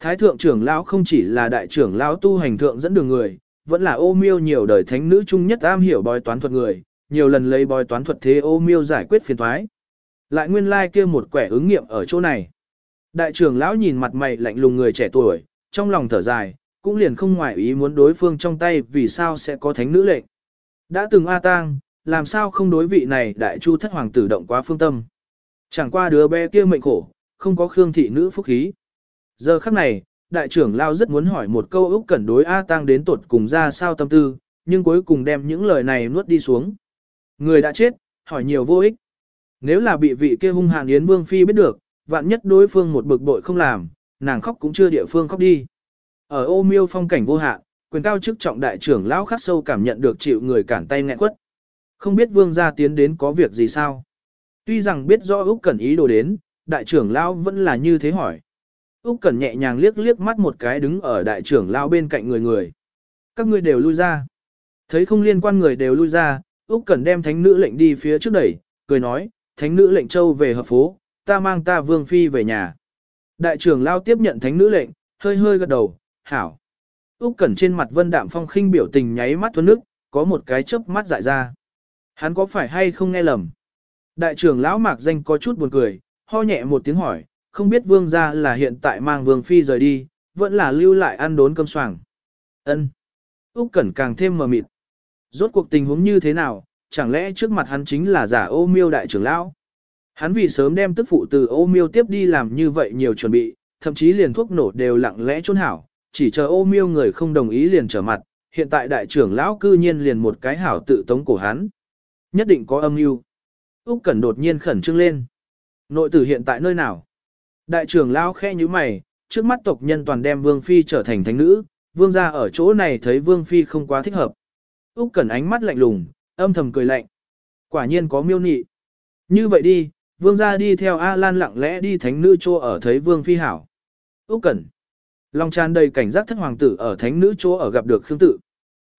Thái thượng trưởng lão không chỉ là đại trưởng lão tu hành thượng dẫn đường người, vẫn là ô miêu nhiều đời thánh nữ chung nhất am hiểu bói toán thuật người, nhiều lần lấy bói toán thuật thế ô miêu giải quyết phiền toái. Lại nguyên lai like kia một quẻ ứng nghiệm ở chỗ này. Đại trưởng lão nhìn mặt mày lạnh lùng người trẻ tuổi, trong lòng thở dài, cũng liền không ngoại ý muốn đối phương trong tay vì sao sẽ có thánh nữ lệnh. Đã từng A tang, làm sao không đối vị này đại chu thất hoàng tử động quá phương tâm. Chẳng qua đứa bé kia mệnh khổ, không có khương thị nữ phúc khí. Giờ khắc này, đại trưởng lão rất muốn hỏi một câu Úc Cẩn đối A Tang đến tột cùng ra sao tâm tư, nhưng cuối cùng đem những lời này nuốt đi xuống. Người đã chết, hỏi nhiều vô ích. Nếu là bị vị kia hung hàn Yến Vương Phi biết được, vạn nhất đối phương một bực bội không làm, nàng khóc cũng chưa địa phương khóc đi. Ở ô miêu phong cảnh vô hạn, quyền cao chức trọng đại trưởng lão khắc sâu cảm nhận được chịu người cản tay nghẹn quất. Không biết vương gia tiến đến có việc gì sao? Tuy rằng biết rõ Úc Cẩn ý đồ đến, đại trưởng lão vẫn là như thế hỏi. Úc Cẩn nhẹ nhàng liếc liếc mắt một cái đứng ở đại trưởng lão bên cạnh người người. Các ngươi đều lui ra. Thấy không liên quan người đều lui ra, Úc Cẩn đem thánh nữ lệnh đi phía trước đẩy, cười nói, thánh nữ lệnh châu về hợp phố, ta mang ta vương phi về nhà. Đại trưởng lão tiếp nhận thánh nữ lệnh, hơi hơi gật đầu, hảo. Úc Cẩn trên mặt Vân Đạm Phong khinh biểu tình nháy mắt thuần nước, có một cái chớp mắt dại ra. Hắn có phải hay không nghe lầm? Đại trưởng lão Mạc Danh có chút buồn cười, ho nhẹ một tiếng hỏi, không biết vương gia là hiện tại mang vương phi rời đi, vẫn là lưu lại ăn đốn cơm soảng. Ân. Úc Cẩn càng thêm mờ mịt. Rốt cuộc tình huống như thế nào, chẳng lẽ trước mặt hắn chính là giả ô miêu đại trưởng lão. Hắn vì sớm đem tức phụ từ ô miêu tiếp đi làm như vậy nhiều chuẩn bị, thậm chí liền thuốc nổ đều lặng lẽ trôn hảo, chỉ chờ ô miêu người không đồng ý liền trở mặt, hiện tại đại trưởng lão cư nhiên liền một cái hảo tự tống cổ hắn. Nhất định có âm mưu. Úc Cẩn đột nhiên khẩn trương lên. Nội tử hiện tại nơi nào? Đại trưởng lão khẽ nhíu mày, trước mắt tộc nhân toàn đem Vương phi trở thành thánh nữ, vương gia ở chỗ này thấy Vương phi không quá thích hợp. Úc Cẩn ánh mắt lạnh lùng, âm thầm cười lạnh. Quả nhiên có miêu nị. Như vậy đi, vương gia đi theo A Lan lặng lẽ đi thánh nữ chỗ ở thấy Vương phi hảo. Úc Cẩn. Long tràn đầy cảnh giác thất hoàng tử ở thánh nữ chỗ ở gặp được Khương Tự.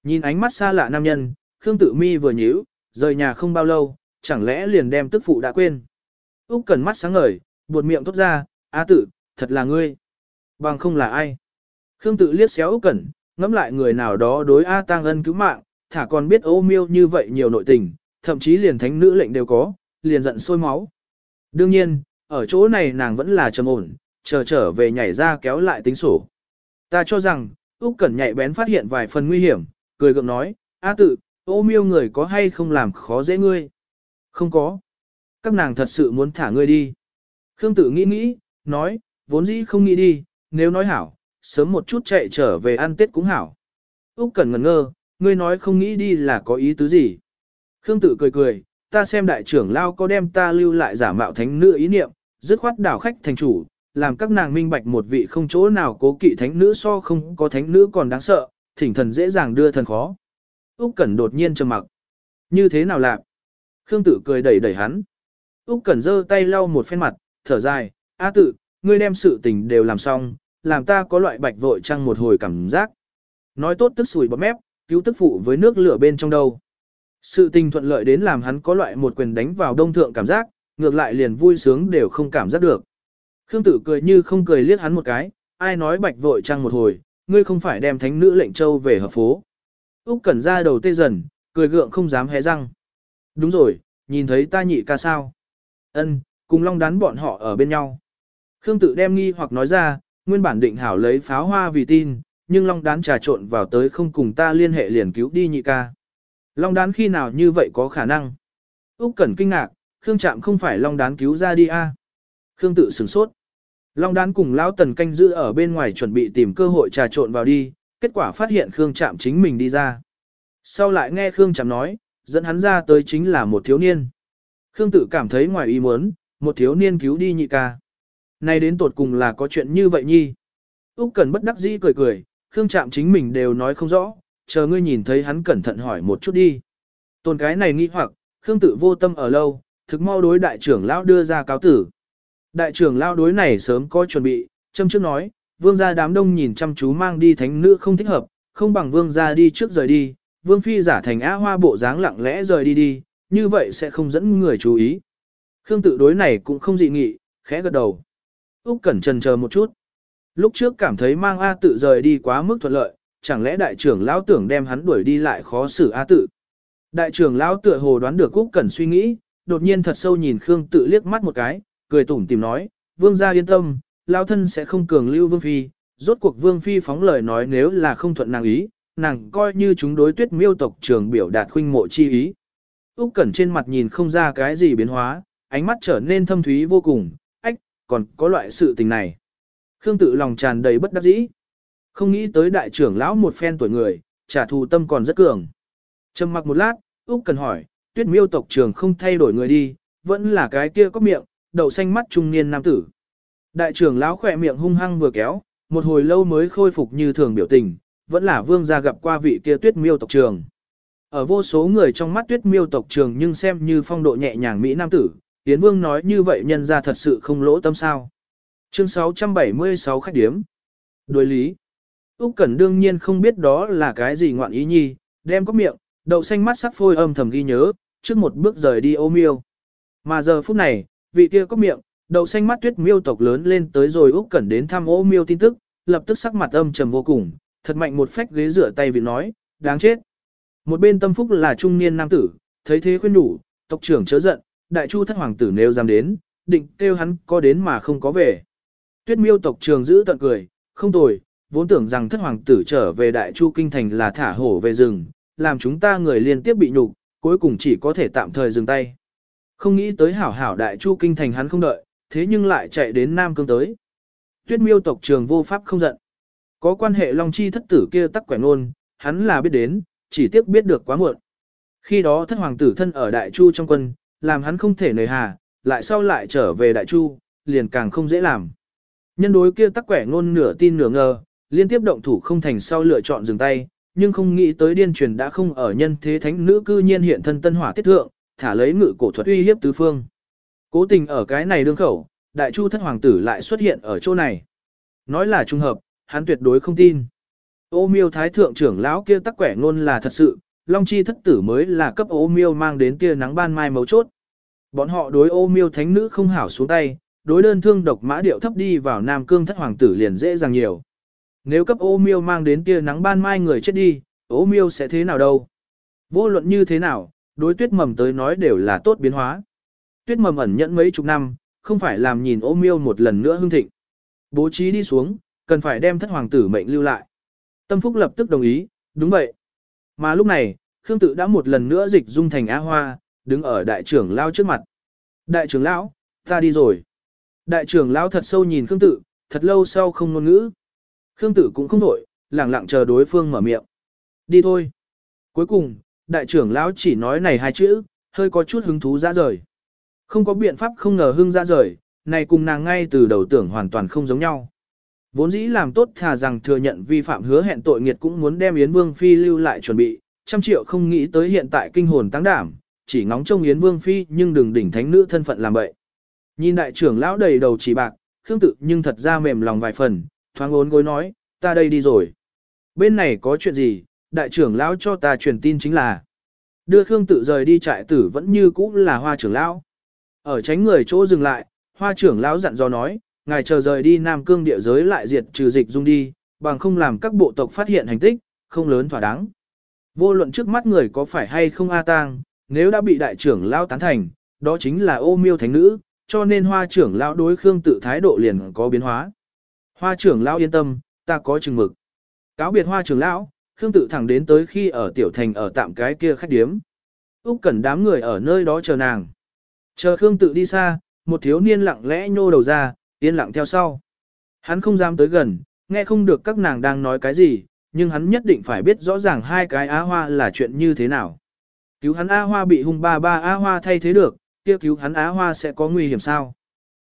Nhìn ánh mắt xa lạ nam nhân, Khương Tự mi vừa nhíu, rời nhà không bao lâu, chẳng lẽ liền đem tức phụ đã quên. Úc Cẩn mắt sáng ngời, buột miệng tốt ra, "A Tử, thật là ngươi." Bằng không là ai? Khương Tự liếc xéo Úc Cẩn, ngẫm lại người nào đó đối A Tang ân cứu mạng, thả còn biết ô miêu như vậy nhiều nội tình, thậm chí liền thánh nữ lệnh đều có, liền giận sôi máu. Đương nhiên, ở chỗ này nàng vẫn là trầm ổn, chờ trở về nhảy ra kéo lại tính sổ. Ta cho rằng, Úc Cẩn nhạy bén phát hiện vài phần nguy hiểm, cười gượng nói, A tự, ô miêu người có hay không làm khó dễ ngươi? Không có. Các nàng thật sự muốn thả ngươi đi. Khương Tử nghĩ nghĩ, nói, vốn dĩ không nghĩ đi, nếu nói hảo, sớm một chút chạy trở về ăn Tết cũng hảo. Úc Cẩn ngẩn ngơ, ngươi nói không nghĩ đi là có ý tứ gì? Khương Tử cười cười, ta xem đại trưởng lao có đem ta lưu lại giả mạo thánh nữ ý niệm, dứt khoát đảo khách thành chủ, làm các nàng minh bạch một vị không chỗ nào cố kỵ thánh nữ so không có thánh nữ còn đáng sợ, thỉnh thần dễ dàng đưa thần khó. Úc Cẩn đột nhiên trầm mặc. Như thế nào lạc? Khương Tử cười đẩy đẩy hắn. Úc Cẩn giơ tay lau một phen mặt, thở dài, "A tự, ngươi đem sự tình đều làm xong, làm ta có loại bạch vội trăng một hồi cảm giác." Nói tốt tức sủi bọt mép, cứu tức phụ với nước lửa bên trong đâu. Sự tình thuận lợi đến làm hắn có loại một quyền đánh vào đông thượng cảm giác, ngược lại liền vui sướng đều không cảm giác được. Khương tử cười như không cười liếc hắn một cái, ai nói bạch vội trăng một hồi, ngươi không phải đem thánh nữ lệnh châu về hợp phố. Úc cẩn ra đầu tê dần, cười gượng không dám hé răng. Đúng rồi, nhìn thấy ta nhị ca sao? Ân, cùng long đán bọn họ ở bên nhau. Khương tự đem nghi hoặc nói ra, nguyên bản định hảo lấy pháo hoa vì tin, nhưng long đán trà trộn vào tới không cùng ta liên hệ liền cứu đi nhị ca. Long đán khi nào như vậy có khả năng? Úc Cẩn kinh ngạc, Khương Trạm không phải Long đán cứu ra đi a? À? Khương tự sửng sốt. Long đán cùng lão tần canh giữ ở bên ngoài chuẩn bị tìm cơ hội trà trộn vào đi, kết quả phát hiện Khương Trạm chính mình đi ra. Sau lại nghe Khương Trạm nói, dẫn hắn ra tới chính là một thiếu niên. Khương tự cảm thấy ngoài ý muốn, một thiếu niên cứu đi nhị ca. Nay đến tột cùng là có chuyện như vậy nhi. Úc Cần bất đắc dĩ cười cười, Khương Trạm chính mình đều nói không rõ, chờ ngươi nhìn thấy hắn cẩn thận hỏi một chút đi. Tôn cái này nghi hoặc, Khương tự vô tâm ở lâu, thực mau đối đại trưởng lão đưa ra cáo tử. Đại trưởng lão đối này sớm có chuẩn bị, châm trước nói, vương gia đám đông nhìn chăm chú mang đi thánh nữ không thích hợp, không bằng vương gia đi trước rời đi, vương phi giả thành á hoa bộ dáng lặng lẽ rời đi đi, như vậy sẽ không dẫn người chú ý. Khương tự đối này cũng không dị nghị, khẽ gật đầu. Úc Cẩn trần chờ một chút. Lúc trước cảm thấy mang A tự rời đi quá mức thuận lợi, chẳng lẽ đại trưởng lão tưởng đem hắn đuổi đi lại khó xử A tự. Đại trưởng lão tựa hồ đoán được Úc Cẩn suy nghĩ, đột nhiên thật sâu nhìn Khương tự liếc mắt một cái, cười tủm tỉm nói, vương gia yên tâm, lão thân sẽ không cường lưu vương phi, rốt cuộc vương phi phóng lời nói nếu là không thuận nàng ý, nàng coi như chúng đối tuyết miêu tộc trường biểu đạt khuynh mộ chi ý. Úc Cẩn trên mặt nhìn không ra cái gì biến hóa, ánh mắt trở nên thâm thúy vô cùng, ách, còn có loại sự tình này. Khương tự lòng tràn đầy bất đắc dĩ. Không nghĩ tới đại trưởng lão một phen tuổi người, trả thù tâm còn rất cường. Trầm mặc một lát, Úc cần hỏi, tuyết miêu tộc trường không thay đổi người đi, vẫn là cái kia có miệng, đậu xanh mắt trung niên nam tử. Đại trưởng lão khỏe miệng hung hăng vừa kéo, một hồi lâu mới khôi phục như thường biểu tình, vẫn là vương gia gặp qua vị kia tuyết miêu tộc trường. Ở vô số người trong mắt tuyết miêu tộc trường nhưng xem như phong độ nhẹ nhàng Mỹ nam tử, Yến Vương nói như vậy nhân ra thật sự không lỗ tâm sao. Chương 676 khách điếm. Đối lý. Úc Cẩn đương nhiên không biết đó là cái gì ngoạn ý nhi, đem có miệng, đậu xanh mắt sắc phôi âm thầm ghi nhớ, trước một bước rời đi ô miêu. Mà giờ phút này, vị kia có miệng, đậu xanh mắt tuyết miêu tộc lớn lên tới rồi Úc Cẩn đến thăm ô miêu tin tức, lập tức sắc mặt âm trầm vô cùng, thật mạnh một phách ghế rửa tay vị nói, đáng chết. Một bên tâm phúc là trung niên nam tử, thấy thế khuyên nhủ, tộc trưởng chớ giận, đại chu thất hoàng tử nếu dám đến, định kêu hắn có đến mà không có về. Tuyết miêu tộc trường giữ tận cười, không tồi, vốn tưởng rằng thất hoàng tử trở về đại chu kinh thành là thả hổ về rừng, làm chúng ta người liên tiếp bị nhục, cuối cùng chỉ có thể tạm thời dừng tay. Không nghĩ tới hảo hảo đại chu kinh thành hắn không đợi, thế nhưng lại chạy đến Nam Cương tới. Tuyết miêu tộc trường vô pháp không giận. Có quan hệ Long Chi thất tử kia tắc quẻ nôn, hắn là biết đến, chỉ tiếc biết được quá muộn. Khi đó thất hoàng tử thân ở Đại Chu trong quân, làm hắn không thể nời hà, lại sau lại trở về Đại Chu, liền càng không dễ làm. Nhân đối kia tắc quẻ nôn nửa tin nửa ngờ, liên tiếp động thủ không thành sau lựa chọn dừng tay, nhưng không nghĩ tới điên truyền đã không ở nhân thế thánh nữ cư nhiên hiện thân tân hỏa tiết thượng, thả lấy ngự cổ thuật uy hiếp tứ phương. Cố tình ở cái này đương khẩu, đại chu thất hoàng tử lại xuất hiện ở chỗ này. Nói là trùng hợp, hắn tuyệt đối không tin. Ô miêu thái thượng trưởng lão kia tắc quẻ ngôn là thật sự, long chi thất tử mới là cấp ô miêu mang đến tia nắng ban mai mấu chốt. Bọn họ đối ô miêu thánh nữ không hảo xuống tay, đối đơn thương độc mã điệu thấp đi vào nam cương thất hoàng tử liền dễ dàng nhiều. Nếu cấp ô miêu mang đến tia nắng ban mai người chết đi, ô miêu sẽ thế nào đâu? Vô luận như thế nào, đối tuyết mầm tới nói đều là tốt biến hóa. Tuyết mầm ẩn nhẫn mấy chục năm, không phải làm nhìn ô miêu một lần nữa hưng thịnh. Bố trí đi xuống, cần phải đem thất hoàng tử mệnh lưu lại. Tâm Phúc lập tức đồng ý, đúng vậy. Mà lúc này, Khương Tự đã một lần nữa dịch dung thành Á Hoa, đứng ở đại trưởng lão trước mặt. Đại trưởng lão, ta đi rồi. Đại trưởng lão thật sâu nhìn Khương Tự, thật lâu sau không ngôn ngữ. Khương Tử cũng không đổi, lặng lặng chờ đối phương mở miệng. Đi thôi. Cuối cùng, đại trưởng lão chỉ nói này hai chữ, hơi có chút hứng thú ra rời. Không có biện pháp không ngờ hưng ra rời, này cùng nàng ngay từ đầu tưởng hoàn toàn không giống nhau. Vốn dĩ làm tốt thà rằng thừa nhận vi phạm hứa hẹn tội nghiệt cũng muốn đem Yến Vương Phi lưu lại chuẩn bị, trăm triệu không nghĩ tới hiện tại kinh hồn tăng đảm, chỉ ngóng trông Yến Vương Phi nhưng đừng đỉnh thánh nữ thân phận làm vậy. Nhìn đại trưởng lão đầy đầu chỉ bạc, khương tự nhưng thật ra mềm lòng vài phần, thoáng ốn gối nói, ta đây đi rồi. Bên này có chuyện gì, đại trưởng lão cho ta truyền tin chính là đưa khương tự rời đi trại tử vẫn như cũ là hoa trưởng lão. Ở tránh người chỗ dừng lại, hoa trưởng lão dặn dò nói, ngài chờ rời đi Nam Cương địa giới lại diệt trừ dịch dung đi, bằng không làm các bộ tộc phát hiện hành tích, không lớn thỏa đáng. Vô luận trước mắt người có phải hay không A Tang, nếu đã bị đại trưởng lão tán thành, đó chính là ô miêu thánh nữ, cho nên hoa trưởng lão đối Khương tự thái độ liền có biến hóa. Hoa trưởng lão yên tâm, ta có chừng mực. Cáo biệt hoa trưởng lão, Khương tự thẳng đến tới khi ở tiểu thành ở tạm cái kia khách điếm. Úc cần đám người ở nơi đó chờ nàng. Chờ Khương tự đi xa, một thiếu niên lặng lẽ nhô đầu ra, yên lặng theo sau. Hắn không dám tới gần, nghe không được các nàng đang nói cái gì, nhưng hắn nhất định phải biết rõ ràng hai cái á hoa là chuyện như thế nào. Cứu hắn á hoa bị hung ba ba á hoa thay thế được, kia cứu hắn á hoa sẽ có nguy hiểm sao?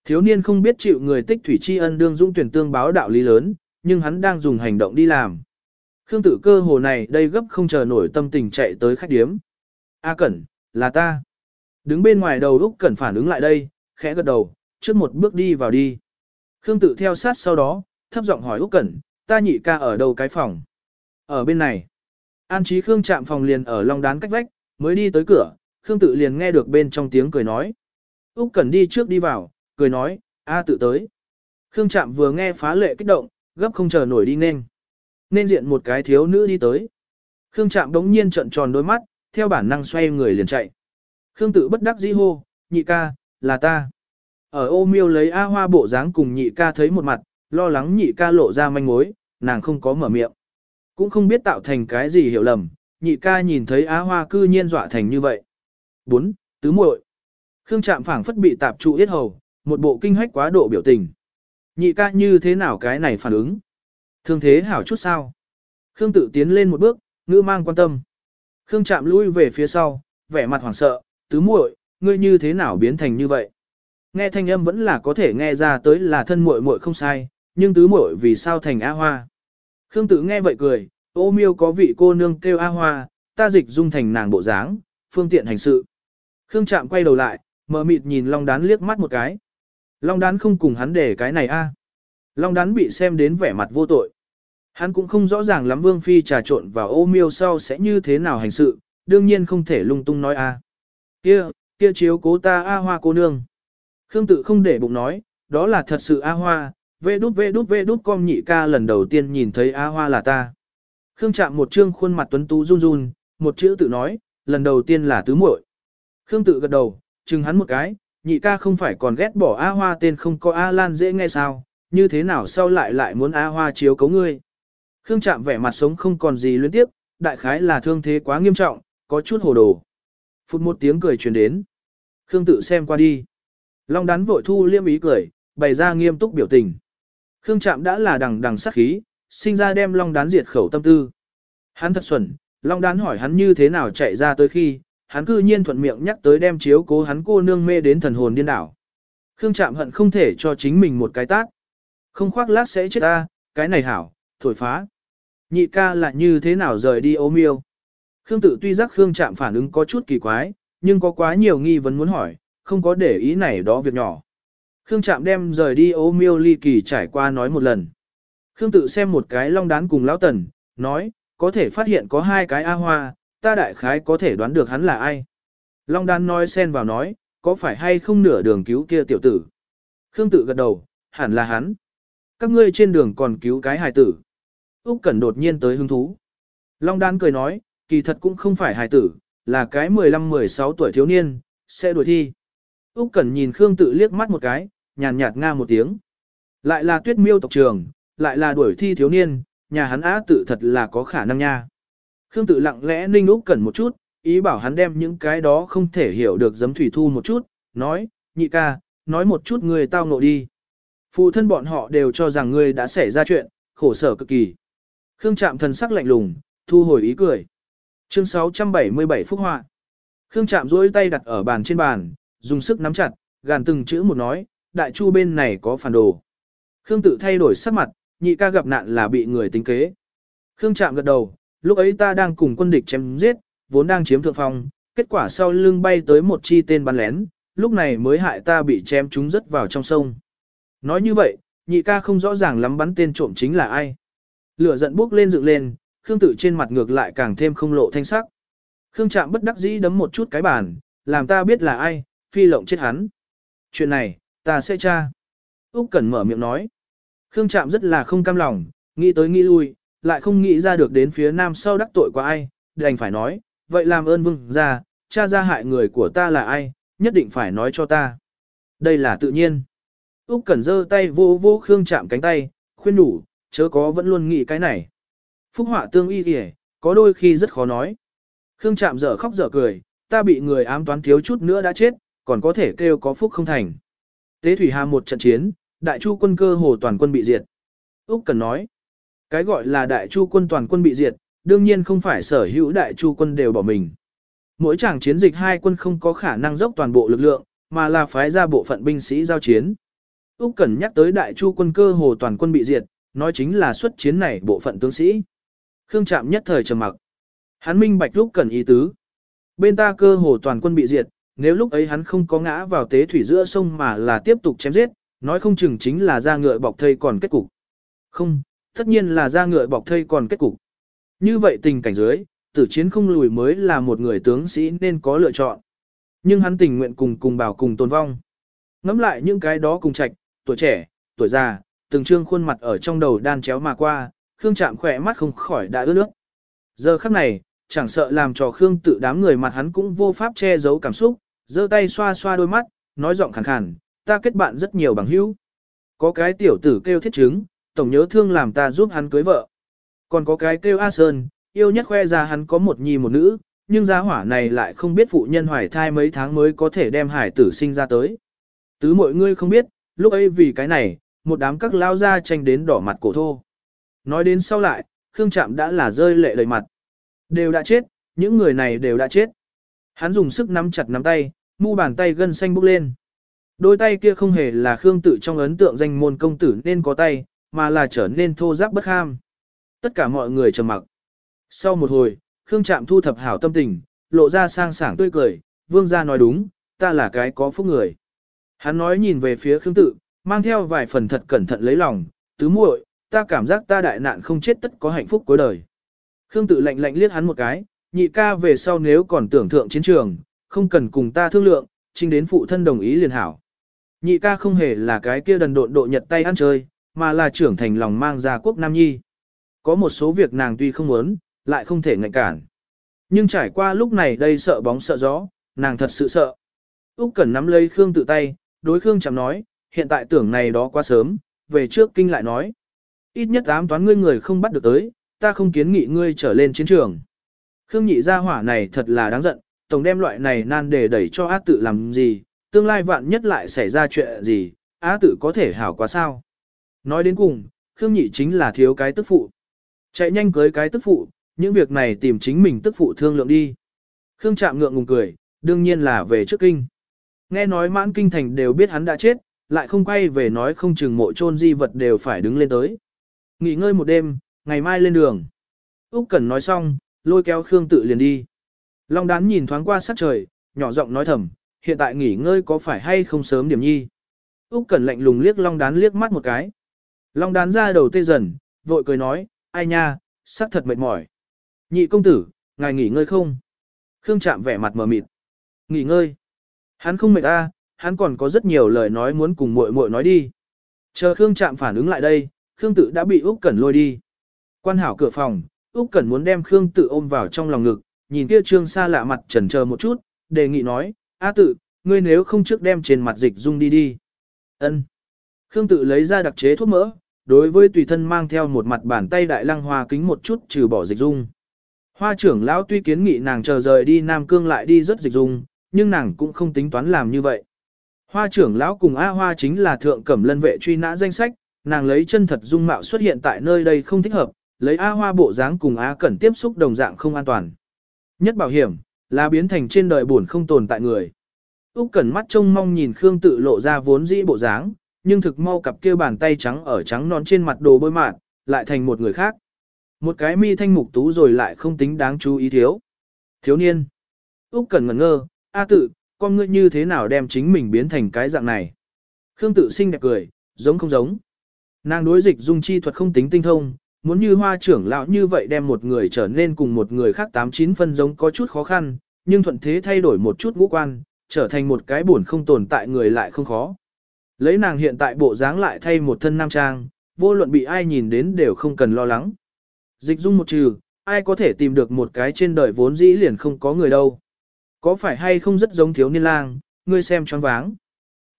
Thiếu niên không biết chịu người tích thủy tri ân đương dũng tuyển tương báo đạo lý lớn, nhưng hắn đang dùng hành động đi làm. Khương tử cơ hồ này đây gấp không chờ nổi tâm tình chạy tới khách điếm. A Cẩn, là ta. Đứng bên ngoài đầu Úc Cẩn phản ứng lại đây, khẽ gật đầu, trước một bước đi vào đi. Khương tự theo sát sau đó, thấp giọng hỏi Úc Cẩn, ta nhị ca ở đâu cái phòng? Ở bên này. An Trí Khương chạm phòng liền ở long đán cách vách, mới đi tới cửa, Khương tự liền nghe được bên trong tiếng cười nói. Úc Cẩn đi trước đi vào, cười nói, a tự tới. Khương chạm vừa nghe phá lệ kích động, gấp không chờ nổi đi nên. Nên diện một cái thiếu nữ đi tới. Khương chạm đống nhiên trợn tròn đôi mắt, theo bản năng xoay người liền chạy. Khương tự bất đắc dĩ hô, nhị ca, là ta. Ở ô miêu lấy A hoa bộ dáng cùng nhị ca thấy một mặt, lo lắng nhị ca lộ ra manh mối, nàng không có mở miệng. Cũng không biết tạo thành cái gì hiểu lầm, nhị ca nhìn thấy A hoa cư nhiên dọa thành như vậy. 4. Tứ muội Khương Trạm phảng phất bị tạp trụ yết hầu, một bộ kinh hách quá độ biểu tình. Nhị ca như thế nào cái này phản ứng? Thương thế hảo chút sao? Khương tự tiến lên một bước, ngữ mang quan tâm. Khương chạm lui về phía sau, vẻ mặt hoảng sợ, tứ muội, ngươi như thế nào biến thành như vậy? Nghe thanh âm vẫn là có thể nghe ra tới là thân muội muội không sai, nhưng tứ muội vì sao thành A Hoa? Khương tự nghe vậy cười, ô miêu có vị cô nương kêu A Hoa, ta dịch dung thành nàng bộ dáng, phương tiện hành sự. Khương chạm quay đầu lại, mờ mịt nhìn Long Đán liếc mắt một cái. Long Đán không cùng hắn để cái này a. Long Đán bị xem đến vẻ mặt vô tội. Hắn cũng không rõ ràng lắm Vương Phi trà trộn vào ô miêu sau sẽ như thế nào hành sự, đương nhiên không thể lung tung nói a. Kia, kia chiếu cố ta A Hoa cô nương. Khương tự không để bụng nói, đó là thật sự A Hoa, vê đút vê đút vê đút con nhị ca lần đầu tiên nhìn thấy A Hoa là ta. Khương chạm một trương khuôn mặt tuấn tú run run, một chữ tự nói, lần đầu tiên là tứ muội. Khương tự gật đầu, chừng hắn một cái, nhị ca không phải còn ghét bỏ A Hoa tên không có A Lan dễ nghe sao, như thế nào sau lại lại muốn A Hoa chiếu cấu ngươi. Khương Trạm vẻ mặt sống không còn gì luyến tiếp, đại khái là thương thế quá nghiêm trọng, có chút hồ đồ. Phút một tiếng cười truyền đến. Khương tự xem qua đi. Long đán vội thu liêm ý cười, bày ra nghiêm túc biểu tình. Khương Trạm đã là đằng đằng sát khí, sinh ra đem Long đán diệt khẩu tâm tư. Hắn thật xuẩn, Long đán hỏi hắn như thế nào chạy ra tới khi, hắn cư nhiên thuận miệng nhắc tới đem chiếu cố hắn cô nương mê đến thần hồn điên đảo. Khương Trạm hận không thể cho chính mình một cái tác. Không khoác lác sẽ chết ta, cái này hảo, thổi phá. Nhị ca là như thế nào rời đi ôm miêu, Khương tự tuy giác Khương Trạm phản ứng có chút kỳ quái, nhưng có quá nhiều nghi vấn muốn hỏi, không có để ý này đó việc nhỏ. Khương Trạm đem rời đi ô miêu ly kỳ trải qua nói một lần. Khương tự xem một cái long đán cùng lão tần, nói, có thể phát hiện có hai cái A hoa, ta đại khái có thể đoán được hắn là ai. Long đan nói xen vào nói, có phải hay không nửa đường cứu kia tiểu tử. Khương tự gật đầu, hẳn là hắn. Các ngươi trên đường còn cứu cái hài tử. Úc Cẩn đột nhiên tới hứng thú. Long đan cười nói, kỳ thật cũng không phải hài tử, là cái 15-16 tuổi thiếu niên, sẽ đuổi thi. Úc Cẩn nhìn Khương Tự liếc mắt một cái, nhàn nhạt nga một tiếng. Lại là Tuyết Miêu tộc trường, lại là đuổi thi thiếu niên, nhà hắn á tự thật là có khả năng nha. Khương Tự lặng lẽ ninh Úc Cẩn một chút, ý bảo hắn đem những cái đó không thể hiểu được giấm thủy thu một chút, nói, nhị ca, nói một chút người tao ngộ đi. Phụ thân bọn họ đều cho rằng ngươi đã xảy ra chuyện, khổ sở cực kỳ. Khương Trạm thần sắc lạnh lùng, thu hồi ý cười. Chương 677 Phúc Họa. Khương Trạm duỗi tay đặt ở bàn trên bàn, dùng sức nắm chặt, gàn từng chữ một nói, đại chu bên này có phản đồ. Khương tự thay đổi sắc mặt, nhị ca gặp nạn là bị người tính kế. Khương Trạm gật đầu, lúc ấy ta đang cùng quân địch chém giết, vốn đang chiếm thượng phong, kết quả sau lưng bay tới một chi tên bắn lén, lúc này mới hại ta bị chém trúng rất vào trong sông. Nói như vậy, nhị ca không rõ ràng lắm bắn tên trộm chính là ai. Lửa giận bốc lên dựng lên, Khương Tự trên mặt ngược lại càng thêm không lộ thanh sắc. Khương Trạm bất đắc dĩ đấm một chút cái bàn, làm ta biết là ai, phi lộng chết hắn. Chuyện này, ta sẽ tra. Úc Cẩn mở miệng nói. Khương Trạm rất là không cam lòng, nghĩ tới nghĩ lui, lại không nghĩ ra được đến phía nam sau đắc tội qua ai, đành phải nói, vậy làm ơn vương gia, cha ra hại người của ta là ai, nhất định phải nói cho ta. Đây là tự nhiên. Úc Cẩn giơ tay vô vô Khương chạm cánh tay, khuyên đủ, chớ có vẫn luôn nghĩ cái này. Phúc họa tương y kìa, có đôi khi rất khó nói. Khương chạm dở khóc dở cười, ta bị người ám toán thiếu chút nữa đã chết, còn có thể kêu có phúc không thành. Tế Thủy Hà một trận chiến, đại chu quân cơ hồ toàn quân bị diệt. Úc Cần nói, cái gọi là đại chu quân toàn quân bị diệt, đương nhiên không phải sở hữu đại chu quân đều bỏ mình. Mỗi chàng chiến dịch hai quân không có khả năng dốc toàn bộ lực lượng, mà là phái ra bộ phận binh sĩ giao chiến. Úc Cần nhắc tới đại chu quân cơ hồ toàn quân bị diệt, nói chính là xuất chiến này bộ phận tướng sĩ. Khương Trạm nhất thời trầm mặc. Hắn minh bạch úc cần ý tứ. Bên ta cơ hồ toàn quân bị diệt, nếu lúc ấy hắn không có ngã vào tế thủy giữa sông mà là tiếp tục chém giết, nói không chừng chính là ra ngựa bọc thây còn kết cục. Không, tất nhiên là ra ngựa bọc thây còn kết cục. Như vậy tình cảnh dưới, tử chiến không lùi mới là một người tướng sĩ nên có lựa chọn. Nhưng hắn tình nguyện cùng cùng bảo cùng tồn vong. Ngắm lại những cái đó cùng trạch, tuổi trẻ, tuổi già, từng trương khuôn mặt ở trong đầu đan chéo mà qua, Khương Trạm khỏe mắt không khỏi đã ướt nước. Giờ khắc này, chẳng sợ làm cho Khương tự đám người mặt hắn cũng vô pháp che giấu cảm xúc, giơ tay xoa xoa đôi mắt, nói giọng khàn khàn, ta kết bạn rất nhiều bằng hữu. Có cái tiểu tử kêu thiết chứng, tổng nhớ thương làm ta giúp hắn cưới vợ. Còn có cái kêu A Sơn, yêu nhất khoe ra hắn có một nhi một nữ, nhưng gia hỏa này lại không biết phụ nhân hoài thai mấy tháng mới có thể đem hải tử sinh ra tới. Tứ mọi ngươi không biết, lúc ấy vì cái này, một đám các lao ra tranh đến đỏ mặt cổ thô. Nói đến sau lại, Khương Trạm đã là rơi lệ đầy mặt. Đều đã chết, những người này đều đã chết. Hắn dùng sức nắm chặt nắm tay, mu bàn tay gân xanh bốc lên. Đôi tay kia không hề là Khương tự trong ấn tượng danh môn công tử nên có tay, mà là trở nên thô ráp bất ham. Tất cả mọi người trầm mặc. Sau một hồi, Khương Trạm thu thập hảo tâm tình, lộ ra sang sảng tươi cười, vương gia nói đúng, ta là cái có phúc người. Hắn nói nhìn về phía Khương tự, mang theo vài phần thật cẩn thận lấy lòng, tứ muội, ta cảm giác ta đại nạn không chết tất có hạnh phúc cuối đời. Khương tự lạnh lạnh liếc hắn một cái, nhị ca về sau nếu còn tưởng thượng chiến trường, không cần cùng ta thương lượng, trình đến phụ thân đồng ý liền hảo. Nhị ca không hề là cái kia đần độn độ nhật tay ăn chơi, mà là trưởng thành lòng mang ra quốc Nam Nhi. Có một số việc nàng tuy không muốn, lại không thể ngạnh cản. Nhưng trải qua lúc này đây sợ bóng sợ gió, nàng thật sự sợ. Úc Cẩn nắm lấy Khương tự tay, đối Khương chẳng nói, hiện tại tưởng này đó quá sớm, về trước kinh lại nói. Ít nhất ám toán ngươi người không bắt được tới, ta không kiến nghị ngươi trở lên chiến trường. Khương nhị gia hỏa này thật là đáng giận, tổng đem loại này nan để đẩy cho á tự làm gì, tương lai vạn nhất lại xảy ra chuyện gì, á tự có thể hảo quá sao. Nói đến cùng, Khương Nhị chính là thiếu cái tức phụ. Chạy nhanh cưới cái tức phụ, những việc này tìm chính mình tức phụ thương lượng đi. Khương Trạm ngượng ngùng cười, đương nhiên là về trước kinh. Nghe nói mãn kinh thành đều biết hắn đã chết, lại không quay về nói không chừng mộ chôn di vật đều phải đứng lên tới. Nghỉ ngơi một đêm, ngày mai lên đường. Úc Cẩn nói xong, lôi kéo Khương tự liền đi. Long đán nhìn thoáng qua sắc trời, nhỏ giọng nói thầm, hiện tại nghỉ ngơi có phải hay không sớm điểm nhi. Úc Cẩn lạnh lùng liếc Long đán liếc mắt một cái. Long đán ra đầu tê dần, vội cười nói, ai nha, sắc thật mệt mỏi. Nhị công tử, ngài nghỉ ngơi không? Khương Trạm vẻ mặt mờ mịt. Nghỉ ngơi. Hắn không mệt ta, hắn còn có rất nhiều lời nói muốn cùng muội muội nói đi. Chờ Khương Trạm phản ứng lại đây, Khương Tự đã bị Úc Cẩn lôi đi. Quan hảo cửa phòng, Úc Cẩn muốn đem Khương Tự ôm vào trong lòng ngực, nhìn kia trương xa lạ mặt chần chờ một chút, đề nghị nói, "A Tự, ngươi nếu không trước đem trên mặt dịch dung đi đi." Ân. Khương Tự lấy ra đặc chế thuốc mỡ, đối với tùy thân mang theo một mặt bàn tay đại lăng hoa kính một chút trừ bỏ dịch dung. Hoa trưởng lão tuy kiến nghị nàng chờ rời đi Nam Cương lại đi rất dịch dung, nhưng nàng cũng không tính toán làm như vậy. Hoa trưởng lão cùng A Hoa chính là thượng cẩm lân vệ truy nã danh sách, nàng lấy chân thật dung mạo xuất hiện tại nơi đây không thích hợp, lấy A Hoa bộ dáng cùng A Cẩn tiếp xúc đồng dạng không an toàn. Nhất bảo hiểm, là biến thành trên đời buồn không tồn tại người. Úc Cẩn mắt trông mong nhìn Khương tự lộ ra vốn dĩ bộ dáng, nhưng thực mau cặp kia bàn tay trắng ở trắng non trên mặt đồ bôi mạn, lại thành một người khác. Một cái mi thanh mục tú rồi lại không tính đáng chú ý thiếu. Thiếu niên. Úc cần ngẩn ngơ, A tự, con ngươi như thế nào đem chính mình biến thành cái dạng này. Khương tự sinh đẹp cười, giống không giống. Nàng đối dịch dung chi thuật không tính tinh thông, muốn như hoa trưởng lão như vậy đem một người trở nên cùng một người khác tám chín phân giống có chút khó khăn, nhưng thuận thế thay đổi một chút ngũ quan, trở thành một cái buồn không tồn tại người lại không khó. Lấy nàng hiện tại bộ dáng lại thay một thân nam trang, vô luận bị ai nhìn đến đều không cần lo lắng. Dịch dung một trừ, ai có thể tìm được một cái trên đời vốn dĩ liền không có người đâu. Có phải hay không rất giống thiếu niên lang, ngươi xem choáng váng.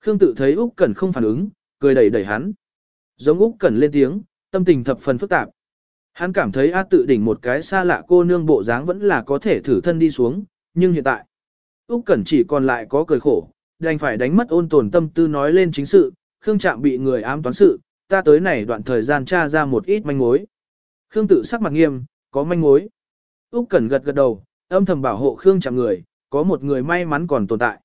Khương tự thấy Úc Cẩn không phản ứng, cười đẩy đẩy hắn. Giống Úc Cẩn lên tiếng, tâm tình thập phần phức tạp. Hắn cảm thấy A tự đỉnh một cái xa lạ cô nương bộ dáng vẫn là có thể thử thân đi xuống, nhưng hiện tại, Úc Cẩn chỉ còn lại có cười khổ, đành phải đánh mất ôn tồn tâm tư nói lên chính sự, Khương Trạm bị người ám toán sự, ta tới này đoạn thời gian tra ra một ít manh mối. Khương tự sắc mặt nghiêm, có manh mối. Úc Cẩn gật gật đầu, âm thầm bảo hộ Khương Trạm người, có một người may mắn còn tồn tại.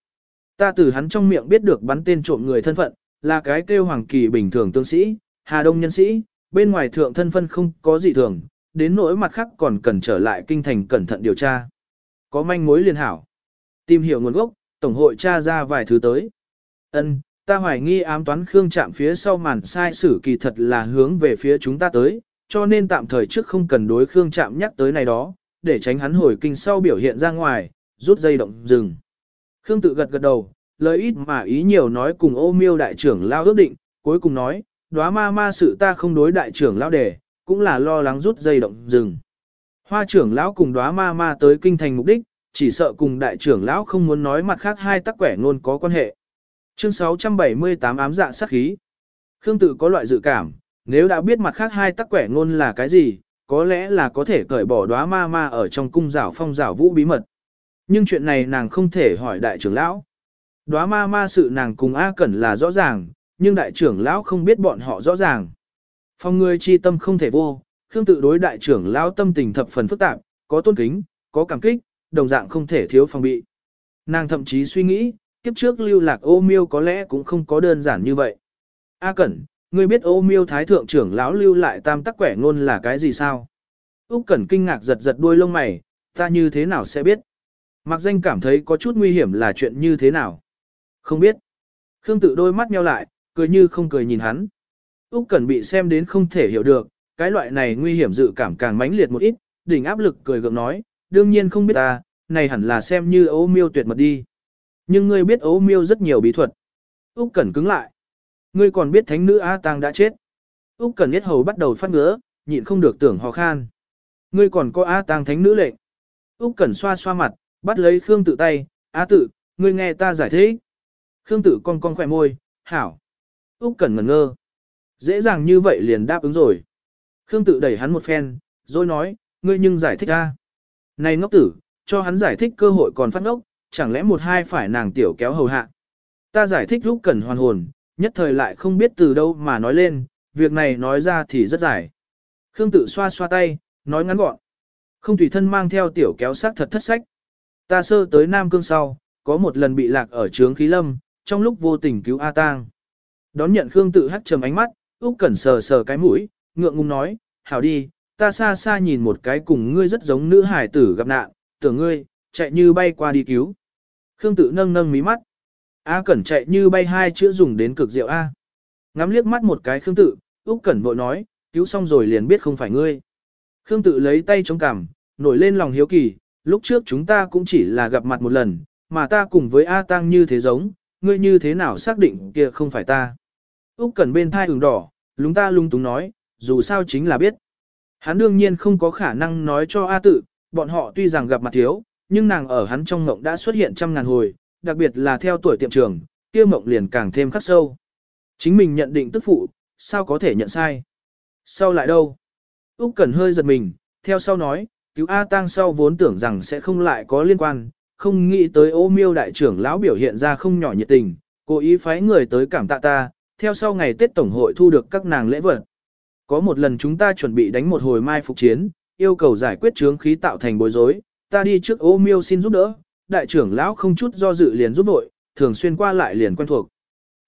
Ta từ hắn trong miệng biết được bắn tên trộm người thân phận, là cái kêu hoàng kỳ bình thường tương sĩ, Hà Đông nhân sĩ, bên ngoài thượng thân phân không có gì thường, đến nỗi mặt khác còn cần trở lại kinh thành cẩn thận điều tra. Có manh mối liên hảo. Tìm hiểu nguồn gốc, tổng hội tra ra vài thứ tới. Ân, ta hoài nghi ám toán Khương Trạm phía sau màn sai sử kỳ thật là hướng về phía chúng ta tới, cho nên tạm thời trước không cần đối Khương Trạm nhắc tới này đó, để tránh hắn hồi kinh sau biểu hiện ra ngoài, rút dây động dừng. Khương tự gật gật đầu, lời ít mà ý nhiều nói cùng ô miêu đại trưởng lao ước định, cuối cùng nói, đóa ma ma sự ta không đối đại trưởng lao để, cũng là lo lắng rút dây động dừng. Hoa trưởng lão cùng đóa ma ma tới kinh thành mục đích, chỉ sợ cùng đại trưởng lão không muốn nói mặt khác hai tắc quẻ ngôn có quan hệ. Chương 678 ám dạ sát khí. Khương tự có loại dự cảm, nếu đã biết mặt khác hai tắc quẻ ngôn là cái gì, có lẽ là có thể cởi bỏ đóa ma ma ở trong cung rảo phong rảo vũ bí mật. Nhưng chuyện này nàng không thể hỏi đại trưởng lão. Đóa ma ma sự nàng cùng A Cẩn là rõ ràng, nhưng đại trưởng lão không biết bọn họ rõ ràng. Phong người chi tâm không thể vô, Khương tự đối đại trưởng lão tâm tình thập phần phức tạp, có tôn kính, có cảm kích, đồng dạng không thể thiếu phòng bị. Nàng thậm chí suy nghĩ, kiếp trước lưu lạc ô miêu có lẽ cũng không có đơn giản như vậy. A Cẩn, ngươi biết ô miêu thái thượng trưởng lão lưu lại tam tắc quẻ ngôn là cái gì sao? Úc Cẩn kinh ngạc giật giật đuôi lông mày, ta như thế nào sẽ biết? Mạc danh cảm thấy có chút nguy hiểm là chuyện như thế nào? Không biết. Khương tự đôi mắt nheo lại, cười như không cười nhìn hắn. Úc Cẩn bị xem đến không thể hiểu được, cái loại này nguy hiểm dự cảm càng mãnh liệt một ít, đỉnh áp lực cười gượng nói, đương nhiên không biết ta, này hẳn là xem như ấu miêu tuyệt mật đi. Nhưng ngươi biết ấu miêu rất nhiều bí thuật. Úc Cẩn cứng lại. Ngươi còn biết thánh nữ A Tang đã chết. Úc Cẩn nhất hầu bắt đầu phát ngứa, nhịn không được tưởng ho khan. Ngươi còn có A Tang thánh nữ lệnh. Úc Cẩn xoa xoa mặt, bắt lấy Khương tự tay, "Á tự, ngươi nghe ta giải thích." Khương tự cong cong khóe môi, "Hảo." Úc Cẩn ngẩn ngơ. Dễ dàng như vậy liền đáp ứng rồi. Khương tự đẩy hắn một phen, rồi nói, "Ngươi nhưng giải thích a." Này ngốc tử, cho hắn giải thích cơ hội còn phát ngốc, chẳng lẽ một hai phải nàng tiểu kéo hầu hạ. Ta giải thích lúc cần hoàn hồn, nhất thời lại không biết từ đâu mà nói lên, việc này nói ra thì rất dài. Khương tự xoa xoa tay, nói ngắn gọn. Không tùy thân mang theo tiểu kéo sắc thật thất sách. Ta sơ tới Nam Cương sau, có một lần bị lạc ở trướng khí lâm, trong lúc vô tình cứu A Tang. Đón nhận Khương tự hắt trầm ánh mắt, Úc Cẩn sờ sờ cái mũi, ngượng ngùng nói, hảo đi, ta xa xa nhìn một cái cùng ngươi rất giống nữ hải tử gặp nạn, tưởng ngươi, chạy như bay qua đi cứu. Khương tự nâng nâng mí mắt. A Cẩn chạy như bay hai chữ dùng đến cực diệu A. Ngắm liếc mắt một cái Khương tự, Úc Cẩn vội nói, cứu xong rồi liền biết không phải ngươi. Khương tự lấy tay chống cằm, nổi lên lòng hiếu kỳ, lúc trước chúng ta cũng chỉ là gặp mặt một lần, mà ta cùng với A Tăng như thế giống, ngươi như thế nào xác định kia không phải ta. Úc Cẩn bên thai ửng đỏ, lúng ta lung túng nói, dù sao chính là biết. Hắn đương nhiên không có khả năng nói cho A tự, bọn họ tuy rằng gặp mặt thiếu, nhưng nàng ở hắn trong ngộng đã xuất hiện trăm ngàn hồi, đặc biệt là theo tuổi tiệm trường, kia mộng liền càng thêm khắc sâu. Chính mình nhận định tức phụ, sao có thể nhận sai? Sao lại đâu? Úc Cẩn hơi giật mình, theo sau nói, cứu A Tăng sau vốn tưởng rằng sẽ không lại có liên quan, không nghĩ tới ô miêu đại trưởng lão biểu hiện ra không nhỏ nhiệt tình, cố ý phái người tới cảm tạ ta, theo sau ngày Tết Tổng hội thu được các nàng lễ vật. Có một lần chúng ta chuẩn bị đánh một hồi mai phục chiến, yêu cầu giải quyết chướng khí tạo thành bối rối, ta đi trước ô miêu xin giúp đỡ, đại trưởng lão không chút do dự liền giúp đội, thường xuyên qua lại liền quen thuộc.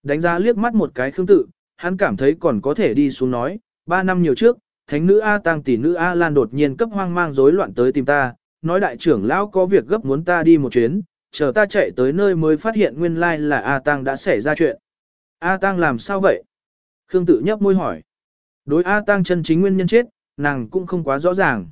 Đánh giá liếc mắt một cái khương tự, hắn cảm thấy còn có thể đi xuống nói, ba năm nhiều trước, thánh nữ A tăng tỷ nữ A Lan đột nhiên cấp hoang mang rối loạn tới tìm ta, nói đại trưởng lão có việc gấp muốn ta đi một chuyến, chờ ta chạy tới nơi mới phát hiện nguyên lai là A tăng đã xảy ra chuyện. A tăng làm sao vậy? Khương tự nhấp môi hỏi. Đối A tăng chân chính nguyên nhân chết, nàng cũng không quá rõ ràng.